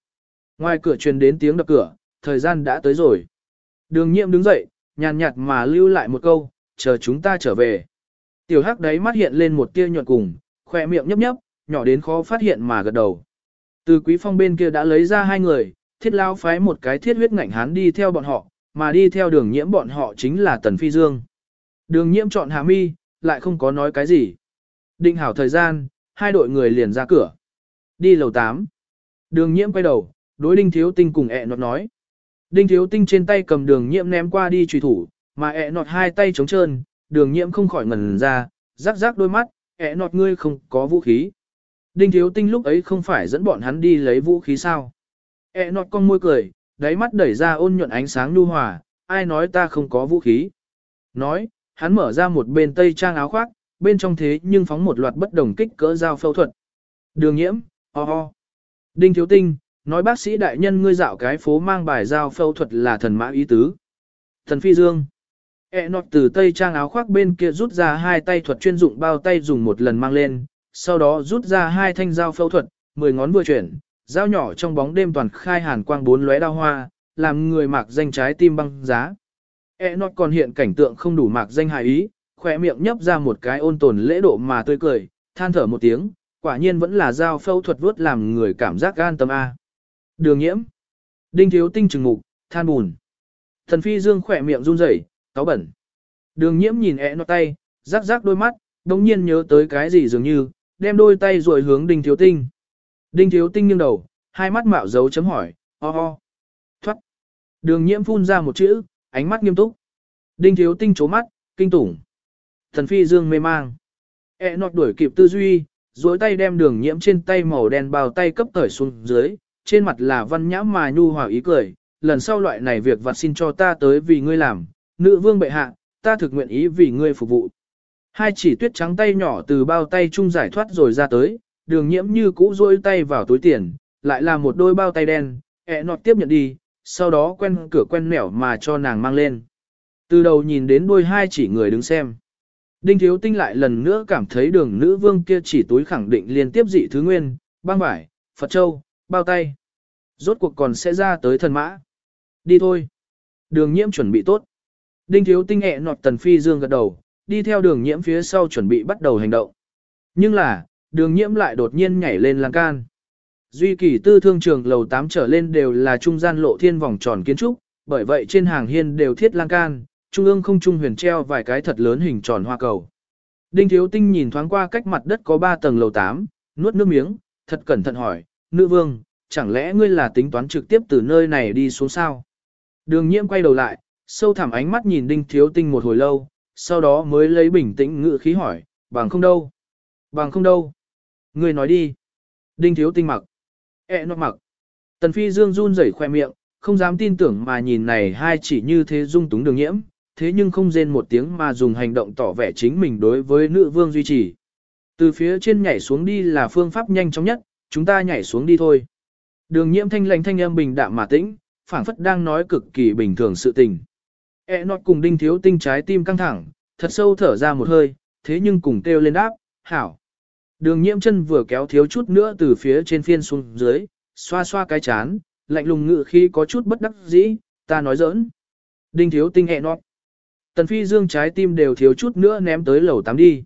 Ngoài cửa truyền đến tiếng đập cửa, thời gian đã tới rồi. Đường nhiệm đứng dậy, nhàn nhạt mà lưu lại một câu, chờ chúng ta trở về. Tiểu hắc đấy mắt hiện lên một tia nhuận cùng, khoe miệng nhấp nhấp, nhỏ đến khó phát hiện mà gật đầu. Từ quý phong bên kia đã lấy ra hai người, thiết lao phái một cái thiết huyết ngạnh hán đi theo bọn họ, mà đi theo đường nhiễm bọn họ chính là Tần Phi Dương. Đường nhiễm chọn Hà Mi, lại không có nói cái gì. Định hảo thời gian, hai đội người liền ra cửa. Đi lầu 8. Đường nhiễm quay đầu, đối đinh thiếu tinh cùng ẹ nọt nói. Đinh thiếu tinh trên tay cầm đường nhiễm ném qua đi trùy thủ, mà ẹ nọt hai tay trống trơn, đường nhiễm không khỏi ngẩn ra, rắc rắc đôi mắt, ẹ nọt ngươi không có vũ khí. Đinh thiếu tinh lúc ấy không phải dẫn bọn hắn đi lấy vũ khí sao. ẹ nọt con môi cười, đáy mắt đẩy ra ôn nhuận ánh sáng nhu hòa, ai nói ta không có vũ khí. Nói, hắn mở ra một bên tây trang áo khoác, bên trong thế nhưng phóng một loạt bất đồng kích cỡ dao phẫu thuật. Đường nhiễm, ho ho. Đinh thiếu tinh, nói bác sĩ đại nhân ngươi dạo cái phố mang bài giao phẫu thuật là thần mã ý tứ. Thần phi dương. E nọt từ tây trang áo khoác bên kia rút ra hai tay thuật chuyên dụng bao tay dùng một lần mang lên, sau đó rút ra hai thanh dao phẫu thuật, mười ngón vừa chuyển, dao nhỏ trong bóng đêm toàn khai hàn quang bốn lóe đao hoa, làm người mạc danh trái tim băng giá. E nọt còn hiện cảnh tượng không đủ mạc danh hài ý, khỏe miệng nhấp ra một cái ôn tồn lễ độ mà tươi cười, than thở một tiếng, quả nhiên vẫn là dao phẫu thuật vuốt làm người cảm giác gan tâm A. Đường nhiễm. Đinh thiếu tinh trừng mục, than bùn. Thần phi dương khỏe miệng run rẩy, cáo bẩn. Đường nhiễm nhìn ẹ nó tay, rắc rắc đôi mắt, đồng nhiên nhớ tới cái gì dường như, đem đôi tay rồi hướng đinh thiếu tinh. Đinh thiếu tinh nghiêng đầu, hai mắt mạo dấu chấm hỏi, ho ho. Thoát. Đường nhiễm phun ra một chữ, ánh mắt nghiêm túc. Đinh thiếu tinh chố mắt, kinh tủng. Thần phi dương mê mang. E nọt đuổi kịp tư duy, duỗi tay đem đường nhiễm trên tay màu đen bao tay cấp tởi xuống dưới, trên mặt là văn nhã mà nhu hòa ý cười, lần sau loại này việc vặt xin cho ta tới vì ngươi làm, nữ vương bệ hạ, ta thực nguyện ý vì ngươi phục vụ. Hai chỉ tuyết trắng tay nhỏ từ bao tay chung giải thoát rồi ra tới, đường nhiễm như cũ duỗi tay vào túi tiền, lại là một đôi bao tay đen, ẹ nọt tiếp nhận đi, sau đó quen cửa quen mẻo mà cho nàng mang lên. Từ đầu nhìn đến đôi hai chỉ người đứng xem. Đinh Thiếu Tinh lại lần nữa cảm thấy đường nữ vương kia chỉ túi khẳng định liên tiếp dị thứ nguyên, băng vải, Phật Châu, bao tay. Rốt cuộc còn sẽ ra tới thần mã. Đi thôi. Đường nhiễm chuẩn bị tốt. Đinh Thiếu Tinh ẹ nọt tần phi dương gật đầu, đi theo đường nhiễm phía sau chuẩn bị bắt đầu hành động. Nhưng là, đường nhiễm lại đột nhiên nhảy lên lan can. Duy kỳ tư thương trường lầu 8 trở lên đều là trung gian lộ thiên vòng tròn kiến trúc, bởi vậy trên hàng hiên đều thiết lan can, trung ương không trung huyền treo vài cái thật lớn hình tròn hoa cầu. Đinh Thiếu Tinh nhìn thoáng qua cách mặt đất có 3 tầng lầu 8, nuốt nước miếng, thật cẩn thận hỏi, nữ vương, chẳng lẽ ngươi là tính toán trực tiếp từ nơi này đi xuống sao? Đường nhiễm quay đầu lại, sâu thẳm ánh mắt nhìn Đinh Thiếu Tinh một hồi lâu, sau đó mới lấy bình tĩnh ngự khí hỏi, bằng không đâu? Bằng không đâu? Ngươi nói đi. Đinh Thiếu Tinh mặc. E nó mặc. Tần Phi Dương run rẩy khoe miệng, không dám tin tưởng mà nhìn này hai chỉ như thế dung túng đường nhiễm, thế nhưng không rên một tiếng mà dùng hành động tỏ vẻ chính mình đối với nữ vương duy trì. Từ phía trên nhảy xuống đi là phương pháp nhanh chóng nhất, chúng ta nhảy xuống đi thôi. Đường nhiễm thanh lãnh thanh âm bình đạm mà tĩnh, phảng phất đang nói cực kỳ bình thường sự tình. E nọt cùng đinh thiếu tinh trái tim căng thẳng, thật sâu thở ra một hơi, thế nhưng cùng kêu lên đáp, hảo. Đường nhiễm chân vừa kéo thiếu chút nữa từ phía trên phiên xuống dưới, xoa xoa cái chán, lạnh lùng ngự khi có chút bất đắc dĩ, ta nói giỡn. Đinh thiếu tinh e nọt. Tần phi dương trái tim đều thiếu chút nữa ném tới lầu tám đi.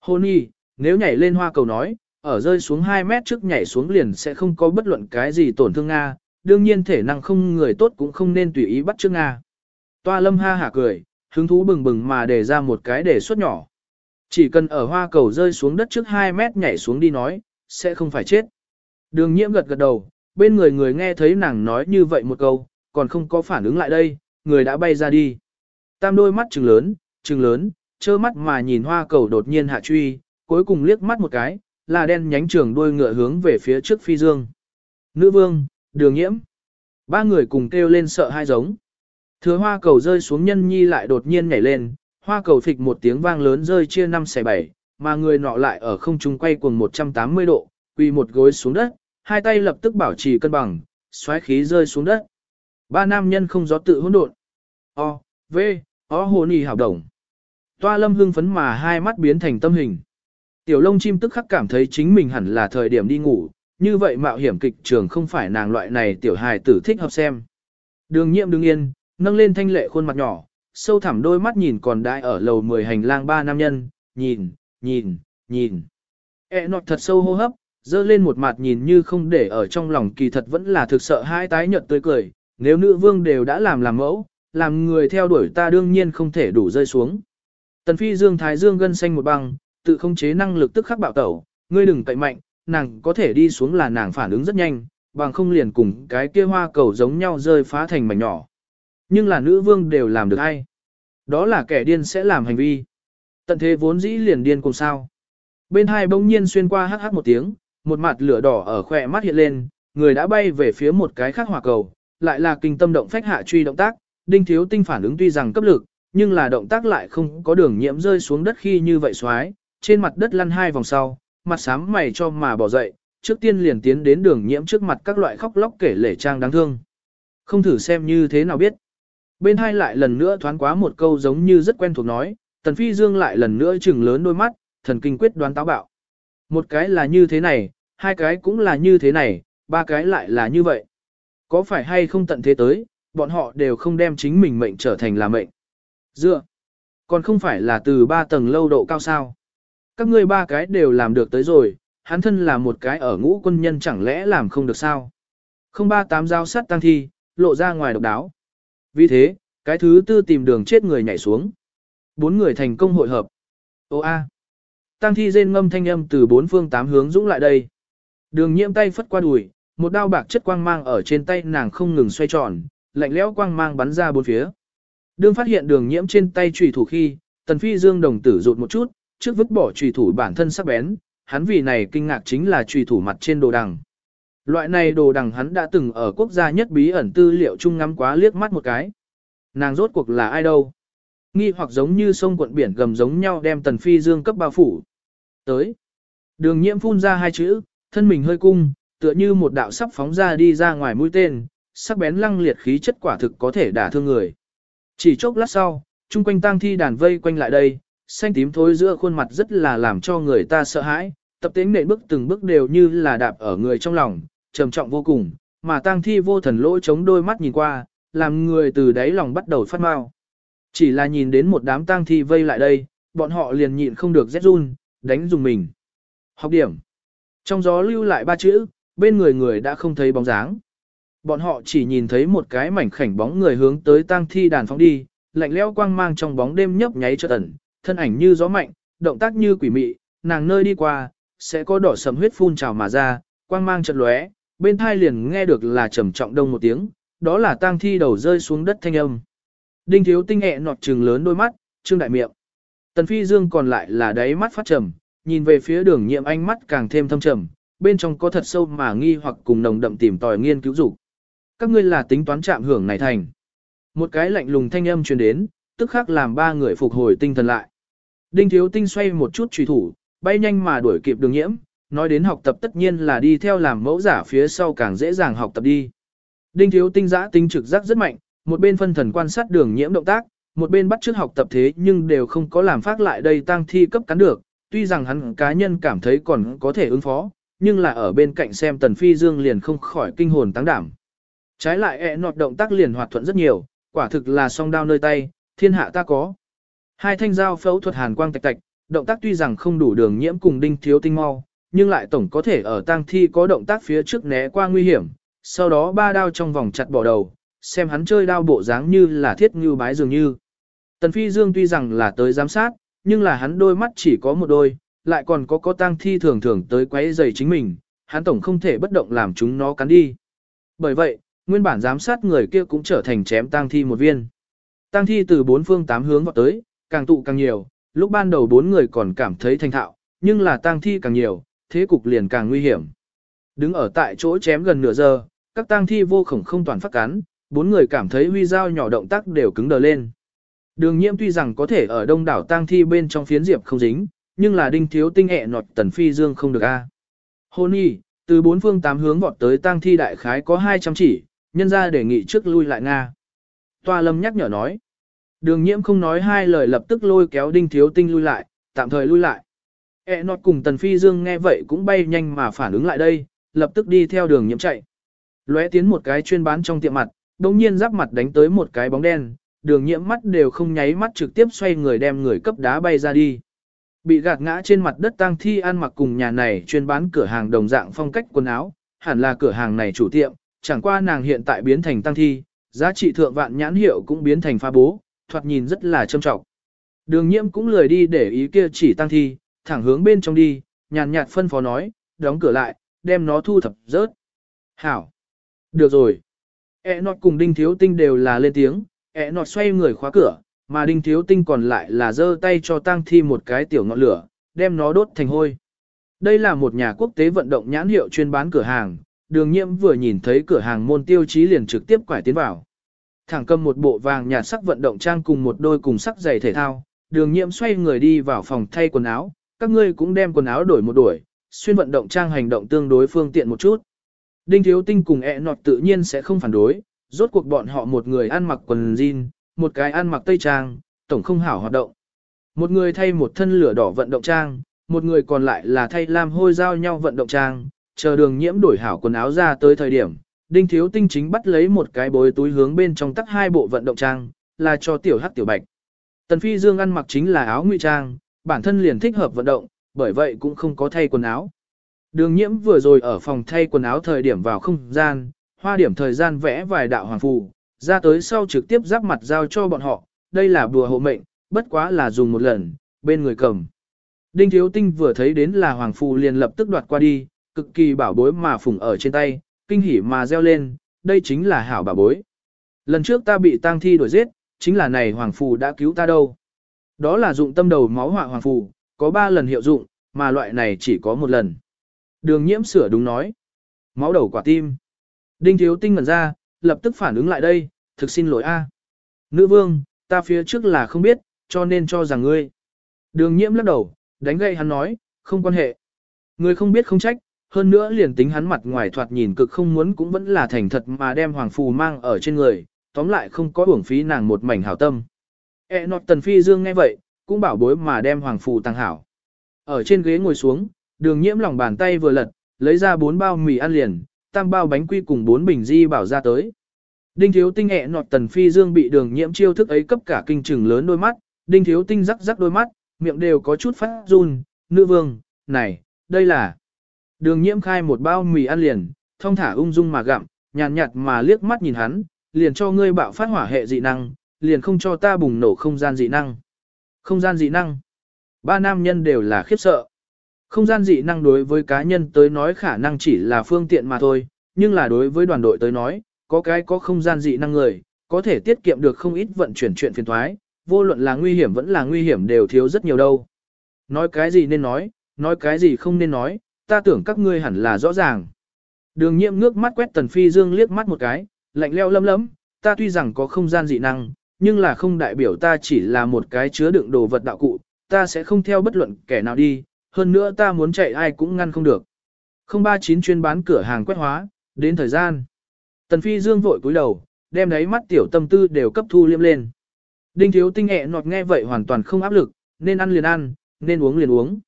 Hôn y, nếu nhảy lên hoa cầu nói, ở rơi xuống 2 mét trước nhảy xuống liền sẽ không có bất luận cái gì tổn thương Nga, đương nhiên thể năng không người tốt cũng không nên tùy ý bắt trước Nga. Toa lâm ha hả cười, hứng thú bừng bừng mà đề ra một cái đề xuất nhỏ. Chỉ cần ở hoa cầu rơi xuống đất trước 2 mét nhảy xuống đi nói, sẽ không phải chết. Đường nhiễm gật gật đầu, bên người người nghe thấy nàng nói như vậy một câu, còn không có phản ứng lại đây, người đã bay ra đi. Tam đôi mắt trừng lớn, trừng lớn, trơ mắt mà nhìn hoa cầu đột nhiên hạ truy, cuối cùng liếc mắt một cái, là đen nhánh trường đuôi ngựa hướng về phía trước phi dương. Nữ vương, đường nhiễm. Ba người cùng kêu lên sợ hai giống. Thừa hoa cầu rơi xuống nhân nhi lại đột nhiên nhảy lên, hoa cầu phịch một tiếng vang lớn rơi chia năm xẻ bảy, mà người nọ lại ở không trung quay cuồng 180 độ, quỳ một gối xuống đất, hai tay lập tức bảo trì cân bằng, xoáy khí rơi xuống đất. Ba nam nhân không gió tự hỗn độn. O, V, O hồ y hảo đồng. Toa lâm hưng phấn mà hai mắt biến thành tâm hình. Tiểu lông chim tức khắc cảm thấy chính mình hẳn là thời điểm đi ngủ, như vậy mạo hiểm kịch trường không phải nàng loại này tiểu hài tử thích hợp xem. Đường nhiệm đứng yên, nâng lên thanh lệ khuôn mặt nhỏ, sâu thẳm đôi mắt nhìn còn đại ở lầu 10 hành lang ba nam nhân, nhìn, nhìn, nhìn. E nọt thật sâu hô hấp, dơ lên một mặt nhìn như không để ở trong lòng kỳ thật vẫn là thực sợ hai tái nhợt tươi cười, nếu nữ vương đều đã làm làm mẫu, làm người theo đuổi ta đương nhiên không thể đủ rơi xuống. Tần phi dương thái dương gân xanh một băng, tự không chế năng lực tức khắc bạo tẩu, ngươi đừng cậy mạnh, nàng có thể đi xuống là nàng phản ứng rất nhanh, bằng không liền cùng cái kia hoa cầu giống nhau rơi phá thành mảnh nhỏ. Nhưng là nữ vương đều làm được hay. Đó là kẻ điên sẽ làm hành vi. Tận thế vốn dĩ liền điên cùng sao. Bên hai bỗng nhiên xuyên qua hắc hắc một tiếng, một mặt lửa đỏ ở khỏe mắt hiện lên, người đã bay về phía một cái khác hỏa cầu, lại là kinh tâm động phách hạ truy động tác, đinh thiếu tinh phản ứng tuy rằng cấp lực, nhưng là động tác lại không có đường nhiễm rơi xuống đất khi như vậy xoái, trên mặt đất lăn hai vòng sau, mặt sám mày cho mà bỏ dậy, trước tiên liền tiến đến đường nhiễm trước mặt các loại khóc lóc kể lể trang đáng thương. Không thử xem như thế nào biết. Bên hai lại lần nữa thoáng quá một câu giống như rất quen thuộc nói, tần phi dương lại lần nữa chừng lớn đôi mắt, thần kinh quyết đoán táo bạo. Một cái là như thế này, hai cái cũng là như thế này, ba cái lại là như vậy. Có phải hay không tận thế tới, bọn họ đều không đem chính mình mệnh trở thành là mệnh. Dựa, còn không phải là từ ba tầng lâu độ cao sao. Các ngươi ba cái đều làm được tới rồi, hắn thân là một cái ở ngũ quân nhân chẳng lẽ làm không được sao? Không ba tám giao sắt tăng thi, lộ ra ngoài độc đáo. Vì thế, cái thứ tư tìm đường chết người nhảy xuống. Bốn người thành công hội hợp. Ô a. Tăng thi rên ngâm thanh âm từ bốn phương tám hướng dũng lại đây. Đường nhiễm tay phất qua đùi, một đao bạc chất quang mang ở trên tay nàng không ngừng xoay tròn, lạnh lẽo quang mang bắn ra bốn phía. Đương phát hiện đường nhiễm trên tay trùy thủ khi, tần phi dương đồng tử rụt một chút, trước vứt bỏ trùy thủ bản thân sắc bén, hắn vì này kinh ngạc chính là trùy thủ mặt trên đồ đằng. Loại này đồ đằng hắn đã từng ở quốc gia nhất bí ẩn tư liệu chung ngắm quá liếc mắt một cái. Nàng rốt cuộc là ai đâu? Nghi hoặc giống như sông quận biển gầm giống nhau đem tần phi dương cấp bao phủ. Tới. Đường nhiễm phun ra hai chữ, thân mình hơi cung, tựa như một đạo sắp phóng ra đi ra ngoài mũi tên, sắc bén lăng liệt khí chất quả thực có thể đả thương người. Chỉ chốc lát sau, chung quanh tang thi đàn vây quanh lại đây, xanh tím thối giữa khuôn mặt rất là làm cho người ta sợ hãi, tập tính nện bước từng bước đều như là đạp ở người trong lòng, trầm trọng vô cùng, mà tang thi vô thần lỗ chống đôi mắt nhìn qua, làm người từ đáy lòng bắt đầu phát mau. Chỉ là nhìn đến một đám tang thi vây lại đây, bọn họ liền nhịn không được rét run, đánh dùng mình. Học điểm. Trong gió lưu lại ba chữ, bên người người đã không thấy bóng dáng. Bọn họ chỉ nhìn thấy một cái mảnh khảnh bóng người hướng tới tang thi đàn phóng đi, lạnh lẽo quang mang trong bóng đêm nhấp nháy chợt ẩn, thân ảnh như gió mạnh, động tác như quỷ mị, nàng nơi đi qua, sẽ có đỏ sầm huyết phun trào mà ra, quang mang chợt lóe, bên thai liền nghe được là trầm trọng đông một tiếng, đó là tang thi đầu rơi xuống đất thanh âm. Đinh thiếu tinh nhẹ nọt trừng lớn đôi mắt, trương đại miệng. Tần phi dương còn lại là đáy mắt phát trầm, nhìn về phía đường nhiệm ánh mắt càng thêm thâm trầm, bên trong có thật sâu mà nghi hoặc cùng nồng đậm tìm tòi nghiên cứu dục. Các ngươi là tính toán chạm hưởng này thành. Một cái lạnh lùng thanh âm truyền đến, tức khắc làm ba người phục hồi tinh thần lại. Đinh thiếu tinh xoay một chút truy thủ, bay nhanh mà đuổi kịp đường nhiễm, nói đến học tập tất nhiên là đi theo làm mẫu giả phía sau càng dễ dàng học tập đi. Đinh thiếu tinh giã tinh trực giác rất mạnh, một bên phân thần quan sát đường nhiễm động tác, một bên bắt trước học tập thế nhưng đều không có làm phát lại đây tăng thi cấp cắn được, tuy rằng hắn cá nhân cảm thấy còn có thể ứng phó, nhưng là ở bên cạnh xem tần phi dương liền không khỏi kinh hồn tăng đảm. Trái lại ẹ nọt động tác liền hoạt thuận rất nhiều, quả thực là song đao nơi tay, thiên hạ ta có. Hai thanh dao phẫu thuật hàn quang tạch tạch, động tác tuy rằng không đủ đường nhiễm cùng đinh thiếu tinh mau, nhưng lại tổng có thể ở tang thi có động tác phía trước né qua nguy hiểm, sau đó ba đao trong vòng chặt bỏ đầu, xem hắn chơi đao bộ dáng như là thiết như bái dường như. Tần Phi Dương tuy rằng là tới giám sát, nhưng là hắn đôi mắt chỉ có một đôi, lại còn có có tang thi thường thường tới quấy rầy chính mình, hắn tổng không thể bất động làm chúng nó cắn đi. Bởi vậy, nguyên bản giám sát người kia cũng trở thành chém tang thi một viên. Tang thi từ bốn phương tám hướng vào tới, càng tụ càng nhiều, lúc ban đầu bốn người còn cảm thấy thanh thạo, nhưng là tang thi càng nhiều, thế cục liền càng nguy hiểm. Đứng ở tại chỗ chém gần nửa giờ, các tang thi vô khổng không toàn phát cắn, bốn người cảm thấy huy dao nhỏ động tác đều cứng đờ lên. Đường nhiễm tuy rằng có thể ở đông đảo tang thi bên trong phiến diệp không dính, nhưng là đinh thiếu tinh ẹ nọt tần phi dương không được a. Hôn y, từ bốn phương tám hướng vọt tới tang thi đại khái có 200 chỉ, nhân ra đề nghị trước lui lại Nga. Toa lâm nhắc nhở nói. Đường nhiễm không nói hai lời lập tức lôi kéo đinh thiếu tinh lui lại, tạm thời lui lại. E nọt cùng tần phi dương nghe vậy cũng bay nhanh mà phản ứng lại đây, lập tức đi theo đường nhiễm chạy. Lóe tiến một cái chuyên bán trong tiệm mặt, đồng nhiên giáp mặt đánh tới một cái bóng đen, đường nhiễm mắt đều không nháy mắt trực tiếp xoay người đem người cấp đá bay ra đi. Bị gạt ngã trên mặt đất tang thi ăn mặc cùng nhà này chuyên bán cửa hàng đồng dạng phong cách quần áo, hẳn là cửa hàng này chủ tiệm, chẳng qua nàng hiện tại biến thành tang thi, giá trị thượng vạn nhãn hiệu cũng biến thành pha bố, thoạt nhìn rất là trâm trọng. Đường nhiễm cũng lười đi để ý kia chỉ tăng thi, thẳng hướng bên trong đi, nhàn nhạt phân phó nói, đóng cửa lại, đem nó thu thập rớt. Hảo. Được rồi. E nọt cùng đinh thiếu tinh đều là lên tiếng, e nọt xoay người khóa cửa, mà đinh thiếu tinh còn lại là giơ tay cho tăng thi một cái tiểu ngọn lửa, đem nó đốt thành hôi. Đây là một nhà quốc tế vận động nhãn hiệu chuyên bán cửa hàng, đường nhiễm vừa nhìn thấy cửa hàng môn tiêu chí liền trực tiếp quải tiến vào. Thẳng cầm một bộ vàng nhạt sắc vận động trang cùng một đôi cùng sắc giày thể thao, đường nhiễm xoay người đi vào phòng thay quần áo, các ngươi cũng đem quần áo đổi một đổi, xuyên vận động trang hành động tương đối phương tiện một chút. Đinh Thiếu Tinh cùng ẹ nọt tự nhiên sẽ không phản đối, rốt cuộc bọn họ một người ăn mặc quần jean, một cái ăn mặc tây trang, tổng không hảo hoạt động. Một người thay một thân lửa đỏ vận động trang, một người còn lại là thay làm hôi giao nhau vận động trang, chờ đường nhiễm đổi hảo quần áo ra tới thời điểm. Đinh Thiếu Tinh chính bắt lấy một cái bối túi hướng bên trong tắc hai bộ vận động trang, là cho tiểu hắc tiểu bạch. Tần Phi Dương ăn mặc chính là áo ngụy trang, bản thân liền thích hợp vận động, bởi vậy cũng không có thay quần áo. Đường nhiễm vừa rồi ở phòng thay quần áo thời điểm vào không gian, hoa điểm thời gian vẽ vài đạo hoàng phù, ra tới sau trực tiếp giáp mặt giao cho bọn họ, đây là bùa hộ mệnh, bất quá là dùng một lần, bên người cầm. Đinh Thiếu Tinh vừa thấy đến là hoàng phù liền lập tức đoạt qua đi, cực kỳ bảo bối mà phùng ở trên tay, kinh hỉ mà reo lên, đây chính là hảo bà bối. Lần trước ta bị tang thi đuổi giết, chính là này hoàng phù đã cứu ta đâu. Đó là dụng tâm đầu máu họa hoàng phù, có 3 lần hiệu dụng, mà loại này chỉ có một lần. Đường nhiễm sửa đúng nói. Máu đầu quả tim. Đinh thiếu tinh ngẩn ra, lập tức phản ứng lại đây, thực xin lỗi a. Nữ vương, ta phía trước là không biết, cho nên cho rằng ngươi. Đường nhiễm lắc đầu, đánh gậy hắn nói, không quan hệ. Ngươi không biết không trách, hơn nữa liền tính hắn mặt ngoài thoạt nhìn cực không muốn cũng vẫn là thành thật mà đem hoàng phù mang ở trên người, tóm lại không có uổng phí nàng một mảnh hảo tâm. E nọt tần phi dương nghe vậy, cũng bảo bối mà đem hoàng phù tăng hảo. Ở trên ghế ngồi xuống, đường nhiễm lòng bàn tay vừa lật, lấy ra bốn bao mì ăn liền, tam bao bánh quy cùng bốn bình di bảo ra tới. Đinh thiếu tinh ẹ nọt tần phi dương bị đường nhiễm chiêu thức ấy cấp cả kinh trừng lớn đôi mắt, đinh thiếu tinh rắc rắc đôi mắt, miệng đều có chút phát run, nữ vương, này, đây là. Đường nhiễm khai một bao mì ăn liền, thông thả ung dung mà gặm, nhàn nhạt mà liếc mắt nhìn hắn, liền cho ngươi bạo phát hỏa hệ dị năng, liền không cho ta bùng nổ không gian dị năng. Không gian dị năng. Ba nam nhân đều là khiếp sợ. Không gian dị năng đối với cá nhân tới nói khả năng chỉ là phương tiện mà thôi, nhưng là đối với đoàn đội tới nói, có cái có không gian dị năng người, có thể tiết kiệm được không ít vận chuyển chuyện phiền thoái, vô luận là nguy hiểm vẫn là nguy hiểm đều thiếu rất nhiều đâu. Nói cái gì nên nói, nói cái gì không nên nói, ta tưởng các ngươi hẳn là rõ ràng. Đường nhiệm ngước mắt quét Tần Phi Dương liếc mắt một cái, lạnh leo lâm lấm, ta tuy rằng có không gian dị năng, nhưng là không đại biểu ta chỉ là một cái chứa đựng đồ vật đạo cụ, ta sẽ không theo bất luận kẻ nào đi, hơn nữa ta muốn chạy ai cũng ngăn không được. 039 chuyên bán cửa hàng quét hóa, đến thời gian. Tần Phi Dương vội cúi đầu, đem đáy mắt tiểu tâm tư đều cấp thu liêm lên. Đinh thiếu tinh ẹ nọt nghe vậy hoàn toàn không áp lực, nên ăn liền ăn, nên uống liền uống.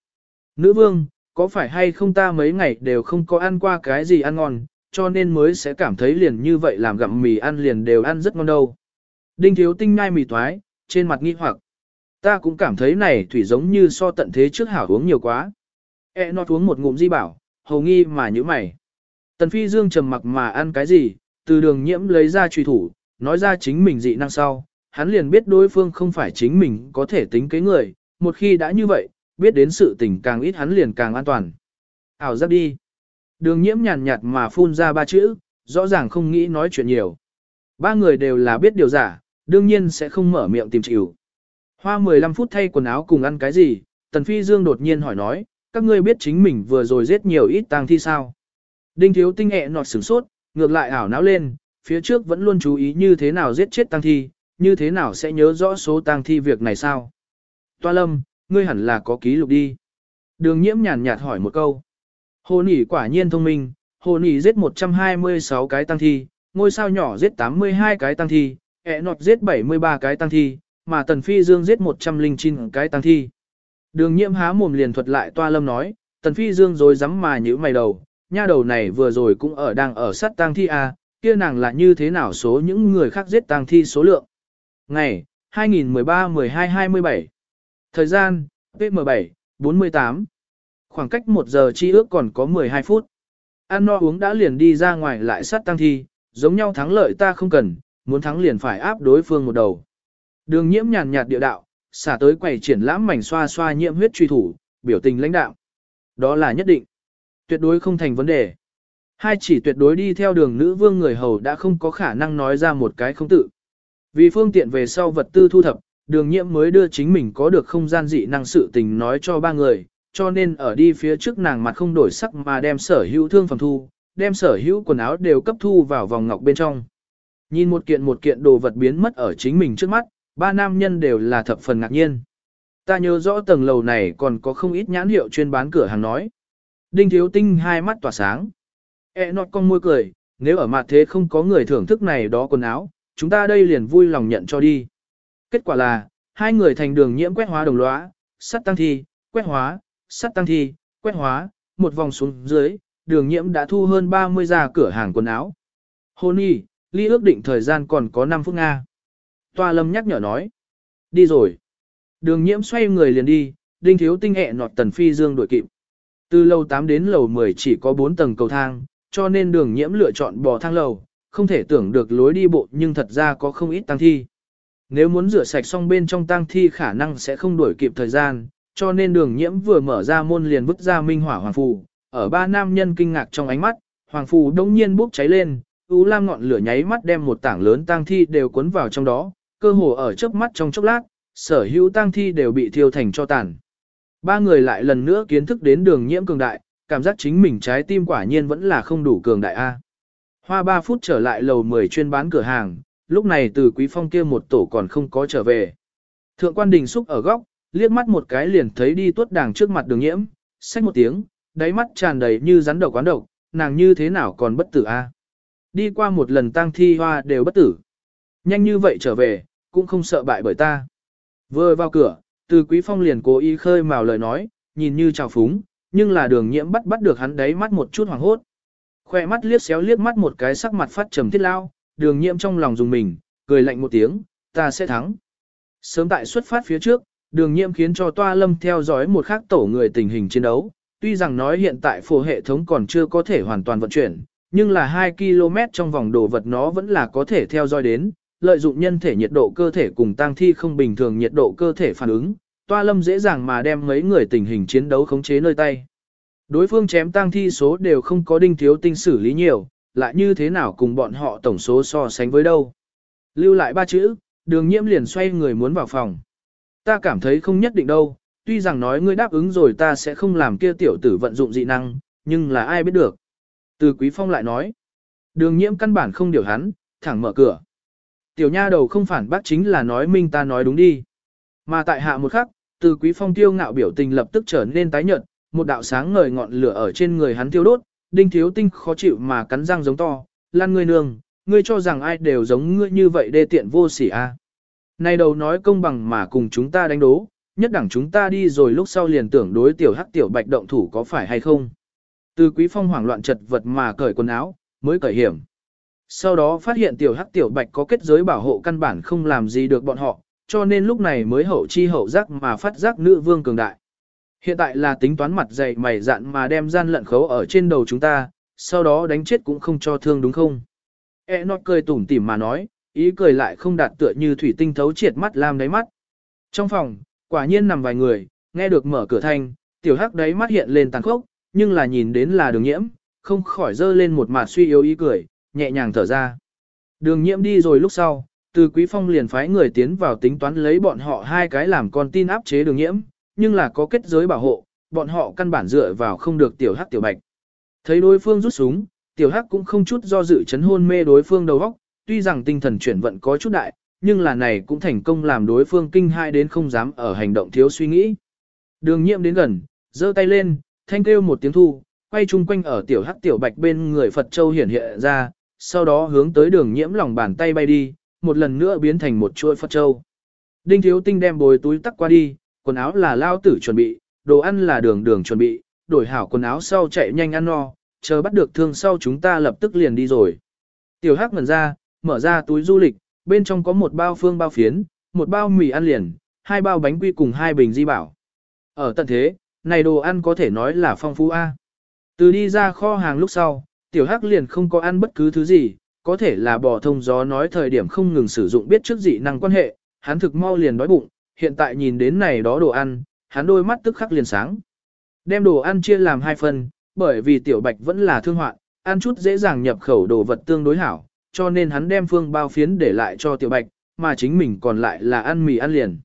Nữ vương, có phải hay không ta mấy ngày đều không có ăn qua cái gì ăn ngon, cho nên mới sẽ cảm thấy liền như vậy làm gặm mì ăn liền đều ăn rất ngon đâu. Đinh thiếu tinh ngai mì toái, trên mặt nghi hoặc. Ta cũng cảm thấy này thủy giống như so tận thế trước hảo uống nhiều quá. E nó uống một ngụm di bảo, hầu nghi mà như mày. Tần phi dương trầm mặc mà ăn cái gì, từ đường nhiễm lấy ra truy thủ, nói ra chính mình dị năng sau. Hắn liền biết đối phương không phải chính mình có thể tính kế người, một khi đã như vậy, biết đến sự tình càng ít hắn liền càng an toàn. Ảo giáp đi. Đường nhiễm nhàn nhạt mà phun ra ba chữ, rõ ràng không nghĩ nói chuyện nhiều. Ba người đều là biết điều giả, đương nhiên sẽ không mở miệng tìm chịu. Hoa 15 phút thay quần áo cùng ăn cái gì, Tần Phi Dương đột nhiên hỏi nói, các ngươi biết chính mình vừa rồi giết nhiều ít tang thi sao? Đinh thiếu tinh ẹ nọt sửng sốt, ngược lại ảo não lên, phía trước vẫn luôn chú ý như thế nào giết chết tang thi, như thế nào sẽ nhớ rõ số tang thi việc này sao? Toa lâm, ngươi hẳn là có ký lục đi. Đường nhiễm nhàn nhạt hỏi một câu. Hồ nỉ quả nhiên thông minh, hồ nỉ giết 126 cái tăng thi, ngôi sao nhỏ giết 82 cái tăng thi, ẹ nọt giết 73 cái tăng thi, mà tần phi dương giết 109 cái tăng thi. Đường nhiễm há mồm liền thuật lại toa lâm nói, tần phi dương rồi dám mà nhữ mày đầu, nha đầu này vừa rồi cũng ở đang ở sát tăng thi à, kia nàng là như thế nào số những người khác giết tăng thi số lượng. Ngày, 2013-12-27 Thời gian, PM7, 48. Khoảng cách 1 giờ chi ước còn có 12 phút. Ăn no uống đã liền đi ra ngoài lại sát tăng thi, giống nhau thắng lợi ta không cần, muốn thắng liền phải áp đối phương một đầu. Đường nhiễm nhàn nhạt địa đạo, xả tới quầy triển lãm mảnh xoa xoa nhiễm huyết truy thủ, biểu tình lãnh đạo. Đó là nhất định. Tuyệt đối không thành vấn đề. Hai chỉ tuyệt đối đi theo đường nữ vương người hầu đã không có khả năng nói ra một cái không tự. Vì phương tiện về sau vật tư thu thập, đường nhiễm mới đưa chính mình có được không gian dị năng sự tình nói cho ba người, cho nên ở đi phía trước nàng mặt không đổi sắc mà đem sở hữu thương phẩm thu, đem sở hữu quần áo đều cấp thu vào vòng ngọc bên trong. Nhìn một kiện một kiện đồ vật biến mất ở chính mình trước mắt, ba nam nhân đều là thập phần ngạc nhiên. Ta nhớ rõ tầng lầu này còn có không ít nhãn hiệu chuyên bán cửa hàng nói. Đinh Thiếu Tinh hai mắt tỏa sáng. E nọt con môi cười, nếu ở mặt thế không có người thưởng thức này đó quần áo, chúng ta đây liền vui lòng nhận cho đi. Kết quả là, hai người thành đường nhiễm quét hóa đồng lõa, sắt tăng thi, quét hóa, sắt tăng thi, quét hóa, một vòng xuống dưới, đường nhiễm đã thu hơn 30 gia cửa hàng quần áo. Hôn y, ly ước định thời gian còn có 5 phút Nga. Toa lâm nhắc nhở nói. Đi rồi. Đường nhiễm xoay người liền đi, đinh thiếu tinh hẹ nọt tần phi dương đuổi kịp. Từ lầu 8 đến lầu 10 chỉ có 4 tầng cầu thang, cho nên đường nhiễm lựa chọn bò thang lầu, không thể tưởng được lối đi bộ nhưng thật ra có không ít tăng thi. Nếu muốn rửa sạch xong bên trong tang thi khả năng sẽ không đuổi kịp thời gian, cho nên đường nhiễm vừa mở ra môn liền vứt ra minh hỏa hoàng phù. Ở ba nam nhân kinh ngạc trong ánh mắt, hoàng phù đông nhiên bốc cháy lên, u lam ngọn lửa nháy mắt đem một tảng lớn tang thi đều cuốn vào trong đó, cơ hồ ở chớp mắt trong chốc lát, sở hữu tang thi đều bị thiêu thành cho tàn. Ba người lại lần nữa kiến thức đến đường nhiễm cường đại, cảm giác chính mình trái tim quả nhiên vẫn là không đủ cường đại A. Hoa 3 phút trở lại lầu 10 chuyên bán cửa hàng, lúc này từ quý phong kia một tổ còn không có trở về. Thượng quan đình xúc ở góc, liếc mắt một cái liền thấy đi tuốt đàng trước mặt đường nhiễm, xách một tiếng, đáy mắt tràn đầy như rắn độc quán độc, nàng như thế nào còn bất tử a? À? Đi qua một lần tang thi hoa đều bất tử. Nhanh như vậy trở về, cũng không sợ bại bởi ta. Vừa vào cửa, từ quý phong liền cố ý khơi mào lời nói, nhìn như trào phúng, nhưng là đường nhiễm bắt bắt được hắn đáy mắt một chút hoảng hốt. Khoe mắt liếc xéo liếc mắt một cái sắc mặt phát trầm thiết lao, đường nhiễm trong lòng dùng mình, cười lạnh một tiếng, ta sẽ thắng. Sớm tại xuất phát phía trước, đường nhiễm khiến cho toa lâm theo dõi một khác tổ người tình hình chiến đấu. Tuy rằng nói hiện tại phổ hệ thống còn chưa có thể hoàn toàn vận chuyển, nhưng là 2 km trong vòng đồ vật nó vẫn là có thể theo dõi đến, lợi dụng nhân thể nhiệt độ cơ thể cùng tăng thi không bình thường nhiệt độ cơ thể phản ứng, toa lâm dễ dàng mà đem mấy người tình hình chiến đấu khống chế nơi tay. Đối phương chém tăng thi số đều không có đinh thiếu tinh xử lý nhiều, lại như thế nào cùng bọn họ tổng số so sánh với đâu. Lưu lại ba chữ, đường nhiễm liền xoay người muốn vào phòng. Ta cảm thấy không nhất định đâu, tuy rằng nói ngươi đáp ứng rồi ta sẽ không làm kia tiểu tử vận dụng dị năng, nhưng là ai biết được. Từ Quý Phong lại nói, đường nhiễm căn bản không điều hắn, thẳng mở cửa. Tiểu nha đầu không phản bác chính là nói minh ta nói đúng đi. Mà tại hạ một khắc, từ Quý Phong tiêu ngạo biểu tình lập tức trở nên tái nhợt, một đạo sáng ngời ngọn lửa ở trên người hắn tiêu đốt, đinh thiếu tinh khó chịu mà cắn răng giống to, lan ngươi nương, ngươi cho rằng ai đều giống ngươi như vậy đê tiện vô sỉ a. À. Nay đầu nói công bằng mà cùng chúng ta đánh đố, nhất đẳng chúng ta đi rồi lúc sau liền tưởng đối tiểu hắc tiểu bạch động thủ có phải hay không. Từ quý phong hoảng loạn chật vật mà cởi quần áo, mới cởi hiểm. Sau đó phát hiện tiểu hắc tiểu bạch có kết giới bảo hộ căn bản không làm gì được bọn họ, cho nên lúc này mới hậu chi hậu giác mà phát giác nữ vương cường đại. Hiện tại là tính toán mặt dày mày dạn mà đem gian lận khấu ở trên đầu chúng ta, sau đó đánh chết cũng không cho thương đúng không? E nọt cười tủm tỉm mà nói, ý cười lại không đạt tựa như thủy tinh thấu triệt mắt làm đáy mắt. Trong phòng, quả nhiên nằm vài người, nghe được mở cửa thanh, tiểu hắc đáy mắt hiện lên tàn khốc, nhưng là nhìn đến là đường nhiễm, không khỏi dơ lên một mặt suy yếu ý cười, nhẹ nhàng thở ra. Đường nhiễm đi rồi lúc sau, từ quý phong liền phái người tiến vào tính toán lấy bọn họ hai cái làm con tin áp chế đường nhiễm, nhưng là có kết giới bảo hộ, bọn họ căn bản dựa vào không được tiểu hắc tiểu bạch. Thấy đối phương rút súng, tiểu hắc cũng không chút do dự chấn hôn mê đối phương đầu óc, tuy rằng tinh thần chuyển vận có chút đại, nhưng là này cũng thành công làm đối phương kinh hai đến không dám ở hành động thiếu suy nghĩ. Đường nhiệm đến gần, giơ tay lên, thanh kêu một tiếng thu, quay chung quanh ở tiểu hắc tiểu bạch bên người Phật Châu hiển hiện ra, sau đó hướng tới đường nhiễm lòng bàn tay bay đi, một lần nữa biến thành một chuỗi Phật Châu. Đinh thiếu tinh đem bồi túi tắc qua đi, quần áo là lao tử chuẩn bị, đồ ăn là đường đường chuẩn bị, đổi hảo quần áo sau chạy nhanh ăn no, chờ bắt được thương sau chúng ta lập tức liền đi rồi. Tiểu hắc ngẩn ra, mở ra túi du lịch, bên trong có một bao phương bao phiến, một bao mì ăn liền, hai bao bánh quy cùng hai bình di bảo. Ở tận thế, này đồ ăn có thể nói là phong phú A. Từ đi ra kho hàng lúc sau, tiểu hắc liền không có ăn bất cứ thứ gì, có thể là bò thông gió nói thời điểm không ngừng sử dụng biết trước dị năng quan hệ, hắn thực mau liền đói bụng, hiện tại nhìn đến này đó đồ ăn, hắn đôi mắt tức khắc liền sáng. Đem đồ ăn chia làm hai phần, bởi vì tiểu bạch vẫn là thương hoạn, ăn chút dễ dàng nhập khẩu đồ vật tương đối hảo, cho nên hắn đem phương bao phiến để lại cho tiểu bạch, mà chính mình còn lại là ăn mì ăn liền.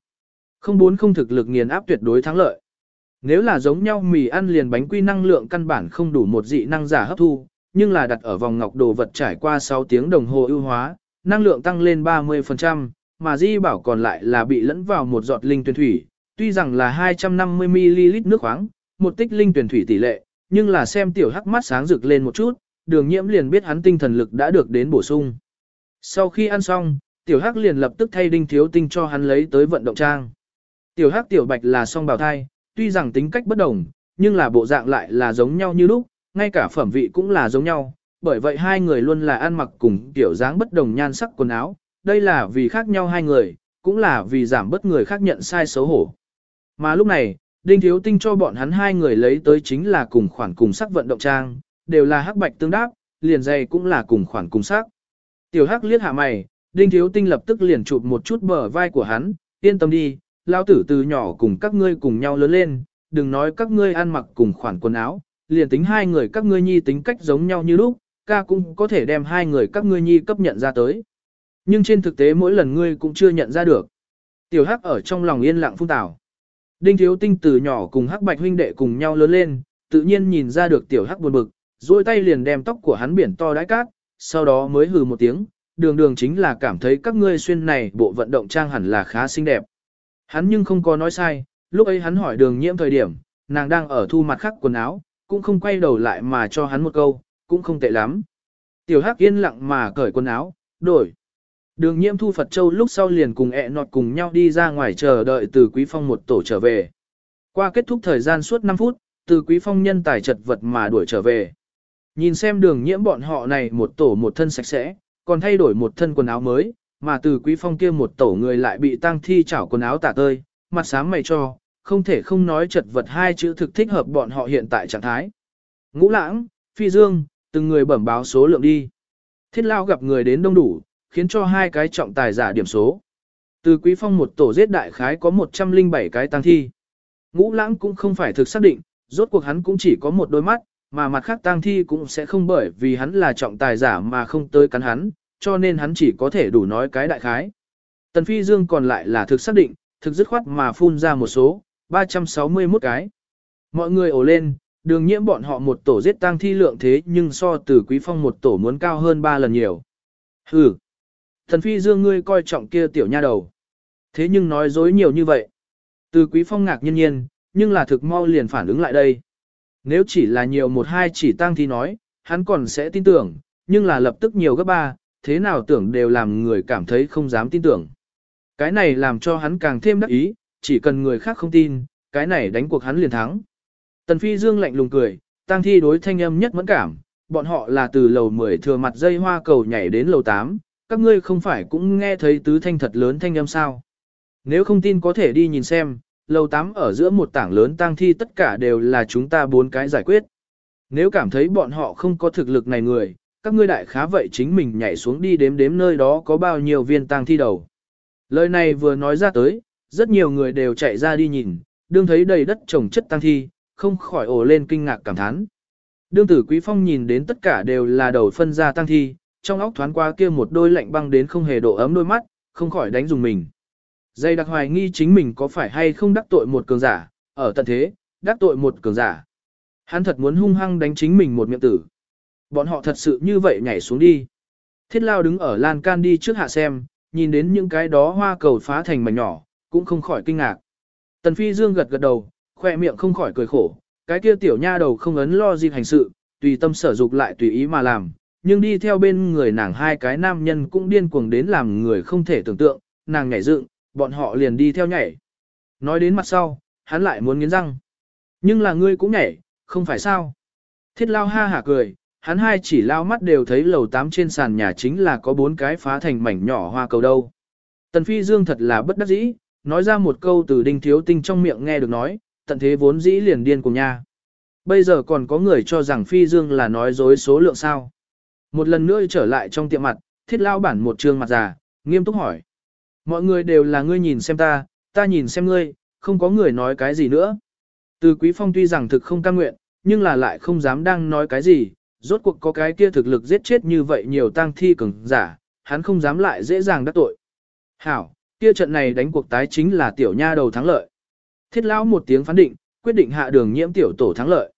Không bốn không thực lực nghiền áp tuyệt đối thắng lợi. Nếu là giống nhau mì ăn liền bánh quy năng lượng căn bản không đủ một dị năng giả hấp thu, nhưng là đặt ở vòng ngọc đồ vật trải qua 6 tiếng đồng hồ ưu hóa, năng lượng tăng lên 30%, mà di bảo còn lại là bị lẫn vào một giọt linh tuyển thủy, tuy rằng là 250ml nước khoáng, một tích linh tuyển thủy tỷ lệ, nhưng là xem tiểu hắc mắt sáng rực lên một chút, đường nhiễm liền biết hắn tinh thần lực đã được đến bổ sung. Sau khi ăn xong, tiểu hắc liền lập tức thay đinh thiếu tinh cho hắn lấy tới vận động trang. Tiểu hắc tiểu bạch là song bào thai, tuy rằng tính cách bất đồng, nhưng là bộ dạng lại là giống nhau như lúc, ngay cả phẩm vị cũng là giống nhau, bởi vậy hai người luôn là ăn mặc cùng tiểu dáng bất đồng nhan sắc quần áo, đây là vì khác nhau hai người, cũng là vì giảm bớt người khác nhận sai xấu hổ. Mà lúc này, Đinh Thiếu Tinh cho bọn hắn hai người lấy tới chính là cùng khoản cùng sắc vận động trang, đều là hắc bạch tương đáp, liền dày cũng là cùng khoản cùng sắc. Tiểu hắc liếc hạ mày, Đinh Thiếu Tinh lập tức liền chụp một chút bờ vai của hắn, yên tâm đi, lao tử từ nhỏ cùng các ngươi cùng nhau lớn lên, đừng nói các ngươi ăn mặc cùng khoản quần áo, liền tính hai người các ngươi nhi tính cách giống nhau như lúc, ca cũng có thể đem hai người các ngươi nhi cấp nhận ra tới. Nhưng trên thực tế mỗi lần ngươi cũng chưa nhận ra được. Tiểu Hắc ở trong lòng yên lặng phun tảo. Đinh Thiếu Tinh từ nhỏ cùng Hắc Bạch huynh đệ cùng nhau lớn lên, tự nhiên nhìn ra được Tiểu Hắc buồn bực, duỗi tay liền đem tóc của hắn biển to đái cát, sau đó mới hừ một tiếng, đường đường chính là cảm thấy các ngươi xuyên này bộ vận động trang hẳn là khá xinh đẹp. Hắn nhưng không có nói sai, lúc ấy hắn hỏi đường nhiễm thời điểm, nàng đang ở thu mặt khắc quần áo, cũng không quay đầu lại mà cho hắn một câu, cũng không tệ lắm. Tiểu Hắc yên lặng mà cởi quần áo, đổi. Đường nhiễm thu Phật Châu lúc sau liền cùng ẹ nọt cùng nhau đi ra ngoài chờ đợi từ Quý Phong một tổ trở về. Qua kết thúc thời gian suốt 5 phút, từ Quý Phong nhân tài chật vật mà đuổi trở về. Nhìn xem đường nhiễm bọn họ này một tổ một thân sạch sẽ, còn thay đổi một thân quần áo mới, mà từ Quý Phong kia một tổ người lại bị tang thi chảo quần áo tả tơi, mặt sám mày cho, không thể không nói chật vật hai chữ thực thích hợp bọn họ hiện tại trạng thái. Ngũ lãng, phi dương, từng người bẩm báo số lượng đi. Thiết lao gặp người đến đông đủ, khiến cho hai cái trọng tài giả điểm số. Từ quý phong một tổ giết đại khái có 107 cái tăng thi. Ngũ lãng cũng không phải thực xác định, rốt cuộc hắn cũng chỉ có một đôi mắt, mà mặt khác tăng thi cũng sẽ không bởi vì hắn là trọng tài giả mà không tới cắn hắn, cho nên hắn chỉ có thể đủ nói cái đại khái. Tần Phi Dương còn lại là thực xác định, thực dứt khoát mà phun ra một số, 361 cái. Mọi người ổ lên, đường nhiễm bọn họ một tổ giết tăng thi lượng thế nhưng so từ quý phong một tổ muốn cao hơn 3 lần nhiều. Hừ. Thần phi dương ngươi coi trọng kia tiểu nha đầu. Thế nhưng nói dối nhiều như vậy. Từ quý phong ngạc nhiên nhiên, nhưng là thực mau liền phản ứng lại đây. Nếu chỉ là nhiều một hai chỉ tăng thì nói, hắn còn sẽ tin tưởng, nhưng là lập tức nhiều gấp ba, thế nào tưởng đều làm người cảm thấy không dám tin tưởng. Cái này làm cho hắn càng thêm đắc ý, chỉ cần người khác không tin, cái này đánh cuộc hắn liền thắng. Tần Phi Dương lạnh lùng cười, tăng thi đối thanh âm nhất mẫn cảm, bọn họ là từ lầu 10 thừa mặt dây hoa cầu nhảy đến lầu 8, các ngươi không phải cũng nghe thấy tứ thanh thật lớn thanh âm sao. Nếu không tin có thể đi nhìn xem, lầu 8 ở giữa một tảng lớn tang thi tất cả đều là chúng ta bốn cái giải quyết. Nếu cảm thấy bọn họ không có thực lực này người, các ngươi đại khá vậy chính mình nhảy xuống đi đếm đếm nơi đó có bao nhiêu viên tang thi đầu. Lời này vừa nói ra tới, rất nhiều người đều chạy ra đi nhìn, đương thấy đầy đất trồng chất tang thi, không khỏi ồ lên kinh ngạc cảm thán. Đương tử Quý Phong nhìn đến tất cả đều là đầu phân ra tang thi, trong óc thoáng qua kia một đôi lạnh băng đến không hề độ ấm đôi mắt, không khỏi đánh dùng mình. Dây đặc hoài nghi chính mình có phải hay không đắc tội một cường giả, ở tận thế, đắc tội một cường giả. Hắn thật muốn hung hăng đánh chính mình một miệng tử. Bọn họ thật sự như vậy nhảy xuống đi. Thiết lao đứng ở lan can đi trước hạ xem, nhìn đến những cái đó hoa cầu phá thành mảnh nhỏ, cũng không khỏi kinh ngạc. Tần Phi Dương gật gật đầu, khoe miệng không khỏi cười khổ, cái kia tiểu nha đầu không ấn lo gì hành sự, tùy tâm sở dục lại tùy ý mà làm, nhưng đi theo bên người nàng hai cái nam nhân cũng điên cuồng đến làm người không thể tưởng tượng, nàng nhảy dựng, bọn họ liền đi theo nhảy. Nói đến mặt sau, hắn lại muốn nghiến răng. Nhưng là ngươi cũng nhảy, không phải sao? Thiết lao ha hả cười, hắn hai chỉ lao mắt đều thấy lầu tám trên sàn nhà chính là có bốn cái phá thành mảnh nhỏ hoa cầu đâu. Tần Phi Dương thật là bất đắc dĩ, nói ra một câu từ đinh thiếu tinh trong miệng nghe được nói, tận thế vốn dĩ liền điên cùng nha. Bây giờ còn có người cho rằng Phi Dương là nói dối số lượng sao. Một lần nữa trở lại trong tiệm mặt, thiết lao bản một trường mặt già, nghiêm túc hỏi. Mọi người đều là ngươi nhìn xem ta, ta nhìn xem ngươi, không có người nói cái gì nữa. Từ Quý Phong tuy rằng thực không cam nguyện, nhưng là lại không dám đang nói cái gì, rốt cuộc có cái kia thực lực giết chết như vậy nhiều tang thi cường giả, hắn không dám lại dễ dàng đắc tội. Hảo, kia trận này đánh cuộc tái chính là tiểu nha đầu thắng lợi. Thiết lão một tiếng phán định, quyết định hạ đường nhiễm tiểu tổ thắng lợi.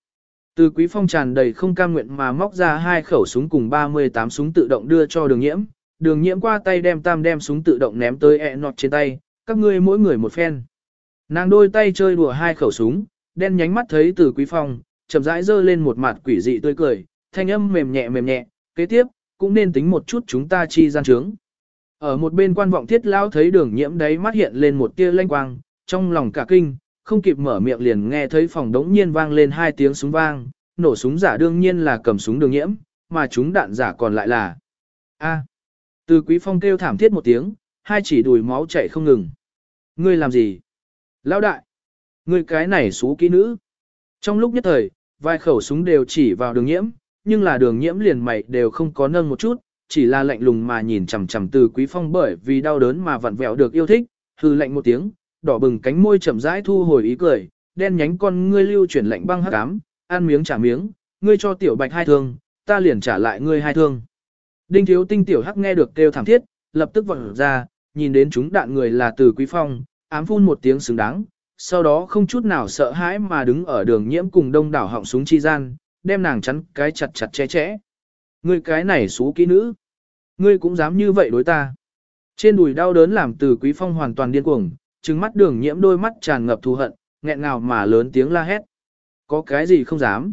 Từ quý phong tràn đầy không cam nguyện mà móc ra hai khẩu súng cùng 38 súng tự động đưa cho đường nhiễm, đường nhiễm qua tay đem tam đem súng tự động ném tới ẹ nọt trên tay, các ngươi mỗi người một phen. Nàng đôi tay chơi đùa hai khẩu súng, đen nhánh mắt thấy từ quý phong, chậm rãi dơ lên một mặt quỷ dị tươi cười, thanh âm mềm nhẹ mềm nhẹ, kế tiếp, cũng nên tính một chút chúng ta chi gian trướng. Ở một bên quan vọng thiết lão thấy đường nhiễm đấy mắt hiện lên một tia lanh quang, trong lòng cả kinh, không kịp mở miệng liền nghe thấy phòng đống nhiên vang lên hai tiếng súng vang, nổ súng giả đương nhiên là cầm súng đường nhiễm, mà chúng đạn giả còn lại là A. Từ quý phong kêu thảm thiết một tiếng, hai chỉ đùi máu chảy không ngừng. Ngươi làm gì? Lão đại! Ngươi cái này xú kỹ nữ! Trong lúc nhất thời, vài khẩu súng đều chỉ vào đường nhiễm, nhưng là đường nhiễm liền mày đều không có nâng một chút, chỉ là lạnh lùng mà nhìn chằm chằm từ quý phong bởi vì đau đớn mà vặn vẹo được yêu thích, hư lạnh một tiếng, đỏ bừng cánh môi chậm rãi thu hồi ý cười, đen nhánh con ngươi lưu chuyển lạnh băng hắc ám, ăn miếng trả miếng, ngươi cho tiểu bạch hai thương, ta liền trả lại ngươi hai thương. Đinh thiếu tinh tiểu hắc nghe được kêu thảm thiết, lập tức vọt ra, nhìn đến chúng đạn người là từ quý phong, ám phun một tiếng xứng đáng, sau đó không chút nào sợ hãi mà đứng ở đường nhiễm cùng đông đảo họng súng chi gian, đem nàng chắn cái chặt chặt che chẽ. Ngươi cái này xú kỹ nữ. Ngươi cũng dám như vậy đối ta. Trên đùi đau đớn làm từ quý phong hoàn toàn điên cuồng, trừng mắt đường nhiễm đôi mắt tràn ngập thù hận, nghẹn ngào mà lớn tiếng la hét. Có cái gì không dám.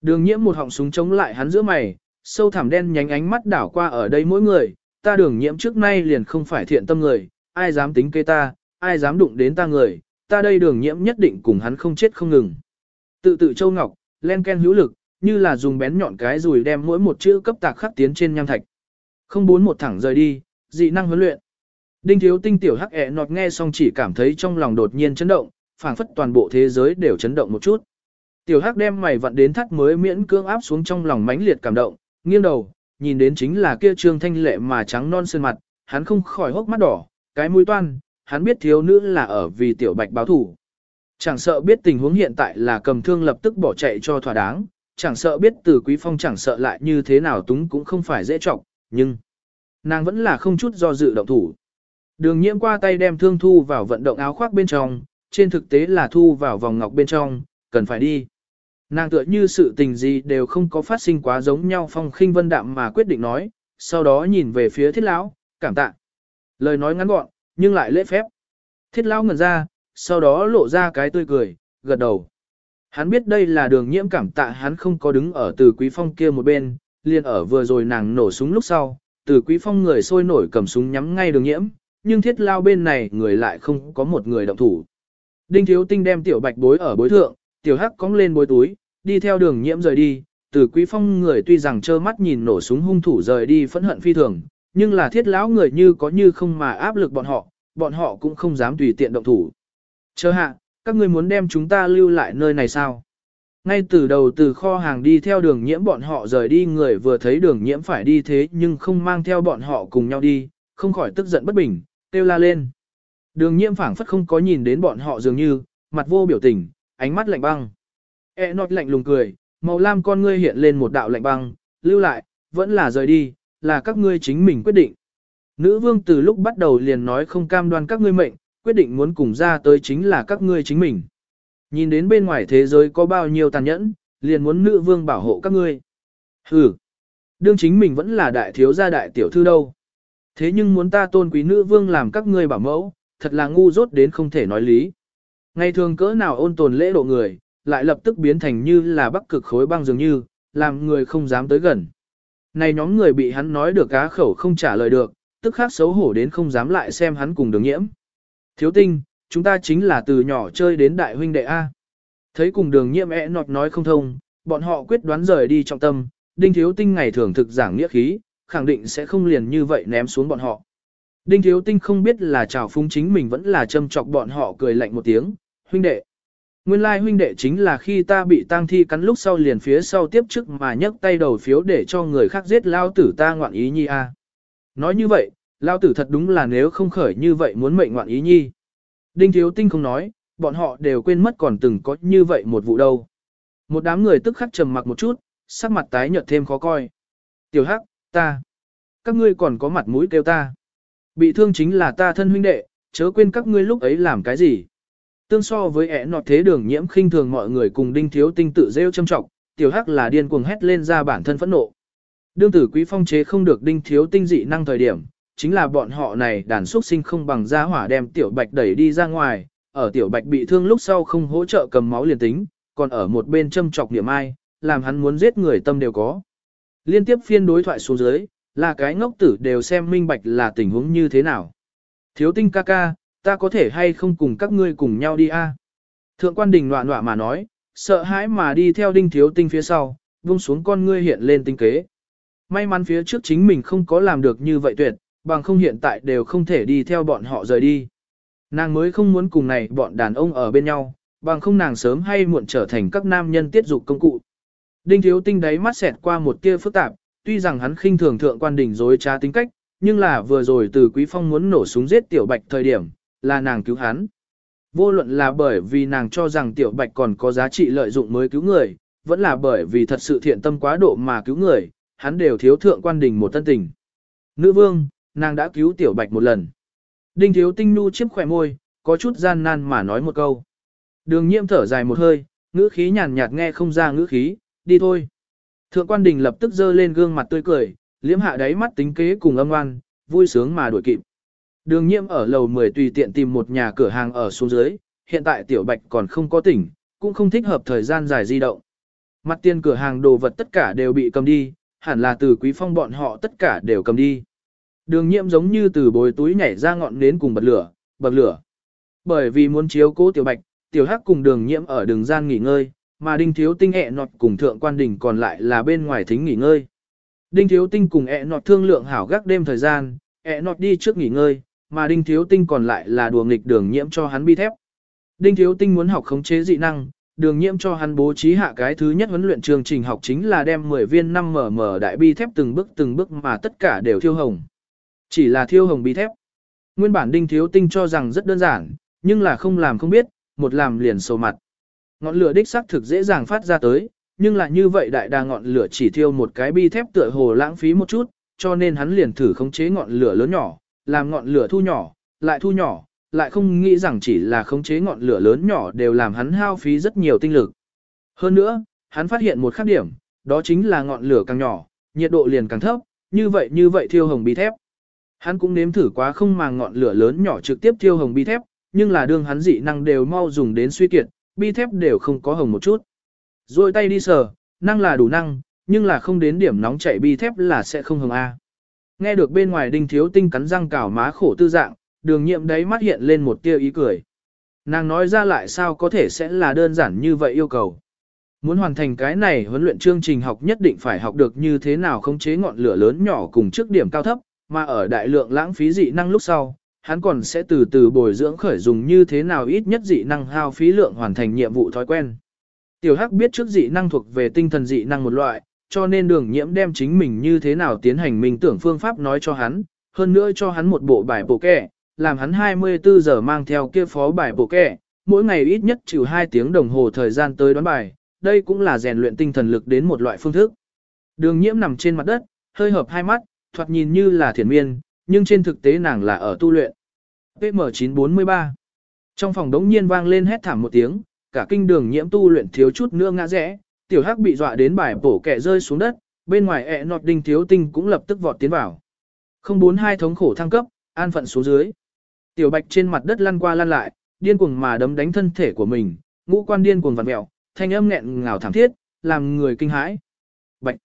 Đường nhiễm một họng súng chống lại hắn giữa mày, sâu thẳm đen nhánh ánh mắt đảo qua ở đây mỗi người, ta đường nhiễm trước nay liền không phải thiện tâm người, ai dám tính kế ta, ai dám đụng đến ta người, ta đây đường nhiễm nhất định cùng hắn không chết không ngừng. Tự tự châu ngọc, len ken hữu lực, như là dùng bén nhọn cái rùi đem mỗi một chữ cấp tạc khắc tiến trên nham thạch. Không bốn một thẳng rời đi, dị năng huấn luyện. Đinh thiếu tinh tiểu hắc ẹ nọt nghe xong chỉ cảm thấy trong lòng đột nhiên chấn động, phảng phất toàn bộ thế giới đều chấn động một chút. Tiểu hắc đem mày vặn đến thắt mới miễn cưỡng áp xuống trong lòng mãnh liệt cảm động, nghiêng đầu, nhìn đến chính là kia trương thanh lệ mà trắng non sơn mặt, hắn không khỏi hốc mắt đỏ, cái mũi toan, hắn biết thiếu nữ là ở vì tiểu bạch báo thủ. Chẳng sợ biết tình huống hiện tại là cầm thương lập tức bỏ chạy cho thỏa đáng, chẳng sợ biết từ quý phong chẳng sợ lại như thế nào túng cũng không phải dễ trọng, nhưng nàng vẫn là không chút do dự động thủ. Đường nhiễm qua tay đem thương thu vào vận động áo khoác bên trong, trên thực tế là thu vào vòng ngọc bên trong, cần phải đi. Nàng tựa như sự tình gì đều không có phát sinh quá giống nhau phong khinh vân đạm mà quyết định nói, sau đó nhìn về phía thiết lão, cảm tạ. Lời nói ngắn gọn, nhưng lại lễ phép. Thiết lão ngẩn ra, sau đó lộ ra cái tươi cười, gật đầu. Hắn biết đây là đường nhiễm cảm tạ hắn không có đứng ở từ quý phong kia một bên, liền ở vừa rồi nàng nổ súng lúc sau, từ quý phong người sôi nổi cầm súng nhắm ngay đường nhiễm, nhưng thiết lao bên này người lại không có một người động thủ. Đinh thiếu tinh đem tiểu bạch bối ở bối thượng, tiểu hắc cong lên bối túi, đi theo đường nhiễm rời đi, từ quý phong người tuy rằng trơ mắt nhìn nổ súng hung thủ rời đi phẫn hận phi thường, nhưng là thiết lão người như có như không mà áp lực bọn họ, bọn họ cũng không dám tùy tiện động thủ. Chờ hạ, các ngươi muốn đem chúng ta lưu lại nơi này sao? Ngay từ đầu từ kho hàng đi theo đường nhiễm bọn họ rời đi người vừa thấy đường nhiễm phải đi thế nhưng không mang theo bọn họ cùng nhau đi, không khỏi tức giận bất bình, kêu la lên. Đường nhiễm phảng phất không có nhìn đến bọn họ dường như, mặt vô biểu tình, ánh mắt lạnh băng. E nọt lạnh lùng cười, màu lam con ngươi hiện lên một đạo lạnh băng, lưu lại, vẫn là rời đi, là các ngươi chính mình quyết định. Nữ vương từ lúc bắt đầu liền nói không cam đoan các ngươi mệnh, quyết định muốn cùng ra tới chính là các ngươi chính mình. Nhìn đến bên ngoài thế giới có bao nhiêu tàn nhẫn, liền muốn nữ vương bảo hộ các ngươi. Hừ, đương chính mình vẫn là đại thiếu gia đại tiểu thư đâu. Thế nhưng muốn ta tôn quý nữ vương làm các ngươi bảo mẫu, thật là ngu dốt đến không thể nói lý. Ngày thường cỡ nào ôn tồn lễ độ người, lại lập tức biến thành như là bắc cực khối băng dường như, làm người không dám tới gần. Này nhóm người bị hắn nói được cá khẩu không trả lời được, tức khắc xấu hổ đến không dám lại xem hắn cùng đường nhiễm. Thiếu tinh, chúng ta chính là từ nhỏ chơi đến đại huynh đệ A. Thấy cùng đường nhiễm ẹ nọt nói không thông, bọn họ quyết đoán rời đi trọng tâm, đinh thiếu tinh ngày thường thực giảng nghĩa khí, khẳng định sẽ không liền như vậy ném xuống bọn họ. Đinh thiếu tinh không biết là trào phúng chính mình vẫn là châm chọc bọn họ cười lạnh một tiếng, huynh đệ. Nguyên lai huynh đệ chính là khi ta bị tang thi cắn lúc sau liền phía sau tiếp trước mà nhấc tay đầu phiếu để cho người khác giết lao tử ta ngoạn ý nhi a. Nói như vậy, lao tử thật đúng là nếu không khởi như vậy muốn mệnh ngoạn ý nhi. Đinh thiếu tinh không nói, bọn họ đều quên mất còn từng có như vậy một vụ đâu. Một đám người tức khắc trầm mặc một chút, sắc mặt tái nhợt thêm khó coi. Tiểu hắc, ta. Các ngươi còn có mặt mũi kêu ta. Bị thương chính là ta thân huynh đệ, chớ quên các ngươi lúc ấy làm cái gì. Tương so với ẻ nọt thế đường nhiễm khinh thường mọi người cùng đinh thiếu tinh tự rêu châm trọng, tiểu hắc là điên cuồng hét lên ra bản thân phẫn nộ. Đương tử quý phong chế không được đinh thiếu tinh dị năng thời điểm, chính là bọn họ này đàn xuất sinh không bằng gia hỏa đem tiểu bạch đẩy đi ra ngoài, ở tiểu bạch bị thương lúc sau không hỗ trợ cầm máu liền tính, còn ở một bên châm chọc niệm ai, làm hắn muốn giết người tâm đều có. Liên tiếp phiên đối thoại xuống dưới, là cái ngốc tử đều xem minh bạch là tình huống như thế nào. Thiếu tinh ca ca, ta có thể hay không cùng các ngươi cùng nhau đi a? Thượng quan đình loạn loạn mà nói, sợ hãi mà đi theo đinh thiếu tinh phía sau, vung xuống con ngươi hiện lên tinh kế. May mắn phía trước chính mình không có làm được như vậy tuyệt, bằng không hiện tại đều không thể đi theo bọn họ rời đi. Nàng mới không muốn cùng này bọn đàn ông ở bên nhau, bằng không nàng sớm hay muộn trở thành các nam nhân tiết dục công cụ. Đinh thiếu tinh đáy mắt xẹt qua một tia phức tạp, tuy rằng hắn khinh thường thượng quan đỉnh dối trá tính cách, nhưng là vừa rồi từ quý phong muốn nổ súng giết tiểu bạch thời điểm, là nàng cứu hắn. Vô luận là bởi vì nàng cho rằng tiểu bạch còn có giá trị lợi dụng mới cứu người, vẫn là bởi vì thật sự thiện tâm quá độ mà cứu người, hắn đều thiếu thượng quan đình một tân tình. Nữ vương, nàng đã cứu tiểu bạch một lần. Đinh thiếu tinh nu chiếm khỏe môi, có chút gian nan mà nói một câu. Đường nhiễm thở dài một hơi, ngữ khí nhàn nhạt nghe không ra ngữ khí, đi thôi. Thượng quan đình lập tức dơ lên gương mặt tươi cười, liễm hạ đáy mắt tính kế cùng âm oan, vui sướng mà đuổi kịp. Đường nhiễm ở lầu 10 tùy tiện tìm một nhà cửa hàng ở xuống dưới, hiện tại tiểu bạch còn không có tỉnh, cũng không thích hợp thời gian dài di động. Mặt tiền cửa hàng đồ vật tất cả đều bị cầm đi, hẳn là từ quý phong bọn họ tất cả đều cầm đi. Đường nhiễm giống như từ bồi túi nhảy ra ngọn nến cùng bật lửa, bật lửa. Bởi vì muốn chiếu cố tiểu bạch, tiểu hắc cùng đường nhiễm ở đường gian nghỉ ngơi, mà đinh thiếu tinh ẹ nọt cùng thượng quan đỉnh còn lại là bên ngoài thính nghỉ ngơi. Đinh thiếu tinh cùng ẹ nọt thương lượng hảo gác đêm thời gian, ẹ nọt đi trước nghỉ ngơi, mà đinh thiếu tinh còn lại là đùa nghịch đường nhiễm cho hắn bi thép. Đinh thiếu tinh muốn học khống chế dị năng, đường nhiễm cho hắn bố trí hạ cái thứ nhất huấn luyện chương trình học chính là đem 10 viên 5 mở mở đại bi thép từng bước từng bước mà tất cả đều thiêu hồng. Chỉ là thiêu hồng bi thép. Nguyên bản đinh thiếu tinh cho rằng rất đơn giản, nhưng là không làm không biết, một làm liền sầu mặt. Ngọn lửa đích xác thực dễ dàng phát ra tới, nhưng là như vậy đại đa ngọn lửa chỉ thiêu một cái bi thép tựa hồ lãng phí một chút, cho nên hắn liền thử khống chế ngọn lửa lớn nhỏ, làm ngọn lửa thu nhỏ, lại thu nhỏ, lại không nghĩ rằng chỉ là khống chế ngọn lửa lớn nhỏ đều làm hắn hao phí rất nhiều tinh lực. Hơn nữa, hắn phát hiện một khác điểm, đó chính là ngọn lửa càng nhỏ, nhiệt độ liền càng thấp, như vậy như vậy thiêu hồng bi thép. Hắn cũng nếm thử quá không màng ngọn lửa lớn nhỏ trực tiếp thiêu hồng bi thép, nhưng là đương hắn dị năng đều mau dùng đến suy kiệt, bi thép đều không có hồng một chút. Rồi tay đi sờ, năng là đủ năng, nhưng là không đến điểm nóng chảy bi thép là sẽ không hồng A. Nghe được bên ngoài đinh thiếu tinh cắn răng cào má khổ tư dạng, đường nhiệm đấy mắt hiện lên một tia ý cười. Nàng nói ra lại sao có thể sẽ là đơn giản như vậy yêu cầu. Muốn hoàn thành cái này huấn luyện chương trình học nhất định phải học được như thế nào khống chế ngọn lửa lớn nhỏ cùng trước điểm cao thấp, mà ở đại lượng lãng phí dị năng lúc sau, hắn còn sẽ từ từ bồi dưỡng khởi dùng như thế nào ít nhất dị năng hao phí lượng hoàn thành nhiệm vụ thói quen. Tiểu Hắc biết trước dị năng thuộc về tinh thần dị năng một loại, cho nên đường nhiễm đem chính mình như thế nào tiến hành mình tưởng phương pháp nói cho hắn, hơn nữa cho hắn một bộ bài bộ kẻ, làm hắn 24 giờ mang theo kia phó bài bộ kẻ, mỗi ngày ít nhất trừ 2 tiếng đồng hồ thời gian tới đoán bài, đây cũng là rèn luyện tinh thần lực đến một loại phương thức. Đường nhiễm nằm trên mặt đất, hơi hợp hai mắt, thoạt nhìn như là thiền miên, nhưng trên thực tế nàng là ở tu luyện. PM943 Trong phòng đống nhiên vang lên hét thảm một tiếng, cả kinh đường nhiễm tu luyện thiếu chút nữa ngã rẽ, tiểu hắc bị dọa đến bài bổ kẻ rơi xuống đất, bên ngoài ẹ nọt đinh thiếu tinh cũng lập tức vọt tiến vào. Không bốn hai thống khổ thăng cấp, an phận xuống dưới. Tiểu bạch trên mặt đất lăn qua lăn lại, điên cuồng mà đấm đánh thân thể của mình, ngũ quan điên cuồng vặn mẹo, thanh âm nghẹn ngào thảm thiết, làm người kinh hãi. Bạch.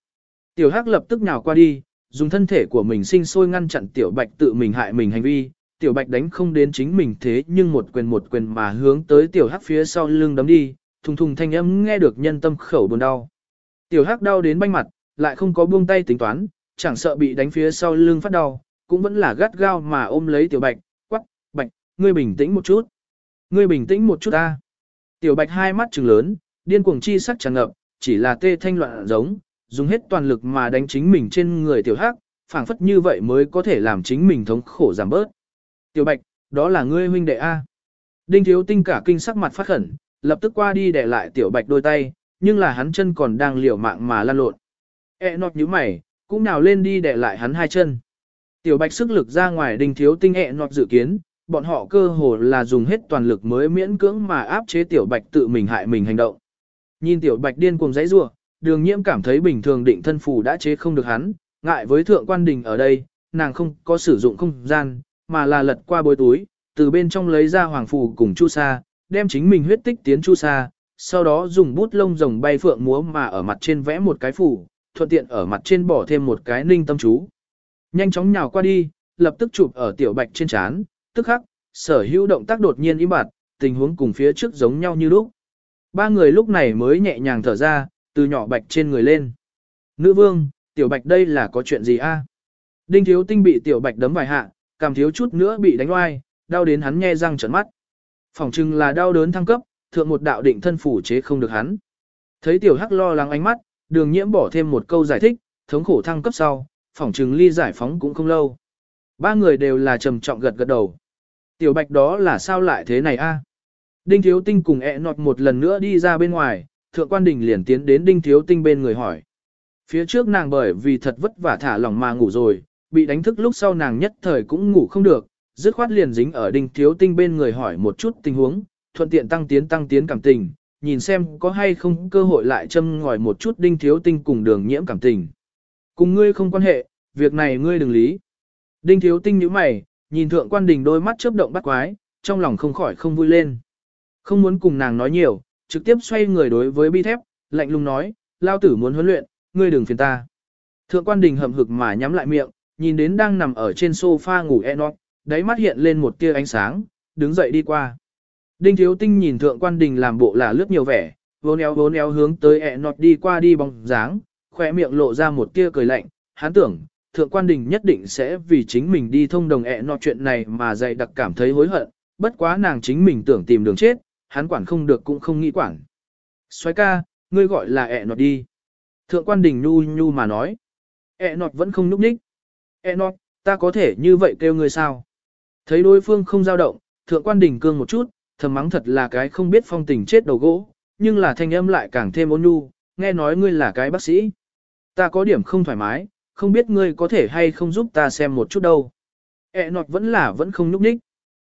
Tiểu hắc lập tức nhào qua đi, dùng thân thể của mình sinh sôi ngăn chặn tiểu bạch tự mình hại mình hành vi, tiểu bạch đánh không đến chính mình thế nhưng một quyền một quyền mà hướng tới tiểu hắc phía sau lưng đấm đi, thùng thùng thanh âm nghe được nhân tâm khẩu buồn đau. Tiểu hắc đau đến banh mặt, lại không có buông tay tính toán, chẳng sợ bị đánh phía sau lưng phát đau, cũng vẫn là gắt gao mà ôm lấy tiểu bạch, quắc, bạch, ngươi bình tĩnh một chút. Ngươi bình tĩnh một chút ta. Tiểu bạch hai mắt trừng lớn, điên cuồng chi sắc tràn ngập, chỉ là tê thanh loạn giống, dùng hết toàn lực mà đánh chính mình trên người tiểu hắc, phảng phất như vậy mới có thể làm chính mình thống khổ giảm bớt. Tiểu Bạch, đó là ngươi huynh đệ A. Đinh Thiếu Tinh cả kinh sắc mặt phát khẩn, lập tức qua đi để lại Tiểu Bạch đôi tay, nhưng là hắn chân còn đang liều mạng mà lăn lộn. E nọt như mày, cũng nào lên đi để lại hắn hai chân. Tiểu Bạch sức lực ra ngoài Đinh Thiếu Tinh e nọt dự kiến, bọn họ cơ hồ là dùng hết toàn lực mới miễn cưỡng mà áp chế Tiểu Bạch tự mình hại mình hành động. Nhìn Tiểu Bạch điên cuồng giãy giụa, đường nhiễm cảm thấy bình thường định thân phù đã chế không được hắn, ngại với thượng quan đình ở đây, nàng không có sử dụng không gian, mà là lật qua bối túi, từ bên trong lấy ra hoàng phù cùng chu sa, đem chính mình huyết tích tiến chu sa, sau đó dùng bút lông rồng bay phượng múa mà ở mặt trên vẽ một cái phù, thuận tiện ở mặt trên bỏ thêm một cái ninh tâm chú. Nhanh chóng nhào qua đi, lập tức chụp ở tiểu bạch trên chán, tức khắc, sở hữu động tác đột nhiên im bặt, tình huống cùng phía trước giống nhau như lúc. Ba người lúc này mới nhẹ nhàng thở ra, từ nhỏ bạch trên người lên. Nữ vương, tiểu bạch đây là có chuyện gì a? Đinh thiếu tinh bị tiểu bạch đấm vài hạ, cảm thiếu chút nữa bị đánh oai, đau đến hắn nghe răng trợn mắt. phỏng chừng là đau đớn thăng cấp, thượng một đạo định thân phủ chế không được hắn. Thấy tiểu hắc lo lắng ánh mắt, đường nhiễm bỏ thêm một câu giải thích, thống khổ thăng cấp sau, phỏng chừng ly giải phóng cũng không lâu. Ba người đều là trầm trọng gật gật đầu. Tiểu bạch đó là sao lại thế này a? Đinh thiếu tinh cùng ẹ nọt một lần nữa đi ra bên ngoài, thượng quan đình liền tiến đến đinh thiếu tinh bên người hỏi. Phía trước nàng bởi vì thật vất vả thả lỏng mà ngủ rồi, bị đánh thức lúc sau nàng nhất thời cũng ngủ không được, dứt khoát liền dính ở đinh thiếu tinh bên người hỏi một chút tình huống, thuận tiện tăng tiến tăng tiến cảm tình, nhìn xem có hay không cơ hội lại châm ngòi một chút đinh thiếu tinh cùng đường nhiễm cảm tình. Cùng ngươi không quan hệ, việc này ngươi đừng lý. Đinh thiếu tinh nhíu mày, nhìn thượng quan đình đôi mắt chớp động bắt quái, trong lòng không khỏi không vui lên. Không muốn cùng nàng nói nhiều, trực tiếp xoay người đối với bi thép, lạnh lùng nói, lao tử muốn huấn luyện, ngươi đừng phiền ta. Thượng quan đình hậm hực mà nhắm lại miệng, nhìn đến đang nằm ở trên sofa ngủ Enoch, đáy mắt hiện lên một tia ánh sáng, đứng dậy đi qua. Đinh Thiếu Tinh nhìn thượng quan đình làm bộ là lướt nhiều vẻ, vốn éo vốn éo hướng tới Enoch đi qua đi bóng dáng, khỏe miệng lộ ra một tia cười lạnh, hắn tưởng, thượng quan đình nhất định sẽ vì chính mình đi thông đồng ẹ nọ chuyện này mà dày đặc cảm thấy hối hận, bất quá nàng chính mình tưởng tìm đường chết, hắn quản không được cũng không nghĩ quản. Xoái ca, ngươi gọi là ẹ nọt đi. Thượng quan đình nhu nhu mà nói. ẹ nọt vẫn không nhúc nhích. ẹ nọt, ta có thể như vậy kêu ngươi sao? Thấy đối phương không dao động, thượng quan đình cương một chút, thầm mắng thật là cái không biết phong tình chết đầu gỗ, nhưng là thanh âm lại càng thêm ôn nhu, nghe nói ngươi là cái bác sĩ. Ta có điểm không thoải mái, không biết ngươi có thể hay không giúp ta xem một chút đâu. ẹ nọt vẫn là vẫn không nhúc nhích.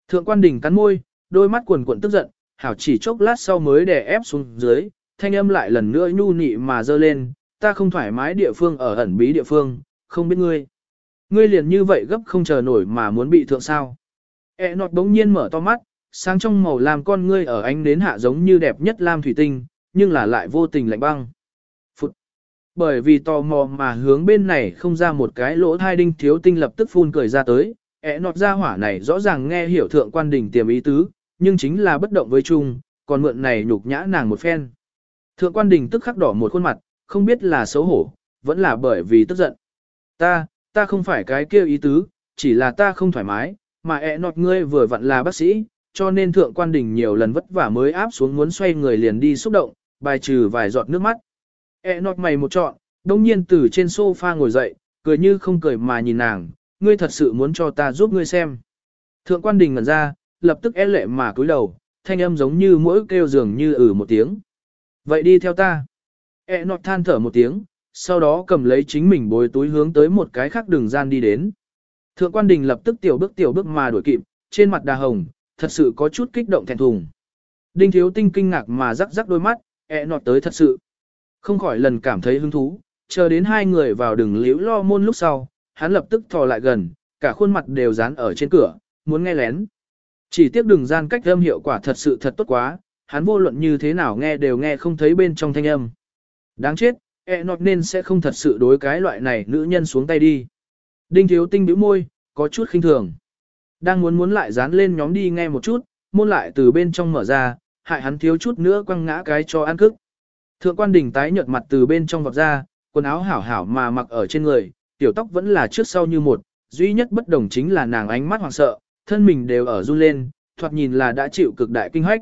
Thượng quan đình cắn môi, đôi mắt cuồn cuộn tức giận, hảo chỉ chốc lát sau mới đè ép xuống dưới, thanh âm lại lần nữa nhu nị mà dơ lên, ta không thoải mái địa phương ở ẩn bí địa phương, không biết ngươi. Ngươi liền như vậy gấp không chờ nổi mà muốn bị thượng sao. E nọt bỗng nhiên mở to mắt, sáng trong màu làm con ngươi ở ánh đến hạ giống như đẹp nhất lam thủy tinh, nhưng là lại vô tình lạnh băng. Phụt. Bởi vì tò mò mà hướng bên này không ra một cái lỗ thai đinh thiếu tinh lập tức phun cười ra tới, E nọt ra hỏa này rõ ràng nghe hiểu thượng quan đỉnh tiềm ý tứ, nhưng chính là bất động với chung, còn mượn này nhục nhã nàng một phen. Thượng quan đình tức khắc đỏ một khuôn mặt, không biết là xấu hổ, vẫn là bởi vì tức giận. Ta, ta không phải cái kia ý tứ, chỉ là ta không thoải mái, mà ẹ nọt ngươi vừa vặn là bác sĩ, cho nên thượng quan đình nhiều lần vất vả mới áp xuống muốn xoay người liền đi xúc động, bài trừ vài giọt nước mắt. ẹ nọt mày một trọn, đông nhiên từ trên sofa ngồi dậy, cười như không cười mà nhìn nàng, ngươi thật sự muốn cho ta giúp ngươi xem. Thượng quan đình ngẩn ra, lập tức e lệ mà cúi đầu, thanh âm giống như mỗi kêu dường như ử ừ một tiếng. Vậy đi theo ta. E nọt than thở một tiếng, sau đó cầm lấy chính mình bối túi hướng tới một cái khác đường gian đi đến. Thượng quan đình lập tức tiểu bước tiểu bước mà đuổi kịp, trên mặt đà hồng, thật sự có chút kích động thẹn thùng. Đinh thiếu tinh kinh ngạc mà rắc rắc đôi mắt, e nọt tới thật sự. Không khỏi lần cảm thấy hứng thú, chờ đến hai người vào đường liễu lo môn lúc sau, hắn lập tức thò lại gần, cả khuôn mặt đều dán ở trên cửa, muốn nghe lén. Chỉ tiếc đường gian cách âm hiệu quả thật sự thật tốt quá, hắn vô luận như thế nào nghe đều nghe không thấy bên trong thanh âm. Đáng chết, e nọt nên sẽ không thật sự đối cái loại này nữ nhân xuống tay đi. Đinh thiếu tinh bĩu môi, có chút khinh thường. Đang muốn muốn lại dán lên nhóm đi nghe một chút, môn lại từ bên trong mở ra, hại hắn thiếu chút nữa quăng ngã cái cho ăn cức. Thượng quan đỉnh tái nhợt mặt từ bên trong vọt ra, quần áo hảo hảo mà mặc ở trên người, tiểu tóc vẫn là trước sau như một, duy nhất bất đồng chính là nàng ánh mắt hoảng sợ, thân mình đều ở run lên, thoạt nhìn là đã chịu cực đại kinh hách.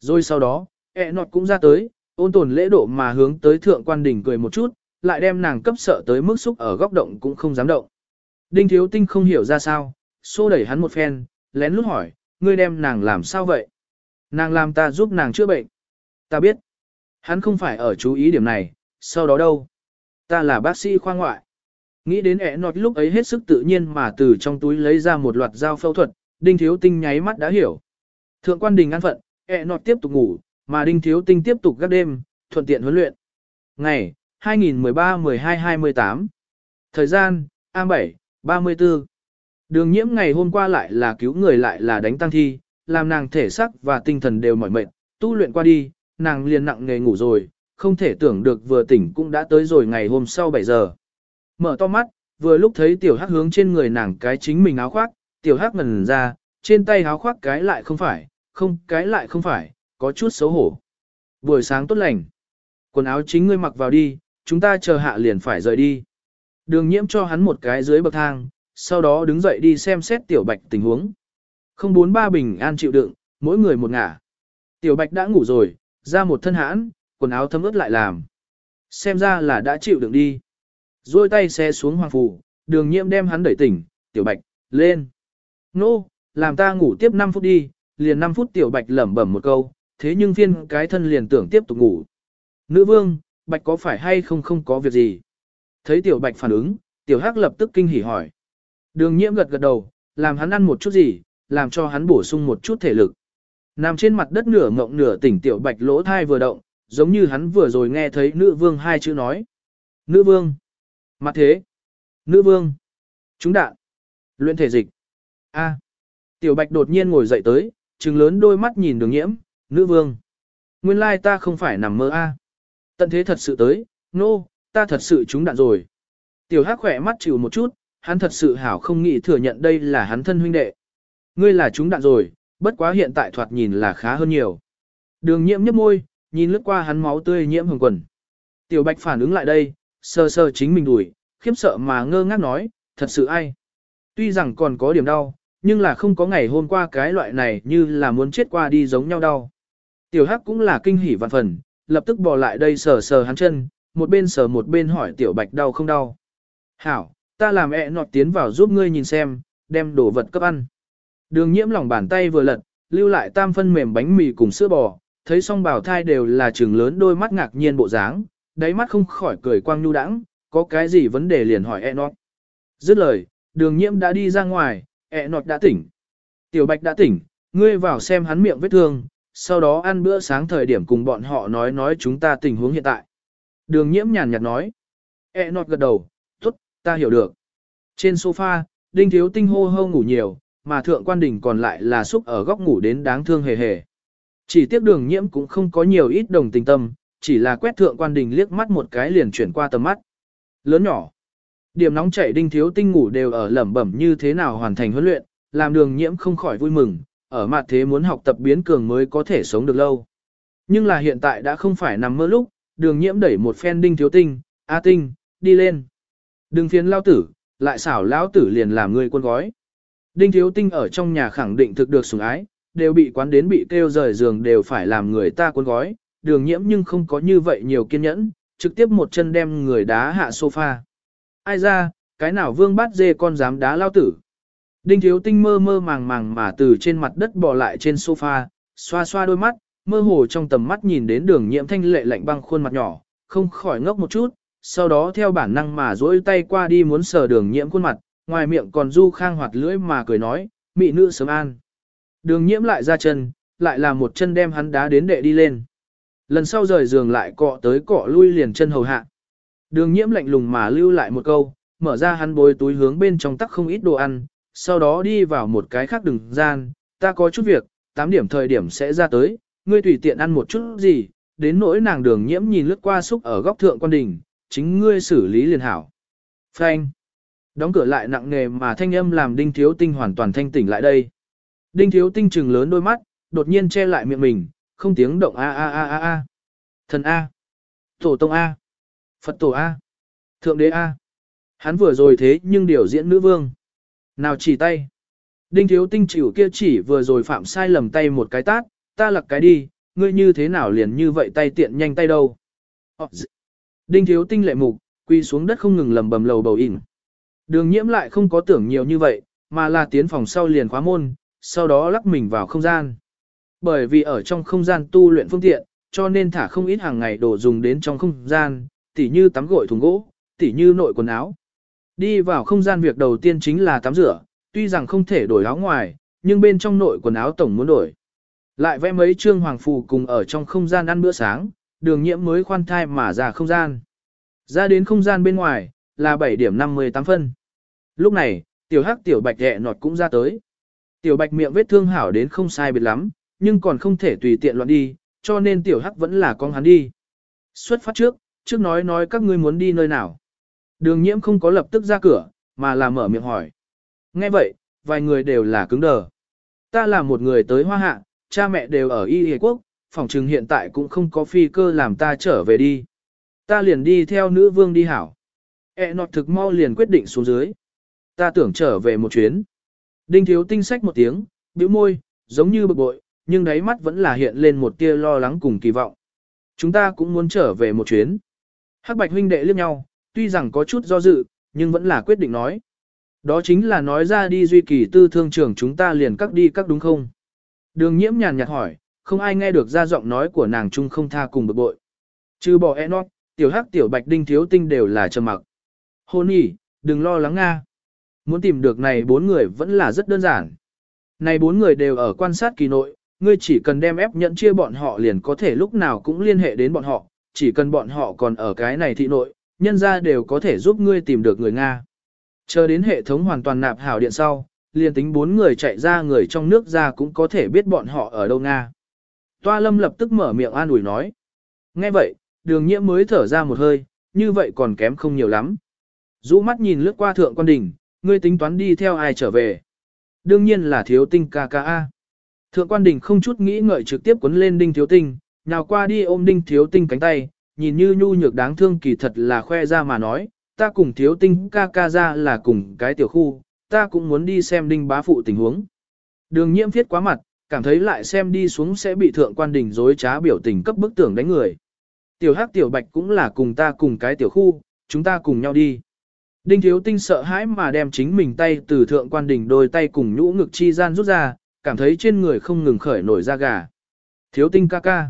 Rồi sau đó, ẹ nọt cũng ra tới, ôn tồn lễ độ mà hướng tới thượng quan đỉnh cười một chút, lại đem nàng cấp sợ tới mức xúc ở góc động cũng không dám động. Đinh thiếu tinh không hiểu ra sao, xô đẩy hắn một phen, lén lút hỏi, ngươi đem nàng làm sao vậy? Nàng làm ta giúp nàng chữa bệnh. Ta biết. Hắn không phải ở chú ý điểm này, sau đó đâu? Ta là bác sĩ khoa ngoại. Nghĩ đến ẻ nọt lúc ấy hết sức tự nhiên mà từ trong túi lấy ra một loạt dao phẫu thuật, đinh thiếu tinh nháy mắt đã hiểu. Thượng quan đình an phận, ẻ nọt tiếp tục ngủ, mà đinh thiếu tinh tiếp tục gác đêm, thuận tiện huấn luyện. Ngày, 2013-12-28 Thời gian, A7, 34 Đường nhiễm ngày hôm qua lại là cứu người lại là đánh tăng thi, làm nàng thể sắc và tinh thần đều mỏi mệt, tu luyện qua đi, nàng liền nặng nghề ngủ rồi, không thể tưởng được vừa tỉnh cũng đã tới rồi ngày hôm sau 7 giờ. Mở to mắt, vừa lúc thấy tiểu hắc hướng trên người nàng cái chính mình áo khoác, tiểu hắc ngần ra, trên tay áo khoác cái lại không phải, không cái lại không phải, có chút xấu hổ. Buổi sáng tốt lành. Quần áo chính ngươi mặc vào đi, chúng ta chờ hạ liền phải rời đi. Đường nhiễm cho hắn một cái dưới bậc thang, sau đó đứng dậy đi xem xét tiểu bạch tình huống. Không bốn ba bình an chịu đựng, mỗi người một ngả. Tiểu bạch đã ngủ rồi, ra một thân hãn, quần áo thấm ướt lại làm. Xem ra là đã chịu đựng đi. Rồi tay xe xuống hoàng phủ, đường nhiễm đem hắn đẩy tỉnh, tiểu bạch, lên. Nô, làm ta ngủ tiếp 5 phút đi, liền 5 phút tiểu bạch lẩm bẩm một câu, thế nhưng phiên cái thân liền tưởng tiếp tục ngủ. Nữ vương, bạch có phải hay không không có việc gì? Thấy tiểu bạch phản ứng, tiểu hắc lập tức kinh hỉ hỏi. Đường nhiễm gật gật đầu, làm hắn ăn một chút gì, làm cho hắn bổ sung một chút thể lực. Nằm trên mặt đất nửa ngộng nửa tỉnh tiểu bạch lỗ thai vừa động, giống như hắn vừa rồi nghe thấy nữ vương hai chữ nói. Nữ vương. Mặt thế. Nữ vương. Chúng đạn. Luyện thể dịch. A. Tiểu bạch đột nhiên ngồi dậy tới, trừng lớn đôi mắt nhìn đường nhiễm, nữ vương. Nguyên lai ta không phải nằm mơ A. Tận thế thật sự tới, nô, no, ta thật sự trúng đạn rồi. Tiểu hắc khỏe mắt chịu một chút, hắn thật sự hảo không nghĩ thừa nhận đây là hắn thân huynh đệ. Ngươi là trúng đạn rồi, bất quá hiện tại thoạt nhìn là khá hơn nhiều. Đường nhiễm nhấp môi, nhìn lướt qua hắn máu tươi nhiễm hồng quần. Tiểu bạch phản ứng lại đây, sờ sờ chính mình đuổi, khiếp sợ mà ngơ ngác nói, thật sự ai. Tuy rằng còn có điểm đau, nhưng là không có ngày hôm qua cái loại này như là muốn chết qua đi giống nhau đau. Tiểu hắc cũng là kinh hỉ vạn phần, lập tức bò lại đây sờ sờ hắn chân, một bên sờ một bên hỏi tiểu bạch đau không đau. Hảo, ta làm ẹ nọt tiến vào giúp ngươi nhìn xem, đem đồ vật cấp ăn. Đường nhiễm lòng bàn tay vừa lật, lưu lại tam phân mềm bánh mì cùng sữa bò, thấy song bào thai đều là trừng lớn đôi mắt ngạc nhiên bộ dáng, đáy mắt không khỏi cười quang nhu đãng, có cái gì vấn đề liền hỏi E nọt. Dứt lời, đường nhiễm đã đi ra ngoài, E nọt đã tỉnh. Tiểu bạch đã tỉnh, ngươi vào xem hắn miệng vết thương, sau đó ăn bữa sáng thời điểm cùng bọn họ nói nói chúng ta tình huống hiện tại. Đường nhiễm nhàn nhạt nói. E nọt gật đầu, tốt, ta hiểu được. Trên sofa, đinh thiếu tinh hô hô ngủ nhiều, mà thượng quan đỉnh còn lại là xúc ở góc ngủ đến đáng thương hề hề. Chỉ tiếc đường nhiễm cũng không có nhiều ít đồng tình tâm, chỉ là quét thượng quan đình liếc mắt một cái liền chuyển qua tầm mắt. Lớn nhỏ. Điểm nóng chảy đinh thiếu tinh ngủ đều ở lẩm bẩm như thế nào hoàn thành huấn luyện, làm đường nhiễm không khỏi vui mừng, ở mặt thế muốn học tập biến cường mới có thể sống được lâu. Nhưng là hiện tại đã không phải nằm mơ lúc, đường nhiễm đẩy một phen đinh thiếu tinh, A tinh, đi lên. Đừng phiền lao tử, lại xảo lão tử liền làm người quân gói. Đinh thiếu tinh ở trong nhà khẳng định thực được sủng ái, đều bị quán đến bị kêu rời giường đều phải làm người ta quân gói, đường nhiễm nhưng không có như vậy nhiều kiên nhẫn, trực tiếp một chân đem người đá hạ sofa. Ai ra, cái nào vương bát dê con dám đá lao tử. Đinh thiếu tinh mơ mơ màng màng mà từ trên mặt đất bò lại trên sofa, xoa xoa đôi mắt, mơ hồ trong tầm mắt nhìn đến đường nhiễm thanh lệ lạnh băng khuôn mặt nhỏ, không khỏi ngốc một chút, sau đó theo bản năng mà duỗi tay qua đi muốn sờ đường nhiễm khuôn mặt, ngoài miệng còn du khang hoạt lưỡi mà cười nói, mị nữ sớm an. Đường nhiễm lại ra chân, lại là một chân đem hắn đá đến đệ đi lên. Lần sau rời giường lại cọ tới cọ lui liền chân hầu hạ. Đường nhiễm lạnh lùng mà lưu lại một câu, mở ra hắn bối túi hướng bên trong tắc không ít đồ ăn, sau đó đi vào một cái khác đường gian, ta có chút việc, 8 điểm thời điểm sẽ ra tới, ngươi tùy tiện ăn một chút gì, đến nỗi nàng đường nhiễm nhìn lướt qua xúc ở góc thượng quan đình, chính ngươi xử lý liền hảo. Phanh. Đóng cửa lại nặng nề mà thanh âm làm đinh thiếu tinh hoàn toàn thanh tỉnh lại đây. Đinh thiếu tinh trừng lớn đôi mắt, đột nhiên che lại miệng mình, không tiếng động a a a a a. Thần A. Tổ tông A. Phật tổ A. Thượng đế A. Hắn vừa rồi thế nhưng điều diễn nữ vương. Nào chỉ tay. Đinh thiếu tinh chịu kia chỉ vừa rồi phạm sai lầm tay một cái tát, ta lặc cái đi, ngươi như thế nào liền như vậy tay tiện nhanh tay đâu. Đinh thiếu tinh lệ mục, quy xuống đất không ngừng lầm bầm lầu bầu ỉn. Đường nhiễm lại không có tưởng nhiều như vậy, mà là tiến phòng sau liền khóa môn, sau đó lắc mình vào không gian. Bởi vì ở trong không gian tu luyện phương tiện, cho nên thả không ít hàng ngày đồ dùng đến trong không gian, tỉ như tắm gội thùng gỗ, tỉ như nội quần áo. Đi vào không gian việc đầu tiên chính là tắm rửa, tuy rằng không thể đổi áo ngoài, nhưng bên trong nội quần áo tổng muốn đổi. Lại vẽ mấy trương hoàng phù cùng ở trong không gian ăn bữa sáng, đường nhiễm mới khoan thai mà ra không gian. Ra đến không gian bên ngoài, là 7 điểm 58 phân. Lúc này, tiểu hắc tiểu bạch hẹ nọt cũng ra tới. Tiểu bạch miệng vết thương hảo đến không sai biệt lắm, nhưng còn không thể tùy tiện loạn đi, cho nên tiểu hắc vẫn là con hắn đi. Xuất phát trước, trước nói nói các ngươi muốn đi nơi nào. Đường nhiễm không có lập tức ra cửa, mà là mở miệng hỏi. Nghe vậy, vài người đều là cứng đờ. Ta là một người tới hoa hạ, cha mẹ đều ở Y Hề Quốc, phòng trừng hiện tại cũng không có phi cơ làm ta trở về đi. Ta liền đi theo nữ vương đi hảo. E nọt thực mau liền quyết định xuống dưới. Ta tưởng trở về một chuyến. Đinh thiếu tinh sách một tiếng, bĩu môi, giống như bực bội, nhưng đáy mắt vẫn là hiện lên một tia lo lắng cùng kỳ vọng. Chúng ta cũng muốn trở về một chuyến. Hắc bạch huynh đệ liếc nhau, tuy rằng có chút do dự, nhưng vẫn là quyết định nói. Đó chính là nói ra đi duy kỳ tư thương trưởng chúng ta liền cắt đi các đúng không? Đường nhiễm nhàn nhạt hỏi, không ai nghe được ra giọng nói của nàng chung không tha cùng bực bội. Trừ bỏ Enoch, tiểu hắc tiểu bạch đinh thiếu tinh đều là trầm mặc. Hôn nhỉ, đừng lo lắng nga. muốn tìm được này bốn người vẫn là rất đơn giản. Này bốn người đều ở quan sát kỳ nội, ngươi chỉ cần đem ép nhận chia bọn họ liền có thể lúc nào cũng liên hệ đến bọn họ, chỉ cần bọn họ còn ở cái này thị nội, nhân ra đều có thể giúp ngươi tìm được người Nga. Chờ đến hệ thống hoàn toàn nạp hảo điện sau, liền tính bốn người chạy ra người trong nước ra cũng có thể biết bọn họ ở đâu Nga. Toa lâm lập tức mở miệng an ủi nói. Nghe vậy, đường nhiễm mới thở ra một hơi, như vậy còn kém không nhiều lắm. Dũ mắt nhìn lướt qua thượng quan đỉnh, ngươi tính toán đi theo ai trở về. Đương nhiên là thiếu tinh ca ca A. Thượng quan đỉnh không chút nghĩ ngợi trực tiếp quấn lên đinh thiếu tinh, nào qua đi ôm đinh thiếu tinh cánh tay, nhìn như nhu nhược đáng thương kỳ thật là khoe ra mà nói, ta cùng thiếu tinh ca ca ra là cùng cái tiểu khu, ta cũng muốn đi xem đinh bá phụ tình huống. Đường nhiễm Viết quá mặt, cảm thấy lại xem đi xuống sẽ bị thượng quan đỉnh dối trá biểu tình cấp bức tưởng đánh người. Tiểu hắc tiểu bạch cũng là cùng ta cùng cái tiểu khu, chúng ta cùng nhau đi. Đinh thiếu tinh sợ hãi mà đem chính mình tay từ thượng quan đỉnh đôi tay cùng nhũ ngực chi gian rút ra, cảm thấy trên người không ngừng khởi nổi da gà. Thiếu tinh ca ca.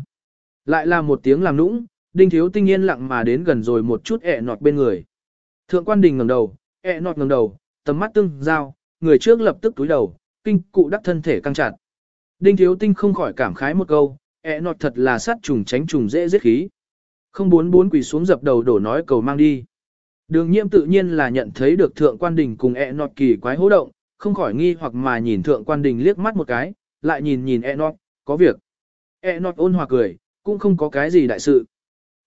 Lại là một tiếng làm nũng, đinh thiếu tinh yên lặng mà đến gần rồi một chút ẹ nọt bên người. Thượng quan đình ngẩng đầu, ẹ nọt ngẩng đầu, tầm mắt tương giao, người trước lập tức túi đầu, kinh cụ đắc thân thể căng chặt. Đinh thiếu tinh không khỏi cảm khái một câu, ẹ nọt thật là sát trùng tránh trùng dễ giết khí. Không bốn bốn quỳ xuống dập đầu đổ nói cầu mang đi. Đường nhiễm tự nhiên là nhận thấy được thượng quan đình cùng ẹ nọt kỳ quái hố động, không khỏi nghi hoặc mà nhìn thượng quan đình liếc mắt một cái, lại nhìn nhìn ẹ nọt, có việc. ẹ nọt ôn hòa cười, cũng không có cái gì đại sự.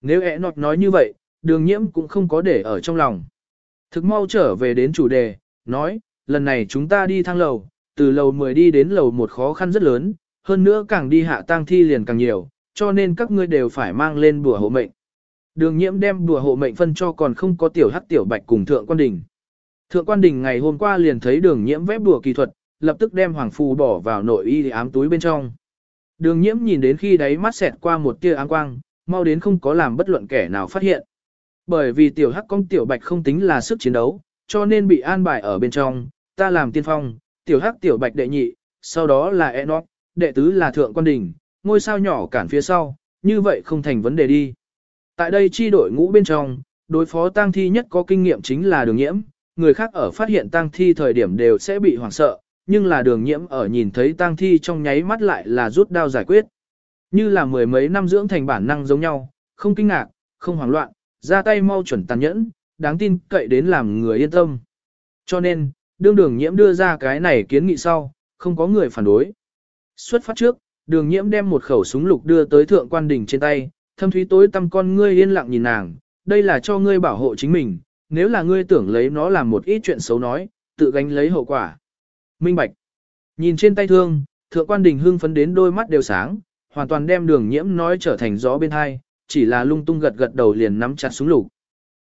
Nếu ẹ nọt nói như vậy, đường nhiễm cũng không có để ở trong lòng. Thực mau trở về đến chủ đề, nói, lần này chúng ta đi thang lầu, từ lầu 10 đi đến lầu một khó khăn rất lớn, hơn nữa càng đi hạ tang thi liền càng nhiều, cho nên các ngươi đều phải mang lên bùa hộ mệnh. Đường nhiễm đem bùa hộ mệnh phân cho còn không có tiểu hắc tiểu bạch cùng thượng quan đình. Thượng quan đình ngày hôm qua liền thấy đường nhiễm vép bùa kỳ thuật, lập tức đem hoàng phù bỏ vào nội y ám túi bên trong. Đường nhiễm nhìn đến khi đáy mắt xẹt qua một tia áng quang, mau đến không có làm bất luận kẻ nào phát hiện. Bởi vì tiểu hắc công tiểu bạch không tính là sức chiến đấu, cho nên bị an bài ở bên trong, ta làm tiên phong, tiểu hắc tiểu bạch đệ nhị, sau đó là Enoch, đệ tứ là thượng quan đình, ngôi sao nhỏ cản phía sau, như vậy không thành vấn đề đi. Tại đây chi đội ngũ bên trong, đối phó tang thi nhất có kinh nghiệm chính là đường nhiễm, người khác ở phát hiện tang thi thời điểm đều sẽ bị hoảng sợ, nhưng là đường nhiễm ở nhìn thấy tang thi trong nháy mắt lại là rút đao giải quyết. Như là mười mấy năm dưỡng thành bản năng giống nhau, không kinh ngạc, không hoảng loạn, ra tay mau chuẩn tàn nhẫn, đáng tin cậy đến làm người yên tâm. Cho nên, đương đường nhiễm đưa ra cái này kiến nghị sau, không có người phản đối. Xuất phát trước, đường nhiễm đem một khẩu súng lục đưa tới thượng quan đỉnh trên tay, thâm thúy tối tăm con ngươi yên lặng nhìn nàng, đây là cho ngươi bảo hộ chính mình, nếu là ngươi tưởng lấy nó làm một ít chuyện xấu nói, tự gánh lấy hậu quả. Minh Bạch. Nhìn trên tay thương, thượng quan đình hưng phấn đến đôi mắt đều sáng, hoàn toàn đem đường nhiễm nói trở thành gió bên hai, chỉ là lung tung gật gật đầu liền nắm chặt súng lục.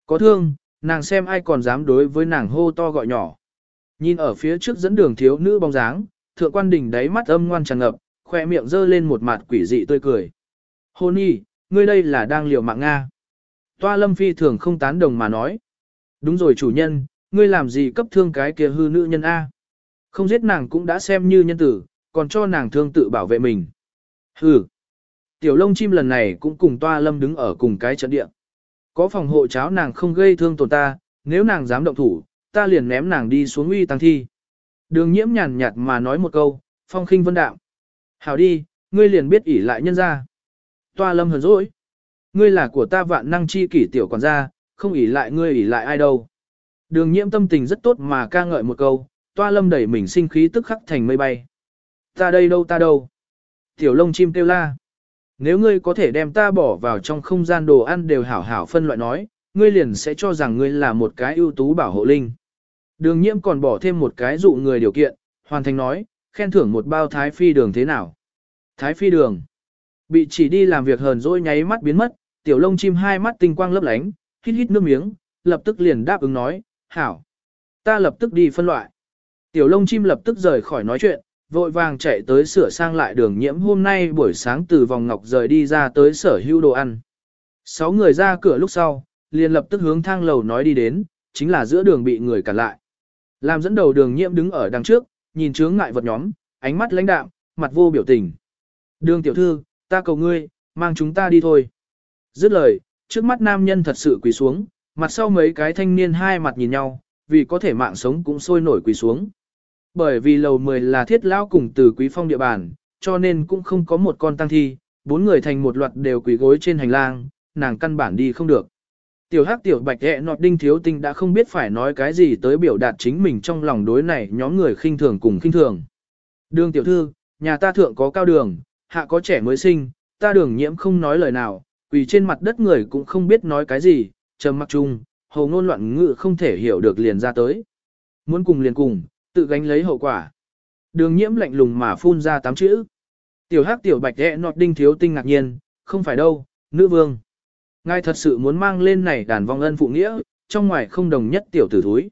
Có thương, nàng xem ai còn dám đối với nàng hô to gọi nhỏ. Nhìn ở phía trước dẫn đường thiếu nữ bóng dáng, thượng quan đình đáy mắt âm ngoan tràn ngập, khoe miệng dơ lên một mặt quỷ dị tươi cười. Hôn y, ngươi đây là đang liều mạng Nga. Toa lâm phi thường không tán đồng mà nói. Đúng rồi chủ nhân, ngươi làm gì cấp thương cái kia hư nữ nhân A. Không giết nàng cũng đã xem như nhân tử, còn cho nàng thương tự bảo vệ mình. Hừ. Tiểu lông chim lần này cũng cùng toa lâm đứng ở cùng cái trận địa. Có phòng hộ cháo nàng không gây thương tổn ta, nếu nàng dám động thủ, ta liền ném nàng đi xuống uy tăng thi. Đường nhiễm nhàn nhạt mà nói một câu, phong khinh vân đạo. Hảo đi, ngươi liền biết ỉ lại nhân ra. Toa lâm hờn dỗi. Ngươi là của ta vạn năng chi kỷ tiểu quản gia, không ỉ lại ngươi ỉ lại ai đâu. Đường nhiễm tâm tình rất tốt mà ca ngợi một câu, toa lâm đẩy mình sinh khí tức khắc thành mây bay. Ta đây đâu ta đâu. Tiểu lông chim kêu la. Nếu ngươi có thể đem ta bỏ vào trong không gian đồ ăn đều hảo hảo phân loại nói, ngươi liền sẽ cho rằng ngươi là một cái ưu tú bảo hộ linh. Đường nhiễm còn bỏ thêm một cái dụ người điều kiện, hoàn thành nói, khen thưởng một bao thái phi đường thế nào. Thái phi đường. Bị chỉ đi làm việc hờn dỗi nháy mắt biến mất, tiểu lông chim hai mắt tinh quang lấp lánh, hít hít nước miếng, lập tức liền đáp ứng nói, hảo. Ta lập tức đi phân loại. Tiểu lông chim lập tức rời khỏi nói chuyện, vội vàng chạy tới sửa sang lại đường nhiễm hôm nay buổi sáng từ vòng ngọc rời đi ra tới sở hữu đồ ăn. Sáu người ra cửa lúc sau, liền lập tức hướng thang lầu nói đi đến, chính là giữa đường bị người cản lại. Làm dẫn đầu đường nhiễm đứng ở đằng trước, nhìn chướng ngại vật nhóm, ánh mắt lãnh đạm, mặt vô biểu tình. Đường tiểu thư, ta cầu ngươi, mang chúng ta đi thôi. Dứt lời, trước mắt nam nhân thật sự quỳ xuống, mặt sau mấy cái thanh niên hai mặt nhìn nhau, vì có thể mạng sống cũng sôi nổi quỳ xuống. Bởi vì lầu 10 là thiết lão cùng từ quý phong địa bàn, cho nên cũng không có một con tăng thi, bốn người thành một loạt đều quỳ gối trên hành lang, nàng căn bản đi không được. Tiểu hắc tiểu bạch hẹ nọt đinh thiếu tinh đã không biết phải nói cái gì tới biểu đạt chính mình trong lòng đối này nhóm người khinh thường cùng khinh thường. Đường tiểu thư, nhà ta thượng có cao đường, hạ có trẻ mới sinh, ta đường nhiễm không nói lời nào, quỳ trên mặt đất người cũng không biết nói cái gì, trầm mặc chung, hầu ngôn loạn ngự không thể hiểu được liền ra tới. Muốn cùng liền cùng, tự gánh lấy hậu quả. Đường nhiễm lạnh lùng mà phun ra tám chữ. Tiểu hắc tiểu bạch hẹ nọt đinh thiếu tinh ngạc nhiên, không phải đâu, nữ vương. Ngài thật sự muốn mang lên này đàn vong ân phụ nghĩa, trong ngoài không đồng nhất tiểu tử thúi.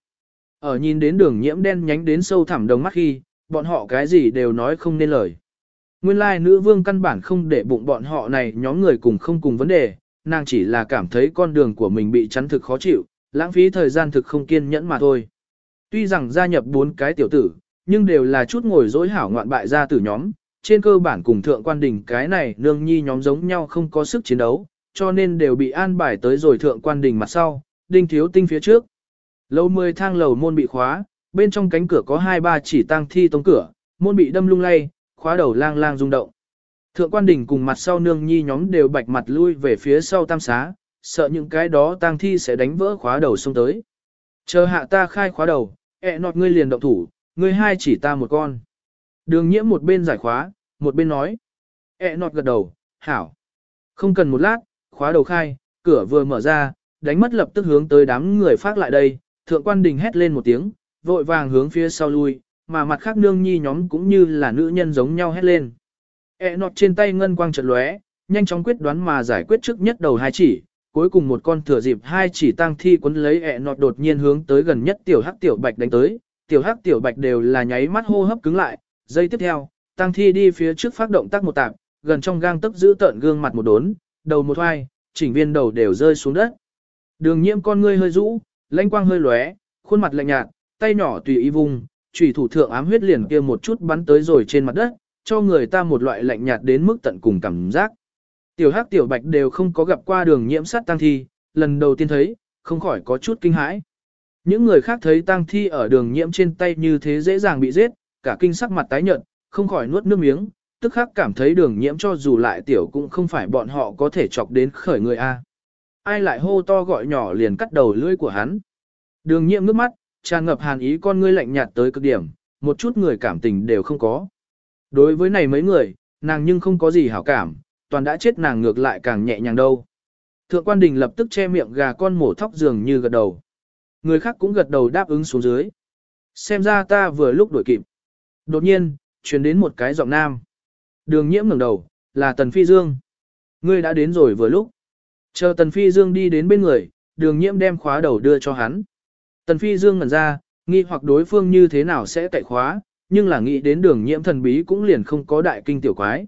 Ở nhìn đến đường nhiễm đen nhánh đến sâu thẳm đồng mắt khi, bọn họ cái gì đều nói không nên lời. Nguyên lai nữ vương căn bản không để bụng bọn họ này nhóm người cùng không cùng vấn đề, nàng chỉ là cảm thấy con đường của mình bị chắn thực khó chịu, lãng phí thời gian thực không kiên nhẫn mà thôi. Tuy rằng gia nhập bốn cái tiểu tử, nhưng đều là chút ngồi dối hảo ngoạn bại gia tử nhóm, trên cơ bản cùng thượng quan đình cái này nương nhi nhóm giống nhau không có sức chiến đấu, cho nên đều bị an bài tới rồi thượng quan đình mặt sau, đinh thiếu tinh phía trước. Lầu 10 thang lầu môn bị khóa, bên trong cánh cửa có hai ba chỉ tang thi tống cửa, môn bị đâm lung lay, khóa đầu lang lang rung động. Thượng quan đỉnh cùng mặt sau nương nhi nhóm đều bạch mặt lui về phía sau tam xá, sợ những cái đó tang thi sẽ đánh vỡ khóa đầu xông tới. Chờ hạ ta khai khóa đầu, ẹ nọt ngươi liền động thủ, ngươi hai chỉ ta một con. Đường nhiễm một bên giải khóa, một bên nói. ẹ nọt gật đầu, hảo. Không cần một lát, khóa đầu khai, cửa vừa mở ra, đánh mất lập tức hướng tới đám người phát lại đây, thượng quan đình hét lên một tiếng, vội vàng hướng phía sau lui, mà mặt khác nương nhi nhóm cũng như là nữ nhân giống nhau hét lên. E nọt trên tay ngân quang chợt lóe, nhanh chóng quyết đoán mà giải quyết trước nhất đầu hai chỉ, cuối cùng một con thừa dịp hai chỉ tăng thi quấn lấy ẹ nọt đột nhiên hướng tới gần nhất tiểu hắc tiểu bạch đánh tới, tiểu hắc tiểu bạch đều là nháy mắt hô hấp cứng lại, giây tiếp theo, tăng thi đi phía trước phát động tác một tạp, gần trong gang tấc giữ tợn gương mặt một đốn, đầu một hoai, chỉnh viên đầu đều rơi xuống đất. Đường nhiễm con ngươi hơi rũ, lãnh quang hơi lóe, khuôn mặt lạnh nhạt, tay nhỏ tùy ý vùng, chủy thủ thượng ám huyết liền kia một chút bắn tới rồi trên mặt đất, cho người ta một loại lạnh nhạt đến mức tận cùng cảm giác. Tiểu hắc tiểu bạch đều không có gặp qua đường nhiễm sát tăng thi, lần đầu tiên thấy, không khỏi có chút kinh hãi. Những người khác thấy tăng thi ở đường nhiễm trên tay như thế dễ dàng bị giết, cả kinh sắc mặt tái nhợt, không khỏi nuốt nước miếng, tức khắc cảm thấy đường nhiễm cho dù lại tiểu cũng không phải bọn họ có thể chọc đến khởi người A. Ai lại hô to gọi nhỏ liền cắt đầu lưỡi của hắn. Đường nhiễm nước mắt, tràn ngập hàn ý con ngươi lạnh nhạt tới cực điểm, một chút người cảm tình đều không có. Đối với này mấy người, nàng nhưng không có gì hảo cảm, toàn đã chết nàng ngược lại càng nhẹ nhàng đâu. Thượng quan đình lập tức che miệng gà con mổ thóc dường như gật đầu. Người khác cũng gật đầu đáp ứng xuống dưới. Xem ra ta vừa lúc đuổi kịp. Đột nhiên, truyền đến một cái giọng nam. Đường nhiễm ngẩng đầu, là Tần Phi Dương. Ngươi đã đến rồi vừa lúc. Chờ Tần Phi Dương đi đến bên người, đường nhiễm đem khóa đầu đưa cho hắn. Tần Phi Dương ngẩn ra, nghi hoặc đối phương như thế nào sẽ cậy khóa, nhưng là nghĩ đến đường nhiễm thần bí cũng liền không có đại kinh tiểu quái.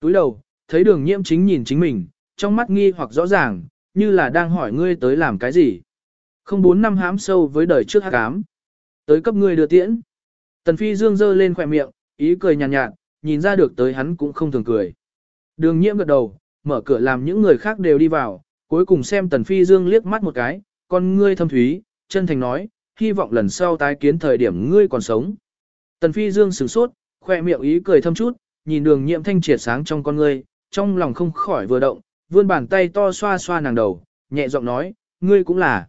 Túi đầu, thấy đường nhiễm chính nhìn chính mình, trong mắt nghi hoặc rõ ràng, như là đang hỏi ngươi tới làm cái gì. Không bốn năm hám sâu với đời trước hắc ám. Tới cấp ngươi đưa tiễn. Tần Phi Dương giơ lên khỏe miệng, ý cười nhàn nhạt, nhạt, nhìn ra được tới hắn cũng không thường cười. Đường nhiễm gật đầu, mở cửa làm những người khác đều đi vào, cuối cùng xem Tần Phi Dương liếc mắt một cái, con ngươi thâm thúy, chân thành nói, hy vọng lần sau tái kiến thời điểm ngươi còn sống. Tần Phi Dương sửng sốt, khoe miệng ý cười thâm chút, nhìn đường Nhiệm thanh triệt sáng trong con ngươi, trong lòng không khỏi vừa động, vươn bàn tay to xoa xoa nàng đầu, nhẹ giọng nói, ngươi cũng là.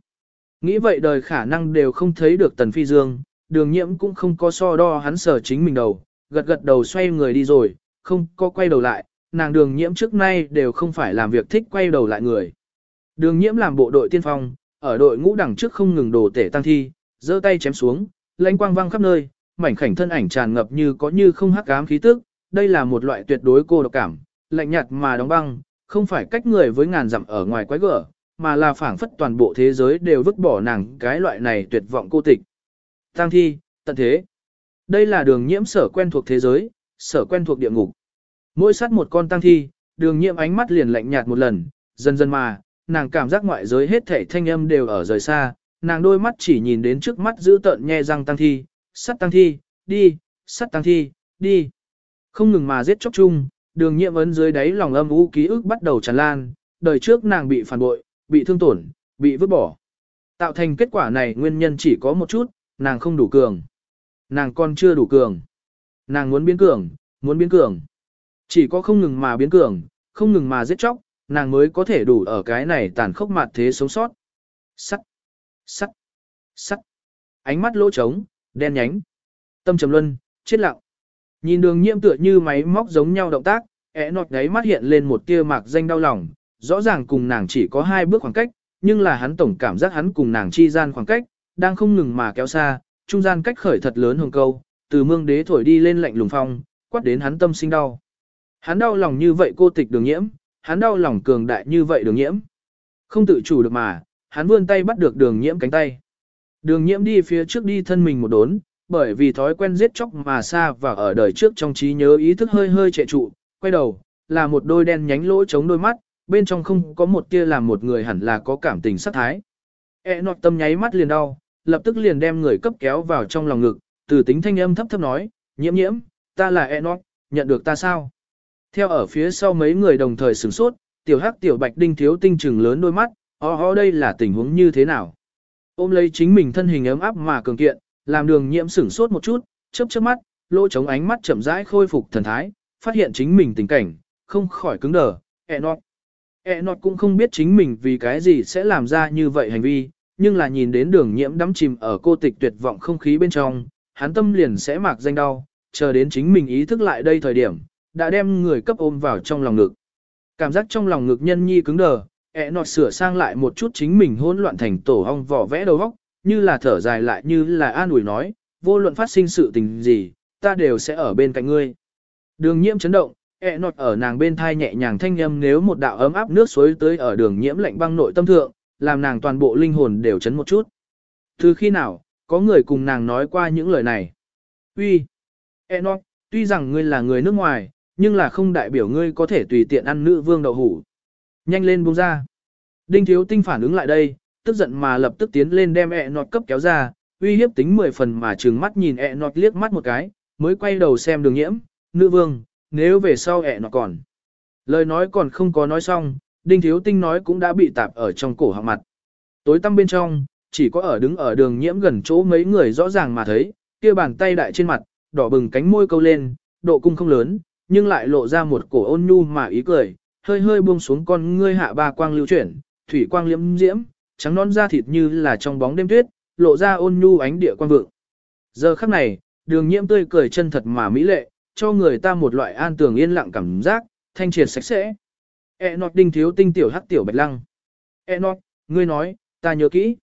Nghĩ vậy đời khả năng đều không thấy được Tần Phi Dương, đường nhiễm cũng không có so đo hắn sở chính mình đầu, gật gật đầu xoay người đi rồi, không có quay đầu lại, nàng đường nhiễm trước nay đều không phải làm việc thích quay đầu lại người. Đường nhiễm làm bộ đội tiên phong, ở đội ngũ đằng trước không ngừng đổ tể tăng thi, giơ tay chém xuống, lãnh quang vang khắp nơi, mảnh khảnh thân ảnh tràn ngập như có như không hắc ám khí tức, đây là một loại tuyệt đối cô độc cảm, lạnh nhạt mà đóng băng, không phải cách người với ngàn dặm ở ngoài quái gở, mà là phảng phất toàn bộ thế giới đều vứt bỏ nàng cái loại này tuyệt vọng cô tịch. Tăng thi, tận thế. Đây là đường nhiễm sở quen thuộc thế giới, sở quen thuộc địa ngục. Mỗi sát một con tăng thi, đường nhiễm ánh mắt liền lạnh nhạt một lần, dần dần mà, nàng cảm giác ngoại giới hết thảy thanh âm đều ở rời xa, nàng đôi mắt chỉ nhìn đến trước mắt giữ tợn nhe răng tăng thi, sắt tăng thi, đi, sắt tăng thi, đi. Không ngừng mà giết chóc chung, đường nhiệm ấn dưới đáy lòng âm u ký ức bắt đầu tràn lan, đời trước nàng bị phản bội, bị thương tổn, bị vứt bỏ. Tạo thành kết quả này nguyên nhân chỉ có một chút, nàng không đủ cường. Nàng còn chưa đủ cường. Nàng muốn biến cường, muốn biến cường. Chỉ có không ngừng mà biến cường, không ngừng mà giết chóc, nàng mới có thể đủ ở cái này tàn khốc mặt thế sống sót. Sắt, sắt, sắt. Ánh mắt lỗ trống, đen nhánh. Tâm trầm luân, chết lặng. Nhìn đường nhiễm tựa như máy móc giống nhau động tác, ẻ nọt đáy mắt hiện lên một tia mạc danh đau lòng, rõ ràng cùng nàng chỉ có hai bước khoảng cách, nhưng là hắn tổng cảm giác hắn cùng nàng chi gian khoảng cách, đang không ngừng mà kéo xa, trung gian cách khởi thật lớn hồng câu, từ mương đế thổi đi lên lạnh lùng phong, quát đến hắn tâm sinh đau. Hắn đau lòng như vậy cô tịch đường nhiễm, hắn đau lòng cường đại như vậy đường nhiễm. Không tự chủ được mà, hắn vươn tay bắt được đường nhiễm cánh tay. Đường nhiễm đi phía trước đi thân mình một đốn, bởi vì thói quen giết chóc mà xa và ở đời trước trong trí nhớ ý thức hơi hơi trệ trụ, quay đầu, là một đôi đen nhánh lỗ chống đôi mắt, bên trong không có một tia làm một người hẳn là có cảm tình sát thái. E nọt tâm nháy mắt liền đau, lập tức liền đem người cấp kéo vào trong lòng ngực, từ tính thanh âm thấp thấp nói, nhiễm nhiễm, ta là E nọt, nhận được ta sao? Theo ở phía sau mấy người đồng thời sửng sốt, tiểu hắc tiểu bạch đinh thiếu tinh trừng lớn đôi mắt, ho ho đây là tình huống như thế nào? Ôm lấy chính mình thân hình ấm áp mà cường kiện, làm đường nhiễm sửng sốt một chút, chớp chớp mắt, lỗ chống ánh mắt chậm rãi khôi phục thần thái, phát hiện chính mình tình cảnh, không khỏi cứng đờ, e nọt. E nọt cũng không biết chính mình vì cái gì sẽ làm ra như vậy hành vi, nhưng là nhìn đến đường nhiễm đắm chìm ở cô tịch tuyệt vọng không khí bên trong, hắn tâm liền sẽ mạc danh đau, chờ đến chính mình ý thức lại đây thời điểm, đã đem người cấp ôm vào trong lòng ngực. Cảm giác trong lòng ngực nhân nhi cứng đờ, ẹ nọt sửa sang lại một chút chính mình hỗn loạn thành tổ hong vỏ vẽ đầu góc, như là thở dài lại như là an ủi nói, vô luận phát sinh sự tình gì, ta đều sẽ ở bên cạnh ngươi. Đường nhiễm chấn động, ẹ nọt ở nàng bên thai nhẹ nhàng thanh âm nếu một đạo ấm áp nước suối tới ở đường nhiễm lạnh băng nội tâm thượng, làm nàng toàn bộ linh hồn đều chấn một chút. Từ khi nào, có người cùng nàng nói qua những lời này. Uy, Enoch, tuy rằng ngươi là người nước ngoài, nhưng là không đại biểu ngươi có thể tùy tiện ăn nữ vương đậu hủ. Nhanh lên buông ra. Đinh thiếu tinh phản ứng lại đây, tức giận mà lập tức tiến lên đem ẹ nọt cấp kéo ra, uy hiếp tính 10 phần mà trừng mắt nhìn ẹ nọt liếc mắt một cái, mới quay đầu xem đường nhiễm, nữ vương, nếu về sau ẹ nọt còn. Lời nói còn không có nói xong, đinh thiếu tinh nói cũng đã bị tạp ở trong cổ họng mặt. Tối tăm bên trong, chỉ có ở đứng ở đường nhiễm gần chỗ mấy người rõ ràng mà thấy, kia bàn tay đại trên mặt, đỏ bừng cánh môi câu lên, độ cung không lớn, nhưng lại lộ ra một cổ ôn nhu mà ý cười, hơi hơi buông xuống con ngươi hạ ba quang lưu chuyển, thủy quang liễm diễm, trắng non da thịt như là trong bóng đêm tuyết, lộ ra ôn nhu ánh địa quang vượng. Giờ khắc này, đường nhiễm tươi cười chân thật mà mỹ lệ, cho người ta một loại an tường yên lặng cảm giác, thanh triệt sạch sẽ. E nọt đinh thiếu tinh tiểu hắc tiểu bạch lăng. E nọt, ngươi nói, ta nhớ kỹ.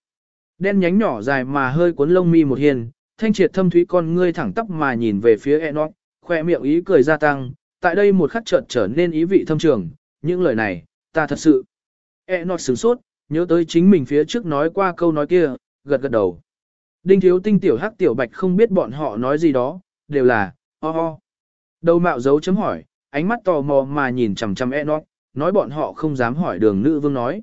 Đen nhánh nhỏ dài mà hơi cuốn lông mi một hiền, thanh triệt thâm thúy con ngươi thẳng tắp mà nhìn về phía E nọt, khoe miệng ý cười gia tăng, tại đây một khắc chợt trở nên ý vị thâm trường, những lời này, ta thật sự. E nọt sửng sốt, nhớ tới chính mình phía trước nói qua câu nói kia, gật gật đầu. Đinh thiếu tinh tiểu hắc tiểu bạch không biết bọn họ nói gì đó, đều là, ho ho. Đầu mạo dấu chấm hỏi, ánh mắt tò mò mà nhìn chằm chằm Enoch, nói bọn họ không dám hỏi đường nữ vương nói.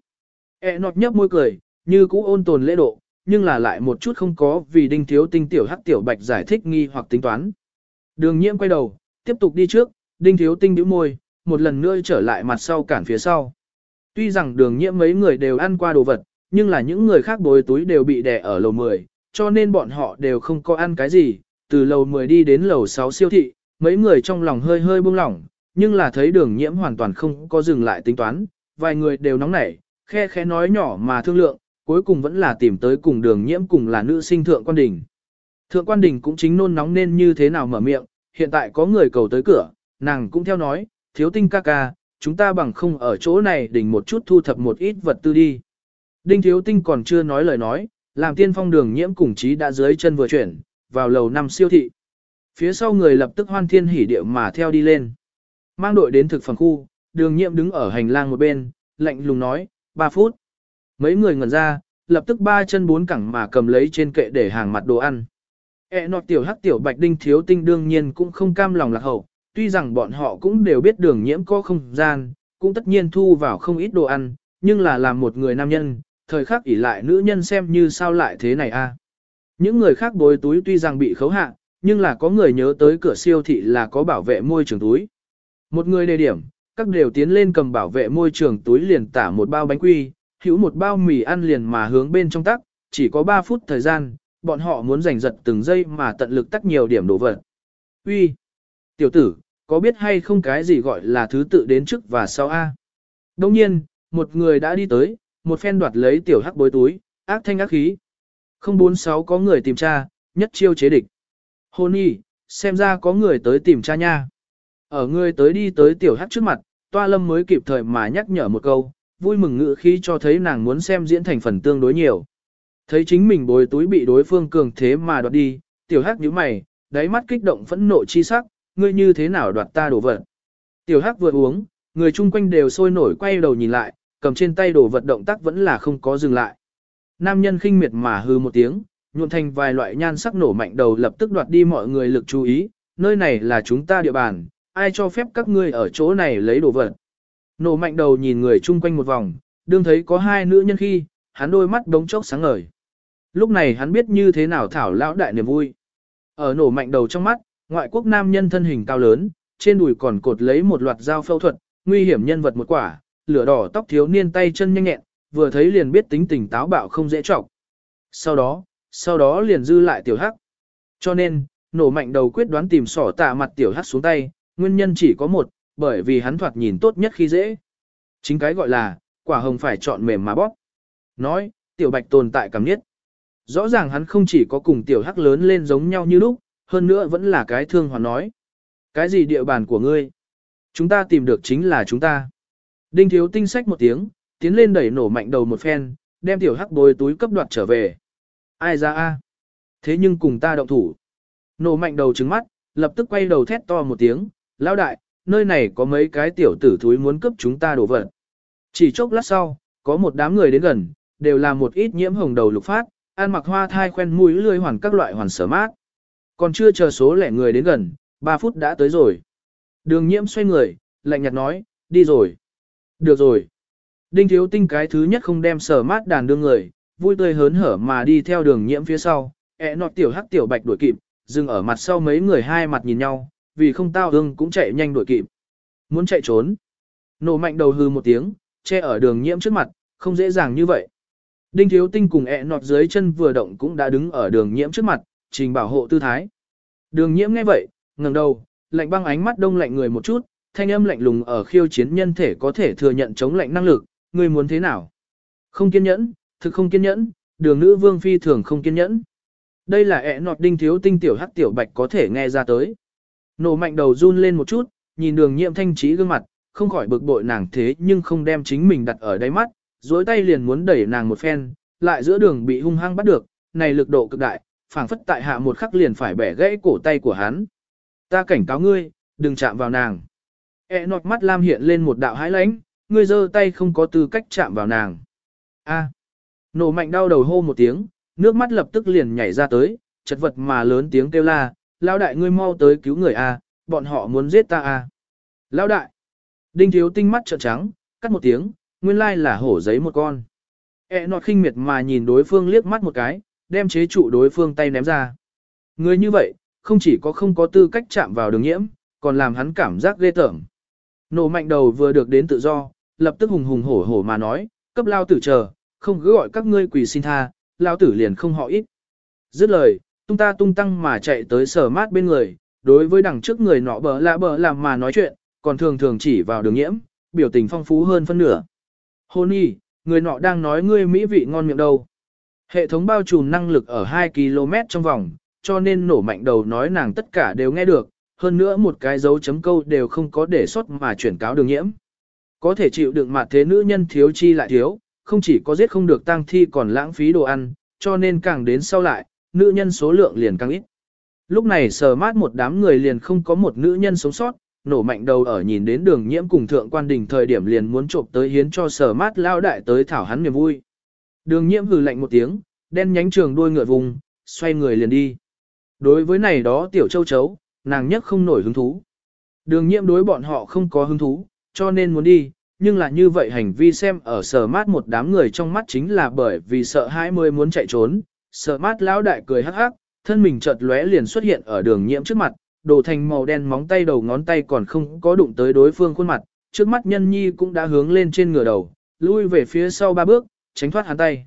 E nọt nhấp môi cười, như cũ ôn tồn lễ độ, nhưng là lại một chút không có vì đinh thiếu tinh tiểu hắc tiểu bạch giải thích nghi hoặc tính toán. Đường nhiễm quay đầu, tiếp tục đi trước, đinh thiếu tinh bĩu môi, một lần nữa trở lại mặt sau cản phía sau. Tuy rằng đường nhiễm mấy người đều ăn qua đồ vật, nhưng là những người khác bồi túi đều bị đè ở lầu 10, cho nên bọn họ đều không có ăn cái gì, từ lầu 10 đi đến lầu 6 siêu thị, mấy người trong lòng hơi hơi buông lỏng, nhưng là thấy đường nhiễm hoàn toàn không có dừng lại tính toán, vài người đều nóng nảy, khe khẽ nói nhỏ mà thương lượng, cuối cùng vẫn là tìm tới cùng đường nhiễm cùng là nữ sinh thượng quan đỉnh. Thượng quan đình cũng chính nôn nóng nên như thế nào mở miệng, hiện tại có người cầu tới cửa, nàng cũng theo nói, thiếu tinh ca ca, chúng ta bằng không ở chỗ này đỉnh một chút thu thập một ít vật tư đi. Đinh thiếu tinh còn chưa nói lời nói, làm tiên phong đường nhiễm cùng chí đã dưới chân vừa chuyển, vào lầu năm siêu thị. Phía sau người lập tức hoan thiên hỉ điệu mà theo đi lên. Mang đội đến thực phẩm khu, đường nhiệm đứng ở hành lang một bên, lạnh lùng nói, 3 phút. Mấy người ngẩn ra, lập tức ba chân bốn cẳng mà cầm lấy trên kệ để hàng mặt đồ ăn. E nọt tiểu hắc tiểu bạch đinh thiếu tinh đương nhiên cũng không cam lòng lạc hậu, tuy rằng bọn họ cũng đều biết đường nhiễm có không gian, cũng tất nhiên thu vào không ít đồ ăn, nhưng là làm một người nam nhân, thời khắc ỉ lại nữ nhân xem như sao lại thế này a. Những người khác bối túi tuy rằng bị khấu hạ, nhưng là có người nhớ tới cửa siêu thị là có bảo vệ môi trường túi. Một người đề điểm, các đều tiến lên cầm bảo vệ môi trường túi liền tả một bao bánh quy, hữu một bao mì ăn liền mà hướng bên trong tắc, chỉ có 3 phút thời gian, bọn họ muốn giành giật từng giây mà tận lực tắt nhiều điểm đổ vật. Uy, Tiểu tử, có biết hay không cái gì gọi là thứ tự đến trước và sau A? Đồng nhiên, một người đã đi tới, một phen đoạt lấy tiểu hắc bối túi, ác thanh ác khí. 046 có người tìm tra, nhất chiêu chế địch. Hôn y, xem ra có người tới tìm cha nha. Ở người tới đi tới tiểu hắc trước mặt, toa lâm mới kịp thời mà nhắc nhở một câu, vui mừng ngữ khí cho thấy nàng muốn xem diễn thành phần tương đối nhiều. Thấy chính mình bồi túi bị đối phương cường thế mà đoạt đi, tiểu hắc nhíu mày, đáy mắt kích động phẫn nộ chi sắc, ngươi như thế nào đoạt ta đồ vật. Tiểu hắc vừa uống, người chung quanh đều sôi nổi quay đầu nhìn lại, cầm trên tay đồ vật động tác vẫn là không có dừng lại. Nam nhân khinh miệt mà hư một tiếng, nhuộn thành vài loại nhan sắc nổ mạnh đầu lập tức đoạt đi mọi người lực chú ý, nơi này là chúng ta địa bàn, ai cho phép các ngươi ở chỗ này lấy đồ vật. Nổ mạnh đầu nhìn người chung quanh một vòng, đương thấy có hai nữ nhân khi, hắn đôi mắt đống chốc sáng ngời. Lúc này hắn biết như thế nào thảo lão đại niềm vui. Ở nổ mạnh đầu trong mắt, ngoại quốc nam nhân thân hình cao lớn, trên đùi còn cột lấy một loạt dao phẫu thuật, nguy hiểm nhân vật một quả, lửa đỏ tóc thiếu niên tay chân nhanh nhẹn, vừa thấy liền biết tính tình táo bạo không dễ trọng. Sau đó, sau đó liền dư lại tiểu hắc. Cho nên, nổ mạnh đầu quyết đoán tìm sỏ tạ mặt tiểu hắc xuống tay, nguyên nhân chỉ có một, bởi vì hắn thoạt nhìn tốt nhất khi dễ. Chính cái gọi là, quả hồng phải chọn mềm mà bóp. Nói, tiểu bạch tồn tại cảm nhất. Rõ ràng hắn không chỉ có cùng tiểu hắc lớn lên giống nhau như lúc, hơn nữa vẫn là cái thương hoàn nói. Cái gì địa bàn của ngươi? Chúng ta tìm được chính là chúng ta. Đinh thiếu tinh sách một tiếng, tiến lên đẩy nổ mạnh đầu một phen, đem tiểu hắc bồi túi cấp đoạt trở về. Ai ra a? Thế nhưng cùng ta động thủ. Nổ mạnh đầu trứng mắt, lập tức quay đầu thét to một tiếng, lão đại, nơi này có mấy cái tiểu tử thúi muốn cướp chúng ta đổ vật. Chỉ chốc lát sau, có một đám người đến gần, đều là một ít nhiễm hồng đầu lục phát, ăn mặc hoa thai khoen mũi lươi hoàn các loại hoàn sở mát. Còn chưa chờ số lẻ người đến gần, 3 phút đã tới rồi. Đường nhiễm xoay người, lạnh nhạt nói, đi rồi. Được rồi. Đinh thiếu tinh cái thứ nhất không đem sở mát đàn đương người, vui tươi hớn hở mà đi theo đường nhiễm phía sau, ẹ nọt tiểu hắc tiểu bạch đuổi kịp, dừng ở mặt sau mấy người hai mặt nhìn nhau, vì không tao đương cũng chạy nhanh đuổi kịp. Muốn chạy trốn. Nổ mạnh đầu hư một tiếng, che ở đường nhiễm trước mặt, không dễ dàng như vậy. Đinh thiếu tinh cùng ẹ nọt dưới chân vừa động cũng đã đứng ở đường nhiễm trước mặt, trình bảo hộ tư thái. Đường nhiễm nghe vậy, ngẩng đầu, lạnh băng ánh mắt đông lạnh người một chút, thanh âm lạnh lùng ở khiêu chiến nhân thể có thể thừa nhận chống lạnh năng lực, người muốn thế nào? Không kiên nhẫn, thực không kiên nhẫn, đường nữ vương phi thường không kiên nhẫn. Đây là ẹ nọt đinh thiếu tinh tiểu hắc tiểu bạch có thể nghe ra tới. Nổ mạnh đầu run lên một chút, nhìn đường nhiễm thanh trí gương mặt, không khỏi bực bội nàng thế nhưng không đem chính mình đặt ở đáy mắt, duỗi tay liền muốn đẩy nàng một phen, lại giữa đường bị hung hăng bắt được, này lực độ cực đại, phảng phất tại hạ một khắc liền phải bẻ gãy cổ tay của hắn. Ta cảnh cáo ngươi, đừng chạm vào nàng. E nọt mắt lam hiện lên một đạo hái lãnh, ngươi giơ tay không có tư cách chạm vào nàng. A. Nổ mạnh đau đầu hô một tiếng, nước mắt lập tức liền nhảy ra tới, chật vật mà lớn tiếng kêu la, lao đại ngươi mau tới cứu người A, bọn họ muốn giết ta A. Lao đại. Đinh thiếu tinh mắt trợn trắng, cắt một tiếng, nguyên lai là hổ giấy một con. E nọt khinh miệt mà nhìn đối phương liếc mắt một cái, đem chế trụ đối phương tay ném ra. Người như vậy, không chỉ có không có tư cách chạm vào đường nhiễm, còn làm hắn cảm giác ghê tởm. Nổ mạnh đầu vừa được đến tự do, lập tức hùng hùng hổ hổ mà nói, cấp lao tử chờ, không cứ gọi các ngươi quỳ xin tha, lao tử liền không họ ít. Dứt lời, tung ta tung tăng mà chạy tới sở mát bên người, đối với đằng trước người nọ bờ lạ bờ làm mà nói chuyện, còn thường thường chỉ vào đường nhiễm, biểu tình phong phú hơn phân nửa. Hôn y, người nọ đang nói ngươi mỹ vị ngon miệng đâu. Hệ thống bao trùm năng lực ở 2 km trong vòng, cho nên nổ mạnh đầu nói nàng tất cả đều nghe được, hơn nữa một cái dấu chấm câu đều không có để xuất mà chuyển cáo đường nhiễm. Có thể chịu đựng mặt thế nữ nhân thiếu chi lại thiếu, không chỉ có giết không được tang thi còn lãng phí đồ ăn, cho nên càng đến sau lại, nữ nhân số lượng liền càng ít. Lúc này sờ mát một đám người liền không có một nữ nhân sống sót, nổ mạnh đầu ở nhìn đến đường nhiễm cùng thượng quan đình thời điểm liền muốn trộm tới hiến cho Sở mát lao đại tới thảo hắn niềm vui. Đường nhiễm hừ lạnh một tiếng, đen nhánh trường đuôi ngựa vùng, xoay người liền đi. Đối với này đó tiểu châu chấu, nàng nhất không nổi hứng thú. Đường nhiễm đối bọn họ không có hứng thú, cho nên muốn đi, nhưng là như vậy hành vi xem ở sở mát một đám người trong mắt chính là bởi vì sợ hãi mới muốn chạy trốn. Sở mát lão đại cười hắc hắc, thân mình chợt lóe liền xuất hiện ở đường nhiễm trước mặt, đổ thành màu đen móng tay đầu ngón tay còn không có đụng tới đối phương khuôn mặt, trước mắt nhân nhi cũng đã hướng lên trên ngửa đầu, lui về phía sau ba bước, tránh thoát hắn tay.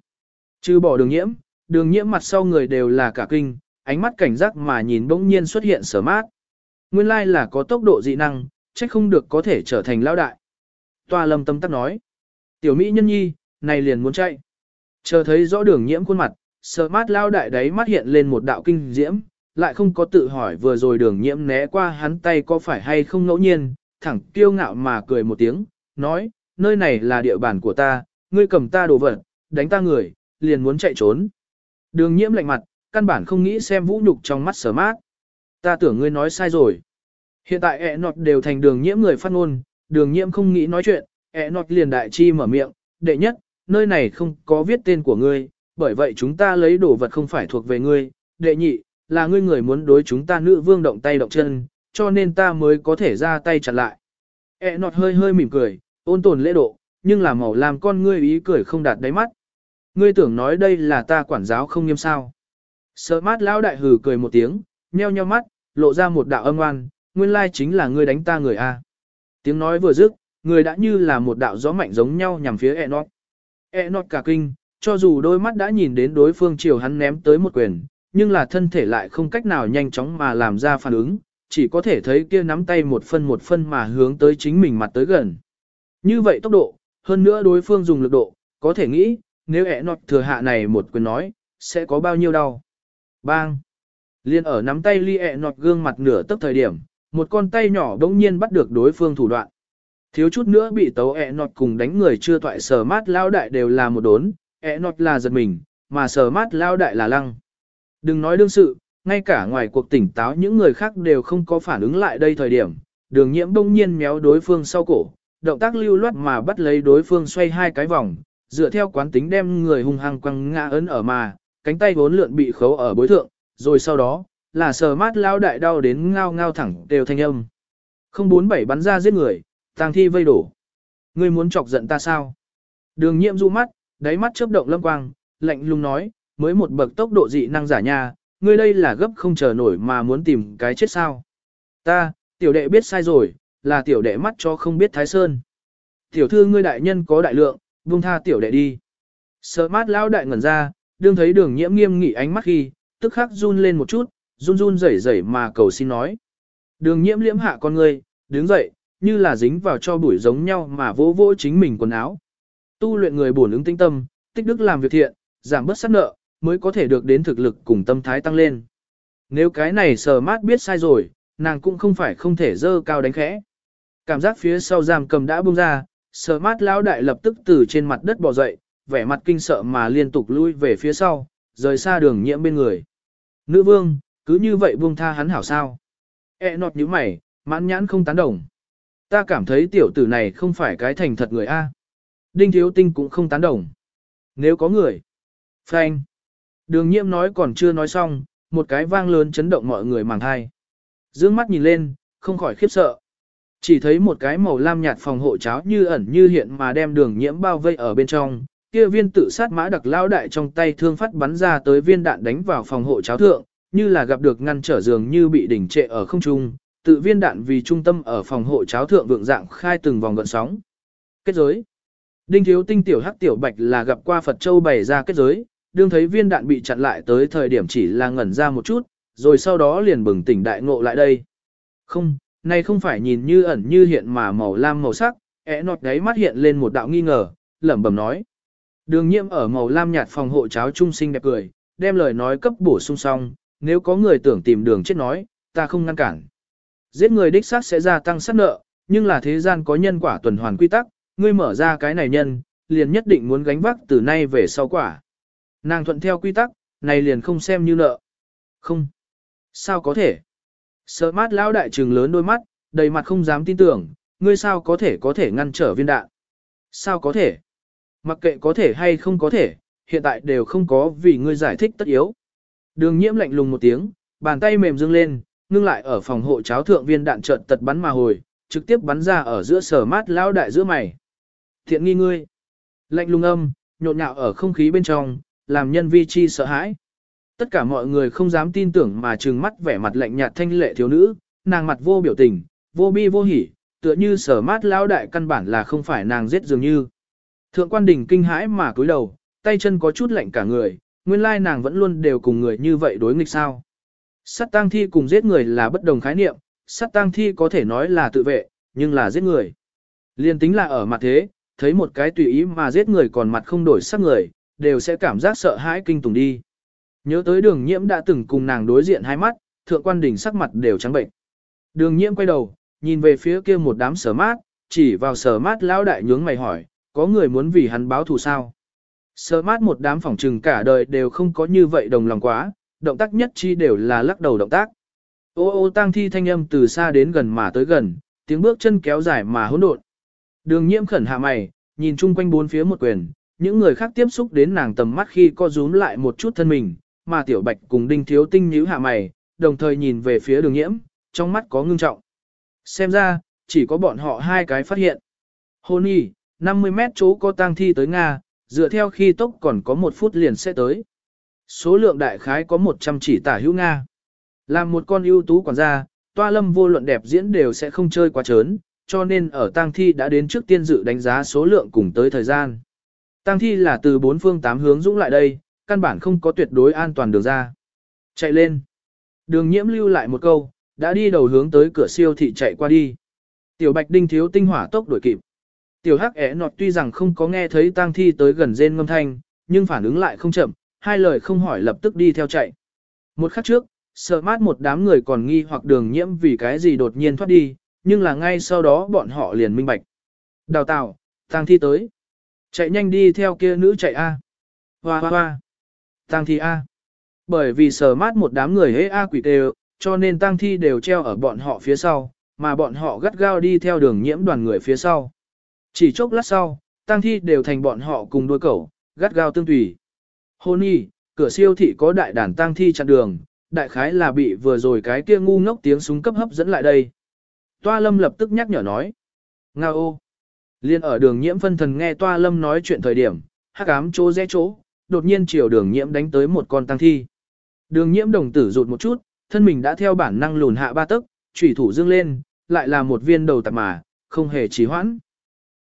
Trừ bỏ đường nhiễm, Đường nhiễm mặt sau người đều là cả kinh, ánh mắt cảnh giác mà nhìn bỗng nhiên xuất hiện sở mát. Nguyên lai là có tốc độ dị năng, chắc không được có thể trở thành lão đại. Toa lâm tâm tắc nói. Tiểu Mỹ nhân nhi, này liền muốn chạy. Chờ thấy rõ đường nhiễm khuôn mặt, sở mát lao đại đấy mắt hiện lên một đạo kinh diễm, lại không có tự hỏi vừa rồi đường nhiễm né qua hắn tay có phải hay không ngẫu nhiên, thẳng kiêu ngạo mà cười một tiếng, nói, nơi này là địa bàn của ta, ngươi cầm ta đồ vật, đánh ta người, liền muốn chạy trốn. Đường nhiễm lạnh mặt, căn bản không nghĩ xem vũ nhục trong mắt sở mát. Ta tưởng ngươi nói sai rồi. Hiện tại ẹ nọt đều thành đường nhiễm người phát ngôn, đường nhiễm không nghĩ nói chuyện, ẹ nọt liền đại chi mở miệng, đệ nhất, nơi này không có viết tên của ngươi, bởi vậy chúng ta lấy đồ vật không phải thuộc về ngươi, đệ nhị, là ngươi người muốn đối chúng ta nữ vương động tay động chân, cho nên ta mới có thể ra tay chặn lại. E nọt hơi hơi mỉm cười, ôn tồn lễ độ, nhưng là màu làm con ngươi ý cười không đạt đáy mắt. Ngươi tưởng nói đây là ta quản giáo không nghiêm sao. Sợ mát lão đại hừ cười một tiếng, nheo nheo mắt, lộ ra một đạo âm oan, nguyên lai chính là ngươi đánh ta người A. Tiếng nói vừa dứt, người đã như là một đạo gió mạnh giống nhau nhằm phía Enoch. Enoch cả kinh, cho dù đôi mắt đã nhìn đến đối phương chiều hắn ném tới một quyền, nhưng là thân thể lại không cách nào nhanh chóng mà làm ra phản ứng, chỉ có thể thấy kia nắm tay một phân một phân mà hướng tới chính mình mặt tới gần. Như vậy tốc độ, hơn nữa đối phương dùng lực độ, có thể nghĩ, nếu Enoch thừa hạ này một quyền nói, sẽ có bao nhiêu đau. Bang! Liên ở nắm tay ly ẹ nọt gương mặt nửa tức thời điểm, một con tay nhỏ đống nhiên bắt được đối phương thủ đoạn. Thiếu chút nữa bị tấu ẹ nọt cùng đánh người chưa toại sờ mát lao đại đều là một đốn, ẹ nọt là giật mình, mà sờ mát lao đại là lăng. Đừng nói đương sự, ngay cả ngoài cuộc tỉnh táo những người khác đều không có phản ứng lại đây thời điểm, đường nhiễm đông nhiên méo đối phương sau cổ, động tác lưu loát mà bắt lấy đối phương xoay hai cái vòng, dựa theo quán tính đem người hung hăng quăng ngã ấn ở mà, cánh tay vốn lượn bị khấu ở bối thượng, rồi sau đó, là sờ mát lao đại đau đến ngao ngao thẳng đều thanh âm. Không bốn bảy bắn ra giết người, tang thi vây đổ. Ngươi muốn chọc giận ta sao? Đường nhiệm du mắt, đáy mắt chớp động lâm quang, lạnh lùng nói, mới một bậc tốc độ dị năng giả nha, ngươi đây là gấp không chờ nổi mà muốn tìm cái chết sao. Ta, tiểu đệ biết sai rồi, là tiểu đệ mắt cho không biết thái sơn. Tiểu thư ngươi đại nhân có đại lượng, buông tha tiểu đệ đi. Sợ mát lao đại ngẩn ra, đương thấy đường nhiễm nghiêm nghị ánh mắt khi, tức khắc run lên một chút, run run rẩy rẩy mà cầu xin nói. Đường nhiễm liễm hạ con ngươi, đứng dậy, như là dính vào cho bụi giống nhau mà vỗ vỗ chính mình quần áo. Tu luyện người bổn ứng tinh tâm, tích đức làm việc thiện, giảm bớt sát nợ, mới có thể được đến thực lực cùng tâm thái tăng lên. Nếu cái này sờ mát biết sai rồi, nàng cũng không phải không thể dơ cao đánh khẽ. Cảm giác phía sau giam cầm đã buông ra, sờ mát lão đại lập tức từ trên mặt đất bò dậy, vẻ mặt kinh sợ mà liên tục lui về phía sau, rời xa đường nhiễm bên người. Nữ vương, cứ như vậy buông tha hắn hảo sao. E nọt như mày, mãn nhãn không tán đồng. Ta cảm thấy tiểu tử này không phải cái thành thật người A. Đinh thiếu tinh cũng không tán đồng. Nếu có người. Frank. Đường nhiễm nói còn chưa nói xong, một cái vang lớn chấn động mọi người màng thai. Dương mắt nhìn lên, không khỏi khiếp sợ. Chỉ thấy một cái màu lam nhạt phòng hộ cháo như ẩn như hiện mà đem đường nhiễm bao vây ở bên trong, kia viên tự sát mã đặc lao đại trong tay thương phát bắn ra tới viên đạn đánh vào phòng hộ cháo thượng, như là gặp được ngăn trở giường như bị đỉnh trệ ở không trung, tự viên đạn vì trung tâm ở phòng hộ cháo thượng vượng dạng khai từng vòng gợn sóng. Kết giới. Đinh thiếu tinh tiểu hắc tiểu bạch là gặp qua Phật Châu bày ra kết giới, đương thấy viên đạn bị chặn lại tới thời điểm chỉ là ngẩn ra một chút, rồi sau đó liền bừng tỉnh đại ngộ lại đây. Không, này không phải nhìn như ẩn như hiện mà màu lam màu sắc, ẽ nọt đáy mắt hiện lên một đạo nghi ngờ, lẩm bẩm nói. Đường nhiễm ở màu lam nhạt phòng hộ cháo trung sinh đẹp cười, đem lời nói cấp bổ sung song, nếu có người tưởng tìm đường chết nói, ta không ngăn cản. Giết người đích xác sẽ gia tăng sát nợ, nhưng là thế gian có nhân quả tuần hoàn quy tắc, ngươi mở ra cái này nhân, liền nhất định muốn gánh vác từ nay về sau quả. Nàng thuận theo quy tắc, này liền không xem như nợ. Không. Sao có thể? Sợ mát lão đại trừng lớn đôi mắt, đầy mặt không dám tin tưởng, ngươi sao có thể có thể ngăn trở viên đạn? Sao có thể? Mặc kệ có thể hay không có thể, hiện tại đều không có vì ngươi giải thích tất yếu. Đường nhiễm lạnh lùng một tiếng, bàn tay mềm dương lên, ngưng lại ở phòng hộ cháo thượng viên đạn trợn tật bắn mà hồi, trực tiếp bắn ra ở giữa sở mát lão đại giữa mày. Thiện nghi ngươi. Lạnh lùng âm, nhộn nhạo ở không khí bên trong, làm nhân vi chi sợ hãi. Tất cả mọi người không dám tin tưởng mà trừng mắt vẻ mặt lạnh nhạt thanh lệ thiếu nữ, nàng mặt vô biểu tình, vô bi vô hỉ, tựa như sở mát lão đại căn bản là không phải nàng giết dường như. Thượng quan đình kinh hãi mà cúi đầu, tay chân có chút lạnh cả người, nguyên lai nàng vẫn luôn đều cùng người như vậy đối nghịch sao. Sát tang thi cùng giết người là bất đồng khái niệm, sát tang thi có thể nói là tự vệ, nhưng là giết người. Liên tính là ở mặt thế, thấy một cái tùy ý mà giết người còn mặt không đổi sắc người, đều sẽ cảm giác sợ hãi kinh tùng đi. Nhớ tới đường nhiễm đã từng cùng nàng đối diện hai mắt, thượng quan đỉnh sắc mặt đều trắng bệnh. Đường nhiễm quay đầu, nhìn về phía kia một đám sở mát, chỉ vào sở mát lão đại nhướng mày hỏi, có người muốn vì hắn báo thù sao? Sở mát một đám phỏng trừng cả đời đều không có như vậy đồng lòng quá, động tác nhất chi đều là lắc đầu động tác. Ô ô tang thi thanh âm từ xa đến gần mà tới gần, tiếng bước chân kéo dài mà hỗn độn. Đường nhiễm khẩn hạ mày, nhìn chung quanh bốn phía một quyền, những người khác tiếp xúc đến nàng tầm mắt khi co rúm lại một chút thân mình, mà tiểu bạch cùng đinh thiếu tinh nhíu hạ mày, đồng thời nhìn về phía đường nhiễm, trong mắt có ngưng trọng. Xem ra, chỉ có bọn họ hai cái phát hiện. Hôn y, 50 mét chỗ có tang thi tới Nga, dựa theo khi tốc còn có một phút liền sẽ tới. Số lượng đại khái có 100 chỉ tả hữu Nga. Làm một con ưu tú quản gia, toa lâm vô luận đẹp diễn đều sẽ không chơi quá trớn, cho nên ở tang thi đã đến trước tiên dự đánh giá số lượng cùng tới thời gian. Tang thi là từ bốn phương tám hướng dũng lại đây, căn bản không có tuyệt đối an toàn đường ra. Chạy lên. Đường nhiễm lưu lại một câu, đã đi đầu hướng tới cửa siêu thị chạy qua đi. Tiểu Bạch Đinh thiếu tinh hỏa tốc đuổi kịp. Tiểu Hắc ẻ nọt tuy rằng không có nghe thấy tang thi tới gần rên ngâm thanh, nhưng phản ứng lại không chậm, hai lời không hỏi lập tức đi theo chạy. Một khắc trước, sợ mát một đám người còn nghi hoặc đường nhiễm vì cái gì đột nhiên thoát đi, nhưng là ngay sau đó bọn họ liền minh bạch. Đào tạo, tang thi tới. Chạy nhanh đi theo kia nữ chạy A. Hoa hoa hoa. Tang thi A. Bởi vì sờ mát một đám người hế A quỷ đều, cho nên tang thi đều treo ở bọn họ phía sau, mà bọn họ gắt gao đi theo đường nhiễm đoàn người phía sau. Chỉ chốc lát sau, tang thi đều thành bọn họ cùng đuôi cẩu, gắt gao tương tùy. Hôn y, cửa siêu thị có đại đàn tang thi chặn đường, đại khái là bị vừa rồi cái kia ngu ngốc tiếng súng cấp hấp dẫn lại đây. Toa lâm lập tức nhắc nhở nói. Nga ô. Liên ở đường nhiễm phân thần nghe toa lâm nói chuyện thời điểm, hắc ám chỗ rẽ chỗ, đột nhiên chiều đường nhiễm đánh tới một con tăng thi. Đường nhiễm đồng tử rụt một chút, thân mình đã theo bản năng lùn hạ ba tấc, chủy thủ dương lên, lại là một viên đầu tạp mà, không hề trì hoãn.